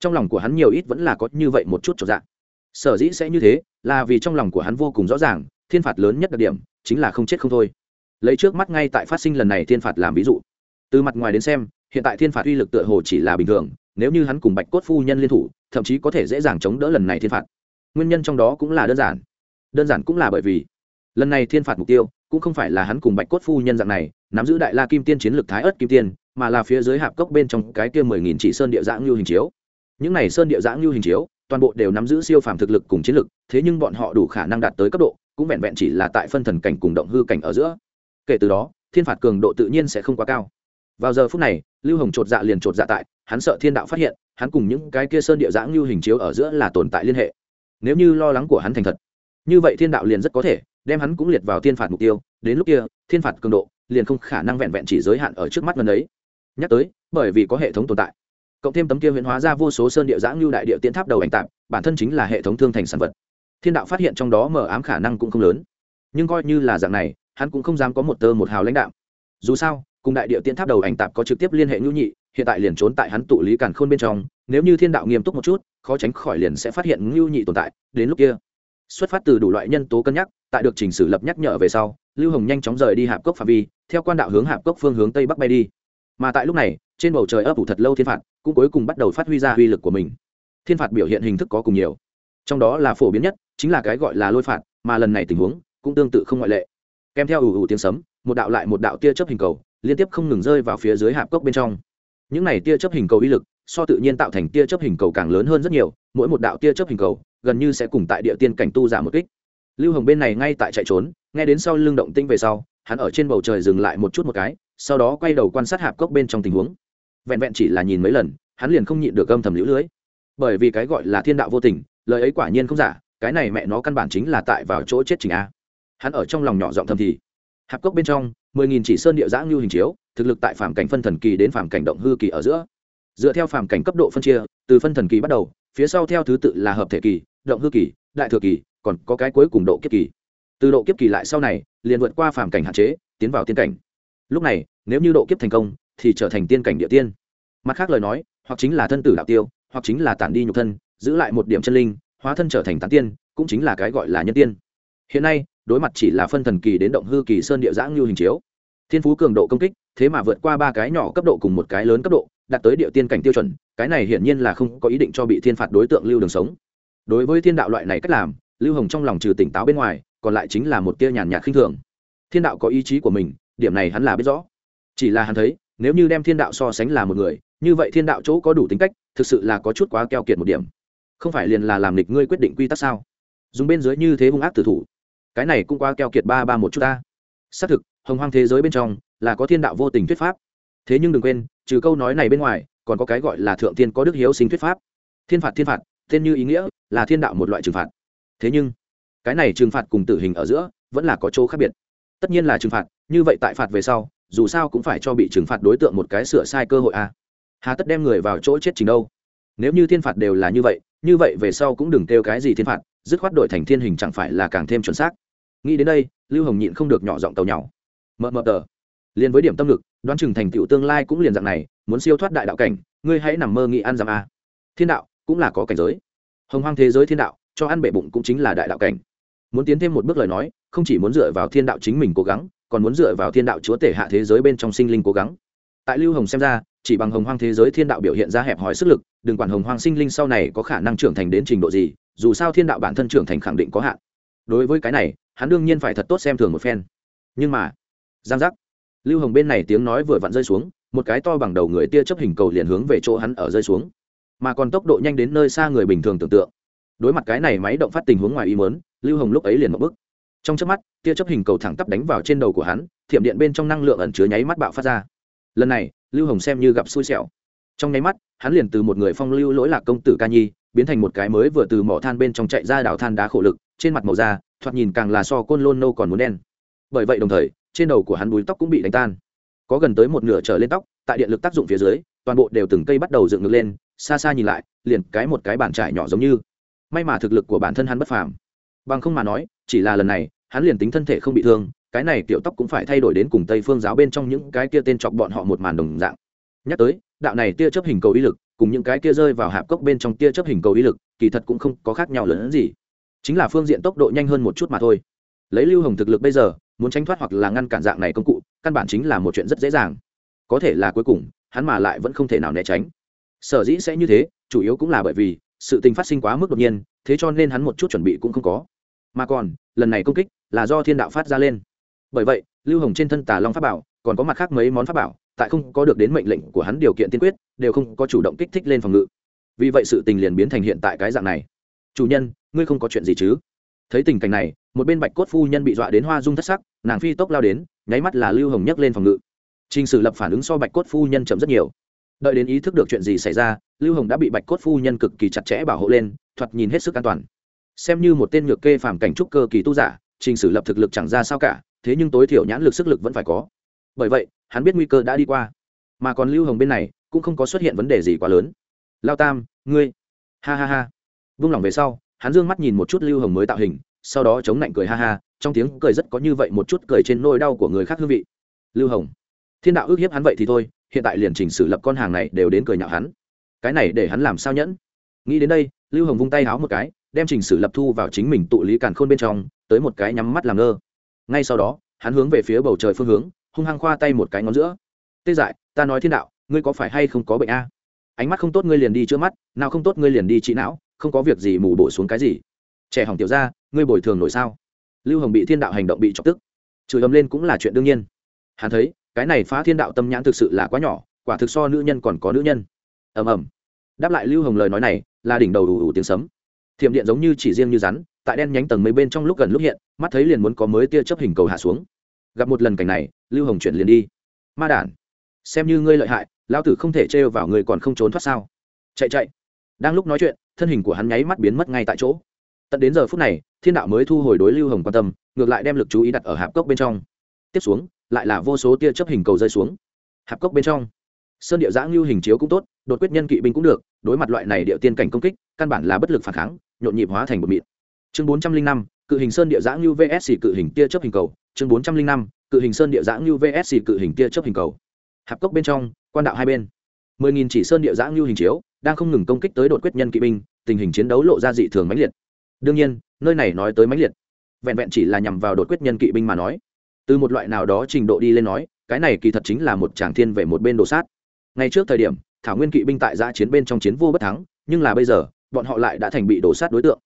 trong lòng của hắn nhiều ít vẫn là có như vậy một chút trọn dạng sở dĩ sẽ như thế, là vì trong lòng của hắn vô cùng rõ ràng, thiên phạt lớn nhất đặc điểm chính là không chết không thôi. Lấy trước mắt ngay tại phát sinh lần này thiên phạt làm ví dụ. Từ mặt ngoài đến xem, hiện tại thiên phạt uy lực tựa hồ chỉ là bình thường, nếu như hắn cùng bạch cốt phu nhân liên thủ, thậm chí có thể dễ dàng chống đỡ lần này thiên phạt nguyên nhân trong đó cũng là đơn giản. Đơn giản cũng là bởi vì, lần này thiên phạt mục tiêu cũng không phải là hắn cùng bạch cốt phu nhân dạng này, nắm giữ đại la kim tiên chiến lược thái ớt kim tiên, mà là phía dưới hạp cốc bên trong cái kia mười nghìn chỉ sơn địa dạng như hình chiếu. Những này sơn địa dạng như hình chiếu, toàn bộ đều nắm giữ siêu phàm thực lực cùng chiến lực thế nhưng bọn họ đủ khả năng đạt tới cấp độ, cũng vẹn vẹn chỉ là tại phân thần cảnh cùng động hư cảnh ở giữa. Kể từ đó, thiên phạt cường độ tự nhiên sẽ không quá cao. Vào giờ phút này, lưu hồng chột dạ liền chột dạ tại, hắn sợ thiên đạo phát hiện, hắn cùng những cái kia sơn địa dạng lưu hình chiếu ở giữa là tồn tại liên hệ nếu như lo lắng của hắn thành thật. Như vậy thiên đạo liền rất có thể, đem hắn cũng liệt vào thiên phạt mục tiêu. Đến lúc kia, thiên phạt cường độ liền không khả năng vẹn vẹn chỉ giới hạn ở trước mắt gần ấy. Nhắc tới, bởi vì có hệ thống tồn tại. Cộng thêm tấm kia huyễn hóa ra vô số sơn địa giã ngưu đại địa tiến tháp đầu ảnh tạp, bản thân chính là hệ thống thương thành sản vật. Thiên đạo phát hiện trong đó mở ám khả năng cũng không lớn. Nhưng coi như là dạng này, hắn cũng không dám có một tơ một hào lãnh đạo. Dù sao, cùng đại địa tiến tháp đầu ảnh tạp có trực tiếp liên hệ ngưu nhị, hiện tại liền trốn tại hắn tụ lý càn khôn bên trong, nếu như thiên đạo nghiêm túc một chút khó tránh khỏi liền sẽ phát hiện ngưu nhị tồn tại, đến lúc kia, xuất phát từ đủ loại nhân tố cân nhắc, tại được chỉnh sử lập nhắc nhở về sau, lưu hồng nhanh chóng rời đi hạp cốc phạm vi, theo quan đạo hướng hạp cốc phương hướng tây bắc bay đi. Mà tại lúc này, trên bầu trời ấp ủ thật lâu thiên phạt, cũng cuối cùng bắt đầu phát huy ra uy lực của mình. Thiên phạt biểu hiện hình thức có cùng nhiều. Trong đó là phổ biến nhất, chính là cái gọi là lôi phạt, mà lần này tình huống cũng tương tự không ngoại lệ. Kèm theo ủ ủ tiếng sấm, một đạo lại một đạo tia chớp hình cầu, liên tiếp không ngừng rơi vào phía dưới hạp cốc bên trong. Những này tia chớp hình cầu uy lực so tự nhiên tạo thành tia chớp hình cầu càng lớn hơn rất nhiều, mỗi một đạo tia chớp hình cầu gần như sẽ cùng tại địa tiên cảnh tu giả một kích. Lưu hồng bên này ngay tại chạy trốn, nghe đến sau lưng động tinh về sau, hắn ở trên bầu trời dừng lại một chút một cái, sau đó quay đầu quan sát hạp cốc bên trong tình huống. Vẹn vẹn chỉ là nhìn mấy lần, hắn liền không nhịn được âm thầm lũ lưới. Bởi vì cái gọi là thiên đạo vô tình, lời ấy quả nhiên không giả, cái này mẹ nó căn bản chính là tại vào chỗ chết trình a. Hắn ở trong lòng nhỏ giọng thầm thì, hạp cốc bên trong, mười nghìn chỉ sơn địa giã ngưu hình chiếu, thực lực tại phạm cảnh phân thần kỳ đến phạm cảnh động hư kỳ ở giữa dựa theo phạm cảnh cấp độ phân chia, từ phân thần kỳ bắt đầu, phía sau theo thứ tự là hợp thể kỳ, động hư kỳ, đại thừa kỳ, còn có cái cuối cùng độ kiếp kỳ. Từ độ kiếp kỳ lại sau này, liền vượt qua phạm cảnh hạn chế, tiến vào tiên cảnh. Lúc này, nếu như độ kiếp thành công, thì trở thành tiên cảnh địa tiên. Mặt khác lời nói, hoặc chính là thân tử đạo tiêu, hoặc chính là tản đi nhục thân, giữ lại một điểm chân linh, hóa thân trở thành tán tiên, cũng chính là cái gọi là nhân tiên. Hiện nay, đối mặt chỉ là phân thần kỳ đến động hư kỳ sơn địa giã ngưu hình chiếu. Thiên phú cường độ công kích, thế mà vượt qua ba cái nhỏ cấp độ cùng một cái lớn cấp độ đạt tới địa tiên cảnh tiêu chuẩn, cái này hiển nhiên là không có ý định cho bị thiên phạt đối tượng lưu đường sống. Đối với thiên đạo loại này cách làm, lưu hồng trong lòng trừ tỉnh táo bên ngoài, còn lại chính là một tia nhàn nhạt khinh thường. Thiên đạo có ý chí của mình, điểm này hắn là biết rõ. Chỉ là hắn thấy, nếu như đem thiên đạo so sánh là một người, như vậy thiên đạo chỗ có đủ tính cách, thực sự là có chút quá keo kiệt một điểm. Không phải liền là làm lịch ngươi quyết định quy tắc sao? Dùng bên dưới như thế hung ác tử thủ, cái này cũng quá keo kiệt ba ba một chút ta. Xác thực, hồng hoang thế giới bên trong là có thiên đạo vô tình thuyết pháp. Thế nhưng đừng quên trừ câu nói này bên ngoài, còn có cái gọi là thượng tiên có đức hiếu sinh thuyết pháp. Thiên phạt thiên phạt, tên như ý nghĩa, là thiên đạo một loại trừng phạt. Thế nhưng, cái này trừng phạt cùng tử hình ở giữa, vẫn là có chỗ khác biệt. Tất nhiên là trừng phạt, như vậy tại phạt về sau, dù sao cũng phải cho bị trừng phạt đối tượng một cái sửa sai cơ hội a. À. hà tất đem người vào chỗ chết trình đâu? Nếu như thiên phạt đều là như vậy như vậy về sau cũng đừng kêu cái gì thiên phạt, dứt khoát đổi thành thiên hình chẳng phải là càng thêm chuẩn xác. Nghĩ đến đây, lưu hồng nhịn không được nhỏ giọng tàu nhỏ mờ mờ tờ. Liền với điểm tâm lực đoán chừng thành tựu tương lai cũng liền dạng này, muốn siêu thoát đại đạo cảnh, ngươi hãy nằm mơ nghĩ ăn giảm a à. thiên đạo, cũng là có cảnh giới. Hồng hoang thế giới thiên đạo, cho ăn bể bụng cũng chính là đại đạo cảnh. Muốn tiến thêm một bước lời nói, không chỉ muốn dựa vào thiên đạo chính mình cố gắng, còn muốn dựa vào thiên đạo chúa tể hạ thế giới bên trong sinh linh cố gắng. Tại lưu hồng xem ra, chỉ bằng hồng hoang thế giới thiên đạo biểu hiện ra hẹp hòi sức lực, đừng quản hồng hoang sinh linh sau này có khả năng trưởng thành đến trình độ gì, dù sao thiên đạo bản thân trưởng thành khẳng định có hạn. Đối với cái này, hắn đương nhiên phải thật tốt xem thường một phen. Nhưng mà, giang giác lưu hồng bên này tiếng nói vừa vặn rơi xuống, một cái to bằng đầu người tia chấp hình cầu liền hướng về chỗ hắn ở rơi xuống. Mà còn tốc độ nhanh đến nơi xa người bình thường tưởng tượng. Đối mặt cái này máy động phát tình huống ngoài ý mớn lưu hồng lúc ấy liền một bức trong chớp mắt, tia chấp hình cầu thẳng tắp đánh vào trên đầu của hắn, thiểm điện bên trong năng lượng ẩn chứa nháy mắt bạo phát ra. Lần này, lưu hồng xem như gặp xui xẻo. Trong nháy mắt, hắn liền từ một người phong lưu lỗi lạc công tử ca nhi, biến thành một cái mới vừa từ mỏ than bên trong chạy ra đảo than đá khổ lực, trên mặt màu da, thoạt nhìn càng là so côn lôn nâu còn muốn đen. Bởi vậy đồng thời trên đầu của hắn búi tóc cũng bị đánh tan. Có gần tới một nửa trở lên tóc, tại điện lực tác dụng phía dưới, toàn bộ đều từng cây bắt đầu dựng ngược lên, xa xa nhìn lại, liền cái một cái bàn trải nhỏ giống như. May mà thực lực của bản thân hắn bất phàm. Bằng không mà nói, chỉ là lần này, hắn liền tính thân thể không bị thương, cái này tiểu tóc cũng phải thay đổi đến cùng tây phương giáo bên trong những cái kia tên chọc bọn họ một màn đồng dạng. Nhắc tới, đạo này tia chấp hình cầu ý lực, cùng những cái kia rơi vào hạp cốc bên trong tia chấp hình cầu ý lực, kỳ thật cũng không có khác nhau lớn hơn gì. Chính là phương diện tốc độ nhanh hơn một chút mà thôi. Lấy lưu hồng thực lực bây giờ muốn tránh thoát hoặc là ngăn cản dạng này công cụ, căn bản chính là một chuyện rất dễ dàng. Có thể là cuối cùng, hắn mà lại vẫn không thể nào né tránh. Sở dĩ sẽ như thế, chủ yếu cũng là bởi vì, sự tình phát sinh quá mức đột nhiên, thế cho nên hắn một chút chuẩn bị cũng không có. Mà còn, lần này công kích là do thiên đạo phát ra lên. Bởi vậy, lưu hồng trên thân tà long pháp bảo, còn có mặt khác mấy món pháp bảo, tại không có được đến mệnh lệnh của hắn điều kiện tiên quyết, đều không có chủ động kích thích lên phòng ngự. Vì vậy sự tình liền biến thành hiện tại cái dạng này. Chủ nhân, ngươi không có chuyện gì chứ? Thấy tình cảnh này một bên bạch cốt phu nhân bị dọa đến hoa dung thất sắc, nàng phi tốc lao đến, nháy mắt là lưu hồng nhấc lên phòng ngự. Trình sử lập phản ứng so bạch cốt phu nhân chậm rất nhiều. Đợi đến ý thức được chuyện gì xảy ra, lưu hồng đã bị bạch cốt phu nhân cực kỳ chặt chẽ bảo hộ lên, thoạt nhìn hết sức an toàn. Xem như một tên nhược kê phàm cảnh trúc cơ kỳ tu giả, trình sử lập thực lực chẳng ra sao cả, thế nhưng tối thiểu nhãn lực sức lực vẫn phải có. Bởi vậy, hắn biết nguy cơ đã đi qua. Mà còn lưu hồng bên này, cũng không có xuất hiện vấn đề gì quá lớn. Lao tam, ngươi. Ha ha ha. Vung lòng về sau, hắn dương mắt nhìn một chút lưu hồng mới tạo hình sau đó chống lạnh cười ha ha, trong tiếng cười rất có như vậy một chút cười trên nôi đau của người khác hương vị. Lưu hồng, thiên đạo ước hiếp hắn vậy thì thôi, hiện tại liền chỉnh xử lập con hàng này đều đến cười nhạo hắn. Cái này để hắn làm sao nhẫn? Nghĩ đến đây, lưu hồng vung tay háo một cái, đem chỉnh sử lập thu vào chính mình tụ lý càn khôn bên trong, tới một cái nhắm mắt làm ngơ. Ngay sau đó, hắn hướng về phía bầu trời phương hướng, hung hăng khoa tay một cái ngón giữa. Tê dại, ta nói thiên đạo, ngươi có phải hay không có bệnh a? Ánh mắt không tốt ngươi liền đi chữa mắt, nào không tốt ngươi liền đi trị não, không có việc gì mù bổ xuống cái gì. Trẻ hỏng tiểu ra ngươi bồi thường nổi sao? Lưu hồng bị thiên đạo hành động bị chọc tức. Chửi ấm lên cũng là chuyện đương nhiên. Hắn thấy, cái này phá thiên đạo tâm nhãn thực sự là quá nhỏ, quả thực so nữ nhân còn có nữ nhân. Ầm ầm. Đáp lại lưu hồng lời nói này, là đỉnh đầu đủ đủ tiếng sấm. Thiểm điện giống như chỉ riêng như rắn, tại đen nhánh tầng mấy bên trong lúc gần lúc hiện, mắt thấy liền muốn có mới tia chấp hình cầu hạ xuống. Gặp một lần cảnh này, lưu hồng chuyển liền đi. Ma đản, xem như ngươi lợi hại lao tử không thể trêu vào người còn không trốn thoát sao? Chạy chạy. Đang lúc nói chuyện, thân hình của hắn nháy mắt biến mất ngay tại chỗ tận đến giờ phút này, thiên đạo mới thu hồi đối lưu hồng quan tâm, ngược lại đem lực chú ý đặt ở hạp cốc bên trong. Tiếp xuống, lại là vô số tia chấp hình cầu rơi xuống. Hạp cốc bên trong, sơn địa giã ngưu hình chiếu cũng tốt, đột quyết nhân kỵ binh cũng được, đối mặt loại này địa tiên cảnh công kích, căn bản là bất lực phản kháng, nhộn nhịp hóa thành một mịn. Chương bốn trăm linh năm, cự hình sơn địa giã ngưu vsc cự hình tia chấp hình cầu. Chương bốn trăm linh năm, cự hình sơn địa giã ngưu vsc cự hình tia chấp hình cầu. Hạp cốc bên trong, quan đạo hai bên. Mười nghìn chỉ sơn địa giã ngưu hình chiếu, đang không ngừng công kích tới đột quyết nhân kỵ binh, tình hình chiến đấu lộ ra dị thường mãnh liệt đương nhiên, nơi này nói tới mãnh liệt. Vẹn vẹn chỉ là nhằm vào đột quyết nhân kỵ binh mà nói. Từ một loại nào đó trình độ đi lên nói, cái này kỳ thật chính là một tràng thiên về một bên đồ sát. Ngay trước thời điểm, thảo nguyên kỵ binh tại giã chiến bên trong chiến vô bất thắng, nhưng là bây giờ, bọn họ lại đã thành bị đổ sát đối tượng.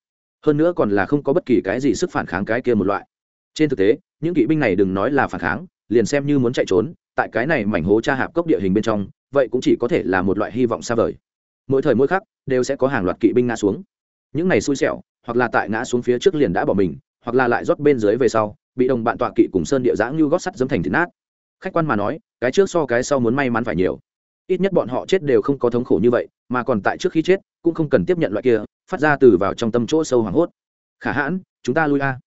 Hơn nữa còn là không có bất kỳ cái gì sức phản kháng cái kia một loại. Trên thực tế, những kỵ binh này đừng nói là phản kháng, liền xem như muốn chạy trốn, tại cái này mảnh hố tra hạp cốc địa hình bên trong, vậy cũng chỉ có thể là một loại hy vọng xa vời. Mỗi thời mỗi khắc, đều sẽ có hàng loạt kỵ binh ngã xuống. Những này xui xẻo hoặc là tại ngã xuống phía trước liền đã bỏ mình, hoặc là lại rót bên dưới về sau, bị đồng bạn tọa kỵ cùng sơn địa giã như gót sắt dấm thành thịt nát. Khách quan mà nói, cái trước so cái sau muốn may mắn phải nhiều. Ít nhất bọn họ chết đều không có thống khổ như vậy, mà còn tại trước khi chết, cũng không cần tiếp nhận loại kia, phát ra từ vào trong tâm chỗ sâu hoảng hốt. Khả hãn, chúng ta lui a.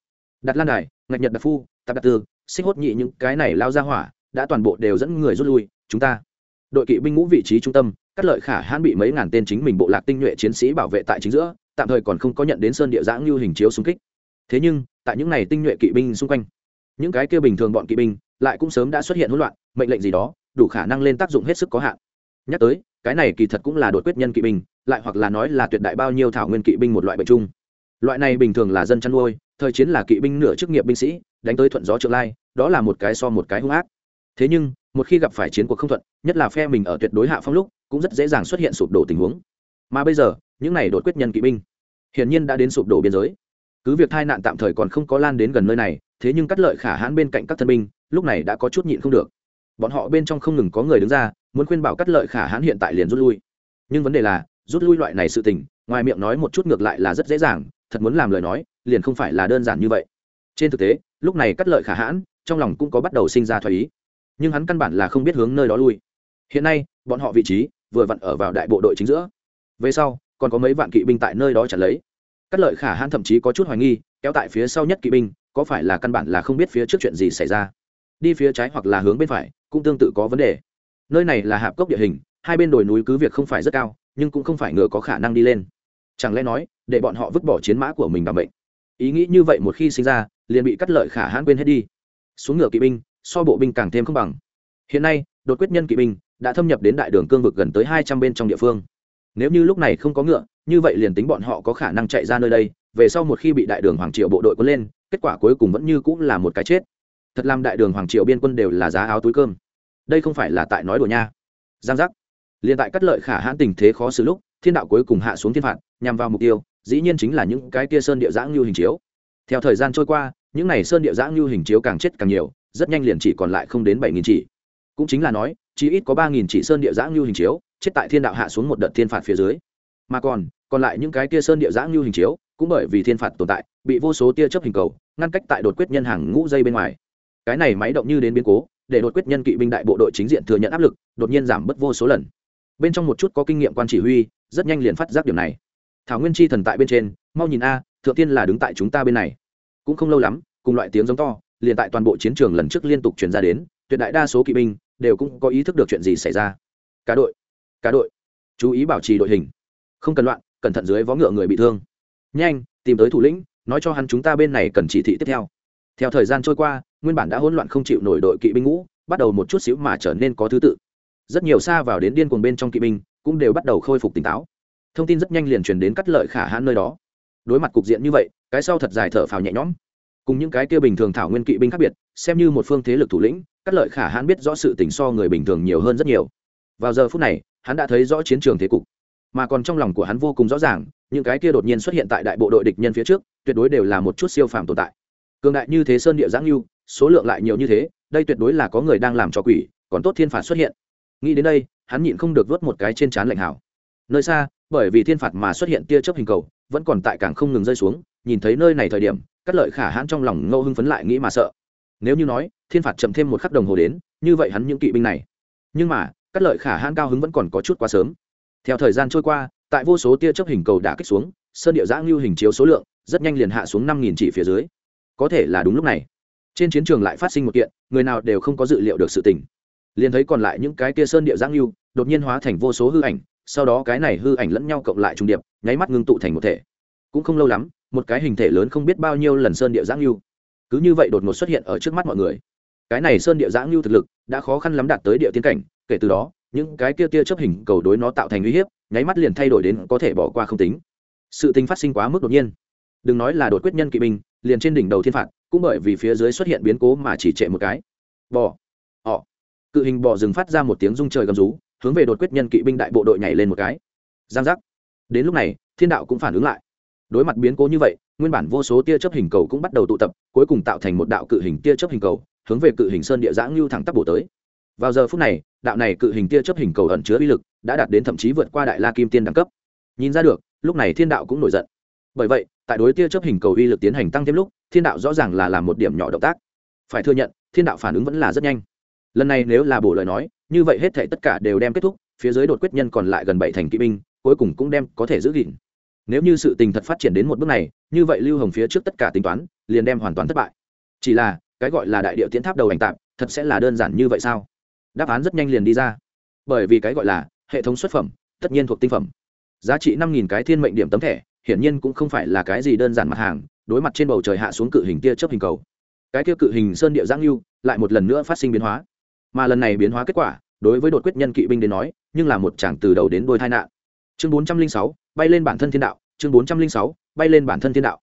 Đặt lan đài, ngạch nhật đặc phu, tạp đặc tư, xích hốt nhị những cái này lao ra hỏa, đã toàn bộ đều dẫn người rút lui, chúng ta. Đội kỵ binh ngũ vị trí trung tâm các lợi khả hãn bị mấy ngàn tên chính mình bộ lạc tinh nhuệ chiến sĩ bảo vệ tại chính giữa tạm thời còn không có nhận đến sơn địa giã ngưu hình chiếu xung kích. Thế nhưng, tại những này tinh nhuệ kỵ binh xung quanh, những cái kia bình thường bọn kỵ binh lại cũng sớm đã xuất hiện hỗn loạn, mệnh lệnh gì đó, đủ khả năng lên tác dụng hết sức có hạn. Nhắc tới, cái này kỳ thật cũng là đột quyết nhân kỵ binh, lại hoặc là nói là tuyệt đại bao nhiêu thảo nguyên kỵ binh một loại bệnh chung. Loại này bình thường là dân chăn nuôi, thời chiến là kỵ binh nửa chức nghiệp binh sĩ, đánh tới thuận gió trượng lai, đó là một cái so một cái hung ác. Thế nhưng, một khi gặp phải chiến cuộc không thuận, nhất là phe mình ở tuyệt đối hạ phong lúc, cũng rất dễ dàng xuất hiện sụp đổ tình huống mà bây giờ, những này đột quyết nhân kỵ binh, hiển nhiên đã đến sụp đổ biên giới. Cứ việc tai nạn tạm thời còn không có lan đến gần nơi này, thế nhưng cắt lợi khả hãn bên cạnh các thân binh, lúc này đã có chút nhịn không được. Bọn họ bên trong không ngừng có người đứng ra, muốn khuyên bảo cắt lợi khả hãn hiện tại liền rút lui. Nhưng vấn đề là, rút lui loại này sự tình, ngoài miệng nói một chút ngược lại là rất dễ dàng, thật muốn làm lời nói, liền không phải là đơn giản như vậy. Trên thực tế, lúc này cắt lợi khả hãn, trong lòng cũng có bắt đầu sinh ra thoái ý. Nhưng hắn căn bản là không biết hướng nơi đó lui. Hiện nay, bọn họ vị trí vừa vặn ở vào đại bộ đội chính giữa về sau, còn có mấy vạn kỵ binh tại nơi đó chặn lấy. Cắt lợi khả hãn thậm chí có chút hoài nghi, kéo tại phía sau nhất kỵ binh, có phải là căn bản là không biết phía trước chuyện gì xảy ra? Đi phía trái hoặc là hướng bên phải, cũng tương tự có vấn đề. Nơi này là hạp cốc địa hình, hai bên đồi núi cứ việc không phải rất cao, nhưng cũng không phải ngựa có khả năng đi lên. Chẳng lẽ nói, để bọn họ vứt bỏ chiến mã của mình bằng bệnh ý nghĩ như vậy một khi sinh ra, liền bị cắt lợi khả hãn quên hết đi. Xuống ngựa kỵ binh, so bộ binh càng thêm không bằng. Hiện nay, đột quyết nhân kỵ binh, đã thâm nhập đến đại đường cương vực gần tới hai trăm bên trong địa phương nếu như lúc này không có ngựa, như vậy liền tính bọn họ có khả năng chạy ra nơi đây, về sau một khi bị đại đường hoàng triệu bộ đội có lên, kết quả cuối cùng vẫn như cũng là một cái chết. Thật làm đại đường hoàng triệu biên quân đều là giá áo túi cơm. Đây không phải là tại nói đùa nha. Giang giác. Liền tại cắt lợi khả hãn tình thế khó xử lúc, thiên đạo cuối cùng hạ xuống thiên phạt, nhằm vào mục tiêu, dĩ nhiên chính là những cái kia sơn địa giã ngưu hình chiếu. Theo thời gian trôi qua, những này sơn địa giã ngưu hình chiếu càng chết càng nhiều, rất nhanh liền chỉ còn lại không đến bảy nghìn chỉ. Cũng chính là nói chỉ ít có ba nghìn chỉ sơn địa giã ngưu hình chiếu chết tại thiên đạo hạ xuống một đợt thiên phạt phía dưới. Mà còn còn lại những cái tia sơn địa giã ngưu hình chiếu, cũng bởi vì thiên phạt tồn tại, bị vô số tia chấp hình cầu, ngăn cách tại đột quyết nhân hàng ngũ dây bên ngoài. Cái này máy động như đến biến cố, để đột quyết nhân kỵ binh đại bộ đội chính diện thừa nhận áp lực, đột nhiên giảm bớt vô số lần. Bên trong một chút có kinh nghiệm quan chỉ huy, rất nhanh liền phát giác điểm này. Thảo nguyên chi thần tại bên trên, mau nhìn a, thượng tiên là đứng tại chúng ta bên này. Cũng không lâu lắm, cùng loại tiếng giống to, liền tại toàn bộ chiến trường lần trước liên tục truyền ra đến, tuyệt đại đa số kỵ binh, đều cũng có ý thức được chuyện gì xảy ra. Cả đội cả đội. Chú ý bảo trì đội hình. Không cần loạn, cẩn thận dưới vó ngựa người bị thương. Nhanh, tìm tới thủ lĩnh, nói cho hắn chúng ta bên này cần chỉ thị tiếp theo. Theo thời gian trôi qua, nguyên bản đã hỗn loạn không chịu nổi đội kỵ binh ngũ, bắt đầu một chút xíu mà trở nên có thứ tự. Rất nhiều xa vào đến điên cuồng bên trong kỵ binh cũng đều bắt đầu khôi phục tỉnh táo. Thông tin rất nhanh liền truyền đến cắt lợi khả hãn nơi đó. Đối mặt cục diện như vậy, cái sau thật dài thở phào nhẹ nhõm. Cùng những cái kia bình thường thảo nguyên kỵ binh khác biệt, xem như một phương thế lực thủ lĩnh, cắt lợi khả hãn biết rõ sự tình so người bình thường nhiều hơn rất nhiều. Vào giờ phút này hắn đã thấy rõ chiến trường thế cục. Mà còn trong lòng của hắn vô cùng rõ ràng, những cái kia đột nhiên xuất hiện tại đại bộ đội địch nhân phía trước, tuyệt đối đều là một chút siêu phàm tồn tại. Cường đại như thế sơn địa giáng lưu, số lượng lại nhiều như thế, đây tuyệt đối là có người đang làm cho quỷ, còn tốt thiên phạt xuất hiện. Nghĩ đến đây, hắn nhịn không được vớt một cái trên trán lạnh hảo. Nơi xa, bởi vì thiên phạt mà xuất hiện tia chớp hình cầu, vẫn còn tại càng không ngừng rơi xuống, nhìn thấy nơi này thời điểm, cắt lợi khả hãn trong lòng ngâu hưng phấn lại nghĩ mà sợ. Nếu như nói, thiên phạt chậm thêm một khắc đồng hồ đến, như vậy hắn những kỵ binh này. Nhưng mà cắt lợi khả hãn cao hứng vẫn còn có chút quá sớm. Theo thời gian trôi qua, tại vô số tia chấp hình cầu đã kích xuống, sơn địa giã ngưu hình chiếu số lượng rất nhanh liền hạ xuống năm nghìn chỉ phía dưới. Có thể là đúng lúc này. Trên chiến trường lại phát sinh một kiện, người nào đều không có dự liệu được sự tình. Liền thấy còn lại những cái tia sơn địa giã ngưu, đột nhiên hóa thành vô số hư ảnh, sau đó cái này hư ảnh lẫn nhau cộng lại trung điệp, nháy mắt ngưng tụ thành một thể. Cũng không lâu lắm, một cái hình thể lớn không biết bao nhiêu lần sơn địa giã ngưu. Cứ như vậy đột ngột xuất hiện ở trước mắt mọi người cái này sơn địa giã ngưu thực lực đã khó khăn lắm đạt tới địa tiến cảnh, kể từ đó, những cái kia tia chấp hình cầu đối nó tạo thành uy hiếp, nháy mắt liền thay đổi đến có thể bỏ qua không tính. Sự tình phát sinh quá mức đột nhiên. Đừng nói là đột quyết nhân kỵ binh, liền trên đỉnh đầu thiên phạt, cũng bởi vì phía dưới xuất hiện biến cố mà chỉ trệ một cái. Bò. Họ. Cự hình bò dừng phát ra một tiếng rung trời gầm rú, hướng về đột quyết nhân kỵ binh đại bộ đội nhảy lên một cái. Giang giác. Đến lúc này, thiên đạo cũng phản ứng lại. Đối mặt biến cố như vậy, nguyên bản vô số tia chấp hình cầu cũng bắt đầu tụ tập, cuối cùng tạo thành một đạo cự hình tia chấp hình cầu hướng về cự hình sơn địa giã ngưu thẳng tắp bổ tới. Vào giờ phút này, đạo này cự hình tia chấp hình cầu ẩn chứa uy lực đã đạt đến thậm chí vượt qua đại la kim tiên đẳng cấp. Nhìn ra được, lúc này thiên đạo cũng nổi giận. Bởi vậy, tại đối tia chấp hình cầu uy lực tiến hành tăng thêm lúc, thiên đạo rõ ràng là làm một điểm nhỏ động tác. Phải thừa nhận, thiên đạo phản ứng vẫn là rất nhanh. Lần này nếu là bổ lời nói, như vậy hết thể tất cả đều đem kết thúc, phía dưới đột quyết nhân còn lại gần bảy thành kỵ binh, cuối cùng cũng đem có thể giữ gìn. Nếu như sự tình thật phát triển đến một bước này, như vậy lưu hồng phía trước tất cả tính toán, liền đem hoàn toàn thất bại. Chỉ là cái gọi là đại địa tiến tháp đầu ảnh tạp, thật sẽ là đơn giản như vậy sao? Đáp án rất nhanh liền đi ra. Bởi vì cái gọi là hệ thống xuất phẩm, tất nhiên thuộc tinh phẩm. Giá trị năm nghìn cái thiên mệnh điểm tấm thẻ, hiển nhiên cũng không phải là cái gì đơn giản mặt hàng, đối mặt trên bầu trời hạ xuống cự hình tia chớp hình cầu. Cái kia cự hình sơn địa giang lưu, lại một lần nữa phát sinh biến hóa. Mà lần này biến hóa kết quả, đối với đột quyết nhân kỵ binh đến nói, nhưng là một chàng từ đầu đến đôi tai nạn. Chương bốn trăm linh sáu, bay lên bản thân thiên đạo, chương bốn trăm linh sáu, bay lên bản thân thiên đạo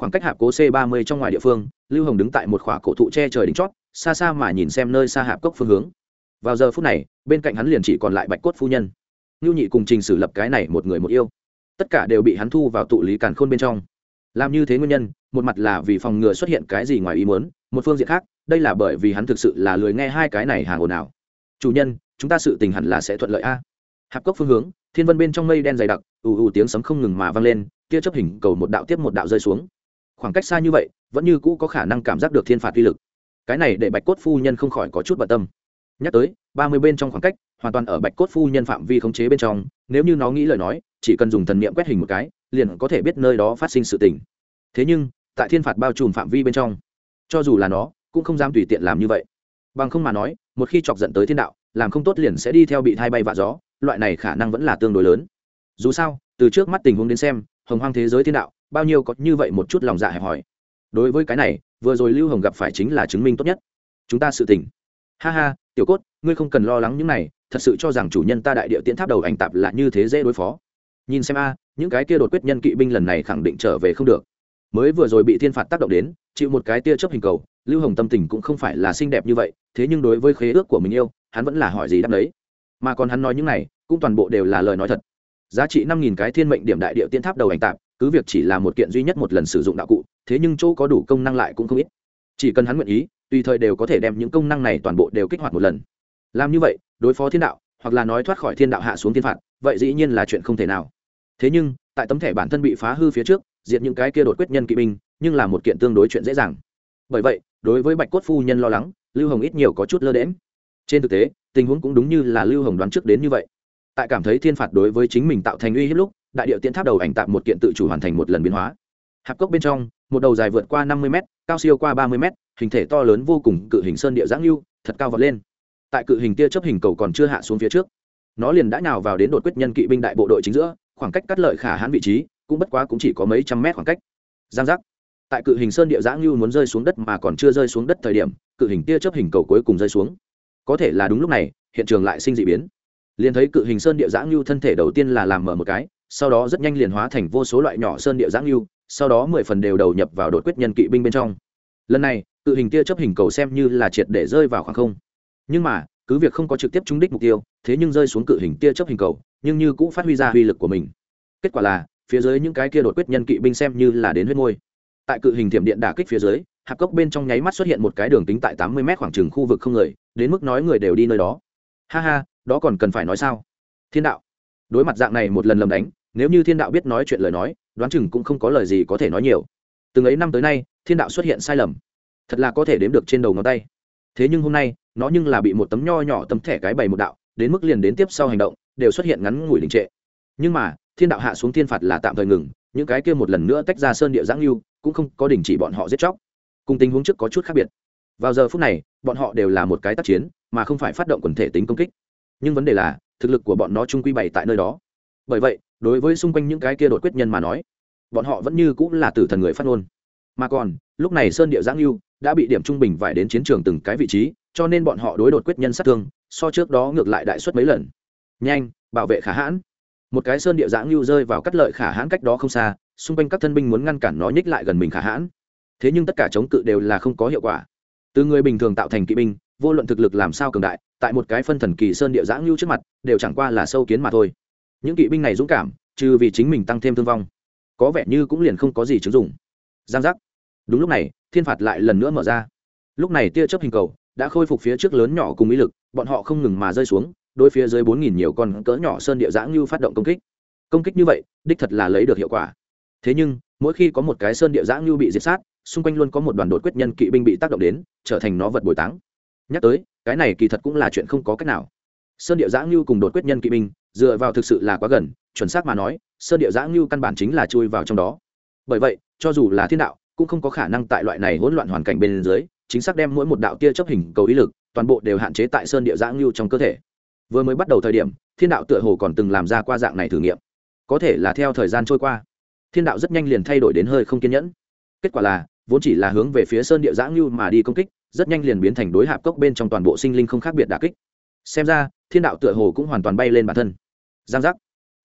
khoảng cách hạp cố c ba mươi trong ngoài địa phương, lưu hồng đứng tại một khỏa cổ thụ che trời đỉnh chót, xa xa mà nhìn xem nơi xa hạp cốc phương hướng. Vào giờ phút này, bên cạnh hắn liền chỉ còn lại bạch cốt phu nhân. Ngưu nhị cùng trình xử lập cái này một người một yêu. Tất cả đều bị hắn thu vào tụ lý càn khôn bên trong. Làm như thế nguyên nhân, một mặt là vì phòng ngừa xuất hiện cái gì ngoài ý muốn, một phương diện khác, đây là bởi vì hắn thực sự là lười nghe hai cái này hàng ồn ào. Chủ nhân, chúng ta sự tình hẳn là sẽ thuận lợi a. Hạp cốc phương hướng, thiên vân bên trong mây đen dày đặc, ù ù tiếng sấm không ngừng mà vang lên kia chấp hình cầu một đạo tiếp một đạo rơi xuống khoảng cách xa như vậy, vẫn như cũ có khả năng cảm giác được thiên phạt uy lực. Cái này để bạch cốt phu nhân không khỏi có chút bận tâm. Nhắc tới, ba mươi bên trong khoảng cách, hoàn toàn ở bạch cốt phu nhân phạm vi khống chế bên trong, nếu như nó nghĩ lời nói, chỉ cần dùng thần niệm quét hình một cái, liền có thể biết nơi đó phát sinh sự tình. Thế nhưng, tại thiên phạt bao trùm phạm vi bên trong, cho dù là nó, cũng không dám tùy tiện làm như vậy. Bằng không mà nói, một khi chọc giận tới thiên đạo, làm không tốt liền sẽ đi theo bị thai bay vạ gió, loại này khả năng vẫn là tương đối lớn. Dù sao, từ trước mắt tình huống đến xem, hồng hoang thế giới thiên đạo bao nhiêu có như vậy một chút lòng dạ hẹp hòi. Đối với cái này, vừa rồi lưu hồng gặp phải chính là chứng minh tốt nhất. Chúng ta sự tỉnh ha ha, tiểu cốt, ngươi không cần lo lắng những này, thật sự cho rằng chủ nhân ta đại địa tiễn tháp đầu ảnh tạp là như thế dễ đối phó. Nhìn xem a, những cái kia đột quyết nhân kỵ binh lần này khẳng định trở về không được. Mới vừa rồi bị thiên phạt tác động đến, chịu một cái tia chớp hình cầu, lưu hồng tâm tình cũng không phải là xinh đẹp như vậy, thế nhưng đối với khế ước của mình yêu, hắn vẫn là hỏi gì đáp đấy mà còn hắn nói những này, cũng toàn bộ đều là lời nói thật. Giá trị năm nghìn cái thiên mệnh điểm đại địa tiên tháp đầu ảnh tạp cứ việc chỉ là một kiện duy nhất một lần sử dụng đạo cụ, thế nhưng chỗ có đủ công năng lại cũng không ít. Chỉ cần hắn nguyện ý, tùy thời đều có thể đem những công năng này toàn bộ đều kích hoạt một lần. Làm như vậy, đối phó thiên đạo, hoặc là nói thoát khỏi thiên đạo hạ xuống thiên phạt, vậy dĩ nhiên là chuyện không thể nào. Thế nhưng, tại tấm thẻ bản thân bị phá hư phía trước, diệt những cái kia đột quyết nhân kỵ binh, nhưng là một kiện tương đối chuyện dễ dàng. Bởi vậy, đối với bạch cốt phu nhân lo lắng, lưu hồng ít nhiều có chút lơ đễm trên thực tế, tình huống cũng đúng như là lưu hồng đoán trước đến như vậy. Tại cảm thấy thiên phạt đối với chính mình tạo thành uy hiếp lúc đại điệu tiến tháp đầu ảnh tạm một kiện tự chủ hoàn thành một lần biến hóa. Hạp cốc bên trong, một đầu dài vượt qua năm mươi m cao siêu qua ba mươi m hình thể to lớn vô cùng, cự hình sơn địa giáng lưu thật cao vọt lên. Tại cự hình tia chấp hình cầu còn chưa hạ xuống phía trước, nó liền đã nhào vào đến đột quyết nhân kỵ binh đại bộ đội chính giữa, khoảng cách cắt lợi khả hãn vị trí, cũng bất quá cũng chỉ có mấy trăm mét khoảng cách. Giang giác. Tại cự hình sơn địa giã ngưu muốn rơi xuống đất mà còn chưa rơi xuống đất thời điểm, cự hình tia chấp hình cầu cuối cùng rơi xuống. Có thể là đúng lúc này, hiện trường lại sinh d ị biến. Liền thấy cự hình sơn địa giã ngưu thân thể đầu tiên là làm mở một cái sau đó rất nhanh liền hóa thành vô số loại nhỏ sơn địa giáng lưu sau đó mười phần đều đầu nhập vào đột quyết nhân kỵ binh bên trong. Lần này, cự hình tia chấp hình cầu xem như là triệt để rơi vào khoảng không. Nhưng mà, cứ việc không có trực tiếp trúng đích mục tiêu, thế nhưng rơi xuống cự hình tia chấp hình cầu, nhưng như cũng phát huy ra uy lực của mình. Kết quả là, phía dưới những cái kia đột quyết nhân kỵ binh xem như là đến huyết ngôi tại cự hình thiểm điện đả kích phía dưới, hạp cốc bên trong nháy mắt xuất hiện một cái đường tính tại tám mươi m khoảng trừng khu vực không người, đến mức nói người đều đi nơi đó. Ha ha, đó còn cần phải nói sao? Thiên đạo. Đối mặt dạng này một lần lầm đánh nếu như thiên đạo biết nói chuyện lời nói, đoán chừng cũng không có lời gì có thể nói nhiều. Từng ấy năm tới nay, thiên đạo xuất hiện sai lầm. Thật là có thể đếm được trên đầu ngón tay. Thế nhưng hôm nay, nó nhưng là bị một tấm nho nhỏ tấm thẻ cái bày một đạo, đến mức liền đến tiếp sau hành động, đều xuất hiện ngắn ngủi đình trệ. Nhưng mà, thiên đạo hạ xuống thiên phạt là tạm thời ngừng, những cái kia một lần nữa tách ra sơn địa giáng lưu, cũng không có đình chỉ bọn họ giết chóc. Cùng tình huống trước có chút khác biệt. Vào giờ phút này, bọn họ đều là một cái tác chiến, mà không phải phát động quần thể tính công kích. Nhưng vấn đề là, thực lực của bọn nó trung quy bày tại nơi đó bởi vậy, đối với xung quanh những cái kia đột quyết nhân mà nói, bọn họ vẫn như cũng là tử thần người phát ngôn. Mà còn, lúc này sơn địa giáng lưu đã bị điểm trung bình vải đến chiến trường từng cái vị trí, cho nên bọn họ đối đột quyết nhân sát thương, so trước đó ngược lại đại suất mấy lần. Nhanh, bảo vệ khả hãn. Một cái sơn địa giãng lưu rơi vào cắt lợi khả hãn cách đó không xa, xung quanh các thân binh muốn ngăn cản nó nhích lại gần mình khả hãn. Thế nhưng tất cả chống cự đều là không có hiệu quả. Từ người bình thường tạo thành kỵ binh, vô luận thực lực làm sao cường đại, tại một cái phân thần kỳ sơn địa giãng lưu trước mặt, đều chẳng qua là sâu kiến mà thôi những kỵ binh này dũng cảm, trừ vì chính mình tăng thêm thương vong, có vẻ như cũng liền không có gì chứng dụng. Giang giác. Đúng lúc này, thiên phạt lại lần nữa mở ra. Lúc này tia chấp hình cầu đã khôi phục phía trước lớn nhỏ cùng ý lực, bọn họ không ngừng mà rơi xuống đôi phía dưới bốn nghìn nhiều con cỡ nhỏ sơn địa giã ngưu phát động công kích. Công kích như vậy, đích thật là lấy được hiệu quả. Thế nhưng, mỗi khi có một cái sơn địa giã ngưu bị diệt sát, xung quanh luôn có một đoàn đột quyết nhân kỵ binh bị tác động đến, trở thành nó vật bồi táng. Nhắc tới, cái này kỳ thật cũng là chuyện không có cách nào. Sơn địa giã ngưu cùng đột quyết nhân kỵ binh dựa vào thực sự là quá gần, chuẩn xác mà nói, sơn địa giã ngưu căn bản chính là chui vào trong đó. Bởi vậy, cho dù là thiên đạo, cũng không có khả năng tại loại này hỗn loạn hoàn cảnh bên dưới, chính xác đem mỗi một đạo tia chấp hình cầu ý lực, toàn bộ đều hạn chế tại sơn địa giã ngưu trong cơ thể. Vừa mới bắt đầu thời điểm, thiên đạo tựa hồ còn từng làm ra qua dạng này thử nghiệm. Có thể là theo thời gian trôi qua, thiên đạo rất nhanh liền thay đổi đến hơi không kiên nhẫn. Kết quả là, vốn chỉ là hướng về phía sơn địa giã ngưu mà đi công kích, rất nhanh liền biến thành đối hạp cốc bên trong toàn bộ sinh linh không khác biệt đà kích xem ra, thiên đạo tựa hồ cũng hoàn toàn bay lên bản thân. Giang giác.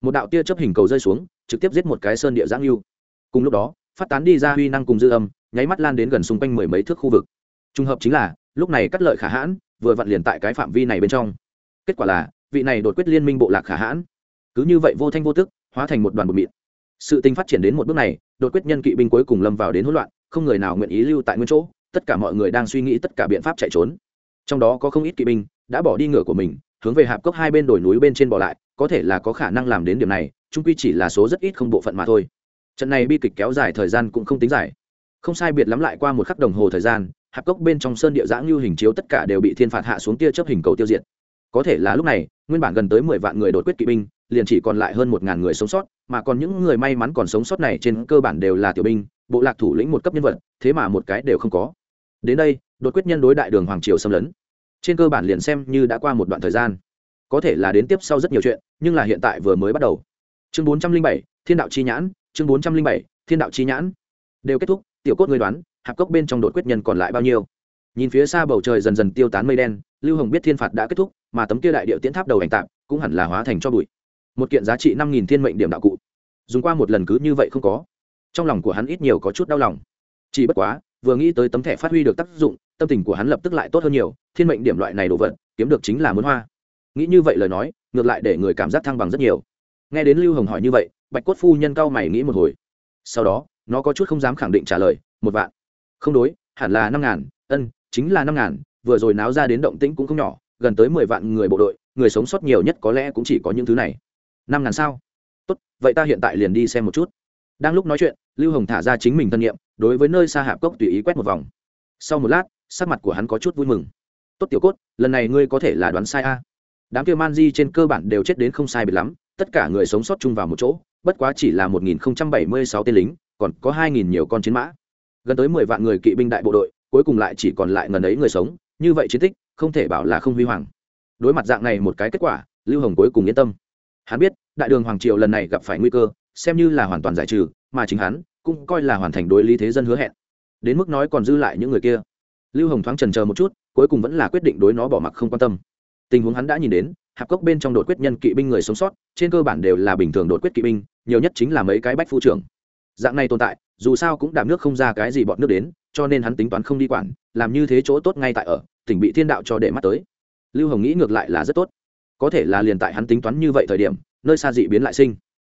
Một đạo tia chấp hình cầu rơi xuống, trực tiếp giết một cái sơn địa giang lưu cùng lúc đó, phát tán đi ra huy năng cùng dư âm, nháy mắt lan đến gần xung quanh mười mấy thước khu vực. Trùng hợp chính là, lúc này cắt lợi khả hãn, vừa vặn liền tại cái phạm vi này bên trong. Kết quả là, vị này đột quyết liên minh bộ lạc khả hãn. Cứ như vậy vô thanh vô tức, hóa thành một đoàn bột mịn. Sự tình phát triển đến một bước này, đột quyết nhân kỵ binh cuối cùng lâm vào đến hỗn loạn, không người nào nguyện ý lưu tại nguyên chỗ, tất cả mọi người đang suy nghĩ tất cả biện pháp chạy trốn. Trong đó có không ít kỵ binh đã bỏ đi ngựa của mình, hướng về hạp cốc hai bên đồi núi bên trên bỏ lại, có thể là có khả năng làm đến điểm này trung quy chỉ là số rất ít không bộ phận mà thôi. Trận này bi kịch kéo dài thời gian cũng không tính dài. Không sai biệt lắm lại qua một khắc đồng hồ thời gian, hạp cốc bên trong sơn địa giã ngưu hình chiếu tất cả đều bị thiên phạt hạ xuống tia chấp hình cầu tiêu diệt. Có thể là lúc này, nguyên bản gần tới mười vạn người đột quyết kỵ binh, liền chỉ còn lại hơn một ngàn người sống sót, mà còn những người may mắn còn sống sót này trên cơ bản đều là tiểu binh, bộ lạc thủ lĩnh một cấp nhân vật, thế mà một cái đều không có. Đến đây, đột quyết nhân đối đại đường hoàng triều xâm lấn trên cơ bản liền xem như đã qua một đoạn thời gian. Có thể là đến tiếp sau rất nhiều chuyện, nhưng là hiện tại vừa mới bắt đầu. Chương bốn trăm linh bảy, thiên đạo chi nhãn, chương bốn trăm linh bảy, thiên đạo chi nhãn. Đều kết thúc, tiểu cốt người đoán, hạp cốc bên trong đột quyết nhân còn lại bao nhiêu? Nhìn phía xa bầu trời dần dần tiêu tán mây đen, lưu hồng biết thiên phạt đã kết thúc, mà tấm kia đại điệu tiến tháp đầu ảnh tạm cũng hẳn là hóa thành cho bụi. Một kiện giá trị năm nghìn thiên mệnh điểm đạo cụ. Dùng qua một lần cứ như vậy không có. Trong lòng của hắn ít nhiều có chút đau lòng. Chỉ bất quá vừa nghĩ tới tấm thẻ phát huy được tác dụng, tâm tình của hắn lập tức lại tốt hơn nhiều, thiên mệnh điểm loại này đồ vật, kiếm được chính là muốn hoa. Nghĩ như vậy lời nói, ngược lại để người cảm giác thăng bằng rất nhiều. Nghe đến lưu hồng hỏi như vậy, bạch cốt phu nhân cao mày nghĩ một hồi. Sau đó, nó có chút không dám khẳng định trả lời, một vạn. Không đối, hẳn là năm ngàn, ân, chính là năm ngàn, vừa rồi náo ra đến động tĩnh cũng không nhỏ, gần tới mười vạn người bộ đội, người sống sót nhiều nhất có lẽ cũng chỉ có những thứ này. Năm ngàn sao? Tốt, vậy ta hiện tại liền đi xem một chút đang lúc nói chuyện, lưu hồng thả ra chính mình thân nhiệm, đối với nơi xa hạp cốc tùy ý quét một vòng. Sau một lát, sắc mặt của hắn có chút vui mừng. Tốt tiểu cốt, lần này ngươi có thể là đoán sai a. Đám kia man di trên cơ bản đều chết đến không sai biệt lắm, tất cả người sống sót chung vào một chỗ, bất quá chỉ là một nghìn bảy mươi sáu tên lính, còn có hai nghìn nhiều con chiến mã. Gần tới mười vạn người kỵ binh đại bộ đội, cuối cùng lại chỉ còn lại ngần ấy người sống, như vậy chiến tích, không thể bảo là không huy hoàng. Đối mặt dạng này một cái kết quả, lưu hồng cuối cùng yên tâm. Hắn biết, đại đường hoàng triều lần này gặp phải nguy cơ xem như là hoàn toàn giải trừ, mà chính hắn cũng coi là hoàn thành đối lý thế dân hứa hẹn. Đến mức nói còn dư lại những người kia. Lưu hồng thoáng trần chờ một chút, cuối cùng vẫn là quyết định đối nó bỏ mặc không quan tâm. Tình huống hắn đã nhìn đến, hạp cốc bên trong đột quyết nhân kỵ binh người sống sót, trên cơ bản đều là bình thường đột quyết kỵ binh, nhiều nhất chính là mấy cái bách phu trưởng. Dạng này tồn tại, dù sao cũng đạp nước không ra cái gì bọn nước đến, cho nên hắn tính toán không đi quản, làm như thế chỗ tốt ngay tại ở, tỉnh bị thiên đạo cho để mắt tới. Lưu hồng nghĩ ngược lại là rất tốt. Có thể là liền tại hắn tính toán như vậy thời điểm, nơi xa dị biến lại sinh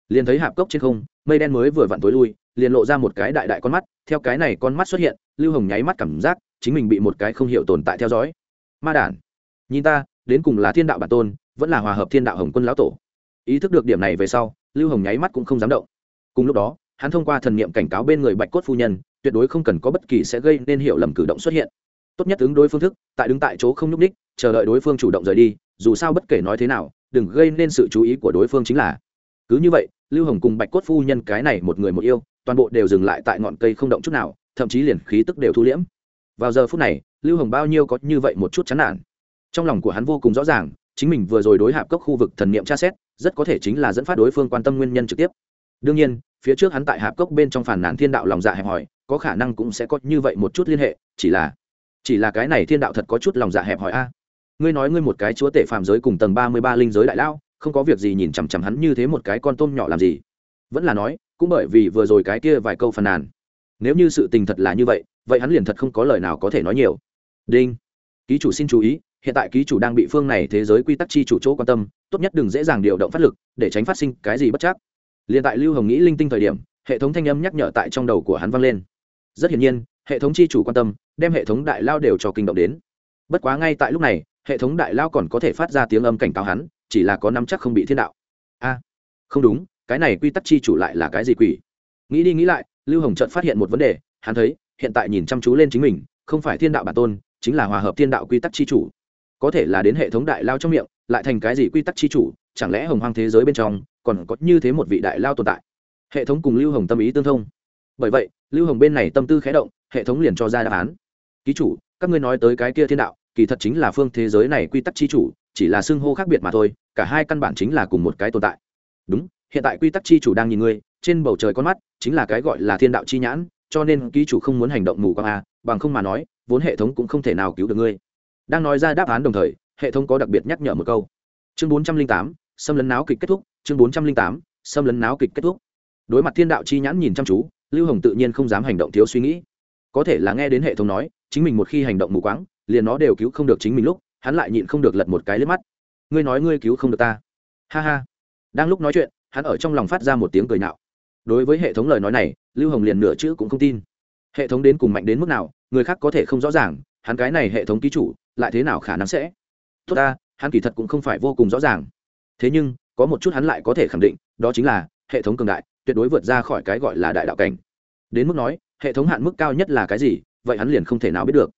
liền thấy hạp cốc trên không, mây đen mới vừa vặn tối lui, liền lộ ra một cái đại đại con mắt, theo cái này con mắt xuất hiện, lưu hồng nháy mắt cảm giác chính mình bị một cái không hiểu tồn tại theo dõi. Ma đản, nhìn ta, đến cùng là thiên đạo bản tôn, vẫn là hòa hợp thiên đạo hồng quân lão tổ. Ý thức được điểm này về sau, lưu hồng nháy mắt cũng không dám động. Cùng lúc đó, hắn thông qua thần niệm cảnh cáo bên người bạch cốt phu nhân, tuyệt đối không cần có bất kỳ sẽ gây nên hiểu lầm cử động xuất hiện. Tốt nhất ứng đối phương thức, tại đứng tại chỗ không nhúc ních chờ đợi đối phương chủ động rời đi, dù sao bất kể nói thế nào, đừng gây nên sự chú ý của đối phương chính là. Cứ như vậy lưu hồng cùng bạch cốt phu nhân cái này một người một yêu, toàn bộ đều dừng lại tại ngọn cây không động chút nào, thậm chí liền khí tức đều thu liễm. Vào giờ phút này, lưu hồng bao nhiêu có như vậy một chút chán nản. Trong lòng của hắn vô cùng rõ ràng, chính mình vừa rồi đối hạp cốc khu vực thần niệm tra xét, rất có thể chính là dẫn phát đối phương quan tâm nguyên nhân trực tiếp. Đương nhiên, phía trước hắn tại hạp cốc bên trong phản nàn thiên đạo lòng dạ hẹp hòi, có khả năng cũng sẽ có như vậy một chút liên hệ, chỉ là chỉ là cái này thiên đạo thật có chút lòng dạ hẹp hòi a. Ngươi nói ngươi một cái chúa tể phàm giới cùng tầng ba mươi ba linh giới đại lao không có việc gì nhìn chằm chằm hắn như thế một cái con tôm nhỏ làm gì. Vẫn là nói, cũng bởi vì vừa rồi cái kia vài câu phàn nàn. Nếu như sự tình thật là như vậy vậy hắn liền thật không có lời nào có thể nói nhiều. Đinh. Ký chủ xin chú ý, hiện tại ký chủ đang bị phương này thế giới quy tắc chi chủ chỗ quan tâm, tốt nhất đừng dễ dàng điều động phát lực, để tránh phát sinh cái gì bất chắc. Liền tại lưu hồng nghĩ linh tinh thời điểm, hệ thống thanh âm nhắc nhở tại trong đầu của hắn vang lên. Rất hiển nhiên, hệ thống chi chủ quan tâm, đem hệ thống đại lao đều cho kinh động đến. Bất quá ngay tại lúc này, hệ thống đại lao còn có thể phát ra tiếng âm cảnh cáo hắn chỉ là có năm chắc không bị thiên đạo. A, không đúng, cái này quy tắc chi chủ lại là cái gì quỷ? Nghĩ đi nghĩ lại, lưu hồng trợt phát hiện một vấn đề, hắn thấy, hiện tại nhìn chăm chú lên chính mình, không phải thiên đạo bản tôn, chính là hòa hợp thiên đạo quy tắc chi chủ. Có thể là đến hệ thống đại lao trong miệng, lại thành cái gì quy tắc chi chủ, chẳng lẽ hồng hoang thế giới bên trong còn có như thế một vị đại lao tồn tại? Hệ thống cùng lưu hồng tâm ý tương thông. Bởi vậy, lưu hồng bên này tâm tư khé động, hệ thống liền cho ra đáp án. Ký chủ, các ngươi nói tới cái kia thiên đạo, kỳ thật chính là phương thế giới này quy tắc chi chủ chỉ là xưng hô khác biệt mà thôi, cả hai căn bản chính là cùng một cái tồn tại. Đúng, hiện tại quy tắc chi chủ đang nhìn ngươi, trên bầu trời con mắt chính là cái gọi là thiên đạo chi nhãn, cho nên ký chủ không muốn hành động mù quang a à, bằng không mà nói, vốn hệ thống cũng không thể nào cứu được ngươi. Đang nói ra đáp án đồng thời, hệ thống có đặc biệt nhắc nhở một câu. Chương bốn trăm linh tám, xâm lấn náo kịch kết thúc, chương bốn trăm linh tám, xâm lấn náo kịch kết thúc. Đối mặt thiên đạo chi nhãn nhìn chăm chú, lưu hồng tự nhiên không dám hành động thiếu suy nghĩ. Có thể là nghe đến hệ thống nói, chính mình một khi hành động mù quáng, liền nó đều cứu không được chính mình lúc hắn lại nhịn không được lật một cái lên mắt. Ngươi nói ngươi cứu không được ta. Ha ha. Đang lúc nói chuyện, hắn ở trong lòng phát ra một tiếng cười nạo. Đối với hệ thống lời nói này, lưu hồng liền nửa chữ cũng không tin. Hệ thống đến cùng mạnh đến mức nào, người khác có thể không rõ ràng, hắn cái này hệ thống ký chủ, lại thế nào khả năng sẽ? Tốt ta, hắn kỳ thật cũng không phải vô cùng rõ ràng. Thế nhưng, có một chút hắn lại có thể khẳng định, đó chính là, hệ thống cường đại, tuyệt đối vượt ra khỏi cái gọi là đại đạo cảnh. Đến mức nói, hệ thống hạn mức cao nhất là cái gì, vậy hắn liền không thể nào biết được.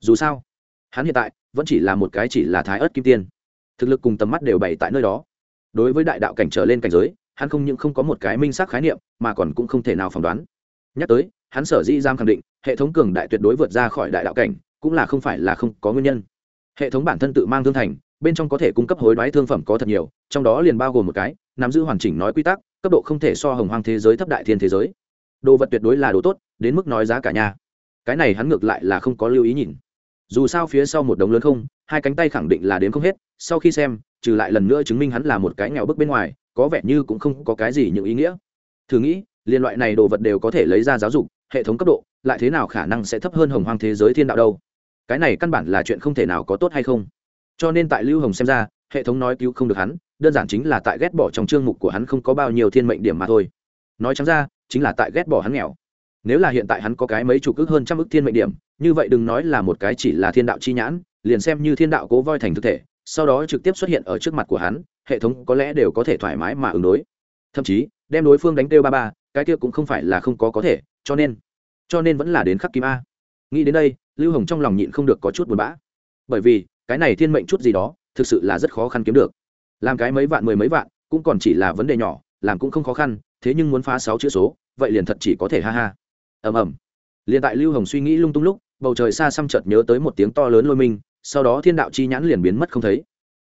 Dù sao, hắn hiện tại vẫn chỉ là một cái chỉ là thái ớt kim tiên. Thực lực cùng tầm mắt đều bày tại nơi đó. Đối với đại đạo cảnh trở lên cảnh giới, hắn không những không có một cái minh xác khái niệm, mà còn cũng không thể nào phỏng đoán. Nhắc tới, hắn sở dĩ giam khẳng định, hệ thống cường đại tuyệt đối vượt ra khỏi đại đạo cảnh, cũng là không phải là không có nguyên nhân. Hệ thống bản thân tự mang thương thành, bên trong có thể cung cấp hối đoái thương phẩm có thật nhiều, trong đó liền bao gồm một cái, nắm giữ hoàn chỉnh nói quy tắc, cấp độ không thể so hồng hoang thế giới thấp đại thiên thế giới. Đồ vật tuyệt đối là đồ tốt, đến mức nói giá cả nhà cái này hắn ngược lại là không có lưu ý nhìn dù sao phía sau một đống lớn không, hai cánh tay khẳng định là đến không hết, sau khi xem, trừ lại lần nữa chứng minh hắn là một cái nghèo bức bên ngoài, có vẻ như cũng không có cái gì những ý nghĩa. Thử nghĩ, liên loại này đồ vật đều có thể lấy ra giáo dục, hệ thống cấp độ, lại thế nào khả năng sẽ thấp hơn hồng hoang thế giới thiên đạo đâu? Cái này căn bản là chuyện không thể nào có tốt hay không? Cho nên tại lưu hồng xem ra, hệ thống nói cứu không được hắn, đơn giản chính là tại ghét bỏ trong chương mục của hắn không có bao nhiêu thiên mệnh điểm mà thôi. Nói chẳng ra, chính là tại ghét bỏ hắn nghèo nếu là hiện tại hắn có cái mấy chục ước hơn trăm ước thiên mệnh điểm, như vậy đừng nói là một cái chỉ là thiên đạo chi nhãn, liền xem như thiên đạo cố voi thành thực thể, sau đó trực tiếp xuất hiện ở trước mặt của hắn, hệ thống có lẽ đều có thể thoải mái mà ứng đối. Thậm chí, đem đối phương đánh tiêu ba ba, cái kia cũng không phải là không có có thể, cho nên cho nên vẫn là đến khắc kim a. Nghĩ đến đây, lưu hồng trong lòng nhịn không được có chút buồn bã. Bởi vì, cái này thiên mệnh chút gì đó, thực sự là rất khó khăn kiếm được. Làm cái mấy vạn, mười mấy vạn, cũng còn chỉ là vấn đề nhỏ, làm cũng không khó khăn, thế nhưng muốn phá sáu chữ số, vậy liền thật chỉ có thể ha ha ầm ầm. Liền tại lưu hồng suy nghĩ lung tung lúc, bầu trời xa xăm chợt nhớ tới một tiếng to lớn lôi minh, sau đó thiên đạo chi nhãn liền biến mất không thấy.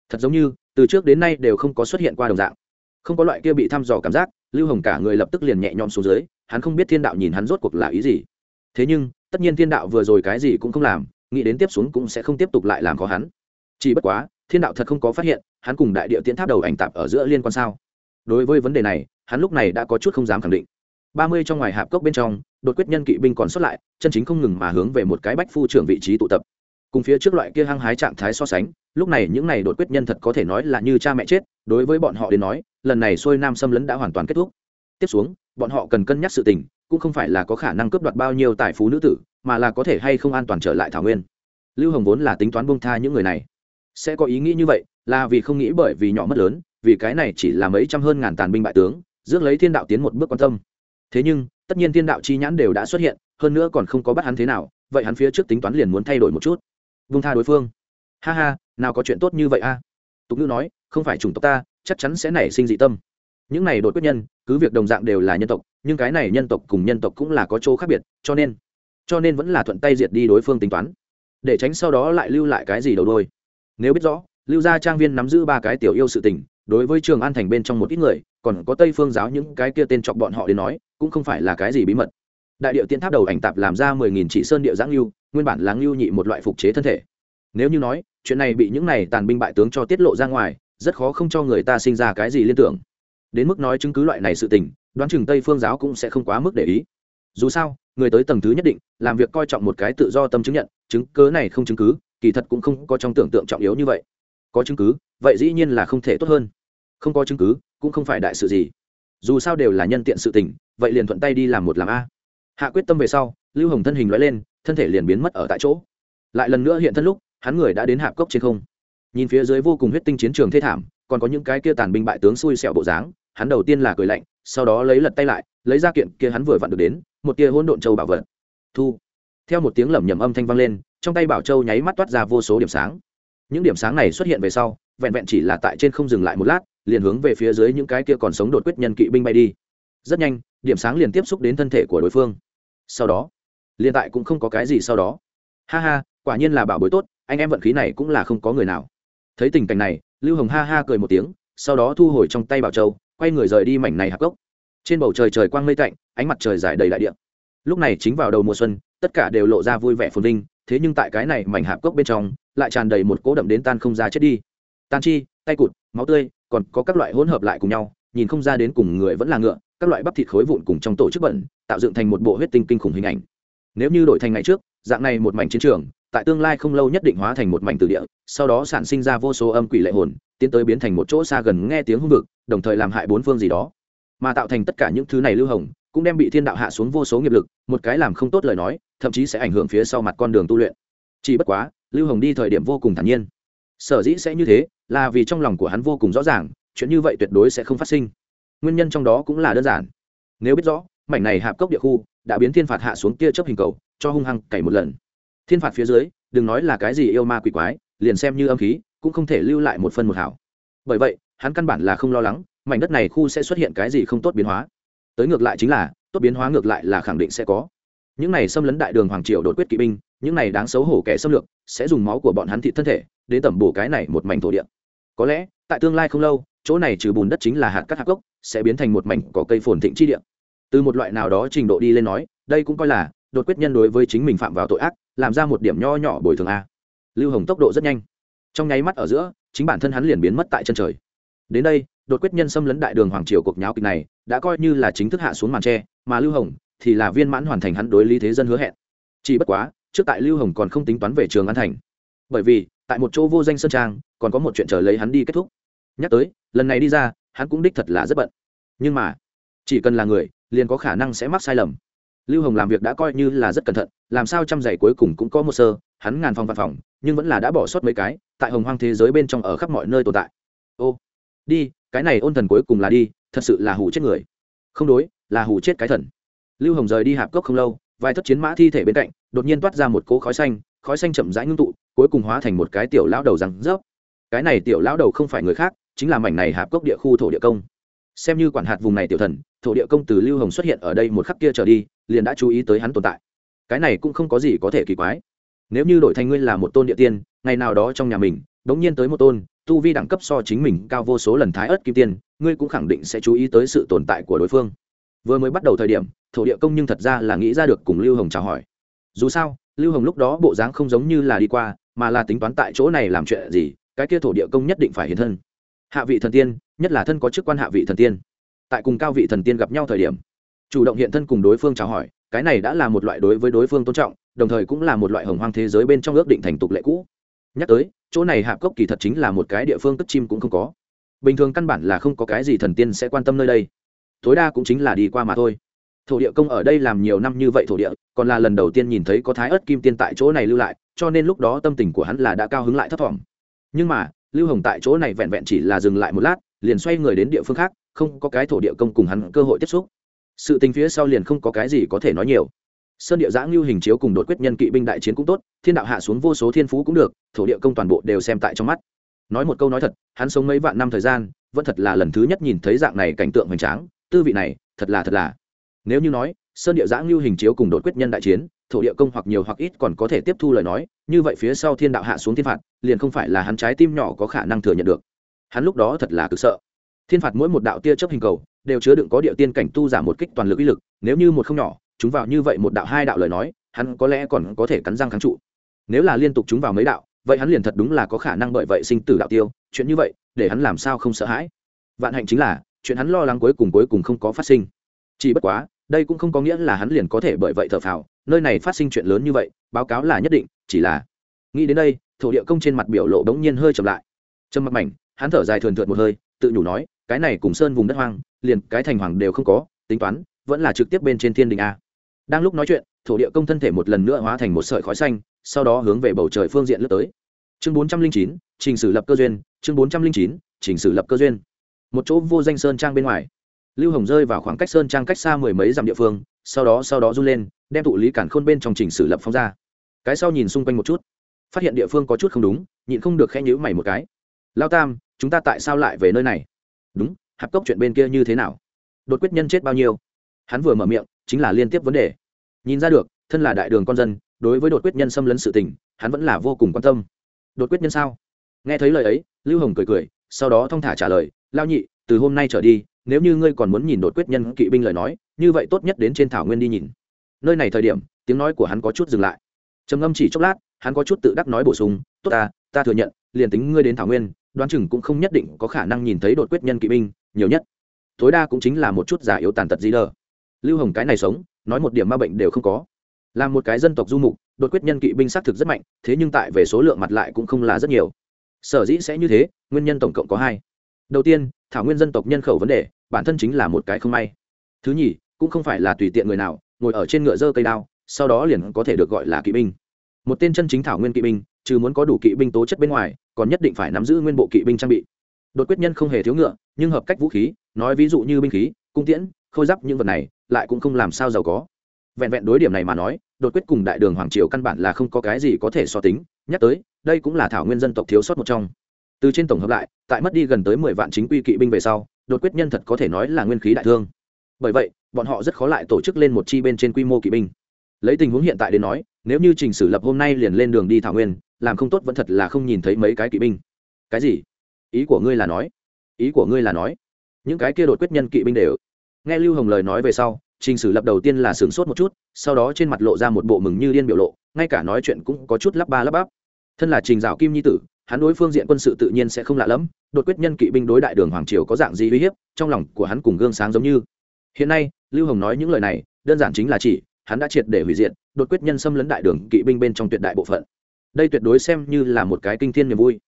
Thật giống như, từ trước đến nay đều không có xuất hiện qua đồng dạng. Không có loại kia bị thăm dò cảm giác, lưu hồng cả người lập tức liền nhẹ nhõm xuống dưới, hắn không biết thiên đạo nhìn hắn rốt cuộc là ý gì. Thế nhưng, tất nhiên thiên đạo vừa rồi cái gì cũng không làm, nghĩ đến tiếp xuống cũng sẽ không tiếp tục lại làm khó hắn. Chỉ bất quá, thiên đạo thật không có phát hiện, hắn cùng đại địa tiến tháp đầu ảnh tạp ở giữa liên quan sao? Đối với vấn đề này, hắn lúc này đã có chút không dám khẳng định ba mươi trong ngoài hạp cốc bên trong, đột quyết nhân kỵ binh còn xuất lại, chân chính không ngừng mà hướng về một cái bách phu trưởng vị trí tụ tập. Cùng phía trước loại kia hăng hái trạng thái so sánh, lúc này những này đột quyết nhân thật có thể nói là như cha mẹ chết, đối với bọn họ đến nói, lần này xuôi nam xâm lấn đã hoàn toàn kết thúc. Tiếp xuống, bọn họ cần cân nhắc sự tình, cũng không phải là có khả năng cướp đoạt bao nhiêu tài phú nữ tử, mà là có thể hay không an toàn trở lại thảo nguyên. Lưu hồng vốn là tính toán bông tha những người này. Sẽ có ý nghĩ như vậy, là vì không nghĩ bởi vì nhỏ mất lớn, vì cái này chỉ là mấy trăm hơn ngàn tàn binh bại tướng, rước lấy thiên đạo tiến một bước quan tâm thế nhưng, tất nhiên thiên đạo chi nhãn đều đã xuất hiện, hơn nữa còn không có bắt hắn thế nào, vậy hắn phía trước tính toán liền muốn thay đổi một chút. Vung tha đối phương. Ha ha, nào có chuyện tốt như vậy a? Tục ngữ nói, không phải chủng tộc ta, chắc chắn sẽ nảy sinh dị tâm. Những này đột quyết nhân, cứ việc đồng dạng đều là nhân tộc, nhưng cái này nhân tộc cùng nhân tộc cũng là có chỗ khác biệt, cho nên cho nên vẫn là thuận tay diệt đi đối phương tính toán. Để tránh sau đó lại lưu lại cái gì đầu đôi nếu biết rõ, lưu gia trang viên nắm giữ ba cái tiểu yêu sự tình đối với trường an thành bên trong một ít người, còn có tây phương giáo những cái kia tên chọc bọn họ đến nói, cũng không phải là cái gì bí mật. Đại điệu tiên tháp đầu ảnh tạp làm ra mười nghìn chỉ sơn điệu giáng lưu nguyên bản là lưu nhị một loại phục chế thân thể. Nếu như nói, chuyện này bị những này tàn binh bại tướng cho tiết lộ ra ngoài, rất khó không cho người ta sinh ra cái gì liên tưởng. Đến mức nói chứng cứ loại này sự tình, đoán chừng tây phương giáo cũng sẽ không quá mức để ý. Dù sao, người tới tầng thứ nhất định, làm việc coi trọng một cái tự do tâm chứng nhận, chứng cớ này không chứng cứ, kỳ thật cũng không có trong tưởng tượng trọng yếu như vậy có chứng cứ, vậy dĩ nhiên là không thể tốt hơn. Không có chứng cứ, cũng không phải đại sự gì. Dù sao đều là nhân tiện sự tình, vậy liền thuận tay đi làm một làm a. Hạ quyết tâm về sau, lưu hồng thân hình loại lên, thân thể liền biến mất ở tại chỗ. Lại lần nữa hiện thân lúc, hắn người đã đến hạp cốc trên không. Nhìn phía dưới vô cùng huyết tinh chiến trường thê thảm, còn có những cái kia tàn binh bại tướng xui xẹo bộ dáng, hắn đầu tiên là cười lạnh, sau đó lấy lật tay lại, lấy ra kiện kia hắn vừa vặn được đến, một tia hỗn độn châu bảo vật. Thu. Theo một tiếng lẩm nhẩm âm thanh vang lên, trong tay bảo châu nháy mắt toát ra vô số điểm sáng những điểm sáng này xuất hiện về sau, vẹn vẹn chỉ là tại trên không dừng lại một lát, liền hướng về phía dưới những cái kia còn sống đột quyết nhân kỵ binh bay đi. Rất nhanh, điểm sáng liền tiếp xúc đến thân thể của đối phương. Sau đó, liền tại cũng không có cái gì sau đó. Ha ha, quả nhiên là bảo bối tốt, anh em vận khí này cũng là không có người nào. Thấy tình cảnh này, lưu hồng ha ha cười một tiếng, sau đó thu hồi trong tay bảo châu, quay người rời đi mảnh này hạc gốc. Trên bầu trời trời quang mây tạnh, ánh mặt trời dài đầy đại địa. Lúc này chính vào đầu mùa xuân, tất cả đều lộ ra vui vẻ phồn vinh, thế nhưng tại cái này mảnh hạp cốc bên trong lại tràn đầy một cố đậm đến tan không ra chết đi. Tan chi, tay cụt, máu tươi, còn có các loại hỗn hợp lại cùng nhau, nhìn không ra đến cùng người vẫn là ngựa, các loại bắp thịt khối vụn cùng trong tổ chức bẩn, tạo dựng thành một bộ huyết tinh kinh khủng hình ảnh. Nếu như đổi thành ngày trước, dạng này một mảnh chiến trường, tại tương lai không lâu nhất định hóa thành một mảnh từ địa, sau đó sản sinh ra vô số âm quỷ lệ hồn, tiến tới biến thành một chỗ xa gần nghe tiếng hung vực, đồng thời làm hại bốn phương gì đó. Mà tạo thành tất cả những thứ này lưu hồng, cũng đem bị thiên đạo hạ xuống vô số nghiệp lực, một cái làm không tốt lời nói, thậm chí sẽ ảnh hưởng phía sau mặt con đường tu luyện. Chỉ bất quá lưu hồng đi thời điểm vô cùng thản nhiên. Sở dĩ sẽ như thế, là vì trong lòng của hắn vô cùng rõ ràng, chuyện như vậy tuyệt đối sẽ không phát sinh. Nguyên nhân trong đó cũng là đơn giản. Nếu biết rõ, mảnh này hạp cốc địa khu đã biến thiên phạt hạ xuống tia chớp hình cầu, cho hung hăng cày một lần. Thiên phạt phía dưới, đừng nói là cái gì yêu ma quỷ quái, liền xem như âm khí, cũng không thể lưu lại một phân một hảo bởi vậy, hắn căn bản là không lo lắng, mảnh đất này khu sẽ xuất hiện cái gì không tốt biến hóa. Tới ngược lại chính là, tốt biến hóa ngược lại là khẳng định sẽ có những này xâm lấn đại đường hoàng triều đột quyết kỵ binh, những này đáng xấu hổ kẻ xâm lược, sẽ dùng máu của bọn hắn thị thân thể để tẩm bổ cái này một mảnh thổ địa. Có lẽ, tại tương lai không lâu, chỗ này trừ bùn đất chính là hạt cắt hạt gốc, sẽ biến thành một mảnh cỏ cây phồn thịnh chi địa. Từ một loại nào đó trình độ đi lên nói, đây cũng coi là đột quyết nhân đối với chính mình phạm vào tội ác, làm ra một điểm nho nhỏ bồi thường a. Lưu hồng tốc độ rất nhanh. Trong nháy mắt ở giữa, chính bản thân hắn liền biến mất tại chân trời. Đến đây, đột quyết nhân xâm lấn đại đường hoàng triều cuộc nháo kịch này, đã coi như là chính thức hạ xuống màn tre, mà lưu hồng thì là viên mãn hoàn thành hắn đối lý thế dân hứa hẹn. Chỉ bất quá, trước tại lưu hồng còn không tính toán về trường an thành. Bởi vì, tại một chỗ vô danh sơn trang, còn có một chuyện chờ lấy hắn đi kết thúc. Nhắc tới, lần này đi ra, hắn cũng đích thật là rất bận. Nhưng mà, chỉ cần là người, liền có khả năng sẽ mắc sai lầm. Lưu hồng làm việc đã coi như là rất cẩn thận, làm sao trăm giày cuối cùng cũng có một sơ, hắn ngàn phòng văn phòng, nhưng vẫn là đã bỏ sót mấy cái, tại hồng hoang thế giới bên trong ở khắp mọi nơi tồn tại. Ô, đi, cái này ôn thần cuối cùng là đi, thật sự là hủ chết người. Không đối, là hủ chết cái thần lưu hồng rời đi hạp cốc không lâu, vài thất chiến mã thi thể bên cạnh, đột nhiên toát ra một cỗ khói xanh khói xanh chậm rãi ngưng tụ, cuối cùng hóa thành một cái tiểu lão đầu răng rớp. Cái này tiểu lão đầu không phải người khác, chính là mảnh này hạp cốc địa khu thổ địa công. Xem như quản hạt vùng này tiểu thần, thổ địa công từ lưu hồng xuất hiện ở đây một khắc kia trở đi, liền đã chú ý tới hắn tồn tại. Cái này cũng không có gì có thể kỳ quái. Nếu như đổi thành ngươi là một tôn địa tiên, ngày nào đó trong nhà mình đ nhiên tới một tôn, tu vi đẳng cấp so chính mình cao vô số lần thái ớt kim tiên, ngươi cũng khẳng định sẽ chú ý tới sự tồn tại của đối phương. Vừa mới bắt đầu thời điểm thổ địa công nhưng thật ra là nghĩ ra được cùng lưu hồng chào hỏi. Dù sao, lưu hồng lúc đó bộ dáng không giống như là đi qua, mà là tính toán tại chỗ này làm chuyện gì, cái kia thổ địa công nhất định phải hiện thân. Hạ vị thần tiên, nhất là thân có chức quan hạ vị thần tiên. Tại cùng cao vị thần tiên gặp nhau thời điểm, chủ động hiện thân cùng đối phương chào hỏi, cái này đã là một loại đối với đối phương tôn trọng, đồng thời cũng là một loại hồng hoang thế giới bên trong ước định thành tục lệ cũ. Nhắc tới, chỗ này hạp cốc kỳ thật chính là một cái địa phương cất chim cũng không có. Bình thường căn bản là không có cái gì thần tiên sẽ quan tâm nơi đây. Tối đa cũng chính là đi qua mà thôi thổ địa công ở đây làm nhiều năm như vậy thổ địa, còn là lần đầu tiên nhìn thấy có thái ớt kim tiên tại chỗ này lưu lại, cho nên lúc đó tâm tình của hắn là đã cao hứng lại thấp thỏm. Nhưng mà, lưu hồng tại chỗ này vẹn vẹn chỉ là dừng lại một lát, liền xoay người đến địa phương khác, không có cái thổ địa công cùng hắn cơ hội tiếp xúc. Sự tình phía sau liền không có cái gì có thể nói nhiều. Sơn địa giã ngưu hình chiếu cùng đột quyết nhân kỵ binh đại chiến cũng tốt, thiên đạo hạ xuống vô số thiên phú cũng được, thổ địa công toàn bộ đều xem tại trong mắt. Nói một câu nói thật, hắn sống mấy vạn năm thời gian, vẫn thật là lần thứ nhất nhìn thấy dạng này cảnh tượng hoành tráng, tư vị này, thật là thật là nếu như nói, sơn địa giã ngưu hình chiếu cùng đột quyết nhân đại chiến, thổ địa công hoặc nhiều hoặc ít còn có thể tiếp thu lời nói, như vậy phía sau thiên đạo hạ xuống thiên phạt, liền không phải là hắn trái tim nhỏ có khả năng thừa nhận được. Hắn lúc đó thật là cực sợ. Thiên phạt mỗi một đạo tia chớp hình cầu, đều chứa đựng có địa tiên cảnh tu giả một kích toàn lực uy lực, nếu như một không nhỏ, chúng vào như vậy một đạo hai đạo lời nói, hắn có lẽ còn có thể cắn răng kháng trụ. Nếu là liên tục chúng vào mấy đạo, vậy hắn liền thật đúng là có khả năng bởi vậy sinh tử đạo tiêu, chuyện như vậy, để hắn làm sao không sợ hãi? Vạn hạnh chính là, chuyện hắn lo lắng cuối cùng cuối cùng không có phát sinh. Chỉ bất quá đây cũng không có nghĩa là hắn liền có thể bởi vậy thở phào, nơi này phát sinh chuyện lớn như vậy, báo cáo là nhất định, chỉ là nghĩ đến đây, thổ địa công trên mặt biểu lộ bỗng nhiên hơi chậm lại. Trầm mặc mảnh, hắn thở dài thường thượt một hơi, tự nhủ nói, cái này cùng sơn vùng đất hoang, liền cái thành hoàng đều không có, tính toán, vẫn là trực tiếp bên trên thiên đình a. Đang lúc nói chuyện, thổ địa công thân thể một lần nữa hóa thành một sợi khói xanh, sau đó hướng về bầu trời phương diện lướt tới. Chương bốn trăm linh chín, trình sử lập cơ duyên, chương bốn trăm linh chín, trình sử lập cơ duyên. Một chỗ vô danh sơn trang bên ngoài lưu hồng rơi vào khoảng cách sơn trang cách xa mười mấy dặm địa phương, sau đó sau đó run lên, đem tụ lý cản khôn bên trong trình sử lập phóng ra. Cái sau nhìn xung quanh một chút, phát hiện địa phương có chút không đúng, nhịn không được khẽ nhữ mày một cái. Lao tam, chúng ta tại sao lại về nơi này? Đúng, hạp cốc chuyện bên kia như thế nào? Đột quyết nhân chết bao nhiêu? Hắn vừa mở miệng, chính là liên tiếp vấn đề. Nhìn ra được, thân là đại đường con dân, đối với đột quyết nhân xâm lấn sự tình, hắn vẫn là vô cùng quan tâm. Đột quyết nhân sao? Nghe thấy lời ấy, lưu hồng cười cười, sau đó thong thả trả lời lao nhị, từ hôm nay trở đi nếu như ngươi còn muốn nhìn đột quyết nhân kỵ binh lời nói, như vậy tốt nhất đến trên thảo nguyên đi nhìn. Nơi này thời điểm, tiếng nói của hắn có chút dừng lại. Trầm ngâm chỉ chốc lát, hắn có chút tự đắc nói bổ sung, tốt ta ta thừa nhận, liền tính ngươi đến thảo nguyên, đoán chừng cũng không nhất định có khả năng nhìn thấy đột quyết nhân kỵ binh, nhiều nhất. Tối đa cũng chính là một chút giả yếu tàn tật gì đờ. Lưu hồng cái này sống, nói một điểm ma bệnh đều không có. Là một cái dân tộc du mục, đột quyết nhân kỵ binh xác thực rất mạnh, thế nhưng tại về số lượng mặt lại cũng không là rất nhiều. Sở dĩ sẽ như thế, nguyên nhân tổng cộng có hai đầu tiên, thảo nguyên dân tộc nhân khẩu vấn đề, bản thân chính là một cái không may. Thứ nhì, cũng không phải là tùy tiện người nào, ngồi ở trên ngựa dơ cây đao, sau đó liền có thể được gọi là kỵ binh. Một tên chân chính thảo nguyên kỵ binh, trừ muốn có đủ kỵ binh tố chất bên ngoài, còn nhất định phải nắm giữ nguyên bộ kỵ binh trang bị. Đột quyết nhân không hề thiếu ngựa, nhưng hợp cách vũ khí, nói ví dụ như binh khí, cung tiễn, khôi giáp những vật này, lại cũng không làm sao giàu có. Vẹn vẹn đối điểm này mà nói, đột quyết cùng đại đường hoàng triều căn bản là không có cái gì có thể so tính, nhắc tới, đây cũng là thảo nguyên dân tộc thiếu sót một trong từ trên tổng hợp lại, tại mất đi gần tới mười vạn chính quy kỵ binh về sau, đột quyết nhân thật có thể nói là nguyên khí đại thương. Bởi vậy, bọn họ rất khó lại tổ chức lên một chi bên trên quy mô kỵ binh. Lấy tình huống hiện tại đến nói, nếu như trình sử lập hôm nay liền lên đường đi thảo nguyên, làm không tốt vẫn thật là không nhìn thấy mấy cái kỵ binh. Cái gì? Ý của ngươi là nói? Ý của ngươi là nói? Những cái kia đột quyết nhân kỵ binh đều. Nghe lưu hồng lời nói về sau, trình sử lập đầu tiên là sửng sốt một chút, sau đó trên mặt lộ ra một bộ mừng như điên biểu lộ, ngay cả nói chuyện cũng có chút lắp ba lắp bắp. Thân là trình dạo kim nhi tử hắn đối phương diện quân sự tự nhiên sẽ không lạ lẫm, đột quyết nhân kỵ binh đối đại đường hoàng triều có dạng gì uy hiếp, trong lòng của hắn cùng gương sáng giống như. Hiện nay, lưu hồng nói những lời này, đơn giản chính là chỉ, hắn đã triệt để hủy diệt, đột quyết nhân xâm lấn đại đường kỵ binh bên trong tuyệt đại bộ phận. Đây tuyệt đối xem như là một cái kinh thiên niềm vui.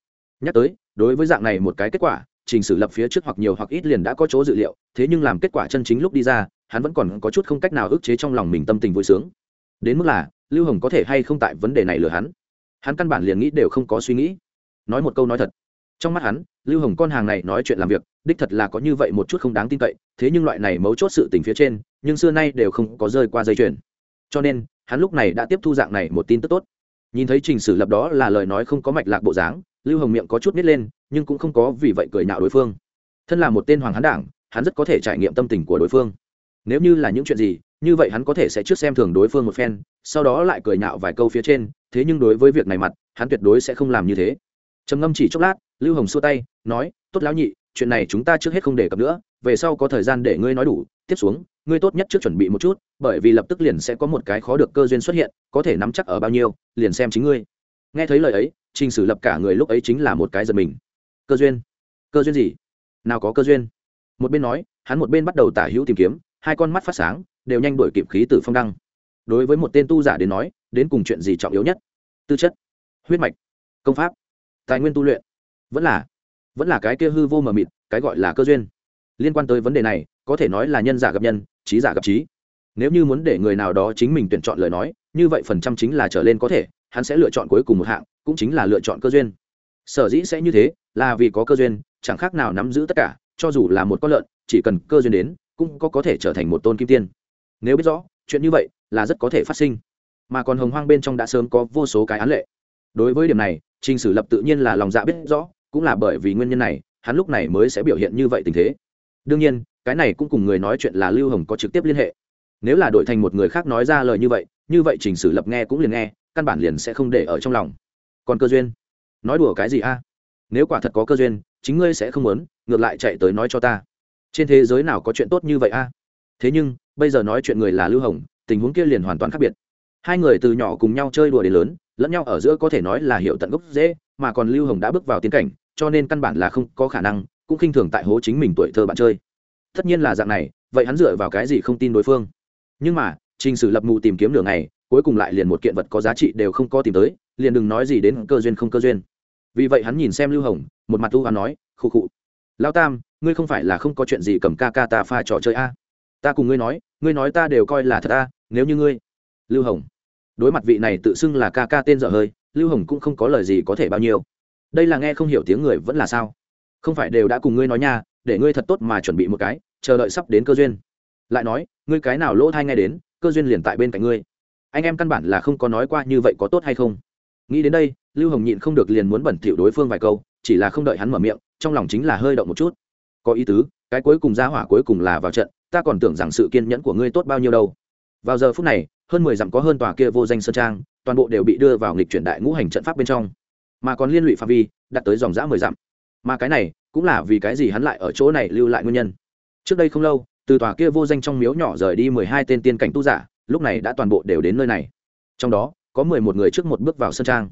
Nhắc tới, đối với dạng này một cái kết quả, trình sử lập phía trước hoặc nhiều hoặc ít liền đã có chỗ dự liệu, thế nhưng làm kết quả chân chính lúc đi ra, hắn vẫn còn có chút không cách nào ức chế trong lòng mình tâm tình vui sướng. Đến mức là, lưu hồng có thể hay không tại vấn đề này lừa hắn? Hắn căn bản liền nghĩ đều không có suy nghĩ nói một câu nói thật. Trong mắt hắn, lưu hồng con hàng này nói chuyện làm việc, đích thật là có như vậy một chút không đáng tin cậy, thế nhưng loại này mấu chốt sự tình phía trên, nhưng xưa nay đều không có rơi qua dây chuyền. Cho nên, hắn lúc này đã tiếp thu dạng này một tin tức tốt. Nhìn thấy trình sử lập đó là lời nói không có mạch lạc bộ dáng, lưu hồng miệng có chút nít lên, nhưng cũng không có vì vậy cười nhạo đối phương. Thân là một tên hoàng hán đảng, hắn rất có thể trải nghiệm tâm tình của đối phương. Nếu như là những chuyện gì, như vậy hắn có thể sẽ trước xem thường đối phương một phen, sau đó lại cười nhạo vài câu phía trên, thế nhưng đối với việc này mặt, hắn tuyệt đối sẽ không làm như thế trầm ngâm chỉ chốc lát, lưu hồng xua tay, nói, tốt lão nhị, chuyện này chúng ta trước hết không đề cập nữa, về sau có thời gian để ngươi nói đủ. Tiếp xuống, ngươi tốt nhất trước chuẩn bị một chút, bởi vì lập tức liền sẽ có một cái khó được cơ duyên xuất hiện, có thể nắm chắc ở bao nhiêu, liền xem chính ngươi. Nghe thấy lời ấy, trình sử lập cả người lúc ấy chính là một cái giật mình. Cơ duyên? Cơ duyên gì? Nào có cơ duyên? Một bên nói, hắn một bên bắt đầu tả hữu tìm kiếm, hai con mắt phát sáng, đều nhanh đổi kịp khí từ phong đăng. Đối với một tên tu giả đến nói, đến cùng chuyện gì trọng yếu nhất? Tư chất, huyết mạch, công pháp tài nguyên tu luyện. Vẫn là vẫn là cái kia hư vô mờ mịt, cái gọi là cơ duyên. Liên quan tới vấn đề này, có thể nói là nhân giả gặp nhân, trí giả gặp trí. Nếu như muốn để người nào đó chính mình tuyển chọn lời nói, như vậy phần trăm chính là trở lên có thể, hắn sẽ lựa chọn cuối cùng một hạng, cũng chính là lựa chọn cơ duyên. Sở dĩ sẽ như thế, là vì có cơ duyên, chẳng khác nào nắm giữ tất cả, cho dù là một con lợn, chỉ cần cơ duyên đến, cũng có có thể trở thành một tôn kim tiên. Nếu biết rõ, chuyện như vậy là rất có thể phát sinh. Mà còn hồng hoang bên trong đã sớm có vô số cái án lệ. Đối với điểm này trình sử lập tự nhiên là lòng dạ biết rõ, cũng là bởi vì nguyên nhân này, hắn lúc này mới sẽ biểu hiện như vậy tình thế. Đương nhiên, cái này cũng cùng người nói chuyện là lưu hồng có trực tiếp liên hệ. Nếu là đổi thành một người khác nói ra lời như vậy như vậy trình sử lập nghe cũng liền nghe, căn bản liền sẽ không để ở trong lòng. Còn cơ duyên? Nói đùa cái gì a? Nếu quả thật có cơ duyên, chính ngươi sẽ không muốn, ngược lại chạy tới nói cho ta. Trên thế giới nào có chuyện tốt như vậy a? Thế nhưng, bây giờ nói chuyện người là lưu hồng, tình huống kia liền hoàn toàn khác biệt. Hai người từ nhỏ cùng nhau chơi đùa đến lớn lẫn nhau ở giữa có thể nói là hiệu tận gốc dễ mà còn lưu hồng đã bước vào tiến cảnh, cho nên căn bản là không có khả năng, cũng khinh thường tại hố chính mình tuổi thơ bạn chơi. Tất nhiên là dạng này, vậy hắn dựa vào cái gì không tin đối phương? Nhưng mà, trình sử lập mù tìm kiếm nửa ngày, cuối cùng lại liền một kiện vật có giá trị đều không có tìm tới, liền đừng nói gì đến cơ duyên không cơ duyên. Vì vậy hắn nhìn xem lưu hồng, một mặt tu hắn nói, khụ khụ lao tam, ngươi không phải là không có chuyện gì cầm ca ca ta pha trò chơi a? Ta cùng ngươi nói ngươi nói ta đều coi là thật a, nếu như ngươi. Lưu hồng đối mặt vị này tự xưng là ca ca tên dở hơi, lưu hồng cũng không có lời gì có thể bao nhiêu. Đây là nghe không hiểu tiếng người vẫn là sao? Không phải đều đã cùng ngươi nói nha, để ngươi thật tốt mà chuẩn bị một cái, chờ đợi sắp đến cơ duyên. Lại nói, ngươi cái nào lỗ thai nghe đến, cơ duyên liền tại bên cạnh ngươi. Anh em căn bản là không có nói qua như vậy có tốt hay không? Nghĩ đến đây, lưu hồng nhịn không được liền muốn bẩn thỉu đối phương vài câu, chỉ là không đợi hắn mở miệng, trong lòng chính là hơi động một chút. Có ý tứ, cái cuối cùng ra hỏa cuối cùng là vào trận, ta còn tưởng rằng sự kiên nhẫn của ngươi tốt bao nhiêu đâu. Vào giờ phút này hơn mười dặm có hơn tòa kia vô danh sơn trang, toàn bộ đều bị đưa vào nghịch chuyển đại ngũ hành trận pháp bên trong. Mà còn liên lụy phạm vi đặt tới dòng dã mười dặm. Mà cái này, cũng là vì cái gì hắn lại ở chỗ này lưu lại nguyên nhân. Trước đây không lâu, từ tòa kia vô danh trong miếu nhỏ rời đi mười hai tên tiên cảnh tu giả, lúc này đã toàn bộ đều đến nơi này. Trong đó, có mười một người trước một bước vào sơn trang.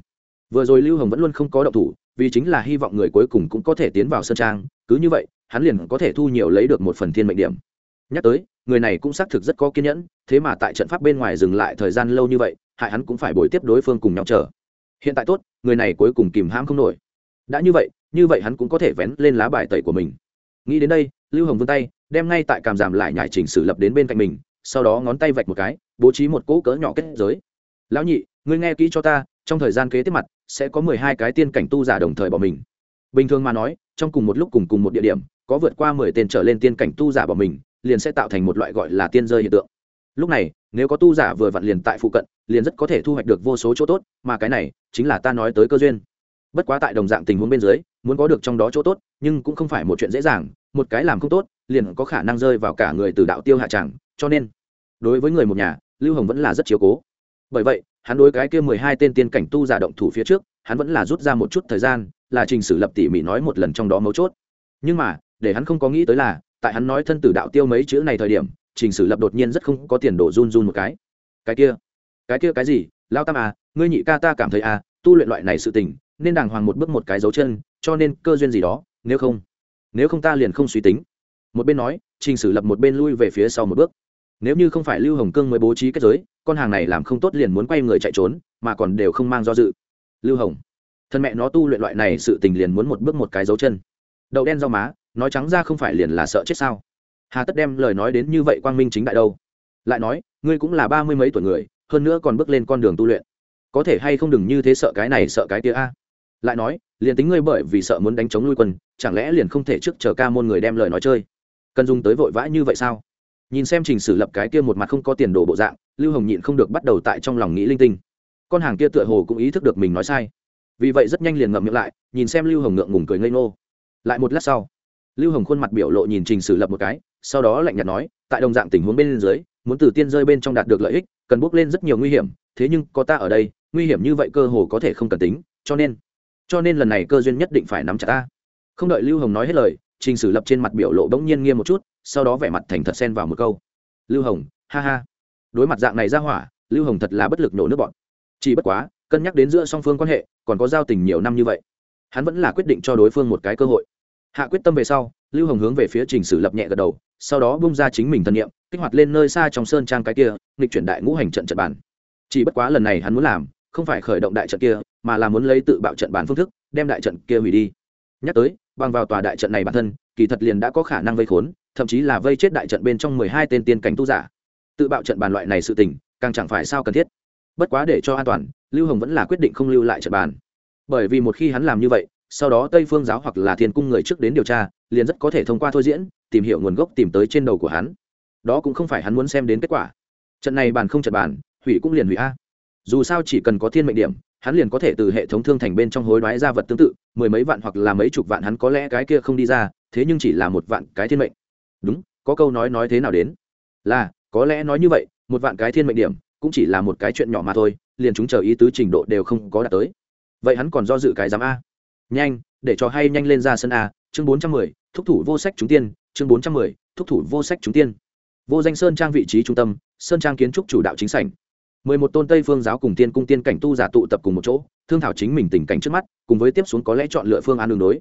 Vừa rồi lưu hồng vẫn luôn không có động thủ, vì chính là hy vọng người cuối cùng cũng có thể tiến vào sơn trang. Cứ như vậy, hắn liền có thể thu nhiều lấy được một phần thiên mệnh điểm. Nhắc tới người này cũng xác thực rất có kiên nhẫn, thế mà tại trận pháp bên ngoài dừng lại thời gian lâu như vậy, hại hắn cũng phải bồi tiếp đối phương cùng nhau chờ. Hiện tại tốt, người này cuối cùng kìm hãm không nổi. Đã như vậy như vậy hắn cũng có thể vén lên lá bài tẩy của mình. Nghĩ đến đây, lưu hồng vươn tay, đem ngay tại cảm giảm lại nhải chỉnh sử lập đến bên cạnh mình, sau đó ngón tay vạch một cái, bố trí một cỗ cỡ nhỏ kết giới. Lão nhị, ngươi nghe kỹ cho ta, trong thời gian kế tiếp mặt, sẽ có mười hai cái tiên cảnh tu giả đồng thời bỏ mình. Bình thường mà nói, trong cùng một lúc cùng cùng một địa điểm, có vượt qua mười tên trở lên tiên cảnh tu giả bỏ mình liền sẽ tạo thành một loại gọi là tiên rơi hiện tượng. Lúc này, nếu có tu giả vừa vặn liền tại phụ cận, liền rất có thể thu hoạch được vô số chỗ tốt, mà cái này chính là ta nói tới cơ duyên. Bất quá tại đồng dạng tình huống bên dưới, muốn có được trong đó chỗ tốt, nhưng cũng không phải một chuyện dễ dàng, một cái làm không tốt, liền có khả năng rơi vào cả người từ đạo tiêu hạ tràng cho nên, đối với người một nhà, lưu hồng vẫn là rất chiếu cố. Bởi vậy, hắn đối cái kia mười hai tên tiên cảnh tu giả động thủ phía trước, hắn vẫn là rút ra một chút thời gian, là trình sử lập tỉ mỉ nói một lần trong đó mấu chốt. Nhưng mà, để hắn không có nghĩ tới là tại hắn nói thân tử đạo tiêu mấy chữ này thời điểm, trình sử lập đột nhiên rất không có tiền đổ run run một cái. Cái kia cái kia cái gì? Lao tam à ngươi nhị ca ta cảm thấy à tu luyện loại này sự tình, nên đàng hoàng một bước một cái dấu chân, cho nên cơ duyên gì đó, nếu không nếu không ta liền không suy tính. Một bên nói, trình sử lập một bên lui về phía sau một bước. Nếu như không phải lưu hồng cương mới bố trí kết giới, con hàng này làm không tốt liền muốn quay người chạy trốn, mà còn đều không mang do dự. Lưu hồng, thân mẹ nó tu luyện loại này sự tình liền muốn một bước một cái dấu chân. Đậu đen rau má nói trắng ra không phải liền là sợ chết sao? Hà tất đem lời nói đến như vậy quang minh chính đại đâu? Lại nói, ngươi cũng là ba mươi mấy tuổi người, hơn nữa còn bước lên con đường tu luyện. Có thể hay không đừng như thế sợ cái này sợ cái kia a? Lại nói, liền tính ngươi bởi vì sợ muốn đánh chống nuôi quân, chẳng lẽ liền không thể trước chờ ca môn người đem lời nói chơi? Cần dùng tới vội vã như vậy sao? Nhìn xem trình sử lập cái kia một mặt không có tiền đồ bộ dạng, lưu hồng nhịn không được bắt đầu tại trong lòng nghĩ linh tinh. Con hàng kia tựa hồ cũng ý thức được mình nói sai. Vì vậy rất nhanh liền ngậm miệng lại, nhìn xem lưu hồng ngượng ngùng cười ngây ngô. Lại một lát sau lưu hồng khuôn mặt biểu lộ nhìn trình sử lập một cái, sau đó lạnh nhạt nói, tại đồng dạng tình huống bên dưới, muốn từ tiên rơi bên trong đạt được lợi ích, cần bước lên rất nhiều nguy hiểm, thế nhưng có ta ở đây, nguy hiểm như vậy cơ hồ có thể không cần tính, cho nên cho nên lần này cơ duyên nhất định phải nắm chặt ta. Không đợi lưu hồng nói hết lời, trình sử lập trên mặt biểu lộ bỗng nhiên nghiêm một chút, sau đó vẻ mặt thành thật xen vào một câu. Lưu hồng, ha ha. Đối mặt dạng này ra hỏa, lưu hồng thật là bất lực nổ nước bọn. Chỉ bất quá, cân nhắc đến giữa song phương quan hệ, còn có giao tình nhiều năm như vậy, hắn vẫn là quyết định cho đối phương một cái cơ hội hạ quyết tâm về sau, lưu hồng hướng về phía trình sử lập nhẹ gật đầu, sau đó bung ra chính mình thân nhiệm, kích hoạt lên nơi xa trong sơn trang cái kia, nghịch chuyển đại ngũ hành trận trận bản. chỉ bất quá lần này hắn muốn làm, không phải khởi động đại trận kia, mà là muốn lấy tự bạo trận bản phương thức, đem đại trận kia hủy đi. Nhắc tới, bằng vào tòa đại trận này bản thân, kỳ thật liền đã có khả năng vây khốn, thậm chí là vây chết đại trận bên trong mười hai tên tiên cảnh tu giả. Tự bạo trận bàn loại này sự tình, càng chẳng phải sao cần thiết. Bất quá để cho an toàn, lưu hồng vẫn là quyết định không lưu lại trận bàn. Bởi vì một khi hắn làm như vậy sau đó tây phương giáo hoặc là thiên cung người trước đến điều tra, liền rất có thể thông qua thôi diễn, tìm hiểu nguồn gốc tìm tới trên đầu của hắn. Đó cũng không phải hắn muốn xem đến kết quả. Trận này bàn không trận bàn, hủy cũng liền hủy a. Dù sao chỉ cần có thiên mệnh điểm, hắn liền có thể từ hệ thống thương thành bên trong hối đoái ra vật tương tự, mười mấy vạn hoặc là mấy chục vạn hắn có lẽ cái kia không đi ra, thế nhưng chỉ là một vạn cái thiên mệnh. Đúng, có câu nói nói thế nào đến? Là, có lẽ nói như vậy, một vạn cái thiên mệnh điểm, cũng chỉ là một cái chuyện nhỏ mà thôi, liền chúng chờ ý tứ trình độ đều không có đạt tới. Vậy hắn còn do dự cái giám a? Nhanh, để cho hay nhanh lên ra sân a, chương bốn trăm mười, thúc thủ vô sách chúng tiên, chương bốn trăm mười, thúc thủ vô sách chúng tiên. Vô danh sơn trang vị trí trung tâm, sơn trang kiến trúc chủ đạo chính sảnh. mười một tôn tây phương giáo cùng tiên cung tiên cảnh tu giả tụ tập cùng một chỗ, thương thảo chính mình tình cảnh trước mắt, cùng với tiếp xuống có lẽ chọn lựa phương án đường đối.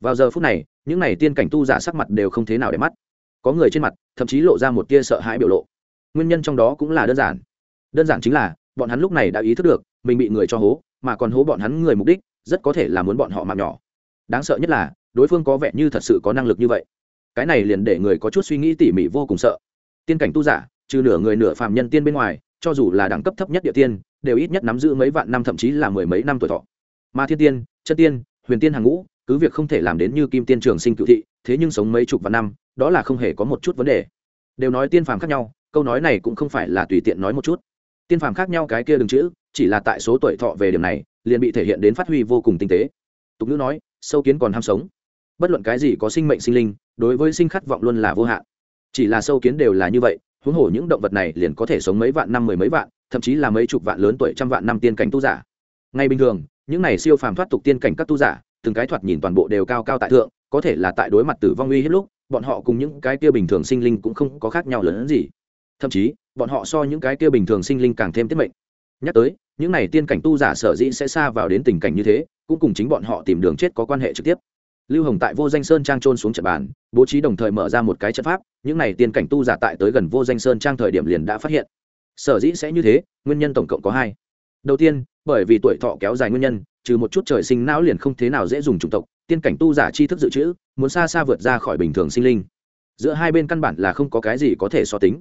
Vào giờ phút này, những n à y tiên cảnh tu giả sắc mặt đều không thế nào để mắt. Có người trên mặt, thậm chí lộ ra một tia sợ hãi biểu lộ. Nguyên nhân trong đó cũng là đơn giản. Đơn giản chính là, bọn hắn lúc này đã ý thức được, mình bị người cho hố, mà còn hố bọn hắn người mục đích rất có thể là muốn bọn họ mạng nhỏ. Đáng sợ nhất là, đối phương có vẻ như thật sự có năng lực như vậy. Cái này liền để người có chút suy nghĩ tỉ mỉ vô cùng sợ. Tiên cảnh tu giả, trừ nửa người nửa phàm nhân tiên bên ngoài, cho dù là đẳng cấp thấp nhất địa tiên, đều ít nhất nắm giữ mấy vạn năm thậm chí là mười mấy năm tuổi thọ. Mà thiên tiên, chân tiên, huyền tiên hàng ngũ, cứ việc không thể làm đến như kim tiên trường sinh cựu thị, thế nhưng sống mấy chục vạn năm, đó là không hề có một chút vấn đề. Đều nói tiên phàm khác nhau, câu nói này cũng không phải là tùy tiện nói một chút tiên phàm khác nhau cái kia đừng chữ, chỉ là tại số tuổi thọ về điểm này, liền bị thể hiện đến phát huy vô cùng tinh tế. Tục ngữ nói, sâu kiến còn ham sống. Bất luận cái gì có sinh mệnh sinh linh, đối với sinh khát vọng luôn là vô hạn. Chỉ là sâu kiến đều là như vậy, huống hồ những động vật này liền có thể sống mấy vạn năm mười mấy vạn, thậm chí là mấy chục vạn lớn tuổi trăm vạn năm tiên cảnh tu giả. Ngay bình thường, những này siêu phàm thoát tục tiên cảnh các tu giả, từng cái thoạt nhìn toàn bộ đều cao cao tại thượng, có thể là tại đối mặt tử vong uy hết lúc, bọn họ cùng những cái kia bình thường sinh linh cũng không có khác nhau lớn hơn gì thậm chí, bọn họ so những cái kia bình thường sinh linh càng thêm tiết mệnh. Nhắc tới, những này tiên cảnh tu giả sở dĩ sẽ xa vào đến tình cảnh như thế, cũng cùng chính bọn họ tìm đường chết có quan hệ trực tiếp. Lưu hồng tại vô danh sơn trang trôn xuống trận bàn, bố trí đồng thời mở ra một cái trận pháp, những này tiên cảnh tu giả tại tới gần vô danh sơn trang thời điểm liền đã phát hiện. Sở dĩ sẽ như thế, nguyên nhân tổng cộng có hai. Đầu tiên, bởi vì tuổi thọ kéo dài nguyên nhân, trừ một chút trời sinh não liền không thế nào dễ dùng chủng tộc, tiên cảnh tu giả chi thức dự trữ, muốn xa xa vượt ra khỏi bình thường sinh linh. Giữa hai bên căn bản là không có cái gì có thể so tính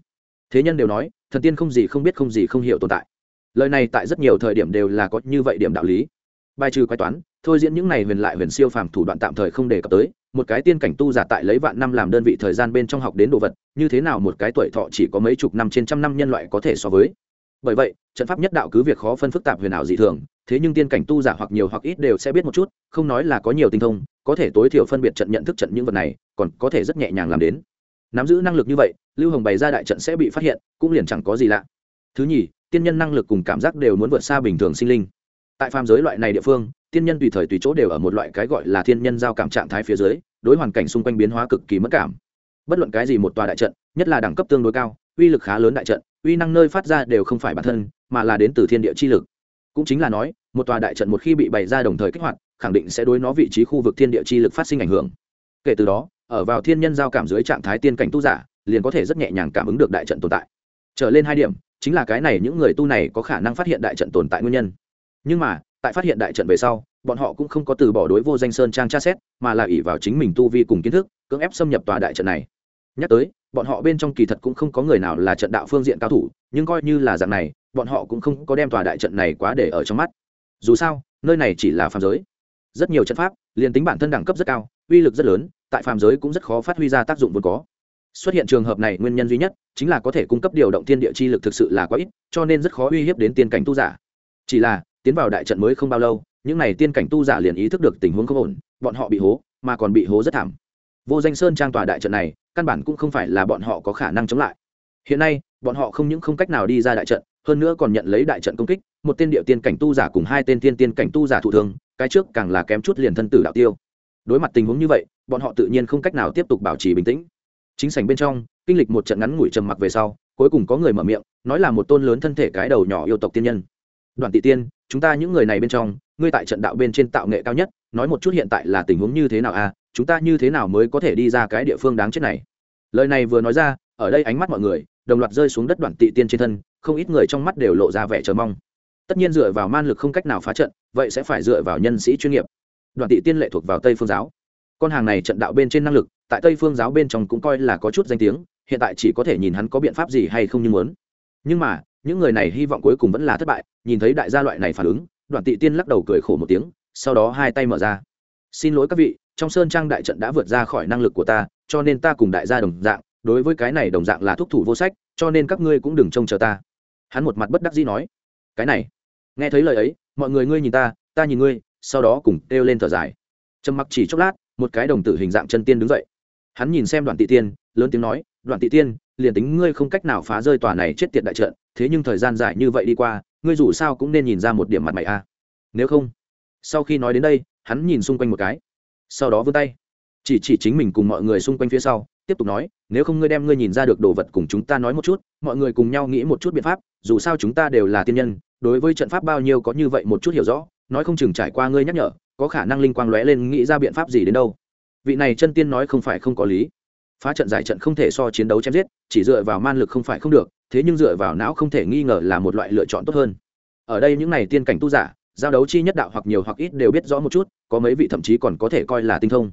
thế nhân đều nói, thần tiên không gì không biết không gì không hiểu tồn tại. Lời này tại rất nhiều thời điểm đều là có như vậy điểm đạo lý. Bài trừ quái toán, thôi diễn những này huyền lại huyền siêu phàm thủ đoạn tạm thời không đề cập tới, một cái tiên cảnh tu giả tại lấy vạn năm làm đơn vị thời gian bên trong học đến đồ vật, như thế nào một cái tuổi thọ chỉ có mấy chục năm trên trăm năm nhân loại có thể so với. Bởi vậy, trận pháp nhất đạo cứ việc khó phân phức tạp huyền ảo dị thường, thế nhưng tiên cảnh tu giả hoặc nhiều hoặc ít đều sẽ biết một chút, không nói là có nhiều tinh thông, có thể tối thiểu phân biệt trận nhận thức trận những vật này, còn có thể rất nhẹ nhàng làm đến nắm giữ năng lực như vậy, lưu hồng bày ra đại trận sẽ bị phát hiện, cũng liền chẳng có gì lạ. Thứ nhì, tiên nhân năng lực cùng cảm giác đều muốn vượt xa bình thường sinh linh. Tại phàm giới loại này địa phương, tiên nhân tùy thời tùy chỗ đều ở một loại cái gọi là thiên nhân giao cảm trạng thái phía dưới, đối hoàn cảnh xung quanh biến hóa cực kỳ mất cảm. Bất luận cái gì một tòa đại trận, nhất là đẳng cấp tương đối cao, uy lực khá lớn đại trận, uy năng nơi phát ra đều không phải bản thân, mà là đến từ thiên địa chi lực. Cũng chính là nói, một tòa đại trận một khi bị bày ra đồng thời kích hoạt, khẳng định sẽ đối nó vị trí khu vực thiên địa chi lực phát sinh ảnh hưởng. Kể từ đó ở vào thiên nhân giao cảm dưới trạng thái tiên cảnh tu giả, liền có thể rất nhẹ nhàng cảm ứng được đại trận tồn tại. Trở lên hai điểm, chính là cái này những người tu này có khả năng phát hiện đại trận tồn tại nguyên nhân. Nhưng mà, tại phát hiện đại trận về sau, bọn họ cũng không có từ bỏ đối vô danh sơn trang tra xét, mà là ỷ vào chính mình tu vi cùng kiến thức, cưỡng ép xâm nhập tòa đại trận này. Nhắc tới, bọn họ bên trong kỳ thật cũng không có người nào là trận đạo phương diện cao thủ, nhưng coi như là dạng này, bọn họ cũng không có đem tòa đại trận này quá để ở trong mắt. Dù sao, nơi này chỉ là phàm giới rất nhiều trận pháp, liền tính bản thân đẳng cấp rất cao, uy lực rất lớn, tại phàm giới cũng rất khó phát huy ra tác dụng vốn có. Xuất hiện trường hợp này, nguyên nhân duy nhất chính là có thể cung cấp điều động thiên địa chi lực thực sự là quá ít, cho nên rất khó uy hiếp đến tiên cảnh tu giả. Chỉ là, tiến vào đại trận mới không bao lâu, những n à y tiên cảnh tu giả liền ý thức được tình huống không ổn, bọn họ bị hố, mà còn bị hố rất thảm. Vô danh sơn trang tòa đại trận này, căn bản cũng không phải là bọn họ có khả năng chống lại. Hiện nay, bọn họ không những không cách nào đi ra đại trận hơn nữa còn nhận lấy đại trận công kích, một tên địa tiên cảnh tu giả cùng hai tên tiên tiên cảnh tu giả thụ thương, cái trước càng là kém chút liền thân tử đạo tiêu. Đối mặt tình huống như vậy, bọn họ tự nhiên không cách nào tiếp tục bảo trì bình tĩnh. Chính sảnh bên trong, kinh lịch một trận ngắn ngủi trầm mặc về sau, cuối cùng có người mở miệng, nói là một tôn lớn thân thể cái đầu nhỏ yêu tộc tiên nhân. Đoàn tị tiên, chúng ta những người này bên trong, ngươi tại trận đạo bên trên tạo nghệ cao nhất, nói một chút hiện tại là tình huống như thế nào à chúng ta như thế nào mới có thể đi ra cái địa phương đáng chết này? Lời này vừa nói ra, ở đây ánh mắt mọi người, đồng loạt rơi xuống đất đoàn tị tiên trên thân không ít người trong mắt đều lộ ra vẻ chờ mong. Tất nhiên dựa vào man lực không cách nào phá trận, vậy sẽ phải dựa vào nhân sĩ chuyên nghiệp. Đoàn tị tiên lệ thuộc vào tây phương giáo. Con hàng này trận đạo bên trên năng lực, tại tây phương giáo bên trong cũng coi là có chút danh tiếng, hiện tại chỉ có thể nhìn hắn có biện pháp gì hay không như muốn. Nhưng mà, những người này hy vọng cuối cùng vẫn là thất bại, nhìn thấy đại gia loại này phản ứng, đoàn tị tiên lắc đầu cười khổ một tiếng, sau đó hai tay mở ra. Xin lỗi các vị, trong sơn trang đại trận đã vượt ra khỏi năng lực của ta, cho nên ta cùng đại gia đồng dạng, đối với cái này đồng dạng là thúc thủ vô sách, cho nên các ngươi cũng đừng trông chờ ta hắn một mặt bất đắc dĩ nói, cái này, nghe thấy lời ấy, mọi người ngươi nhìn ta ta nhìn ngươi, sau đó cùng kêu lên thở dài. Trầm mặc chỉ chốc lát, một cái đồng tử hình dạng chân tiên đứng dậy. Hắn nhìn xem đoàn tị tiên, lớn tiếng nói đoàn tị tiên, liền tính ngươi không cách nào phá rơi tòa này chết tiệt đại trận, thế nhưng thời gian dài như vậy đi qua, ngươi dù sao cũng nên nhìn ra một điểm mặt mày a. Nếu không, sau khi nói đến đây, hắn nhìn xung quanh một cái, sau đó vươn tay, chỉ chỉ chính mình cùng mọi người xung quanh phía sau tiếp tục nói, nếu không ngươi đem ngươi nhìn ra được đồ vật cùng chúng ta nói một chút, mọi người cùng nhau nghĩ một chút biện pháp, dù sao chúng ta đều là tiên nhân, đối với trận pháp bao nhiêu có như vậy một chút hiểu rõ, nói không chừng trải qua ngươi nhắc nhở, có khả năng linh quang lóe lên nghĩ ra biện pháp gì đến đâu. Vị này chân tiên nói không phải không có lý. Phá trận giải trận không thể so chiến đấu chém giết, chỉ dựa vào man lực không phải không được, thế nhưng dựa vào não không thể nghi ngờ là một loại lựa chọn tốt hơn. Ở đây những này tiên cảnh tu giả, giao đấu chi nhất đạo hoặc nhiều hoặc ít đều biết rõ một chút, có mấy vị thậm chí còn có thể coi là tinh thông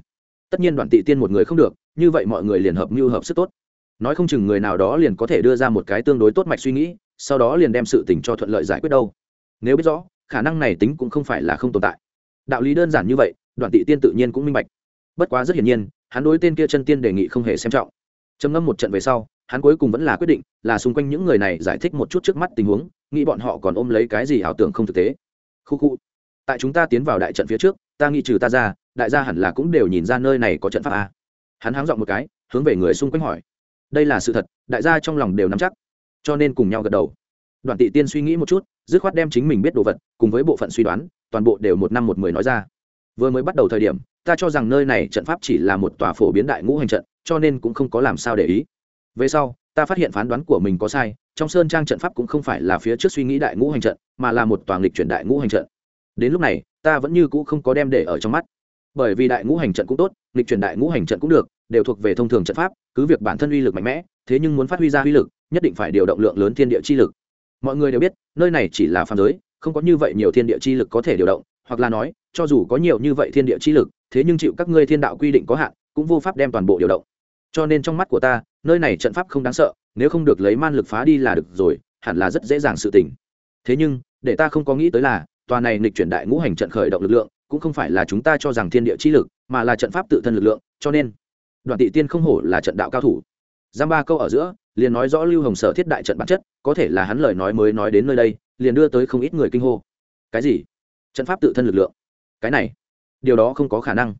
tất nhiên đoạn tị tiên một người không được, như vậy mọi người liền hợp mưu hợp sức tốt. Nói không chừng người nào đó liền có thể đưa ra một cái tương đối tốt mạch suy nghĩ, sau đó liền đem sự tình cho thuận lợi giải quyết đâu. Nếu biết rõ, khả năng này tính cũng không phải là không tồn tại. Đạo lý đơn giản như vậy đoạn tị tiên tự nhiên cũng minh bạch. Bất quá rất hiển nhiên, hắn đối tên kia chân tiên đề nghị không hề xem trọng. Trầm ngâm một trận về sau, hắn cuối cùng vẫn là quyết định là xung quanh những người này giải thích một chút trước mắt tình huống, nghĩ bọn họ còn ôm lấy cái gì ảo tưởng không thực tế. Khu khu. Tại chúng ta tiến vào đại trận phía trước, ta nghĩ trừ ta ra đại gia hẳn là cũng đều nhìn ra nơi này có trận pháp a. Hắn háng dọn một cái, hướng về người xung quanh hỏi. Đây là sự thật, đại gia trong lòng đều nắm chắc. Cho nên cùng nhau gật đầu. Đoàn tị tiên suy nghĩ một chút, dứt khoát đem chính mình biết đồ vật, cùng với bộ phận suy đoán, toàn bộ đều một năm một mười nói ra. Vừa mới bắt đầu thời điểm, ta cho rằng nơi này trận pháp chỉ là một tòa phổ biến đại ngũ hành trận, cho nên cũng không có làm sao để ý. Về sau, ta phát hiện phán đoán của mình có sai, trong sơn trang trận pháp cũng không phải là phía trước suy nghĩ đại ngũ hành trận, mà là một toàn lịch chuyển đại ngũ hành trận. Đến lúc này, ta vẫn như cũ không có đem để ở trong mắt bởi vì đại ngũ hành trận cũng tốt lịch chuyển đại ngũ hành trận cũng được, đều thuộc về thông thường trận pháp, cứ việc bản thân uy lực mạnh mẽ, thế nhưng muốn phát huy ra uy lực, nhất định phải điều động lượng lớn thiên địa chi lực. Mọi người đều biết, nơi này chỉ là phàm giới, không có như vậy nhiều thiên địa chi lực có thể điều động, hoặc là nói, cho dù có nhiều như vậy thiên địa chi lực, thế nhưng chịu các ngươi thiên đạo quy định có hạn, cũng vô pháp đem toàn bộ điều động. Cho nên trong mắt của ta, nơi này trận pháp không đáng sợ, nếu không được lấy man lực phá đi là được rồi, hẳn là rất dễ dàng sự tình. Thế nhưng, để ta không có nghĩ tới là, tòa này nghịch chuyển đại ngũ hành trận khởi động lực lượng cũng không phải là chúng ta cho rằng thiên địa chi lực, mà là trận pháp tự thân lực lượng, cho nên, đoạn tị tiên không hổ là trận đạo cao thủ. Giam ba câu ở giữa, liền nói rõ lưu hồng sở thiết đại trận bản chất, có thể là hắn lời nói mới nói đến nơi đây, liền đưa tới không ít người kinh hô. Cái gì? Trận pháp tự thân lực lượng? Cái này, điều đó không có khả năng.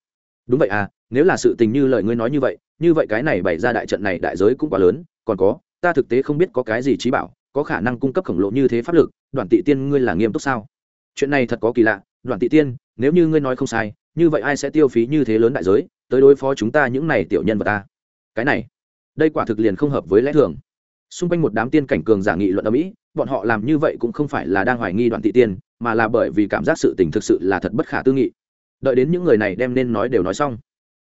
Đúng vậy à nếu là sự tình như lời ngươi nói như vậy như vậy cái này bày ra đại trận này đại giới cũng quá lớn, còn có, ta thực tế không biết có cái gì trí bảo, có khả năng cung cấp khổng lồ như thế pháp lực đoàn tị tiên ngươi là nghiêm túc sao? Chuyện này thật có kỳ lạ đoàn tị tiên nếu như ngươi nói không sai, như vậy ai sẽ tiêu phí như thế lớn đại giới, tới đối phó chúng ta những này tiểu nhân vật ta? Cái này, đây quả thực liền không hợp với lẽ thường. Xung quanh một đám tiên cảnh cường giả nghị luận ở mỹ bọn họ làm như vậy cũng không phải là đang hoài nghi đoạn thị tiên, mà là bởi vì cảm giác sự tình thực sự là thật bất khả tư nghị. Đợi đến những người này đem nên nói đều nói xong,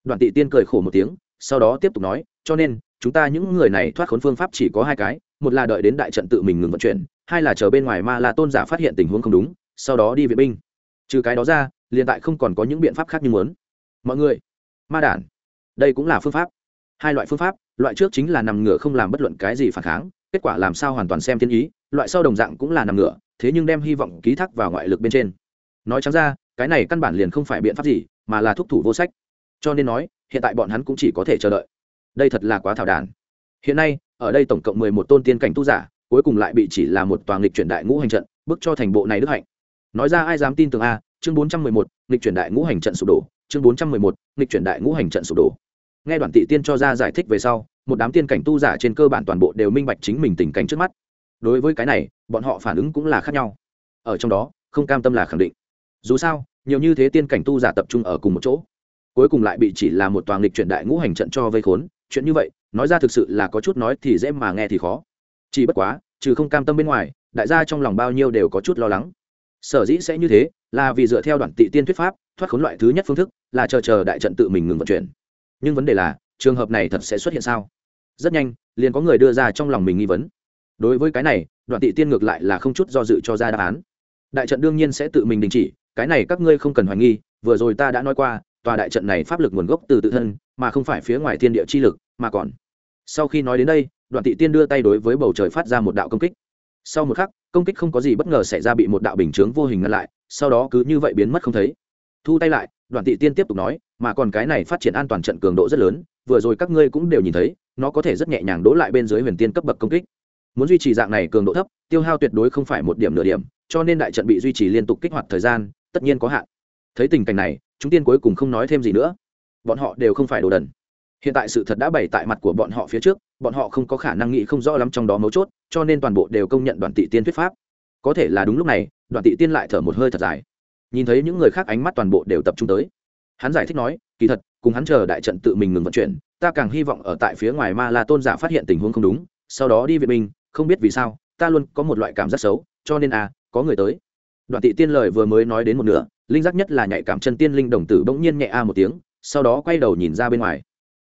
đoạn thị tiên cười khổ một tiếng, sau đó tiếp tục nói, cho nên, chúng ta những người này thoát khốn phương pháp chỉ có hai cái, một là đợi đến đại trận tự mình ngừng vận chuyển, hai là chờ bên ngoài ma là tôn giả phát hiện tình huống không đúng, sau đó đi vệ binh. Trừ cái đó ra liền tại không còn có những biện pháp khác như muốn. Mọi người, ma đản, đây cũng là phương pháp. Hai loại phương pháp, loại trước chính là nằm ngửa không làm bất luận cái gì phản kháng, kết quả làm sao hoàn toàn xem thiên ý, loại sau đồng dạng cũng là nằm ngửa, thế nhưng đem hy vọng ký thác vào ngoại lực bên trên. Nói chẳng ra, cái này căn bản liền không phải biện pháp gì, mà là thúc thủ vô sách. Cho nên nói, hiện tại bọn hắn cũng chỉ có thể chờ đợi. Đây thật là quá thảo đản hiện nay, ở đây tổng cộng mười một tôn tiên cảnh tu giả, cuối cùng lại bị chỉ là một toàn lịch chuyển đại ngũ hành trận bức cho thành bộ này đức hạnh. Nói ra ai dám tin tưởng a chương bốn trăm mười một chuyển đại ngũ hành trận sụp đổ, chương bốn trăm mười một chuyển đại ngũ hành trận sụp đổ. Nghe đoàn tị tiên cho ra giải thích về sau, một đám tiên cảnh tu giả trên cơ bản toàn bộ đều minh bạch chính mình tình cảnh trước mắt. Đối với cái này, bọn họ phản ứng cũng là khác nhau. Ở trong đó, không cam tâm là khẳng định. Dù sao, nhiều như thế tiên cảnh tu giả tập trung ở cùng một chỗ, cuối cùng lại bị chỉ là một toàn lịch chuyển đại ngũ hành trận cho vây khốn. Chuyện như vậy, nói ra thực sự là có chút nói thì dễ mà nghe thì khó. Chỉ bất quá, trừ không cam tâm bên ngoài, đại gia trong lòng bao nhiêu đều có chút lo lắng. Sở dĩ sẽ như thế là vì dựa theo đoạn tị tiên thuyết pháp, thoát khốn loại thứ nhất phương thức, là chờ chờ đại trận tự mình ngừng vận chuyển. Nhưng vấn đề là, trường hợp này thật sẽ xuất hiện sao? Rất nhanh, liền có người đưa ra trong lòng mình nghi vấn. Đối với cái này, đoạn tị tiên ngược lại là không chút do dự cho ra đáp án. Đại trận đương nhiên sẽ tự mình đình chỉ, cái này các ngươi không cần hoài nghi, vừa rồi ta đã nói qua, tòa đại trận này pháp lực nguồn gốc từ tự thân, mà không phải phía ngoài thiên địa chi lực, mà còn. Sau khi nói đến đây, đoạn tị tiên đưa tay đối với bầu trời phát ra một đạo công kích sau một khắc, công kích không có gì bất ngờ xảy ra bị một đạo bình chướng vô hình ngăn lại, sau đó cứ như vậy biến mất không thấy. Thu tay lại đoàn tị tiên tiếp tục nói, mà còn cái này phát triển an toàn trận cường độ rất lớn, vừa rồi các ngươi cũng đều nhìn thấy, nó có thể rất nhẹ nhàng đỗ lại bên dưới huyền tiên cấp bậc công kích. Muốn duy trì dạng này cường độ thấp, tiêu hao tuyệt đối không phải một điểm nửa điểm, cho nên đại trận bị duy trì liên tục kích hoạt thời gian, tất nhiên có hạn. Thấy tình cảnh này, chúng tiên cuối cùng không nói thêm gì nữa. Bọn họ đều không phải đồ đần hiện tại sự thật đã bày tại mặt của bọn họ phía trước, bọn họ không có khả năng nghĩ không rõ lắm trong đó mấu chốt, cho nên toàn bộ đều công nhận đoàn tị tiên thuyết pháp. Có thể là đúng lúc này, đoàn tị tiên lại thở một hơi thật dài. Nhìn thấy những người khác ánh mắt toàn bộ đều tập trung tới. Hắn giải thích nói, kỳ thật, cùng hắn chờ đại trận tự mình ngừng vận chuyển, ta càng hy vọng ở tại phía ngoài ma la tôn giả phát hiện tình huống không đúng, sau đó đi viện binh, không biết vì sao, ta luôn có một loại cảm giác xấu, cho nên à có người tới. Đoạn tị tiên lời vừa mới nói đến một nửa, linh giác nhất là nhạy cảm chân tiên linh đồng tử bỗng nhiên nhẹ a một tiếng, sau đó quay đầu nhìn ra bên ngoài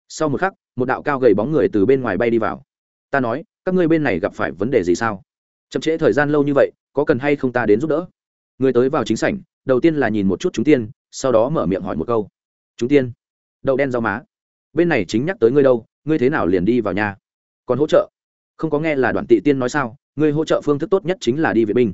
sau một khắc, một đạo cao gầy bóng người từ bên ngoài bay đi vào. Ta nói, các ngươi bên này gặp phải vấn đề gì sao? Chậm trễ thời gian lâu như vậy, có cần hay không ta đến giúp đỡ? Người tới vào chính sảnh, đầu tiên là nhìn một chút chúng tiên, sau đó mở miệng hỏi một câu. Chúng tiên, đậu đen rau má. Bên này chính nhắc tới ngươi đâu, ngươi thế nào liền đi vào nhà? Còn hỗ trợ? Không có nghe là đoàn tị tiên nói sao, ngươi hỗ trợ phương thức tốt nhất chính là đi vệ binh.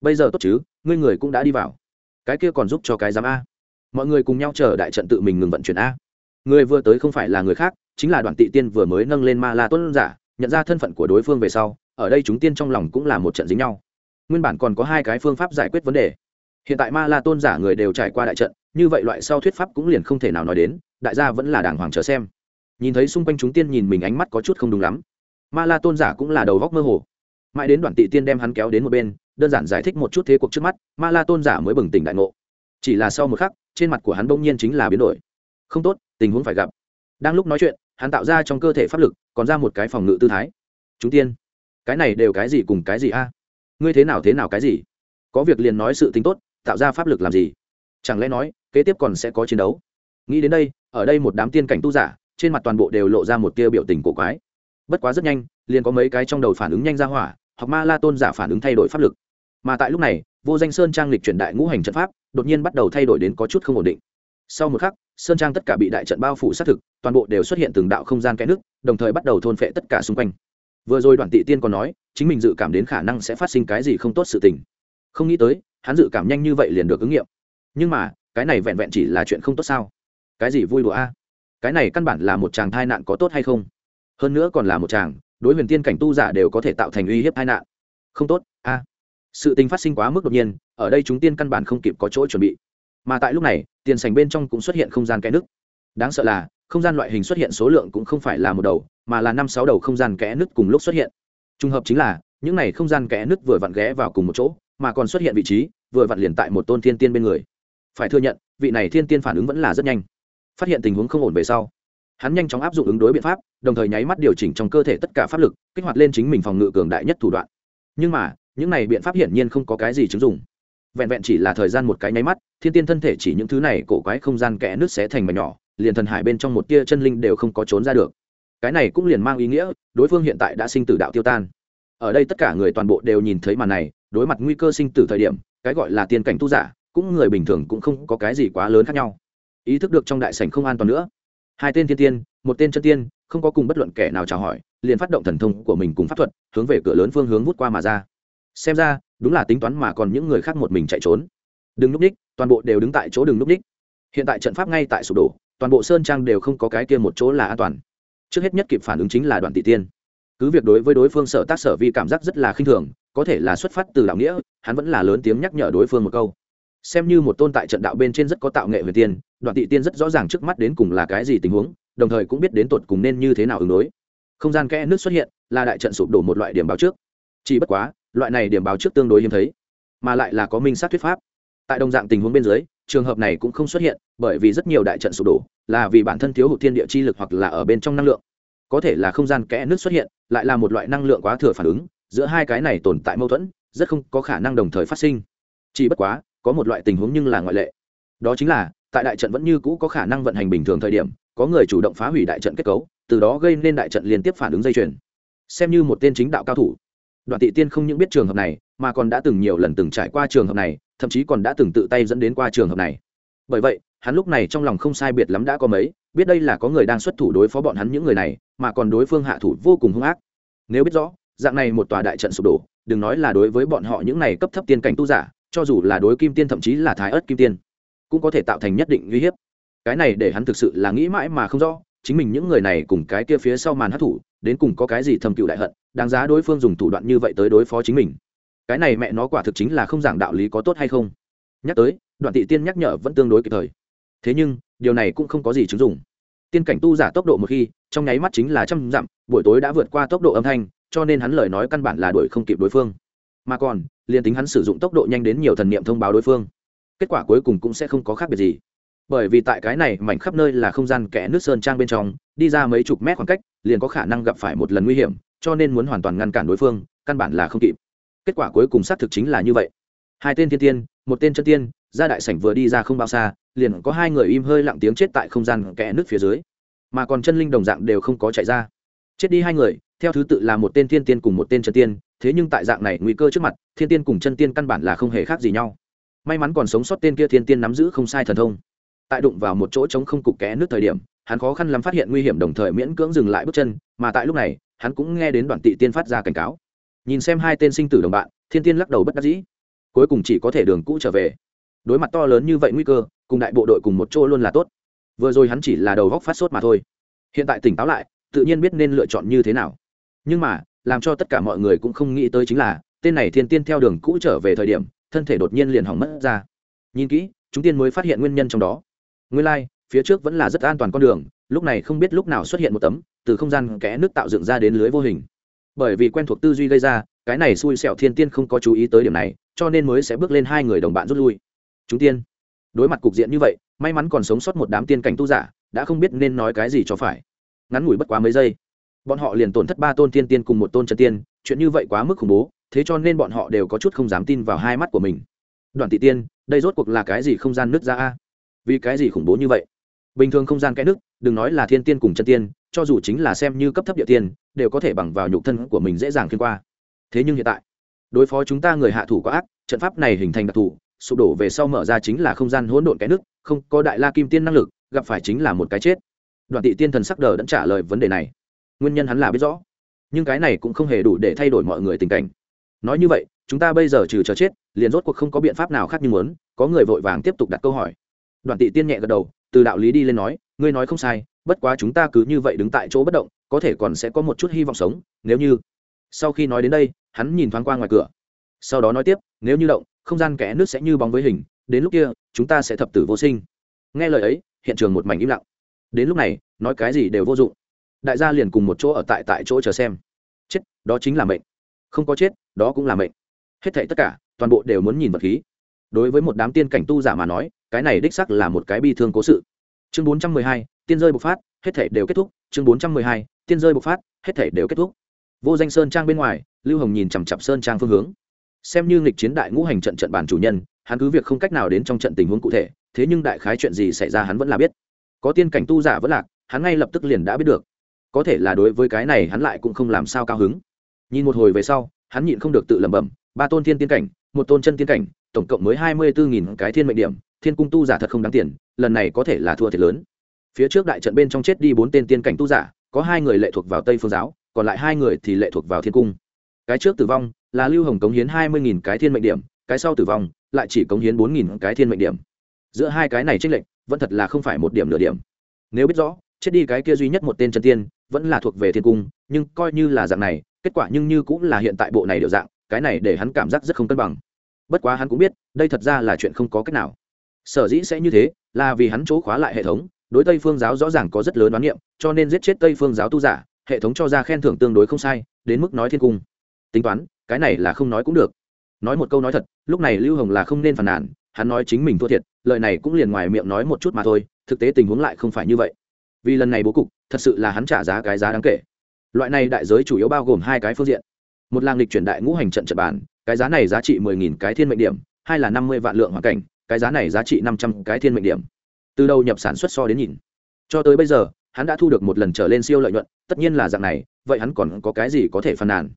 Bây giờ tốt chứ, ngươi người cũng đã đi vào. Cái kia còn giúp cho cái giám a. Mọi người cùng nhau chờ đại trận tự mình ngừng vận chuyển a người vừa tới không phải là người khác, chính là đoàn tị tiên vừa mới nâng lên ma la tuấn giả, nhận ra thân phận của đối phương về sau, ở đây chúng tiên trong lòng cũng là một trận dính nhau. Nguyên bản còn có hai cái phương pháp giải quyết vấn đề. Hiện tại ma la tôn giả người đều trải qua đại trận, như vậy loại sau thuyết pháp cũng liền không thể nào nói đến, đại gia vẫn là đàng hoàng chờ xem. Nhìn thấy xung quanh chúng tiên nhìn mình ánh mắt có chút không đúng lắm. Ma la tôn giả cũng là đầu góc mơ hồ. Mãi đến đoạn tị tiên đem hắn kéo đến một bên, đơn giản giải thích một chút thế cuộc trước mắt ma la tôn giả mới bừng tỉnh đại ngộ. Chỉ là sau một khắc, trên mặt của hắn bỗng nhiên chính là biến đổi không tốt, tình huống phải gặp. Đang lúc nói chuyện, hắn tạo ra trong cơ thể pháp lực, còn ra một cái phòng ngự tư thái. Chúng tiên, cái này đều cái gì cùng cái gì a? Ngươi thế nào thế nào cái gì? Có việc liền nói sự tính tốt, tạo ra pháp lực làm gì? Chẳng lẽ nói, kế tiếp còn sẽ có chiến đấu? Nghĩ đến đây, ở đây một đám tiên cảnh tu giả, trên mặt toàn bộ đều lộ ra một tia biểu tình cổ quái. Bất quá rất nhanh, liền có mấy cái trong đầu phản ứng nhanh ra hỏa hoặc ma la tôn giả phản ứng thay đổi pháp lực. Mà tại lúc này, vô danh sơn trang lịch chuyển đại ngũ hành trận pháp, đột nhiên bắt đầu thay đổi đến có chút không ổn định sau một khắc, sơn trang tất cả bị đại trận bao phủ xác thực, toàn bộ đều xuất hiện từng đạo không gian kẽ nước, đồng thời bắt đầu thôn phệ tất cả xung quanh. Vừa rồi đoàn tị tiên còn nói, chính mình dự cảm đến khả năng sẽ phát sinh cái gì không tốt sự tình. Không nghĩ tới, hắn dự cảm nhanh như vậy liền được ứng nghiệm. Nhưng mà, cái này vẹn vẹn chỉ là chuyện không tốt sao? Cái gì vui đùa a? Cái này căn bản là một chàng thai nạn có tốt hay không? Hơn nữa còn là một chàng, đối huyền tiên cảnh tu giả đều có thể tạo thành uy hiếp tai nạn. Không tốt, a. Sự tình phát sinh quá mức đột nhiên, ở đây chúng tiên căn bản không kịp có chỗ chuẩn bị mà tại lúc này, tiền sành bên trong cũng xuất hiện không gian kẽ nứt. Đáng sợ là, không gian loại hình xuất hiện số lượng cũng không phải là một đầu, mà là năm sáu đầu không gian kẽ nứt cùng lúc xuất hiện. Trùng hợp chính là, những này không gian kẽ nứt vừa vặn ghé vào cùng một chỗ, mà còn xuất hiện vị trí, vừa vặn liền tại một tôn thiên tiên bên người. Phải thừa nhận, vị này thiên tiên phản ứng vẫn là rất nhanh. Phát hiện tình huống không ổn về sau, hắn nhanh chóng áp dụng ứng đối biện pháp, đồng thời nháy mắt điều chỉnh trong cơ thể tất cả pháp lực, kích hoạt lên chính mình phòng ngự cường đại nhất thủ đoạn. Nhưng mà, những này biện pháp hiển nhiên không có cái gì chứng dụng vẹn vẹn chỉ là thời gian một cái nháy mắt, thiên tiên thân thể chỉ những thứ này cổ quái không gian kẽ nước xé thành mảnh nhỏ, liền thần hải bên trong một tia chân linh đều không có trốn ra được. Cái này cũng liền mang ý nghĩa, đối phương hiện tại đã sinh tử đạo tiêu tan. Ở đây tất cả người toàn bộ đều nhìn thấy màn này, đối mặt nguy cơ sinh tử thời điểm, cái gọi là tiên cảnh tu giả, cũng người bình thường cũng không có cái gì quá lớn khác nhau. Ý thức được trong đại sảnh không an toàn nữa. Hai tên thiên tiên, một tên chân tiên, không có cùng bất luận kẻ nào chào hỏi, liền phát động thần thông của mình cùng pháp thuật, hướng về cửa lớn phương hướng vút qua mà ra. Xem ra đúng là tính toán mà còn những người khác một mình chạy trốn. Đừng núp ních toàn bộ đều đứng tại chỗ đừng núp ních hiện tại trận pháp ngay tại sụp đổ, toàn bộ sơn trang đều không có cái kia một chỗ là an toàn. Trước hết nhất kịp phản ứng chính là đoàn tỷ tiên. Cứ việc đối với đối phương sở tác sở vi cảm giác rất là khinh thường, có thể là xuất phát từ đạo nghĩa, hắn vẫn là lớn tiếng nhắc nhở đối phương một câu. Xem như một tôn tại trận đạo bên trên rất có tạo nghệ về tiên đoàn tỷ tiên rất rõ ràng trước mắt đến cùng là cái gì tình huống, đồng thời cũng biết đến tột cùng nên như thế nào ứng đối. Không gian kẽ nước xuất hiện, là đại trận sụp đổ một loại điểm báo trước. Chỉ bất quá loại này điểm báo trước tương đối hiếm thấy, mà lại là có minh sát thuyết pháp. Tại đồng dạng tình huống bên dưới, trường hợp này cũng không xuất hiện, bởi vì rất nhiều đại trận sụp đổ, là vì bản thân thiếu hụt thiên địa chi lực hoặc là ở bên trong năng lượng. Có thể là không gian kẽ nước xuất hiện, lại là một loại năng lượng quá thừa phản ứng, giữa hai cái này tồn tại mâu thuẫn, rất không có khả năng đồng thời phát sinh. Chỉ bất quá, có một loại tình huống nhưng là ngoại lệ. Đó chính là, tại đại trận vẫn như cũ có khả năng vận hành bình thường thời điểm, có người chủ động phá hủy đại trận kết cấu, từ đó gây nên đại trận liên tiếp phản ứng dây chuyền. Xem như một tên chính đạo cao thủ đoạn tị tiên không những biết trường hợp này, mà còn đã từng nhiều lần từng trải qua trường hợp này, thậm chí còn đã từng tự tay dẫn đến qua trường hợp này. Bởi vậy, hắn lúc này trong lòng không sai biệt lắm đã có mấy, biết đây là có người đang xuất thủ đối phó bọn hắn những người này, mà còn đối phương hạ thủ vô cùng hung ác. Nếu biết rõ, dạng này một tòa đại trận sụp đổ, đừng nói là đối với bọn họ những này cấp thấp tiên cảnh tu giả, cho dù là đối kim tiên thậm chí là thái ớt kim tiên, cũng có thể tạo thành nhất định uy hiếp. Cái này để hắn thực sự là nghĩ mãi mà không rõ, chính mình những người này cùng cái kia phía sau màn hát thủ đến cùng có cái gì thầm cựu đại hận, đáng giá đối phương dùng thủ đoạn như vậy tới đối phó chính mình. Cái này mẹ nó quả thực chính là không giảng đạo lý có tốt hay không. Nhắc tới, đoạn tị tiên nhắc nhở vẫn tương đối kịp thời. Thế nhưng, điều này cũng không có gì chứng dụng. Tiên cảnh tu giả tốc độ một khi, trong nháy mắt chính là trăm dặm, buổi tối đã vượt qua tốc độ âm thanh, cho nên hắn lời nói căn bản là đuổi không kịp đối phương. Mà còn, liền tính hắn sử dụng tốc độ nhanh đến nhiều thần niệm thông báo đối phương, kết quả cuối cùng cũng sẽ không có khác biệt gì bởi vì tại cái này mảnh khắp nơi là không gian kẽ nước sơn trang bên trong, đi ra mấy chục mét khoảng cách, liền có khả năng gặp phải một lần nguy hiểm, cho nên muốn hoàn toàn ngăn cản đối phương, căn bản là không kịp. Kết quả cuối cùng xác thực chính là như vậy. Hai tên thiên tiên, một tên chân tiên, ra đại sảnh vừa đi ra không bao xa, liền có hai người im hơi lặng tiếng chết tại không gian kẽ nước phía dưới. Mà còn chân linh đồng dạng đều không có chạy ra. Chết đi hai người, theo thứ tự là một tên thiên tiên cùng một tên chân tiên, thế nhưng tại dạng này nguy cơ trước mặt, thiên tiên cùng chân tiên căn bản là không hề khác gì nhau. May mắn còn sống sót tên kia thiên tiên nắm giữ không sai thần thông tại đụng vào một chỗ trống không cục kẽ nước thời điểm, hắn khó khăn lắm phát hiện nguy hiểm đồng thời miễn cưỡng dừng lại bước chân, mà tại lúc này, hắn cũng nghe đến đoạn tị tiên phát ra cảnh cáo. Nhìn xem hai tên sinh tử đồng bạn, thiên tiên lắc đầu bất đắc dĩ. Cuối cùng chỉ có thể đường cũ trở về. Đối mặt to lớn như vậy nguy cơ, cùng đại bộ đội cùng một chỗ luôn là tốt. Vừa rồi hắn chỉ là đầu góc phát sốt mà thôi. Hiện tại tỉnh táo lại, tự nhiên biết nên lựa chọn như thế nào. Nhưng mà, làm cho tất cả mọi người cũng không nghĩ tới chính là, tên này thiên tiên theo đường cũ trở về thời điểm, thân thể đột nhiên liền hỏng mất ra. Nhìn kỹ, chúng tiên mới phát hiện nguyên nhân trong đó nguyên lai、like, phía trước vẫn là rất an toàn con đường lúc này không biết lúc nào xuất hiện một tấm từ không gian kẽ nước tạo dựng ra đến lưới vô hình. Bởi vì quen thuộc tư duy gây ra cái này xui xẹo thiên tiên không có chú ý tới điểm này cho nên mới sẽ bước lên hai người đồng bạn rút lui. Chúng tiên đối mặt cục diện như vậy may mắn còn sống sót một đám tiên cảnh tu giả đã không biết nên nói cái gì cho phải. Ngắn ngủi bất quá mấy giây bọn họ liền tổn thất ba tôn tiên tiên cùng một tôn chân tiên chuyện như vậy quá mức khủng bố thế cho nên bọn họ đều có chút không dám tin vào hai mắt của mình. Đoàn tỷ tiên đây rốt cuộc là cái gì không gian nứt ra a? Vì cái gì khủng bố như vậy? Bình thường không gian cái nước, đừng nói là thiên tiên cùng chân tiên, cho dù chính là xem như cấp thấp địa tiên, đều có thể bằng vào nhục thân của mình dễ dàng xuyên qua. Thế nhưng hiện tại, đối phó chúng ta người hạ thủ có ác, trận pháp này hình thành đặc thù, sụp đổ về sau mở ra chính là không gian hỗn độn cái nước, không có đại la kim tiên năng lực, gặp phải chính là một cái chết. Đoạn tị tiên thần sắc đờ đã trả lời vấn đề này. Nguyên nhân hắn là biết rõ, nhưng cái này cũng không hề đủ để thay đổi mọi người tình cảnh. Nói như vậy, chúng ta bây giờ trừ chờ chết, liền rốt cuộc không có biện pháp nào khác như muốn, có người vội vàng tiếp tục đặt câu hỏi đoàn tị tiên nhẹ gật đầu, từ đạo lý đi lên nói, ngươi nói không sai, bất quá chúng ta cứ như vậy đứng tại chỗ bất động, có thể còn sẽ có một chút hy vọng sống, nếu như sau khi nói đến đây, hắn nhìn thoáng qua ngoài cửa. Sau đó nói tiếp, nếu như động, không gian kẽ nước sẽ như bóng với hình, đến lúc kia, chúng ta sẽ thập tử vô sinh. Nghe lời ấy, hiện trường một mảnh im lặng. Đến lúc này, nói cái gì đều vô dụng. Đại gia liền cùng một chỗ ở tại tại chỗ chờ xem. Chết, đó chính là mệnh. Không có chết, đó cũng là mệnh. Hết thảy tất cả, toàn bộ đều muốn nhìn vật khí đối với một đám tiên cảnh tu giả mà nói, cái này đích sắc là một cái bi thương cố sự. Chương bốn trăm mười hai, tiên rơi bộc phát, hết thể đều kết thúc. Chương bốn trăm mười hai, tiên rơi bộc phát, hết thể đều kết thúc. Vô danh sơn trang bên ngoài, lưu hồng nhìn chằm chặp sơn trang phương hướng. Xem như nghịch chiến đại ngũ hành trận trận bàn chủ nhân, hắn cứ việc không cách nào đến trong trận tình huống cụ thể, thế nhưng đại khái chuyện gì xảy ra hắn vẫn là biết. Có tiên cảnh tu giả vẫn lạc, hắn ngay lập tức liền đã biết được. Có thể là đối với cái này hắn lại cũng không làm sao cao hứng. Nhìn một hồi về sau, hắn nhịn không được tự lẩm bẩm, ba tôn thiên tiên cảnh, một tôn chân tiên cảnh tổng cộng mới hai mươi bốn nghìn cái thiên mệnh điểm, thiên cung tu giả thật không đáng tiền, lần này có thể là thua thiệt lớn. Phía trước đại trận bên trong chết đi bốn tên tiên cảnh tu giả, có hai người lệ thuộc vào tây phương giáo, còn lại hai người thì lệ thuộc vào thiên cung. Cái trước tử vong là lưu hồng cống hiến hai mươi nghìn cái thiên mệnh điểm, cái sau tử vong lại chỉ cống hiến bốn nghìn cái thiên mệnh điểm. Giữa hai cái này tranh lệch, vẫn thật là không phải một điểm nửa điểm. Nếu biết rõ, chết đi cái kia duy nhất một tên chân tiên, vẫn là thuộc về thiên cung, nhưng coi như là dạng này, kết quả nhưng như cũng là hiện tại bộ này đều dạng, cái này để hắn cảm giác rất không cân bằng bất quá hắn cũng biết, đây thật ra là chuyện không có cách nào. Sở dĩ sẽ như thế, là vì hắn chỗ khóa lại hệ thống, đối tây phương giáo rõ ràng có rất lớn đoán niệm, cho nên giết chết tây phương giáo tu giả, hệ thống cho ra khen thưởng tương đối không sai, đến mức nói thiên cung. Tính toán, cái này là không nói cũng được. Nói một câu nói thật, lúc này lưu hồng là không nên phản nàn, hắn nói chính mình thua thiệt, lời này cũng liền ngoài miệng nói một chút mà thôi, thực tế tình huống lại không phải như vậy. Vì lần này bố cục, thật sự là hắn trả giá cái giá đáng kể. Loại này đại giới chủ yếu bao gồm hai cái phương diện. Một làng lịch chuyển đại ngũ hành trận trận bản cái giá này giá trị mười nghìn cái thiên mệnh điểm, hai là năm mươi vạn lượng hoàn cảnh, cái giá này giá trị năm trăm cái thiên mệnh điểm. Từ đầu nhập sản xuất so đến nhìn. Cho tới bây giờ, hắn đã thu được một lần trở lên siêu lợi nhuận, tất nhiên là dạng này, vậy hắn còn có cái gì có thể phàn nàn?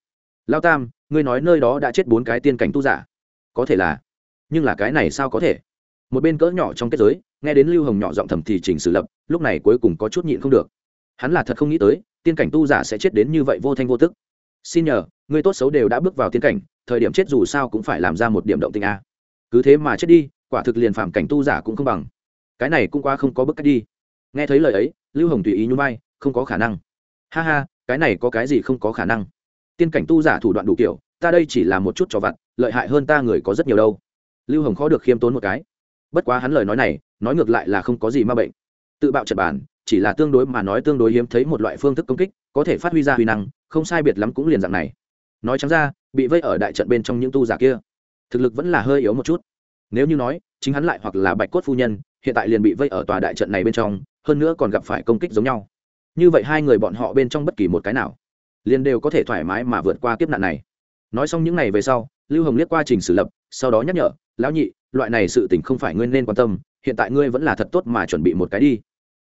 Lao tam, ngươi nói nơi đó đã chết bốn cái tiên cảnh tu giả. Có thể là. Nhưng là cái này sao có thể? Một bên cỡ nhỏ trong kết giới, nghe đến lưu hồng nhỏ giọng thầm thì chỉnh xử lập, lúc này cuối cùng có chút nhịn không được. Hắn là thật không nghĩ tới, tiên cảnh tu giả sẽ chết đến như vậy vô thanh vô tức. Xin nhờ người tốt xấu đều đã bước vào tiên cảnh thời điểm chết dù sao cũng phải làm ra một điểm động tình a. Cứ thế mà chết đi, quả thực liền phạm cảnh tu giả cũng không bằng. Cái này cũng qua không có bức cách đi. Nghe thấy lời ấy, lưu hồng tùy ý nhún vai, không có khả năng. Ha ha, cái này có cái gì không có khả năng? Tiên cảnh tu giả thủ đoạn đủ kiểu, ta đây chỉ là một chút trò vặt, lợi hại hơn ta người có rất nhiều đâu. Lưu hồng khó được khiêm tốn một cái. Bất quá hắn lời nói này, nói ngược lại là không có gì ma bệnh. Tự bạo trật bản, chỉ là tương đối mà nói tương đối hiếm thấy một loại phương thức công kích, có thể phát huy ra huy năng, không sai biệt lắm cũng liền dạng này nói chẳng ra, bị vây ở đại trận bên trong những tu giả kia. Thực lực vẫn là hơi yếu một chút. Nếu như nói, chính hắn lại hoặc là bạch cốt phu nhân, hiện tại liền bị vây ở tòa đại trận này bên trong, hơn nữa còn gặp phải công kích giống nhau. Như vậy hai người bọn họ bên trong bất kỳ một cái nào, liền đều có thể thoải mái mà vượt qua kiếp nạn này. Nói xong những n à y về sau, lưu hồng liếc qua trình sử lập, sau đó nhắc nhở, lão nhị, loại này sự tình không phải ngươi nên quan tâm, hiện tại ngươi vẫn là thật tốt mà chuẩn bị một cái đi.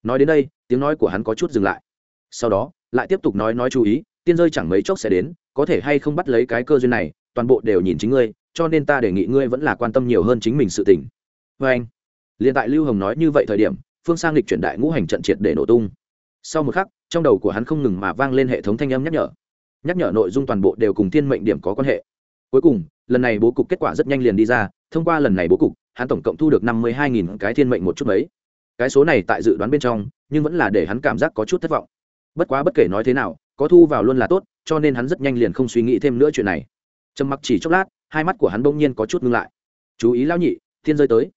Nói đến đây, tiếng nói của hắn có chút dừng lại. Sau đó, lại tiếp tục nói nói chú ý tiên rơi chẳng mấy chốc sẽ đến, có thể hay không bắt lấy cái cơ duyên này, toàn bộ đều nhìn chính ngươi, cho nên ta đề nghị ngươi vẫn là quan tâm nhiều hơn chính mình sự tình. Vê anh, liền tại lưu hồng nói như vậy thời điểm, phương sang lịch chuyển đại ngũ hành trận triệt để nổ tung. Sau một khắc, trong đầu của hắn không ngừng mà vang lên hệ thống thanh âm nhắc nhở. Nhắc nhở nội dung toàn bộ đều cùng thiên mệnh điểm có quan hệ. Cuối cùng, lần này bố cục kết quả rất nhanh liền đi ra, thông qua lần này bố cục, hắn tổng cộng thu được năm mươi hai nghìn cái thiên mệnh một chút mấy. Cái số này tại dự đoán bên trong, nhưng vẫn là để hắn cảm giác có chút thất vọng. Bất quá bất kể nói thế nào có thu vào luôn là tốt, cho nên hắn rất nhanh liền không suy nghĩ thêm nữa chuyện này. Trầm mặc chỉ chốc lát, hai mắt của hắn bỗng nhiên có chút ngưng lại. Chú ý lão nhị, thiên rơi tới.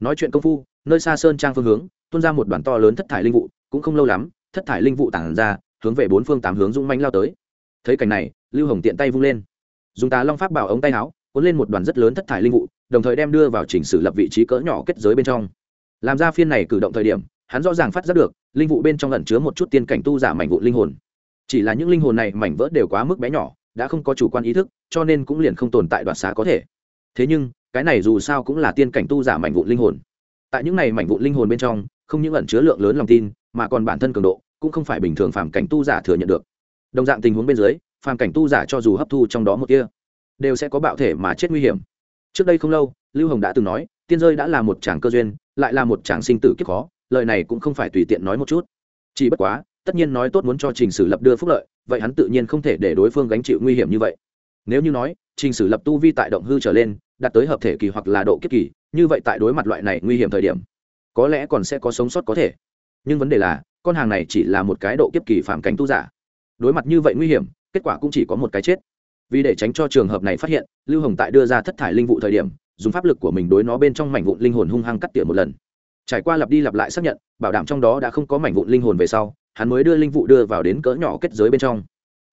Nói chuyện công phu, nơi xa sơn trang phương hướng, tuôn ra một đoàn to lớn thất thải linh vụ, cũng không lâu lắm, thất thải linh vụ tản ra, hướng về bốn phương tám hướng dũng manh lao tới. Thấy cảnh này, lưu hồng tiện tay vung lên. Dùng tá long pháp bảo ống tay áo, cuốn lên một đoàn rất lớn thất thải linh vụ, đồng thời đem đưa vào chỉnh sử lập vị trí cỡ nhỏ kết giới bên trong. Làm ra phiên này cử động thời điểm, hắn rõ ràng phát giác được, linh vụ bên trong lẩn chứa một chút tiên cảnh tu giả mảnh vụ linh hồn chỉ là những linh hồn này mảnh vỡ đều quá mức bé nhỏ, đã không có chủ quan ý thức, cho nên cũng liền không tồn tại đoạt xá có thể. Thế nhưng, cái này dù sao cũng là tiên cảnh tu giả mảnh vụ linh hồn. Tại những này mảnh vụ linh hồn bên trong, không những ẩn chứa lượng lớn lòng tin, mà còn bản thân cường độ, cũng không phải bình thường phàm cảnh tu giả thừa nhận được. Đồng dạng tình huống bên dưới, phàm cảnh tu giả cho dù hấp thu trong đó một kia đều sẽ có bạo thể mà chết nguy hiểm. Trước đây không lâu, lưu hồng đã từng nói, tiên rơi đã là một tràng cơ duyên, lại là một tràng sinh tử kiếp khó, lời này cũng không phải tùy tiện nói một chút. Chỉ bất quá tất nhiên nói tốt muốn cho trình sử lập đưa phúc lợi, vậy hắn tự nhiên không thể để đối phương gánh chịu nguy hiểm như vậy. Nếu như nói, trình sử lập tu vi tại động hư trở lên, đạt tới hợp thể kỳ hoặc là độ kiếp kỳ, như vậy tại đối mặt loại này nguy hiểm thời điểm, có lẽ còn sẽ có sống sót có thể. Nhưng vấn đề là, con hàng này chỉ là một cái độ kiếp kỳ phạm cảnh tu giả. Đối mặt như vậy nguy hiểm, kết quả cũng chỉ có một cái chết. Vì để tránh cho trường hợp này phát hiện, lưu hồng tại đưa ra thất thải linh vụ thời điểm, dùng pháp lực của mình đối nó bên trong mảnh vụn linh hồn hung hăng cắt tỉa một lần. Trải qua lặp đi lặp lại xác nhận, bảo đảm trong đó đã không có mảnh vụn linh hồn về sau hắn mới đưa linh vụ đưa vào đến cỡ nhỏ kết giới bên trong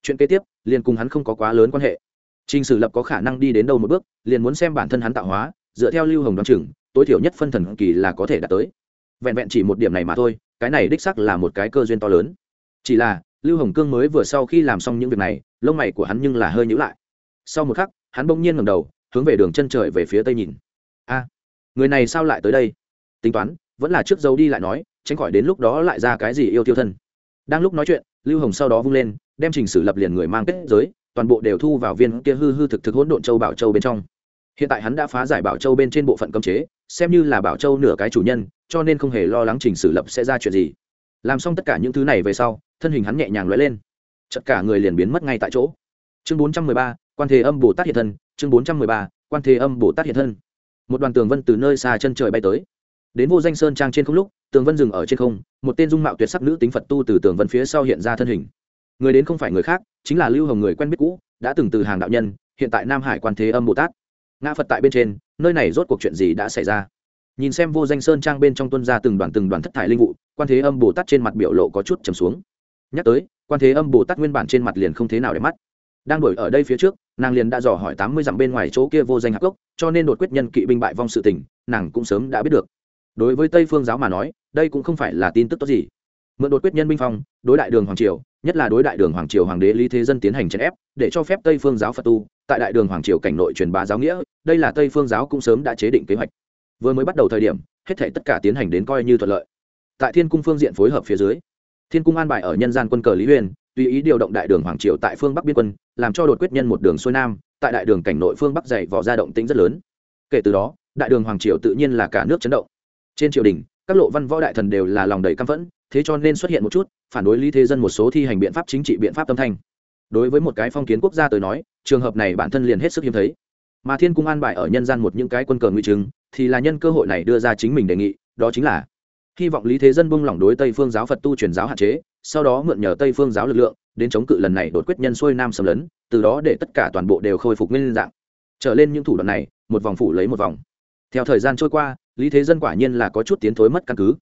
chuyện kế tiếp liền cùng hắn không có quá lớn quan hệ Trình Sử Lập có khả năng đi đến đâu một bước, liền muốn xem bản thân hắn tạo hóa, dựa theo Lưu Hồng đoán chừng, tối thiểu nhất phân thần kỳ là có thể đạt tới. Vẹn vẹn chỉ một điểm này mà thôi, cái này đích xác là một cái cơ duyên to lớn. Chỉ là, Lưu Hồng Cương mới vừa sau khi làm xong những việc này, lông mày của hắn nhưng là hơi nhíu lại. Sau một khắc, hắn bỗng nhiên ngẩng đầu, hướng về đường chân trời về phía tây nhìn. A, người này sao lại tới đây? Tính toán, vẫn là trước dấu đi lại nói, tránh khỏi đến lúc đó lại ra cái gì yêu tiêu thân. Đang lúc nói chuyện, Lưu Hồng sau đó vung lên, đem Trình Sử Lập liền người mang kết giới, toàn bộ đều thu vào viên kia hư hư thực thực hỗn độn châu bảo châu bên trong. Hiện tại hắn đã phá giải bảo châu bên trên bộ phận cấm chế xem như là bảo châu nửa cái chủ nhân cho nên không hề lo lắng trình sử lập sẽ ra chuyện gì. Làm xong tất cả những thứ này về sau thân hình hắn nhẹ nhàng lóe lên. Chật cả người liền biến mất ngay tại chỗ. Chương bốn trăm mười ba quan thế âm bồ tát hiện thân. Chương bốn trăm mười ba quan thế âm bồ tát hiện thân. Một đoàn tường vân từ nơi xa chân trời bay tới đến vô danh sơn trang trên không lúc, tường vân dừng ở trên không, một tên dung mạo tuyệt sắc nữ tính phật tu từ tường vân phía sau hiện ra thân hình. Người đến không phải người khác, chính là lưu hồng người quen biết cũ, đã từng từ hàng đạo nhân, hiện tại nam hải quan thế âm bồ tát. Ngã phật tại bên trên, nơi này rốt cuộc chuyện gì đã xảy ra? Nhìn xem vô danh sơn trang bên trong tuân ra từng đoàn từng đoàn thất thải linh vụ, quan thế âm bồ tát trên mặt biểu lộ có chút trầm xuống. Nhắc tới, quan thế âm bồ tát nguyên bản trên mặt liền không thế nào để mắt. Đang đổi ở đây phía trước, nàng liền đã dò hỏi tám mươi dặm bên ngoài chỗ kia vô danh hạc gốc, cho nên đột quyết nhân kỵ binh bại vong sự tình, nàng cũng sớm đã biết được đối với tây phương giáo mà nói, đây cũng không phải là tin tức tốt gì. Mượn đột quyết nhân binh phong, đối đại đường hoàng triều, nhất là đối đại đường hoàng triều hoàng đế lý thế dân tiến hành chèn ép, để cho phép tây phương giáo phật tu, tại đại đường hoàng triều cảnh nội truyền bá giáo nghĩa, đây là tây phương giáo cũng sớm đã chế định kế hoạch. Vừa mới bắt đầu thời điểm, hết thể tất cả tiến hành đến coi như thuận lợi. Tại thiên cung phương diện phối hợp phía dưới, thiên cung an bài ở nhân gian quân cờ lý huyền tùy ý điều động đại đường hoàng triều tại phương bắc biên quân, làm cho đột quyết nhân một đường xuôi nam, tại đại đường cảnh nội phương bắc dày vỏ ra động tính rất lớn. Kể từ đó, đại đường hoàng triều tự nhiên là cả nước chấn động trên triều đình, các lộ văn võ đại thần đều là lòng đầy căm phẫn, thế cho nên xuất hiện một chút, phản đối lý thế dân một số thi hành biện pháp chính trị biện pháp tâm thanh. Đối với một cái phong kiến quốc gia tới nói, trường hợp này bản thân liền hết sức hiếm thấy. Mà thiên cung an bài ở nhân gian một những cái quân cờ nguy chứng, thì là nhân cơ hội này đưa ra chính mình đề nghị, đó chính là hy vọng lý thế dân buông lỏng đối tây phương giáo phật tu truyền giáo hạn chế, sau đó mượn nhờ tây phương giáo lực lượng, đến chống cự lần này đột quyết nhân xuôi nam xâm lấn, từ đó để tất cả toàn bộ đều khôi phục nguyên dạng. Trở lên những thủ đoạn này, một vòng phủ lấy một vòng. Theo thời gian trôi qua lý thế dân quả nhiên là có chút tiến thối mất căn cứ.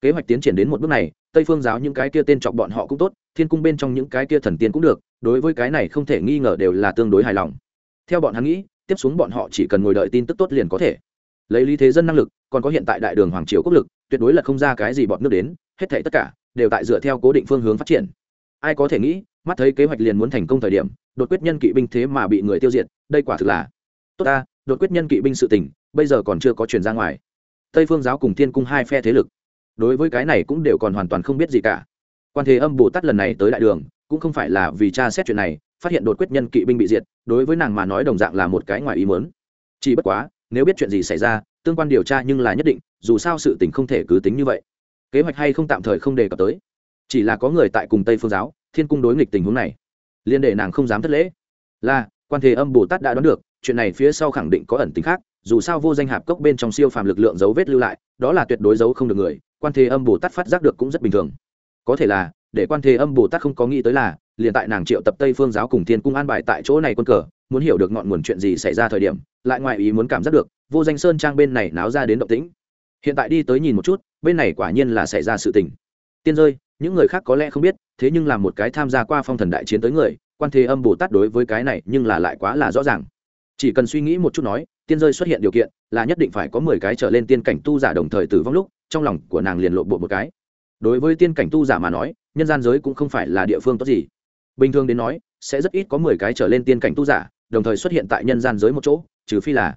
Kế hoạch tiến triển đến một bước này, tây phương giáo những cái kia tên chọc bọn họ cũng tốt, thiên cung bên trong những cái kia thần tiên cũng được, đối với cái này không thể nghi ngờ đều là tương đối hài lòng. Theo bọn hắn nghĩ, tiếp xuống bọn họ chỉ cần ngồi đợi tin tức tốt liền có thể. Lấy lý thế dân năng lực, còn có hiện tại đại đường hoàng triều quốc lực, tuyệt đối là không ra cái gì bọn nước đến, hết thảy tất cả, đều tại dựa theo cố định phương hướng phát triển. Ai có thể nghĩ, mắt thấy kế hoạch liền muốn thành công thời điểm, đột quyết nhân kỵ binh thế mà bị người tiêu diệt, đây quả thực là tốt ta, đột quyết nhân kỵ binh sự tình, bây giờ còn chưa có truyền ra ngoài tây phương giáo cùng thiên cung hai phe thế lực. Đối với cái này cũng đều còn hoàn toàn không biết gì cả. Quan thế âm, bồ tát lần này tới đại đường, cũng không phải là vì cha xét chuyện này, phát hiện đột quyết nhân kỵ binh bị diệt, đối với nàng mà nói đồng dạng là một cái ngoài ý mớn chỉ bất quá, nếu biết chuyện gì xảy ra, tương quan điều tra nhưng là nhất định, dù sao sự tình không thể cứ tính như vậy. Kế hoạch hay không tạm thời không đề cập tới. Chỉ là có người tại cùng tây phương giáo, thiên cung đối nghịch tình huống này. Liên để nàng không dám thất lễ. Là, quan thế âm, bồ tát đã đoán được, chuyện này phía sau khẳng định có ẩn tính khác dù sao vô danh hạp cốc bên trong siêu phàm lực lượng dấu vết lưu lại, đó là tuyệt đối dấu không được người, quan thế âm bồ tát phát giác được cũng rất bình thường. Có thể là, để quan thế âm bồ tát không có nghĩ tới là, liền tại nàng triệu tập tây phương giáo cùng thiên cung an bài tại chỗ này quân cờ, muốn hiểu được ngọn nguồn chuyện gì xảy ra thời điểm, lại ngoài ý muốn cảm giác được, vô danh sơn trang bên này náo ra đến động tĩnh. Hiện tại đi tới nhìn một chút, bên này quả nhiên là xảy ra sự tình. Tiên rơi, những người khác có lẽ không biết, thế nhưng là một cái tham gia qua phong thần đại chiến tới người, quan thế âm bồ tát đối với cái này nhưng là lại quá là rõ ràng. Chỉ cần suy nghĩ một chút nói tiên rơi xuất hiện điều kiện là nhất định phải có mười cái trở lên tiên cảnh tu giả đồng thời tử vong lúc, trong lòng của nàng liền lộ bộ một cái. Đối với tiên cảnh tu giả mà nói, nhân gian giới cũng không phải là địa phương tốt gì. Bình thường đến nói, sẽ rất ít có mười cái trở lên tiên cảnh tu giả, đồng thời xuất hiện tại nhân gian giới một chỗ, trừ phi là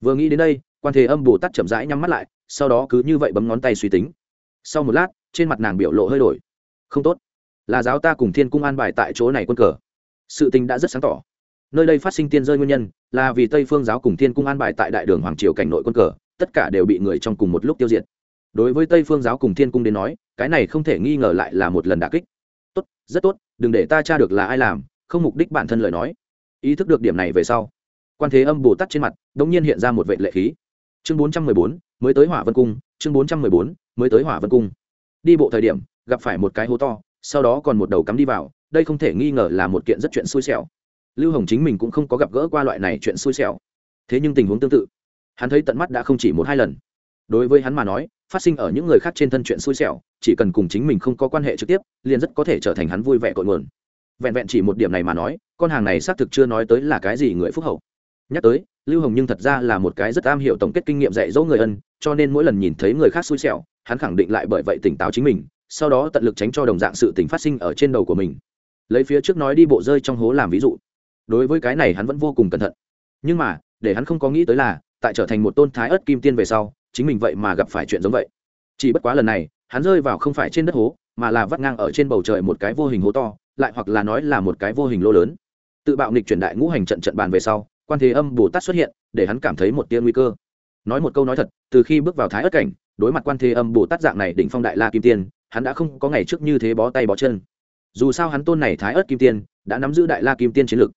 vừa nghĩ đến đây, quan thế âm bồ tát chậm rãi nhắm mắt lại, sau đó cứ như vậy bấm ngón tay suy tính. Sau một lát, trên mặt nàng biểu lộ hơi đổi. Không tốt. Là giáo ta cùng thiên cung an bài tại chỗ này quân cờ. Sự tình đã rất sáng tỏ nơi đây phát sinh tiên rơi nguyên nhân là vì tây phương giáo cùng thiên cung an bài tại đại đường hoàng triều cảnh nội quân cờ, tất cả đều bị người trong cùng một lúc tiêu diệt. Đối với tây phương giáo cùng thiên cung đến nói, cái này không thể nghi ngờ lại là một lần đà kích. Tốt, rất tốt, đừng để ta tra được là ai làm, không mục đích bản thân lời nói. Ý thức được điểm này về sau, quan thế âm bồ tát trên mặt đ ỗ n g nhiên hiện ra một vệ lệ khí. Chương bốn trăm mười bốn, mới tới hỏa vân cung, chương bốn trăm mười bốn, mới tới hỏa vân cung. Đi bộ thời điểm, gặp phải một cái hố to, sau đó còn một đầu cắm đi vào, đây không thể nghi ngờ là một kiện rất chuyện xui xẻo lưu hồng chính mình cũng không có gặp gỡ qua loại này chuyện xui xẻo. Thế nhưng tình huống tương tự. Hắn thấy tận mắt đã không chỉ một hai lần. Đối với hắn mà nói, phát sinh ở những người khác trên thân chuyện xui xẻo, chỉ cần cùng chính mình không có quan hệ trực tiếp, liền rất có thể trở thành hắn vui vẻ cội nguồn. Vẹn vẹn chỉ một điểm này mà nói, con hàng này xác thực chưa nói tới là cái gì người phúc hậu. Nhắc tới, lưu hồng nhưng thật ra là một cái rất am hiểu tổng kết kinh nghiệm dạy dỗ người ân, cho nên mỗi lần nhìn thấy người khác xui xẻo, hắn khẳng định lại bởi vậy tỉnh táo chính mình, sau đó tận lực tránh cho đồng dạng sự tình phát sinh ở trên đầu của mình. Lấy phía trước nói đi bộ rơi trong hố làm ví dụ đối với cái này hắn vẫn vô cùng cẩn thận. Nhưng mà, để hắn không có nghĩ tới là, tại trở thành một tôn thái ớt kim tiên về sau, chính mình vậy mà gặp phải chuyện giống vậy. Chỉ bất quá lần này, hắn rơi vào không phải trên đất hố, mà là vắt ngang ở trên bầu trời một cái vô hình hố to, lại hoặc là nói là một cái vô hình lô lớn. Tự bạo nịch chuyển đại ngũ hành trận trận bàn về sau, quan thế âm bồ tát xuất hiện, để hắn cảm thấy một tia nguy cơ. Nói một câu nói thật, từ khi bước vào thái ớt cảnh, đối mặt quan thế âm bồ tát dạng này đỉnh phong đại la kim tiên, hắn đã không có ngày trước như thế bó tay bó chân. Dù sao hắn tôn này thái ớt kim tiên, đã nắm giữ đại la kim tiên chiến lực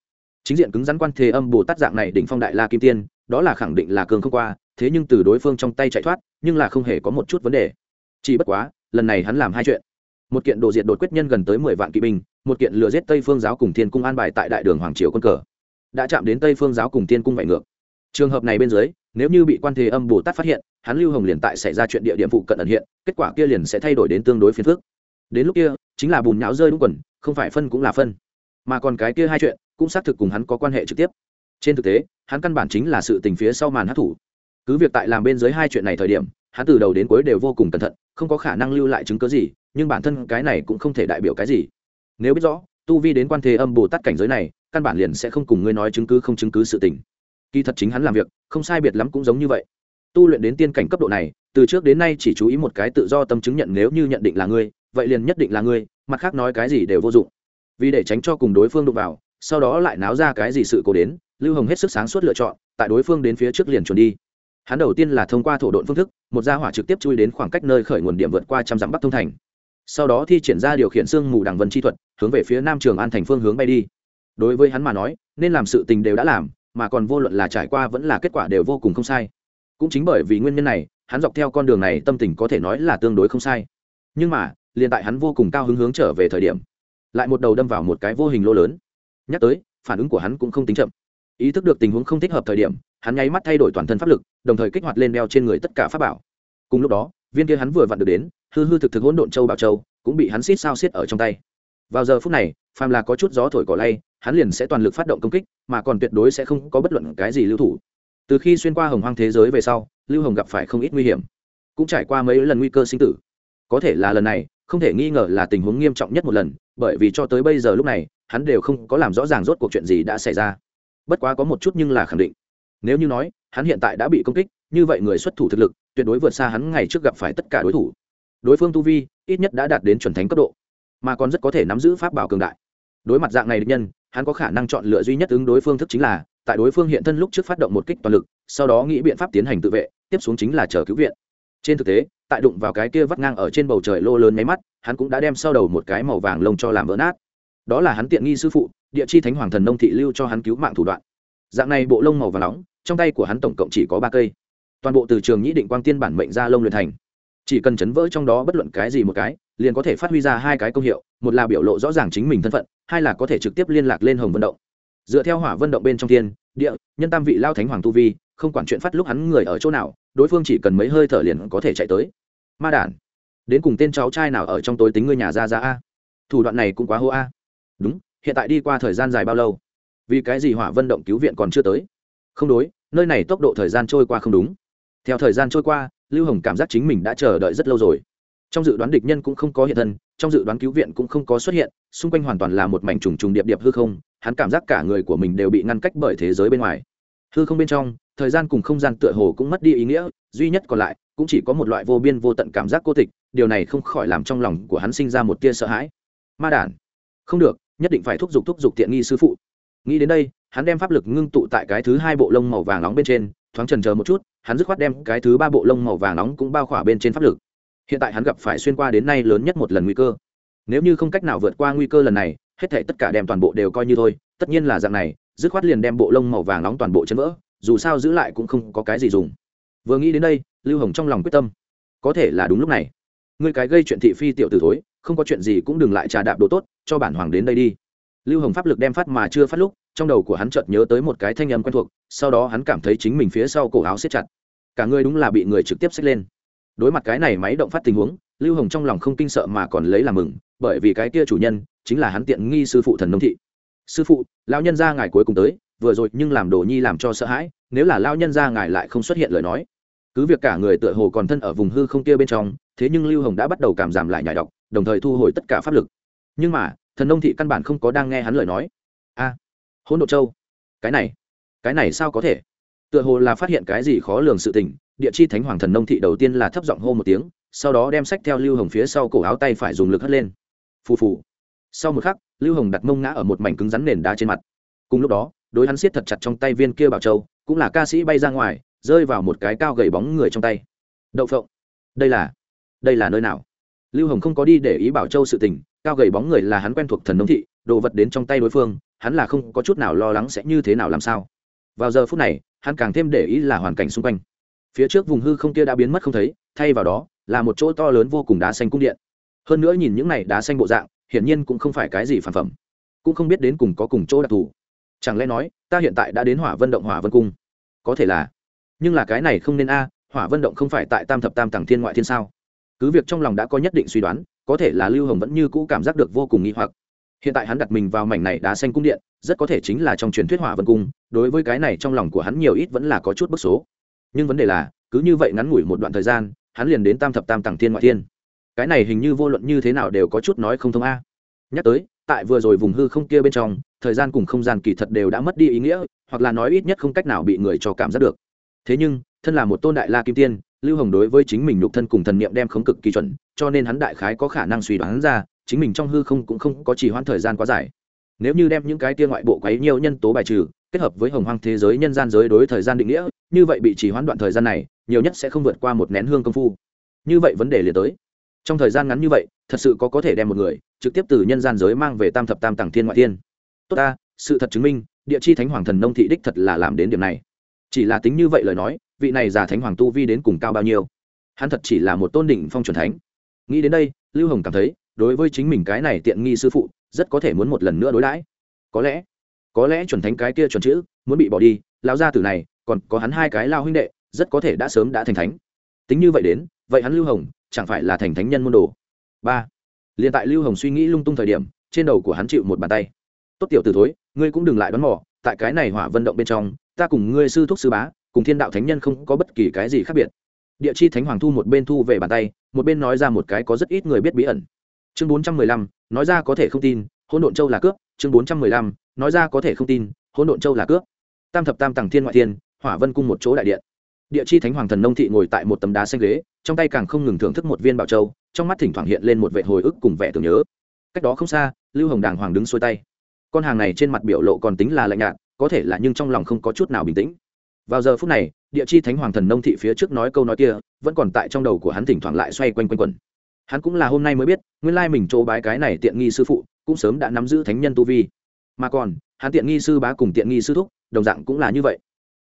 chính diện cứng rắn quan thế âm bồ tát dạng này đỉnh phong đại la kim tiên, đó là khẳng định là cường không qua, thế nhưng từ đối phương trong tay chạy thoát, nhưng là không hề có một chút vấn đề. Chỉ bất quá, lần này hắn làm hai chuyện. Một kiện đồ diện đột quyết nhân gần tới mười vạn kỵ binh, một kiện lừa giết tây phương giáo cùng thiên cung an bài tại đại đường hoàng triều quân cờ. Đã chạm đến tây phương giáo cùng thiên cung vạy ngược. Trường hợp này bên dưới, nếu như bị quan thế âm bồ tát phát hiện, hắn lưu hồng liền tại xảy ra chuyện địa điểm phụ cận ẩn hiện, kết quả kia liền sẽ thay đổi đến tương đối phiền phức. Đến lúc kia, chính là bùn nhão rơi đúng quần, không phải phân cũng là phân. Mà còn cái kia hai chuyện cũng xác thực cùng hắn có quan hệ trực tiếp. Trên thực tế, hắn căn bản chính là sự tình phía sau màn hát thủ cứ việc tại làm bên dưới hai chuyện này thời điểm, hắn từ đầu đến cuối đều vô cùng cẩn thận, không có khả năng lưu lại chứng cớ gì, nhưng bản thân cái này cũng không thể đại biểu cái gì. Nếu biết rõ, tu vi đến quan thế âm bồ tát cảnh giới này, căn bản liền sẽ không cùng ngươi nói chứng cứ không chứng cứ sự tình. Kỳ thật chính hắn làm việc, không sai biệt lắm cũng giống như vậy. Tu luyện đến tiên cảnh cấp độ này, từ trước đến nay chỉ chú ý một cái tự do tâm chứng nhận nếu như nhận định là ngươi, vậy liền nhất định là ngươi, mặt khác nói cái gì đều vô dụng. Vì để tránh cho cùng đối phương đụng vào sau đó lại náo ra cái gì sự cố đến, lưu hồng hết sức sáng suốt lựa chọn, tại đối phương đến phía trước liền chuẩn đi. Hắn đầu tiên là thông qua thổ độn phương thức, một gia hỏa trực tiếp chui đến khoảng cách nơi khởi nguồn điểm vượt qua trăm dặm bắc thông thành. Sau đó thi triển ra điều khiển xương mù đằng vân chi thuật, hướng về phía nam trường an thành phương hướng bay đi. Đối với hắn mà nói, nên làm sự tình đều đã làm, mà còn vô luận là trải qua vẫn là kết quả đều vô cùng không sai. Cũng chính bởi vì nguyên nhân này, hắn dọc theo con đường này tâm tình có thể nói là tương đối không sai. Nhưng mà, liền tại hắn vô cùng cao hứng hướng trở về thời điểm, lại một đầu đâm vào một cái vô hình lô lớn nhắc tới, phản ứng của hắn cũng không tính chậm. Ý thức được tình huống không thích hợp thời điểm, hắn nháy mắt thay đổi toàn thân pháp lực, đồng thời kích hoạt lên đeo trên người tất cả pháp bảo. Cùng lúc đó, viên kia hắn vừa vặn được đến, hư hư thực thực hỗn độn châu bảo châu, cũng bị hắn xít sao xiết ở trong tay. Vào giờ phút này, phàm là có chút gió thổi cỏ lay, hắn liền sẽ toàn lực phát động công kích, mà còn tuyệt đối sẽ không có bất luận cái gì lưu thủ. Từ khi xuyên qua hồng hoang thế giới về sau, lưu hồng gặp phải không ít nguy hiểm. Cũng trải qua mấy lần nguy cơ sinh tử. Có thể là lần này, không thể nghi ngờ là tình huống nghiêm trọng nhất một lần, bởi vì cho tới bây giờ lúc này hắn đều không có làm rõ ràng rốt cuộc chuyện gì đã xảy ra. Bất quá có một chút nhưng là khẳng định. Nếu như nói, hắn hiện tại đã bị công kích, như vậy người xuất thủ thực lực, tuyệt đối vượt xa hắn ngày trước gặp phải tất cả đối thủ. Đối phương tu vi, ít nhất đã đạt đến chuẩn thánh cấp độ, mà còn rất có thể nắm giữ pháp bảo cường đại. Đối mặt dạng này địch nhân, hắn có khả năng chọn lựa duy nhất ứng đối phương thức chính là, tại đối phương hiện thân lúc trước phát động một kích toàn lực, sau đó nghĩ biện pháp tiến hành tự vệ, tiếp xuống chính là chờ cứu viện. Trên thực tế, tại đụng vào cái kia vắt ngang ở trên bầu trời lô lớn nháy mắt, hắn cũng đã đem sau đầu một cái màu vàng lông cho làm vỡ nát đó là hắn tiện nghi sư phụ, địa chi thánh hoàng thần nông thị lưu cho hắn cứu mạng thủ đoạn. Dạng này bộ lông màu vàng nóng, trong tay của hắn tổng cộng chỉ có ba cây. Toàn bộ từ trường nhĩ định quang tiên bản mệnh ra lông luyện thành. Chỉ cần chấn vỡ trong đó bất luận cái gì một cái, liền có thể phát huy ra hai cái công hiệu, một là biểu lộ rõ ràng chính mình thân phận, hai là có thể trực tiếp liên lạc lên hồng vận động. Dựa theo hỏa vận động bên trong thiên, địa, nhân tam vị lao thánh hoàng tu vi, không quản chuyện phát lúc hắn người ở chỗ nào, đối phương chỉ cần mấy hơi thở liền có thể chạy tới. Ma đản, đến cùng tên cháu trai nào ở trong tối tính ngươi nhà ra ra a? Thủ đoạn này cũng quá hô a đúng, hiện tại đi qua thời gian dài bao lâu? Vì cái gì hỏa vận động cứu viện còn chưa tới? Không đối, nơi này tốc độ thời gian trôi qua không đúng. Theo thời gian trôi qua, lưu hồng cảm giác chính mình đã chờ đợi rất lâu rồi. Trong dự đoán địch nhân cũng không có hiện thân, trong dự đoán cứu viện cũng không có xuất hiện, xung quanh hoàn toàn là một mảnh trùng trùng điệp điệp hư không, hắn cảm giác cả người của mình đều bị ngăn cách bởi thế giới bên ngoài. Hư không bên trong, thời gian cùng không gian tựa hồ cũng mất đi ý nghĩa, duy nhất còn lại, cũng chỉ có một loại vô biên vô tận cảm giác cô tịch, điều này không khỏi làm trong lòng của hắn sinh ra một tia sợ hãi. Ma đản. Không được nhất định phải thúc giục thúc giục tiện nghi sư phụ. Nghĩ đến đây, hắn đem pháp lực ngưng tụ tại cái thứ hai bộ lông màu vàng nóng bên trên, thoáng trần chờ một chút, hắn dứt khoát đem cái thứ ba bộ lông màu vàng nóng cũng bao khỏa bên trên pháp lực. Hiện tại hắn gặp phải xuyên qua đến nay lớn nhất một lần nguy cơ. Nếu như không cách nào vượt qua nguy cơ lần này, hết thể tất cả đem toàn bộ đều coi như thôi, tất nhiên là dạng này, dứt khoát liền đem bộ lông màu vàng nóng toàn bộ chân vỡ, dù sao giữ lại cũng không có cái gì dùng. Vừa nghĩ đến đây, lưu hồng trong lòng quyết tâm. Có thể là đúng lúc này. Ngươi cái gây chuyện thị phi tiểu tử thối không có chuyện gì cũng đừng lại trà đạp đồ tốt, cho bản hoàng đến đây đi. Lưu hồng pháp lực đem phát mà chưa phát lúc, trong đầu của hắn chợt nhớ tới một cái thanh âm quen thuộc, sau đó hắn cảm thấy chính mình phía sau cổ áo siết chặt. Cả người đúng là bị người trực tiếp xách lên. Đối mặt cái này máy động phát tình huống, lưu hồng trong lòng không kinh sợ mà còn lấy làm mừng, bởi vì cái kia chủ nhân chính là hắn tiện nghi sư phụ thần nông thị. Sư phụ, lão nhân gia ngài cuối cùng tới, vừa rồi nhưng làm đồ nhi làm cho sợ hãi, nếu là lão nhân gia ngài lại không xuất hiện lời nói. Cứ việc cả người tựa hồ còn thân ở vùng hư không kia bên trong, thế nhưng lưu hồng đã bắt đầu cảm giảm lại nhải đọc đồng thời thu hồi tất cả pháp lực. Nhưng mà thần nông thị căn bản không có đang nghe hắn lời nói. A à, hỗn độ châu cái này cái này sao có thể? Tựa hồ là phát hiện cái gì khó lường sự tình địa chi thánh hoàng thần nông thị đầu tiên là thấp giọng hô một tiếng sau đó đem sách theo lưu hồng phía sau cổ áo tay phải dùng lực hất lên. Phù phù. Sau một khắc lưu hồng đặt mông ngã ở một mảnh cứng rắn nền đá trên mặt. Cùng lúc đó đối hắn siết thật chặt trong tay viên kia bảo châu cũng là ca sĩ bay ra ngoài rơi vào một cái cao gầy bóng người trong tay. Đậu phộng đây là đây là nơi nào? Lưu hồng không có đi để ý bảo châu sự tình, cao gầy bóng người là hắn quen thuộc thần nông thị, đồ vật đến trong tay đối phương, hắn là không có chút nào lo lắng sẽ như thế nào làm sao. Vào giờ phút này, hắn càng thêm để ý là hoàn cảnh xung quanh. Phía trước vùng hư không kia đã biến mất không thấy, thay vào đó, là một chỗ to lớn vô cùng đá xanh cung điện. Hơn nữa nhìn những này đá xanh bộ dạng, hiển nhiên cũng không phải cái gì phản phẩm. Cũng không biết đến cùng có cùng chỗ đặc thù. Chẳng lẽ nói, ta hiện tại đã đến hỏa vân động hỏa vân cung? Có thể là. Nhưng là cái này không nên a, hỏa vân động không phải tại tam thập tam tầng thiên ngoại thiên sao? Cứ việc trong lòng đã có nhất định suy đoán, có thể là lưu hồng vẫn như cũ cảm giác được vô cùng nghi hoặc. Hiện tại hắn đặt mình vào mảnh này đá xanh cung điện, rất có thể chính là trong truyền thuyết hỏa vân cung, đối với cái này trong lòng của hắn nhiều ít vẫn là có chút bức số. Nhưng vấn đề là, cứ như vậy ngắn ngủi một đoạn thời gian, hắn liền đến tam thập tam tầng thiên ngoại thiên. Cái này hình như vô luận như thế nào đều có chút nói không thông a. Nhắc tới, tại vừa rồi vùng hư không kia bên trong, thời gian cùng không gian kỳ thật đều đã mất đi ý nghĩa, hoặc là nói ít nhất không cách nào bị người cho cảm giác được. Thế nhưng, thân là một tôn đại la kim tiên lưu hồng đối với chính mình nhục thân cùng thần niệm đem khống cực kỳ chuẩn, cho nên hắn đại khái có khả năng suy đoán ra, chính mình trong hư không cũng không có trì hoãn thời gian quá dài. Nếu như đem những cái tia ngoại bộ quấy nhiều nhân tố bài trừ, kết hợp với hồng hoang thế giới nhân gian giới đối thời gian định nghĩa, như vậy bị trì hoãn đoạn thời gian này, nhiều nhất sẽ không vượt qua một nén hương công phu. Như vậy vấn đề liền tới. Trong thời gian ngắn như vậy, thật sự có có thể đem một người trực tiếp từ nhân gian giới mang về tam thập tam tàng thiên ngoại thiên. Tốt ta, sự thật chứng minh, địa chi thánh hoàng thần nông thị đích thật là làm đến điểm này. Chỉ là tính như vậy lời nói vị này già thánh hoàng tu vi đến cùng cao bao nhiêu? Hắn thật chỉ là một tôn đỉnh phong c thánh. Nghĩ đến đây, lưu hồng cảm thấy, đối với chính mình cái này tiện nghi sư phụ, rất có thể muốn một lần nữa đối đãi. Có lẽ có lẽ chuẩn thánh cái kia chuẩn chữ, muốn bị bỏ đi, lão gia tử này, còn có hắn hai cái lao huynh đệ, rất có thể đã sớm đã thành thánh. Tính như vậy đến, vậy hắn lưu hồng, chẳng phải là thành thánh nhân môn đồ? Ba. Liền tại lưu hồng suy nghĩ lung tung thời điểm, trên đầu của hắn chịu một bàn tay. Tốt tiểu từ thối, ngươi cũng đừng lại đón mỏ tại cái này hỏa vận động bên trong, ta cùng ngươi sư thúc sư bá cùng thiên đạo thánh nhân không có bất kỳ cái gì khác biệt. Địa chi thánh hoàng thu một bên thu về bàn tay, một bên nói ra một cái có rất ít người biết bí ẩn. Chương bốn trăm mười lăm, nói ra có thể không tin, hỗn độn châu là cướp. Chương bốn trăm mười lăm, nói ra có thể không tin, hỗn độn châu là cướp. Tam thập tam tầng thiên ngoại thiên, hỏa vân cung một chỗ đại điện. Địa chi thánh hoàng thần nông thị ngồi tại một tấm đá xanh ghế, trong tay càng không ngừng thưởng thức một viên bảo châu, trong mắt thỉnh thoảng hiện lên một vệ hồi ức cùng vẻ tưởng nhớ. Cách đó không xa, lưu hồng đàng hoàng đứng xuôi tay. Con hàng này trên mặt biểu lộ còn tính là lạnh nhạt, có thể là nhưng trong lòng không có chút nào bình tĩnh vào giờ phút này, địa chi thánh hoàng thần nông thị phía trước nói câu nói kia, vẫn còn tại trong đầu của hắn thỉnh thoảng lại xoay quanh quanh quẩn. Hắn cũng là hôm nay mới biết, nguyên lai mình chỗ bái cái này tiện nghi sư phụ, cũng sớm đã nắm giữ thánh nhân tu vi. Mà còn, hắn tiện nghi sư bá cùng tiện nghi sư thúc, đồng dạng cũng là như vậy.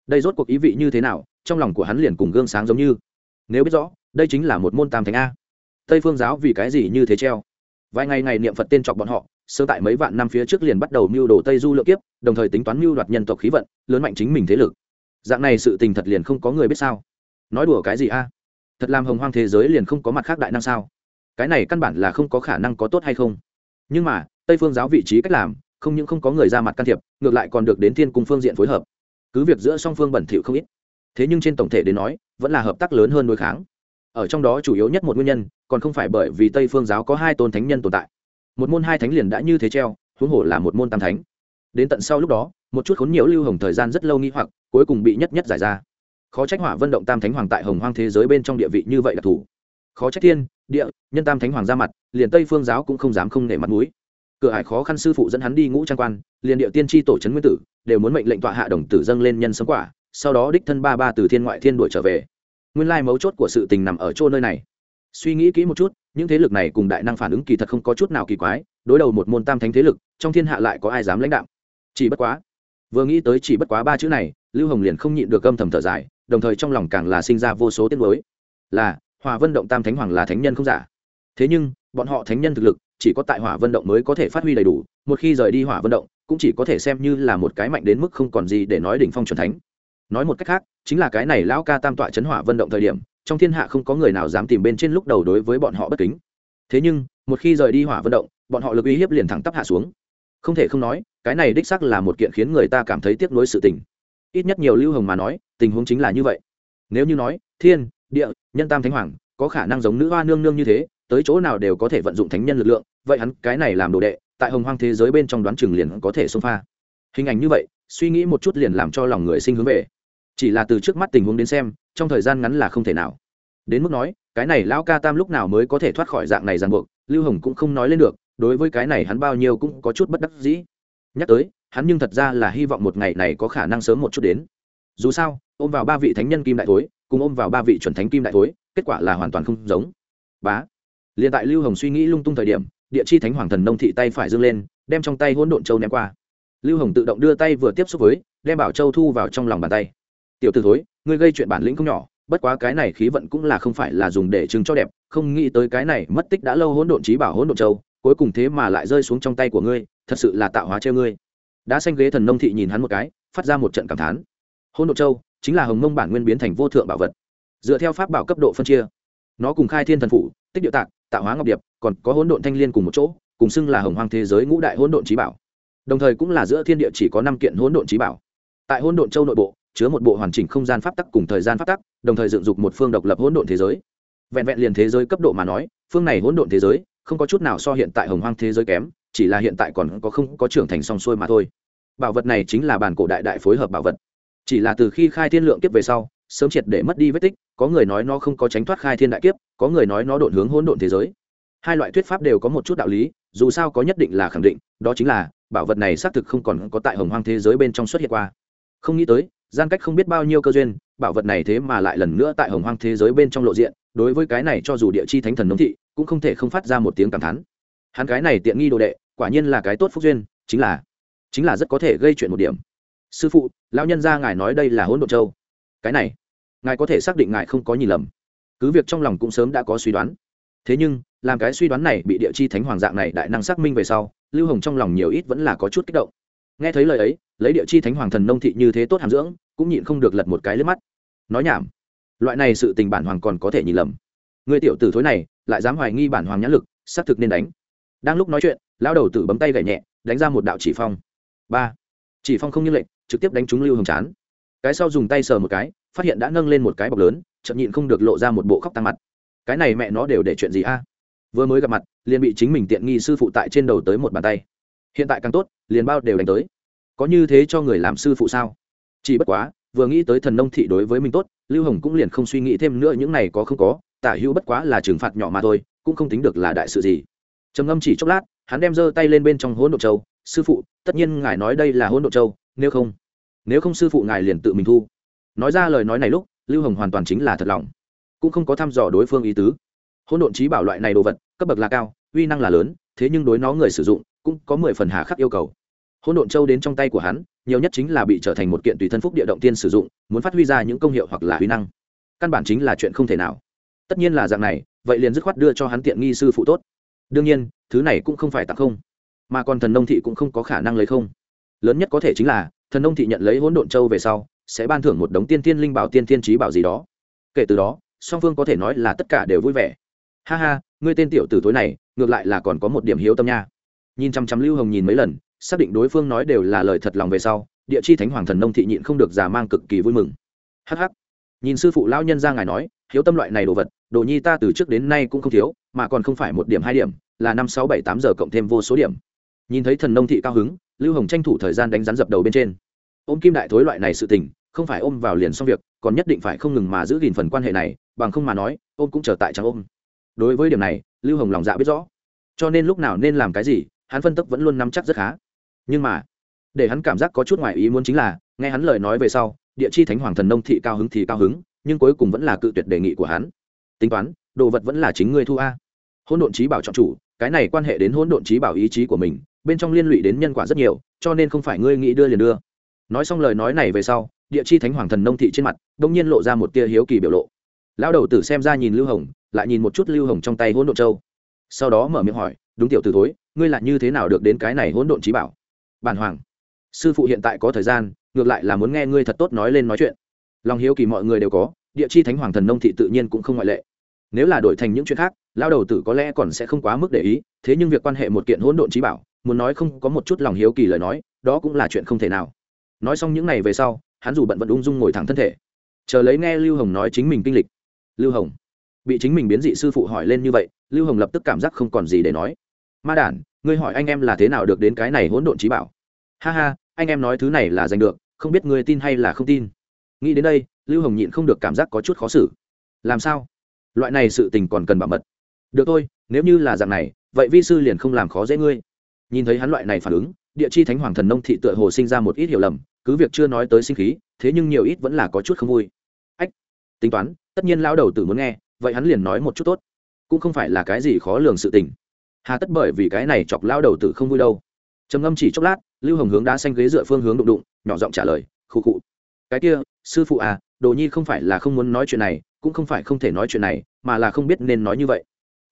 Đây rốt cuộc ý vị như thế nào, trong lòng của hắn liền cùng gương sáng giống như. Nếu biết rõ, đây chính là một môn tam thánh a. Tây phương giáo vì cái gì như thế treo? Vài ngày ngày niệm phật tên chọc bọn họ, sơ tại mấy vạn năm phía trước liền bắt đầu mưu đồ tây du lượng kiếp, đồng thời tính toán mưu đoạt nhân tộc khí vận, lớn mạnh chính mình thế lực dạng này sự tình thật liền không có người biết sao? Nói đùa cái gì a? Thật làm hồng hoang thế giới liền không có mặt khác đại năng sao? Cái này căn bản là không có khả năng có tốt hay không? Nhưng mà, tây phương giáo vị trí cách làm, không những không có người ra mặt can thiệp, ngược lại còn được đến thiên cung phương diện phối hợp. Cứ việc giữa song phương bẩn thỉu không ít, thế nhưng trên tổng thể đến nói, vẫn là hợp tác lớn hơn đối kháng. Ở trong đó chủ yếu nhất một nguyên nhân, còn không phải bởi vì tây phương giáo có hai tôn thánh nhân tồn tại. Một môn hai thánh liền đã như thế treo, huống hồ là một môn tam thánh. Đến tận sau lúc đó một chút khốn nhiễu lưu hồng thời gian rất lâu nghi hoặc, cuối cùng bị nhất nhất giải ra. Khó trách hỏa vân động tam thánh hoàng tại hồng hoang thế giới bên trong địa vị như vậy là thủ. Khó trách thiên, địa, nhân tam thánh hoàng ra mặt, liền tây phương giáo cũng không dám không nể mặt mũi. Cửa hải khó khăn sư phụ dẫn hắn đi ngũ trang quan, liền địa tiên tri tổ trấn nguyên tử, đều muốn mệnh lệnh tọa hạ đồng tử dâng lên nhân sống quả, sau đó đích thân ba ba từ thiên ngoại thiên đuổi trở về. Nguyên lai mấu chốt của sự tình nằm ở chỗ nơi này. Suy nghĩ kỹ một chút, những thế lực này cùng đại năng phản ứng kỳ thật không có chút nào kỳ quái, đối đầu một môn tam thánh thế lực, trong thiên hạ lại có ai dám lãnh đạo? Chỉ bất quá vừa nghĩ tới chỉ bất quá ba chữ này, lưu hồng liền không nhịn được âm thầm thở dài, đồng thời trong lòng càng là sinh ra vô số tiết mới là hòa vân động tam thánh hoàng là thánh nhân không giả. Thế nhưng, bọn họ thánh nhân thực lực, chỉ có tại hỏa vân động mới có thể phát huy đầy đủ, một khi rời đi hỏa vân động, cũng chỉ có thể xem như là một cái mạnh đến mức không còn gì để nói đỉnh phong c thánh. Nói một cách khác, chính là cái này lão ca tam tọa chấn hỏa vân động thời điểm, trong thiên hạ không có người nào dám tìm bên trên lúc đầu đối với bọn họ bất kính. Thế nhưng, một khi rời đi hỏa vân động, bọn họ lực uy hiếp liền thẳng tắp hạ xuống. Không thể không nói cái này đích sắc là một kiện khiến người ta cảm thấy tiếc nuối sự tình. Ít nhất nhiều lưu hồng mà nói, tình huống chính là như vậy. Nếu như nói, thiên, địa, nhân tam thánh hoàng, có khả năng giống nữ hoa nương nương như thế, tới chỗ nào đều có thể vận dụng thánh nhân lực lượng, vậy hắn cái này làm đồ đệ, tại hồng hoang thế giới bên trong đoán chừng liền có thể xông pha. Hình ảnh như vậy, suy nghĩ một chút liền làm cho lòng người sinh hướng về. Chỉ là từ trước mắt tình huống đến xem, trong thời gian ngắn là không thể nào. Đến mức nói, cái này lão ca tam lúc nào mới có thể thoát khỏi dạng này ràng buộc, lưu hồng cũng không nói lên được, đối với cái này hắn bao nhiêu cũng có chút bất đắc dĩ nhắc tới, hắn nhưng thật ra là hy vọng một ngày này có khả năng sớm một chút đến. Dù sao, ôm vào ba vị thánh nhân kim đại thối, cùng ôm vào ba vị chuẩn thánh kim đại thối, kết quả là hoàn toàn không giống. Bá. Liền tại lưu hồng suy nghĩ lung tung thời điểm, địa chi thánh hoàng thần nông thị tay phải dâng lên, đem trong tay hỗn độn châu ném qua. Lưu hồng tự động đưa tay vừa tiếp xúc với, đem bảo châu thu vào trong lòng bàn tay. Tiểu t ử thối, ngươi gây chuyện bản lĩnh không nhỏ, bất quá cái này khí vận cũng là không phải là dùng để chứng cho đẹp, không nghĩ tới cái này mất tích đã lâu hỗn độn trí bảo hỗn độn châu, cuối cùng thế mà lại rơi xuống trong tay của ngươi thật sự là tạo hóa treo ngươi. Đã xanh ghế thần nông thị nhìn hắn một cái, phát ra một trận cảm thán. Hôn độn châu, chính là hồng mông bản nguyên biến thành vô thượng bảo vật. Dựa theo pháp bảo cấp độ phân chia, nó cùng khai thiên thần phủ, tích địa tạc tạo hóa ngọc điệp, còn có hỗn độn thanh l i ê n cùng một chỗ, cùng xưng là hồng hoang thế giới ngũ đại hỗn độn trí bảo. Đồng thời cũng là giữa thiên địa chỉ có năm kiện hỗn độn trí bảo. Tại hỗn độn châu nội bộ, chứa một bộ hoàn chỉnh không gian pháp tắc cùng thời gian pháp tắc, đồng thời dựng dục một phương độc lập hỗn độn thế giới. Vẹn vẹn liền thế giới cấp độ mà nói, phương này hỗn độn thế giới, không có chút nào so hiện tại hồng hoang thế giới kém chỉ là hiện tại còn có không có trưởng thành song xuôi mà thôi. Bảo vật này chính là bản cổ đại đại phối hợp bảo vật. Chỉ là từ khi khai thiên lượng kiếp về sau, sớm triệt để mất đi vết tích, có người nói nó không có tránh thoát khai thiên đại kiếp, có người nói nó đột hướng hỗn độn thế giới. Hai loại thuyết pháp đều có một chút đạo lý, dù sao có nhất định là khẳng định, đó chính là, bảo vật này xác thực không còn có tại hồng hoang thế giới bên trong xuất hiện qua. Không nghĩ tới, gian cách không biết bao nhiêu cơ duyên, bảo vật này thế mà lại lần nữa tại hồng hoang thế giới bên trong lộ diện, đối với cái này cho dù địa chi thánh thần nông thị, cũng không thể không phát ra một tiếng cảm thán. Hắn cái này tiện nghi đồ đệ quả nhiên là cái tốt phúc duyên, chính là chính là rất có thể gây chuyện một điểm. Sư phụ, lão nhân gia ngài nói đây là hỗn độn châu. Cái này, ngài có thể xác định ngài không có nhìn lầm. Cứ việc trong lòng cũng sớm đã có suy đoán. Thế nhưng, làm cái suy đoán này bị địa chi thánh hoàng dạng này đại năng xác minh về sau, lưu hồng trong lòng nhiều ít vẫn là có chút kích động. Nghe thấy lời ấy, lấy địa chi thánh hoàng thần nông thị như thế tốt hàm dưỡng, cũng nhịn không được lật một cái lướt mắt. Nói nhảm, loại này sự tình bản hoàng còn có thể nhìn lầm. Người tiểu tử thối này, lại dám hoài nghi bản hoàng nhãn lực, xác thực nên đánh. Đang lúc nói chuyện lão đầu tử bấm tay gậy nhẹ, đánh ra một đạo chỉ phong. Ba. Chỉ phong không như lệnh, trực tiếp đánh trúng lưu hồng chán. Cái sau dùng tay sờ một cái, phát hiện đã nâng lên một cái bọc lớn chậm nhịn không được lộ ra một bộ khóc tăng mặt. Cái này mẹ nó đều để chuyện gì a? Vừa mới gặp mặt, liền bị chính mình tiện nghi sư phụ tại trên đầu tới một bàn tay. Hiện tại càng tốt, liền bao đều đánh tới. Có như thế cho người làm sư phụ sao? Chỉ bất quá, vừa nghĩ tới thần nông thị đối với mình tốt, lưu hồng cũng liền không suy nghĩ thêm nữa những này có không có, tả hữu bất quá là trừng phạt nhỏ mà thôi, cũng không tính được là đại sự gì. Trầm ngâm chỉ chốc lát hắn đem giơ tay lên bên trong hỗn độ châu, sư phụ, tất nhiên ngài nói đây là hỗn độ châu, nếu không nếu không sư phụ ngài liền tự mình thu. Nói ra lời nói này lúc, lưu hồng hoàn toàn chính là thật lòng. Cũng không có thăm dò đối phương ý tứ. Hỗn độn trí bảo loại này đồ vật, cấp bậc là cao, uy năng là lớn, thế nhưng đối nó người sử dụng, cũng có mười phần hà khắc yêu cầu. Hỗn độn châu đến trong tay của hắn, nhiều nhất chính là bị trở thành một kiện tùy thân phúc địa động tiên sử dụng, muốn phát huy ra những công hiệu hoặc là uy năng. Căn bản chính là chuyện không thể nào. Tất nhiên là dạng này, vậy liền dứt khoát đưa cho hắn tiện nghi sư phụ tốt đương nhiên, thứ này cũng không phải tặng không, mà còn thần nông thị cũng không có khả năng lấy không. Lớn nhất có thể chính là, thần nông thị nhận lấy hỗn độn châu về sau, sẽ ban thưởng một đống tiên tiên linh bảo tiên tiên trí bảo gì đó. Kể từ đó, song phương có thể nói là tất cả đều vui vẻ. Ha ha, ngươi tên tiểu tử tối này, ngược lại là còn có một điểm hiếu tâm nha. Nhìn chăm chăm lưu hồng nhìn mấy lần, xác định đối phương nói đều là lời thật lòng về sau, địa chi thánh hoàng thần nông thị nhịn không được già mang cực kỳ vui mừng. Hh nhìn sư phụ lão nhân ra ngài nói, hiếu tâm loại này đồ vật, đồ nhi ta từ trước đến nay cũng không thiếu mà còn không phải một điểm hai điểm, là năm, sáu, bảy, tám giờ cộng thêm vô số điểm. Nhìn thấy thần nông thị cao hứng, lưu hồng tranh thủ thời gian đánh rắn dập đầu bên trên. Ôm kim đại thối loại này sự tình, không phải ôm vào liền xong việc, còn nhất định phải không ngừng mà giữ gìn phần quan hệ này, bằng không mà nói, ôm cũng trở tại chẳng ôm. Đối với điểm này, lưu hồng lòng dạ biết rõ. Cho nên lúc nào nên làm cái gì, hắn phân tức vẫn luôn nắm chắc rất khá. Nhưng mà, để hắn cảm giác có chút ngoài ý muốn chính là, nghe hắn lời nói về sau, địa chi thánh hoàng thần nông thị cao hứng thì cao hứng, nhưng cuối cùng vẫn là cự tuyệt đề nghị của hắn. Tính toán, đồ vật vẫn là chính ngươi thu a hỗn độn trí bảo chọn chủ, cái này quan hệ đến hỗn độn trí bảo ý chí của mình, bên trong liên lụy đến nhân quả rất nhiều, cho nên không phải ngươi nghĩ đưa liền đưa. Nói xong lời nói này về sau, địa chi thánh hoàng thần nông thị trên mặt, đông nhiên lộ ra một tia hiếu kỳ biểu lộ. Lão đầu tử xem ra nhìn lưu hồng, lại nhìn một chút lưu hồng trong tay hỗn độn châu. Sau đó mở miệng hỏi, đúng tiểu t thối, ngươi là như thế nào được đến cái này hỗn độn trí bảo? Bản hoàng, sư phụ hiện tại có thời gian, ngược lại là muốn nghe ngươi thật tốt nói lên nói chuyện. Lòng hiếu kỳ mọi người đều có, địa chi thánh hoàng thần nông thị tự nhiên cũng không ngoại lệ. Nếu là đổi thành những chuyện khác lao đầu tử có lẽ còn sẽ không quá mức để ý, thế nhưng việc quan hệ một kiện hỗn độn trí bảo, muốn nói không có một chút lòng hiếu kỳ lời nói, đó cũng là chuyện không thể nào. Nói xong những n à y về sau, hắn dù bận vẫn ung dung ngồi thẳng thân thể. Chờ lấy nghe lưu hồng nói chính mình kinh lịch. Lưu hồng, bị chính mình biến dị sư phụ hỏi lên như vậy, lưu hồng lập tức cảm giác không còn gì để nói. Ma đản, ngươi hỏi anh em là thế nào được đến cái này hỗn độn trí bảo? Ha ha, anh em nói thứ này là giành được, không biết ngươi tin hay là không tin. Nghĩ đến đây, lưu hồng nhịn không được cảm giác có chút khó xử. Làm sao? Loại này sự tình còn cần bảo mật được thôi, nếu như là dạng này, vậy vi sư liền không làm khó dễ ngươi. Nhìn thấy hắn loại này phản ứng, địa chi thánh hoàng thần nông thị tựa hồ sinh ra một ít hiểu lầm, cứ việc chưa nói tới sinh khí, thế nhưng nhiều ít vẫn là có chút không vui. Ách, tính toán, tất nhiên lao đầu tử muốn nghe, vậy hắn liền nói một chút tốt. Cũng không phải là cái gì khó lường sự tình. Hà tất bởi vì cái này chọc lao đầu tử không vui đâu. Trầm ngâm chỉ chốc lát, lưu hồng hướng đá xanh ghế dựa phương hướng đụng đụng, nhỏ giọng trả lời khu cụ cái kia, sư phụ à đồ nhi không phải là không muốn nói chuyện này, cũng không phải không thể nói chuyện này, mà là không biết nên nói như vậy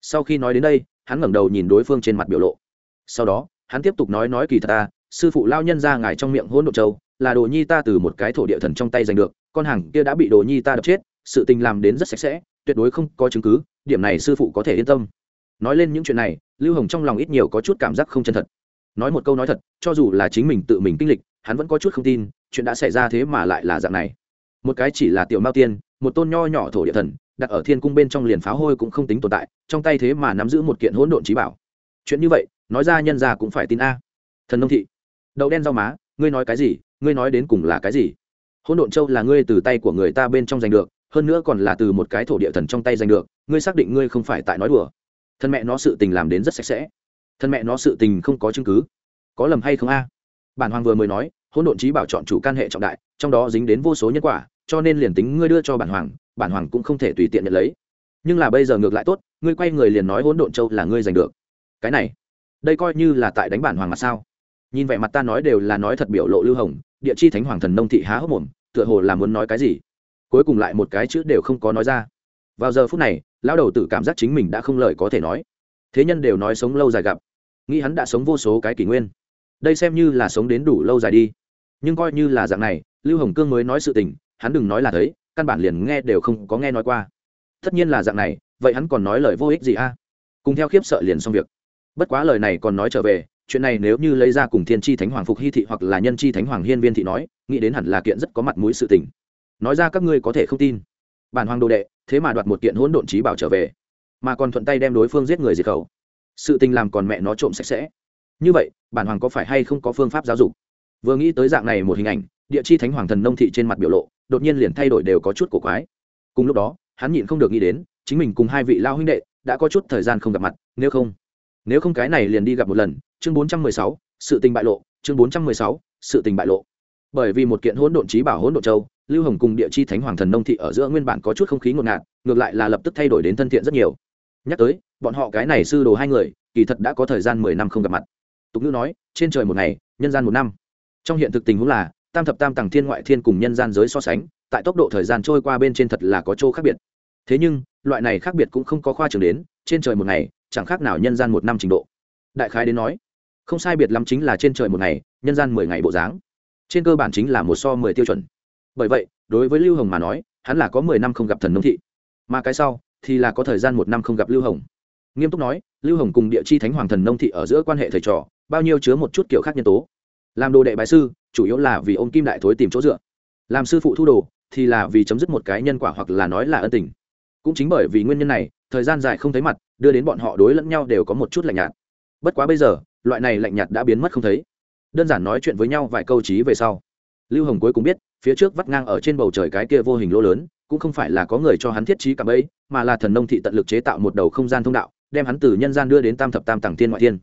sau khi nói đến đây, hắn ngẩng đầu nhìn đối phương trên mặt biểu lộ. Sau đó, hắn tiếp tục nói nói kỳ thật ta, sư phụ lao nhân ra ngài trong miệng hôn độ châu, là đồ nhi ta từ một cái thổ địa thần trong tay giành được, con hàng kia đã bị đồ nhi ta đập chết, sự tình làm đến rất sạch sẽ, tuyệt đối không có chứng cứ, điểm này sư phụ có thể yên tâm. Nói lên những chuyện này, lưu hồng trong lòng ít nhiều có chút cảm giác không chân thật. Nói một câu nói thật, cho dù là chính mình tự mình kinh lịch, hắn vẫn có chút không tin, chuyện đã xảy ra thế mà lại là dạng này. Một cái chỉ là tiểu mao tiên, một tôn nho nhỏ thổ địa thần đặt ở thiên cung bên trong liền pháo hôi cũng không tính tồn tại, trong tay thế mà nắm giữ một kiện hỗn độn trí bảo. Chuyện như vậy, nói ra nhân ra cũng phải tin a. Thần nông thị, đậu đen rau má, ngươi nói cái gì, ngươi nói đến cùng là cái gì? Hỗn độn châu là ngươi từ tay của người ta bên trong giành được, hơn nữa còn là từ một cái thổ địa thần trong tay giành được, ngươi xác định ngươi không phải tại nói đùa. Thân mẹ nó sự tình làm đến rất sạch sẽ. Thân mẹ nó sự tình không có chứng cứ. Có lầm hay không a? Bản hoàng vừa mới nói, hỗn độn trí bảo chọn chủ can hệ trọng đại, trong đó dính đến vô số nhân quả cho nên liền tính ngươi đưa cho bản hoàng bản hoàng cũng không thể tùy tiện nhận lấy. Nhưng là bây giờ ngược lại tốt, ngươi quay người liền nói hỗn độn châu là ngươi giành được. Cái này, đây coi như là tại đánh bản hoàng mặt sao? Nhìn vẻ mặt ta nói đều là nói thật biểu lộ lưu hồng, địa chi thánh hoàng thần nông thị há hốc mồm, tựa hồ là muốn nói cái gì? Cuối cùng lại một cái chữ đều không có nói ra. Vào giờ phút này, lão đầu tử cảm giác chính mình đã không lời có thể nói. Thế nhân đều nói sống lâu dài gặp. Nghĩ hắn đã sống vô số cái kỷ nguyên. Đây xem như là sống đến đủ lâu dài đi. Nhưng coi như là dạng này, lưu hồng cương mới nói sự tình hắn đừng nói là thấy, căn bản liền nghe đều không có nghe nói qua. Tất nhiên là dạng này, vậy hắn còn nói lời vô ích gì a? Cùng theo khiếp sợ liền xong việc. Bất quá lời này còn nói trở về, chuyện này nếu như lấy ra cùng thiên tri thánh hoàng phục hy thị hoặc là nhân tri thánh hoàng hiên viên thị nói, nghĩ đến hẳn là kiện rất có mặt mũi sự tình. Nói ra các ngươi có thể không tin. Bản hoàng đồ đệ, thế mà đoạt một kiện hỗn độn trí bảo trở về, mà còn thuận tay đem đối phương giết người diệt khẩu. Sự tình làm còn mẹ nó trộm sạch sẽ. Như vậy, bản hoàng có phải hay không có phương pháp giáo dục? Vừa nghĩ tới dạng này một hình ảnh, địa chi thánh hoàng thần nông thị trên mặt biểu lộ đột nhiên liền thay đổi đều có chút cổ quái. Cùng lúc đó, hắn nhịn không được nghĩ đến, chính mình cùng hai vị lao huynh đệ đã có chút thời gian không gặp mặt, nếu không nếu không cái này liền đi gặp một lần. Chương bốn trăm mười sáu, sự tình bại lộ. Chương bốn trăm mười sáu, sự tình bại lộ. Bởi vì một kiện hỗn độn trí bảo hỗn độn châu, lưu hồng cùng địa chi thánh hoàng thần nông thị ở giữa nguyên bản có chút không khí ngột ngạt, ngược lại là lập tức thay đổi đến thân thiện rất nhiều. Nhắc tới, bọn họ cái này sư đồ hai người, kỳ thật đã có thời gian mười năm không gặp mặt. Tục ngữ nói, trên trời một ngày, nhân gian một năm. Trong hiện thực tình huống là tam thập tam tầng thiên ngoại thiên cùng nhân gian giới so sánh, tại tốc độ thời gian trôi qua bên trên thật là có chỗ khác biệt. Thế nhưng, loại này khác biệt cũng không có khoa trường đến, trên trời một ngày, chẳng khác nào nhân gian một năm trình độ. Đại khái đến nói, không sai biệt lắm chính là trên trời một ngày, nhân gian mười ngày bộ dáng. Trên cơ bản chính là một so mười tiêu chuẩn. Bởi vậy, đối với lưu hồng mà nói, hắn là có mười năm không gặp thần nông thị. Mà cái sau, thì là có thời gian một năm không gặp lưu hồng. Nghiêm túc nói, lưu hồng cùng địa chi thánh hoàng thần nông thị ở giữa quan hệ thầy trò, bao nhiêu chứa một chút kiểu khác nhân tố làm đồ đệ bài sư, chủ yếu là vì ông kim đại thối tìm chỗ dựa. Làm sư phụ thu đồ, thì là vì chấm dứt một cái nhân quả hoặc là nói là ân tình. Cũng chính bởi vì nguyên nhân này, thời gian dài không thấy mặt, đưa đến bọn họ đối lẫn nhau đều có một chút lạnh nhạt. Bất quá bây giờ, loại này lạnh nhạt đã biến mất không thấy. Đơn giản nói chuyện với nhau vài câu trí về sau. Lưu hồng cuối cùng biết, phía trước vắt ngang ở trên bầu trời cái kia vô hình lỗ lớn, cũng không phải là có người cho hắn thiết trí cả ấy mà là thần nông thị tận lực chế tạo một đầu không gian thông đạo, đem hắn từ nhân gian đưa đến tam thập tam tầng thiên ngoại thiên.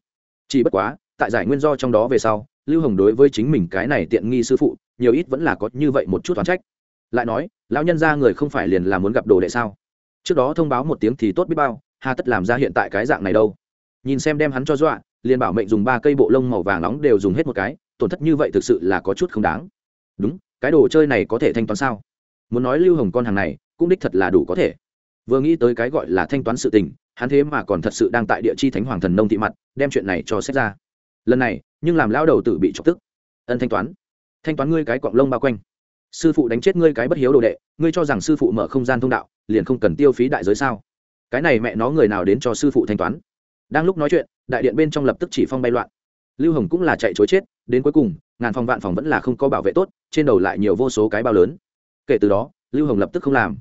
Chỉ bất quá, tại giải nguyên do trong đó về sau lưu hồng đối với chính mình cái này tiện nghi sư phụ, nhiều ít vẫn là có như vậy một chút toán trách. Lại nói, lão nhân ra người không phải liền là muốn gặp đồ đệ sao? Trước đó thông báo một tiếng thì tốt biết bao, hà tất làm ra hiện tại cái dạng này đâu. Nhìn xem đem hắn cho dọa, liền bảo mệnh dùng ba cây bộ lông màu vàng nóng đều dùng hết một cái, tổn thất như vậy thực sự là có chút không đáng. Đúng, cái đồ chơi này có thể thanh toán sao? Muốn nói lưu hồng con hàng này, cũng đích thật là đủ có thể. Vừa nghĩ tới cái gọi là thanh toán sự tình, hắn thế mà còn thật sự đang tại địa chi thánh hoàng thần nông thị mặt, đem chuyện này cho xét ra lần này nhưng làm lão đầu tử bị chọc tức. Ân thanh toán thanh toán ngươi cái quạng lông bao quanh. Sư phụ đánh chết ngươi cái bất hiếu đồ đệ, ngươi cho rằng sư phụ mở không gian thông đạo, liền không cần tiêu phí đại giới sao? Cái này mẹ nó người nào đến cho sư phụ thanh toán? Đang lúc nói chuyện, đại điện bên trong lập tức chỉ phong bay loạn. Lưu hồng cũng là chạy chối chết, đến cuối cùng, ngàn phòng vạn phòng vẫn là không có bảo vệ tốt, trên đầu lại nhiều vô số cái bao lớn. Kể từ đó, lưu hồng lập tức không làm.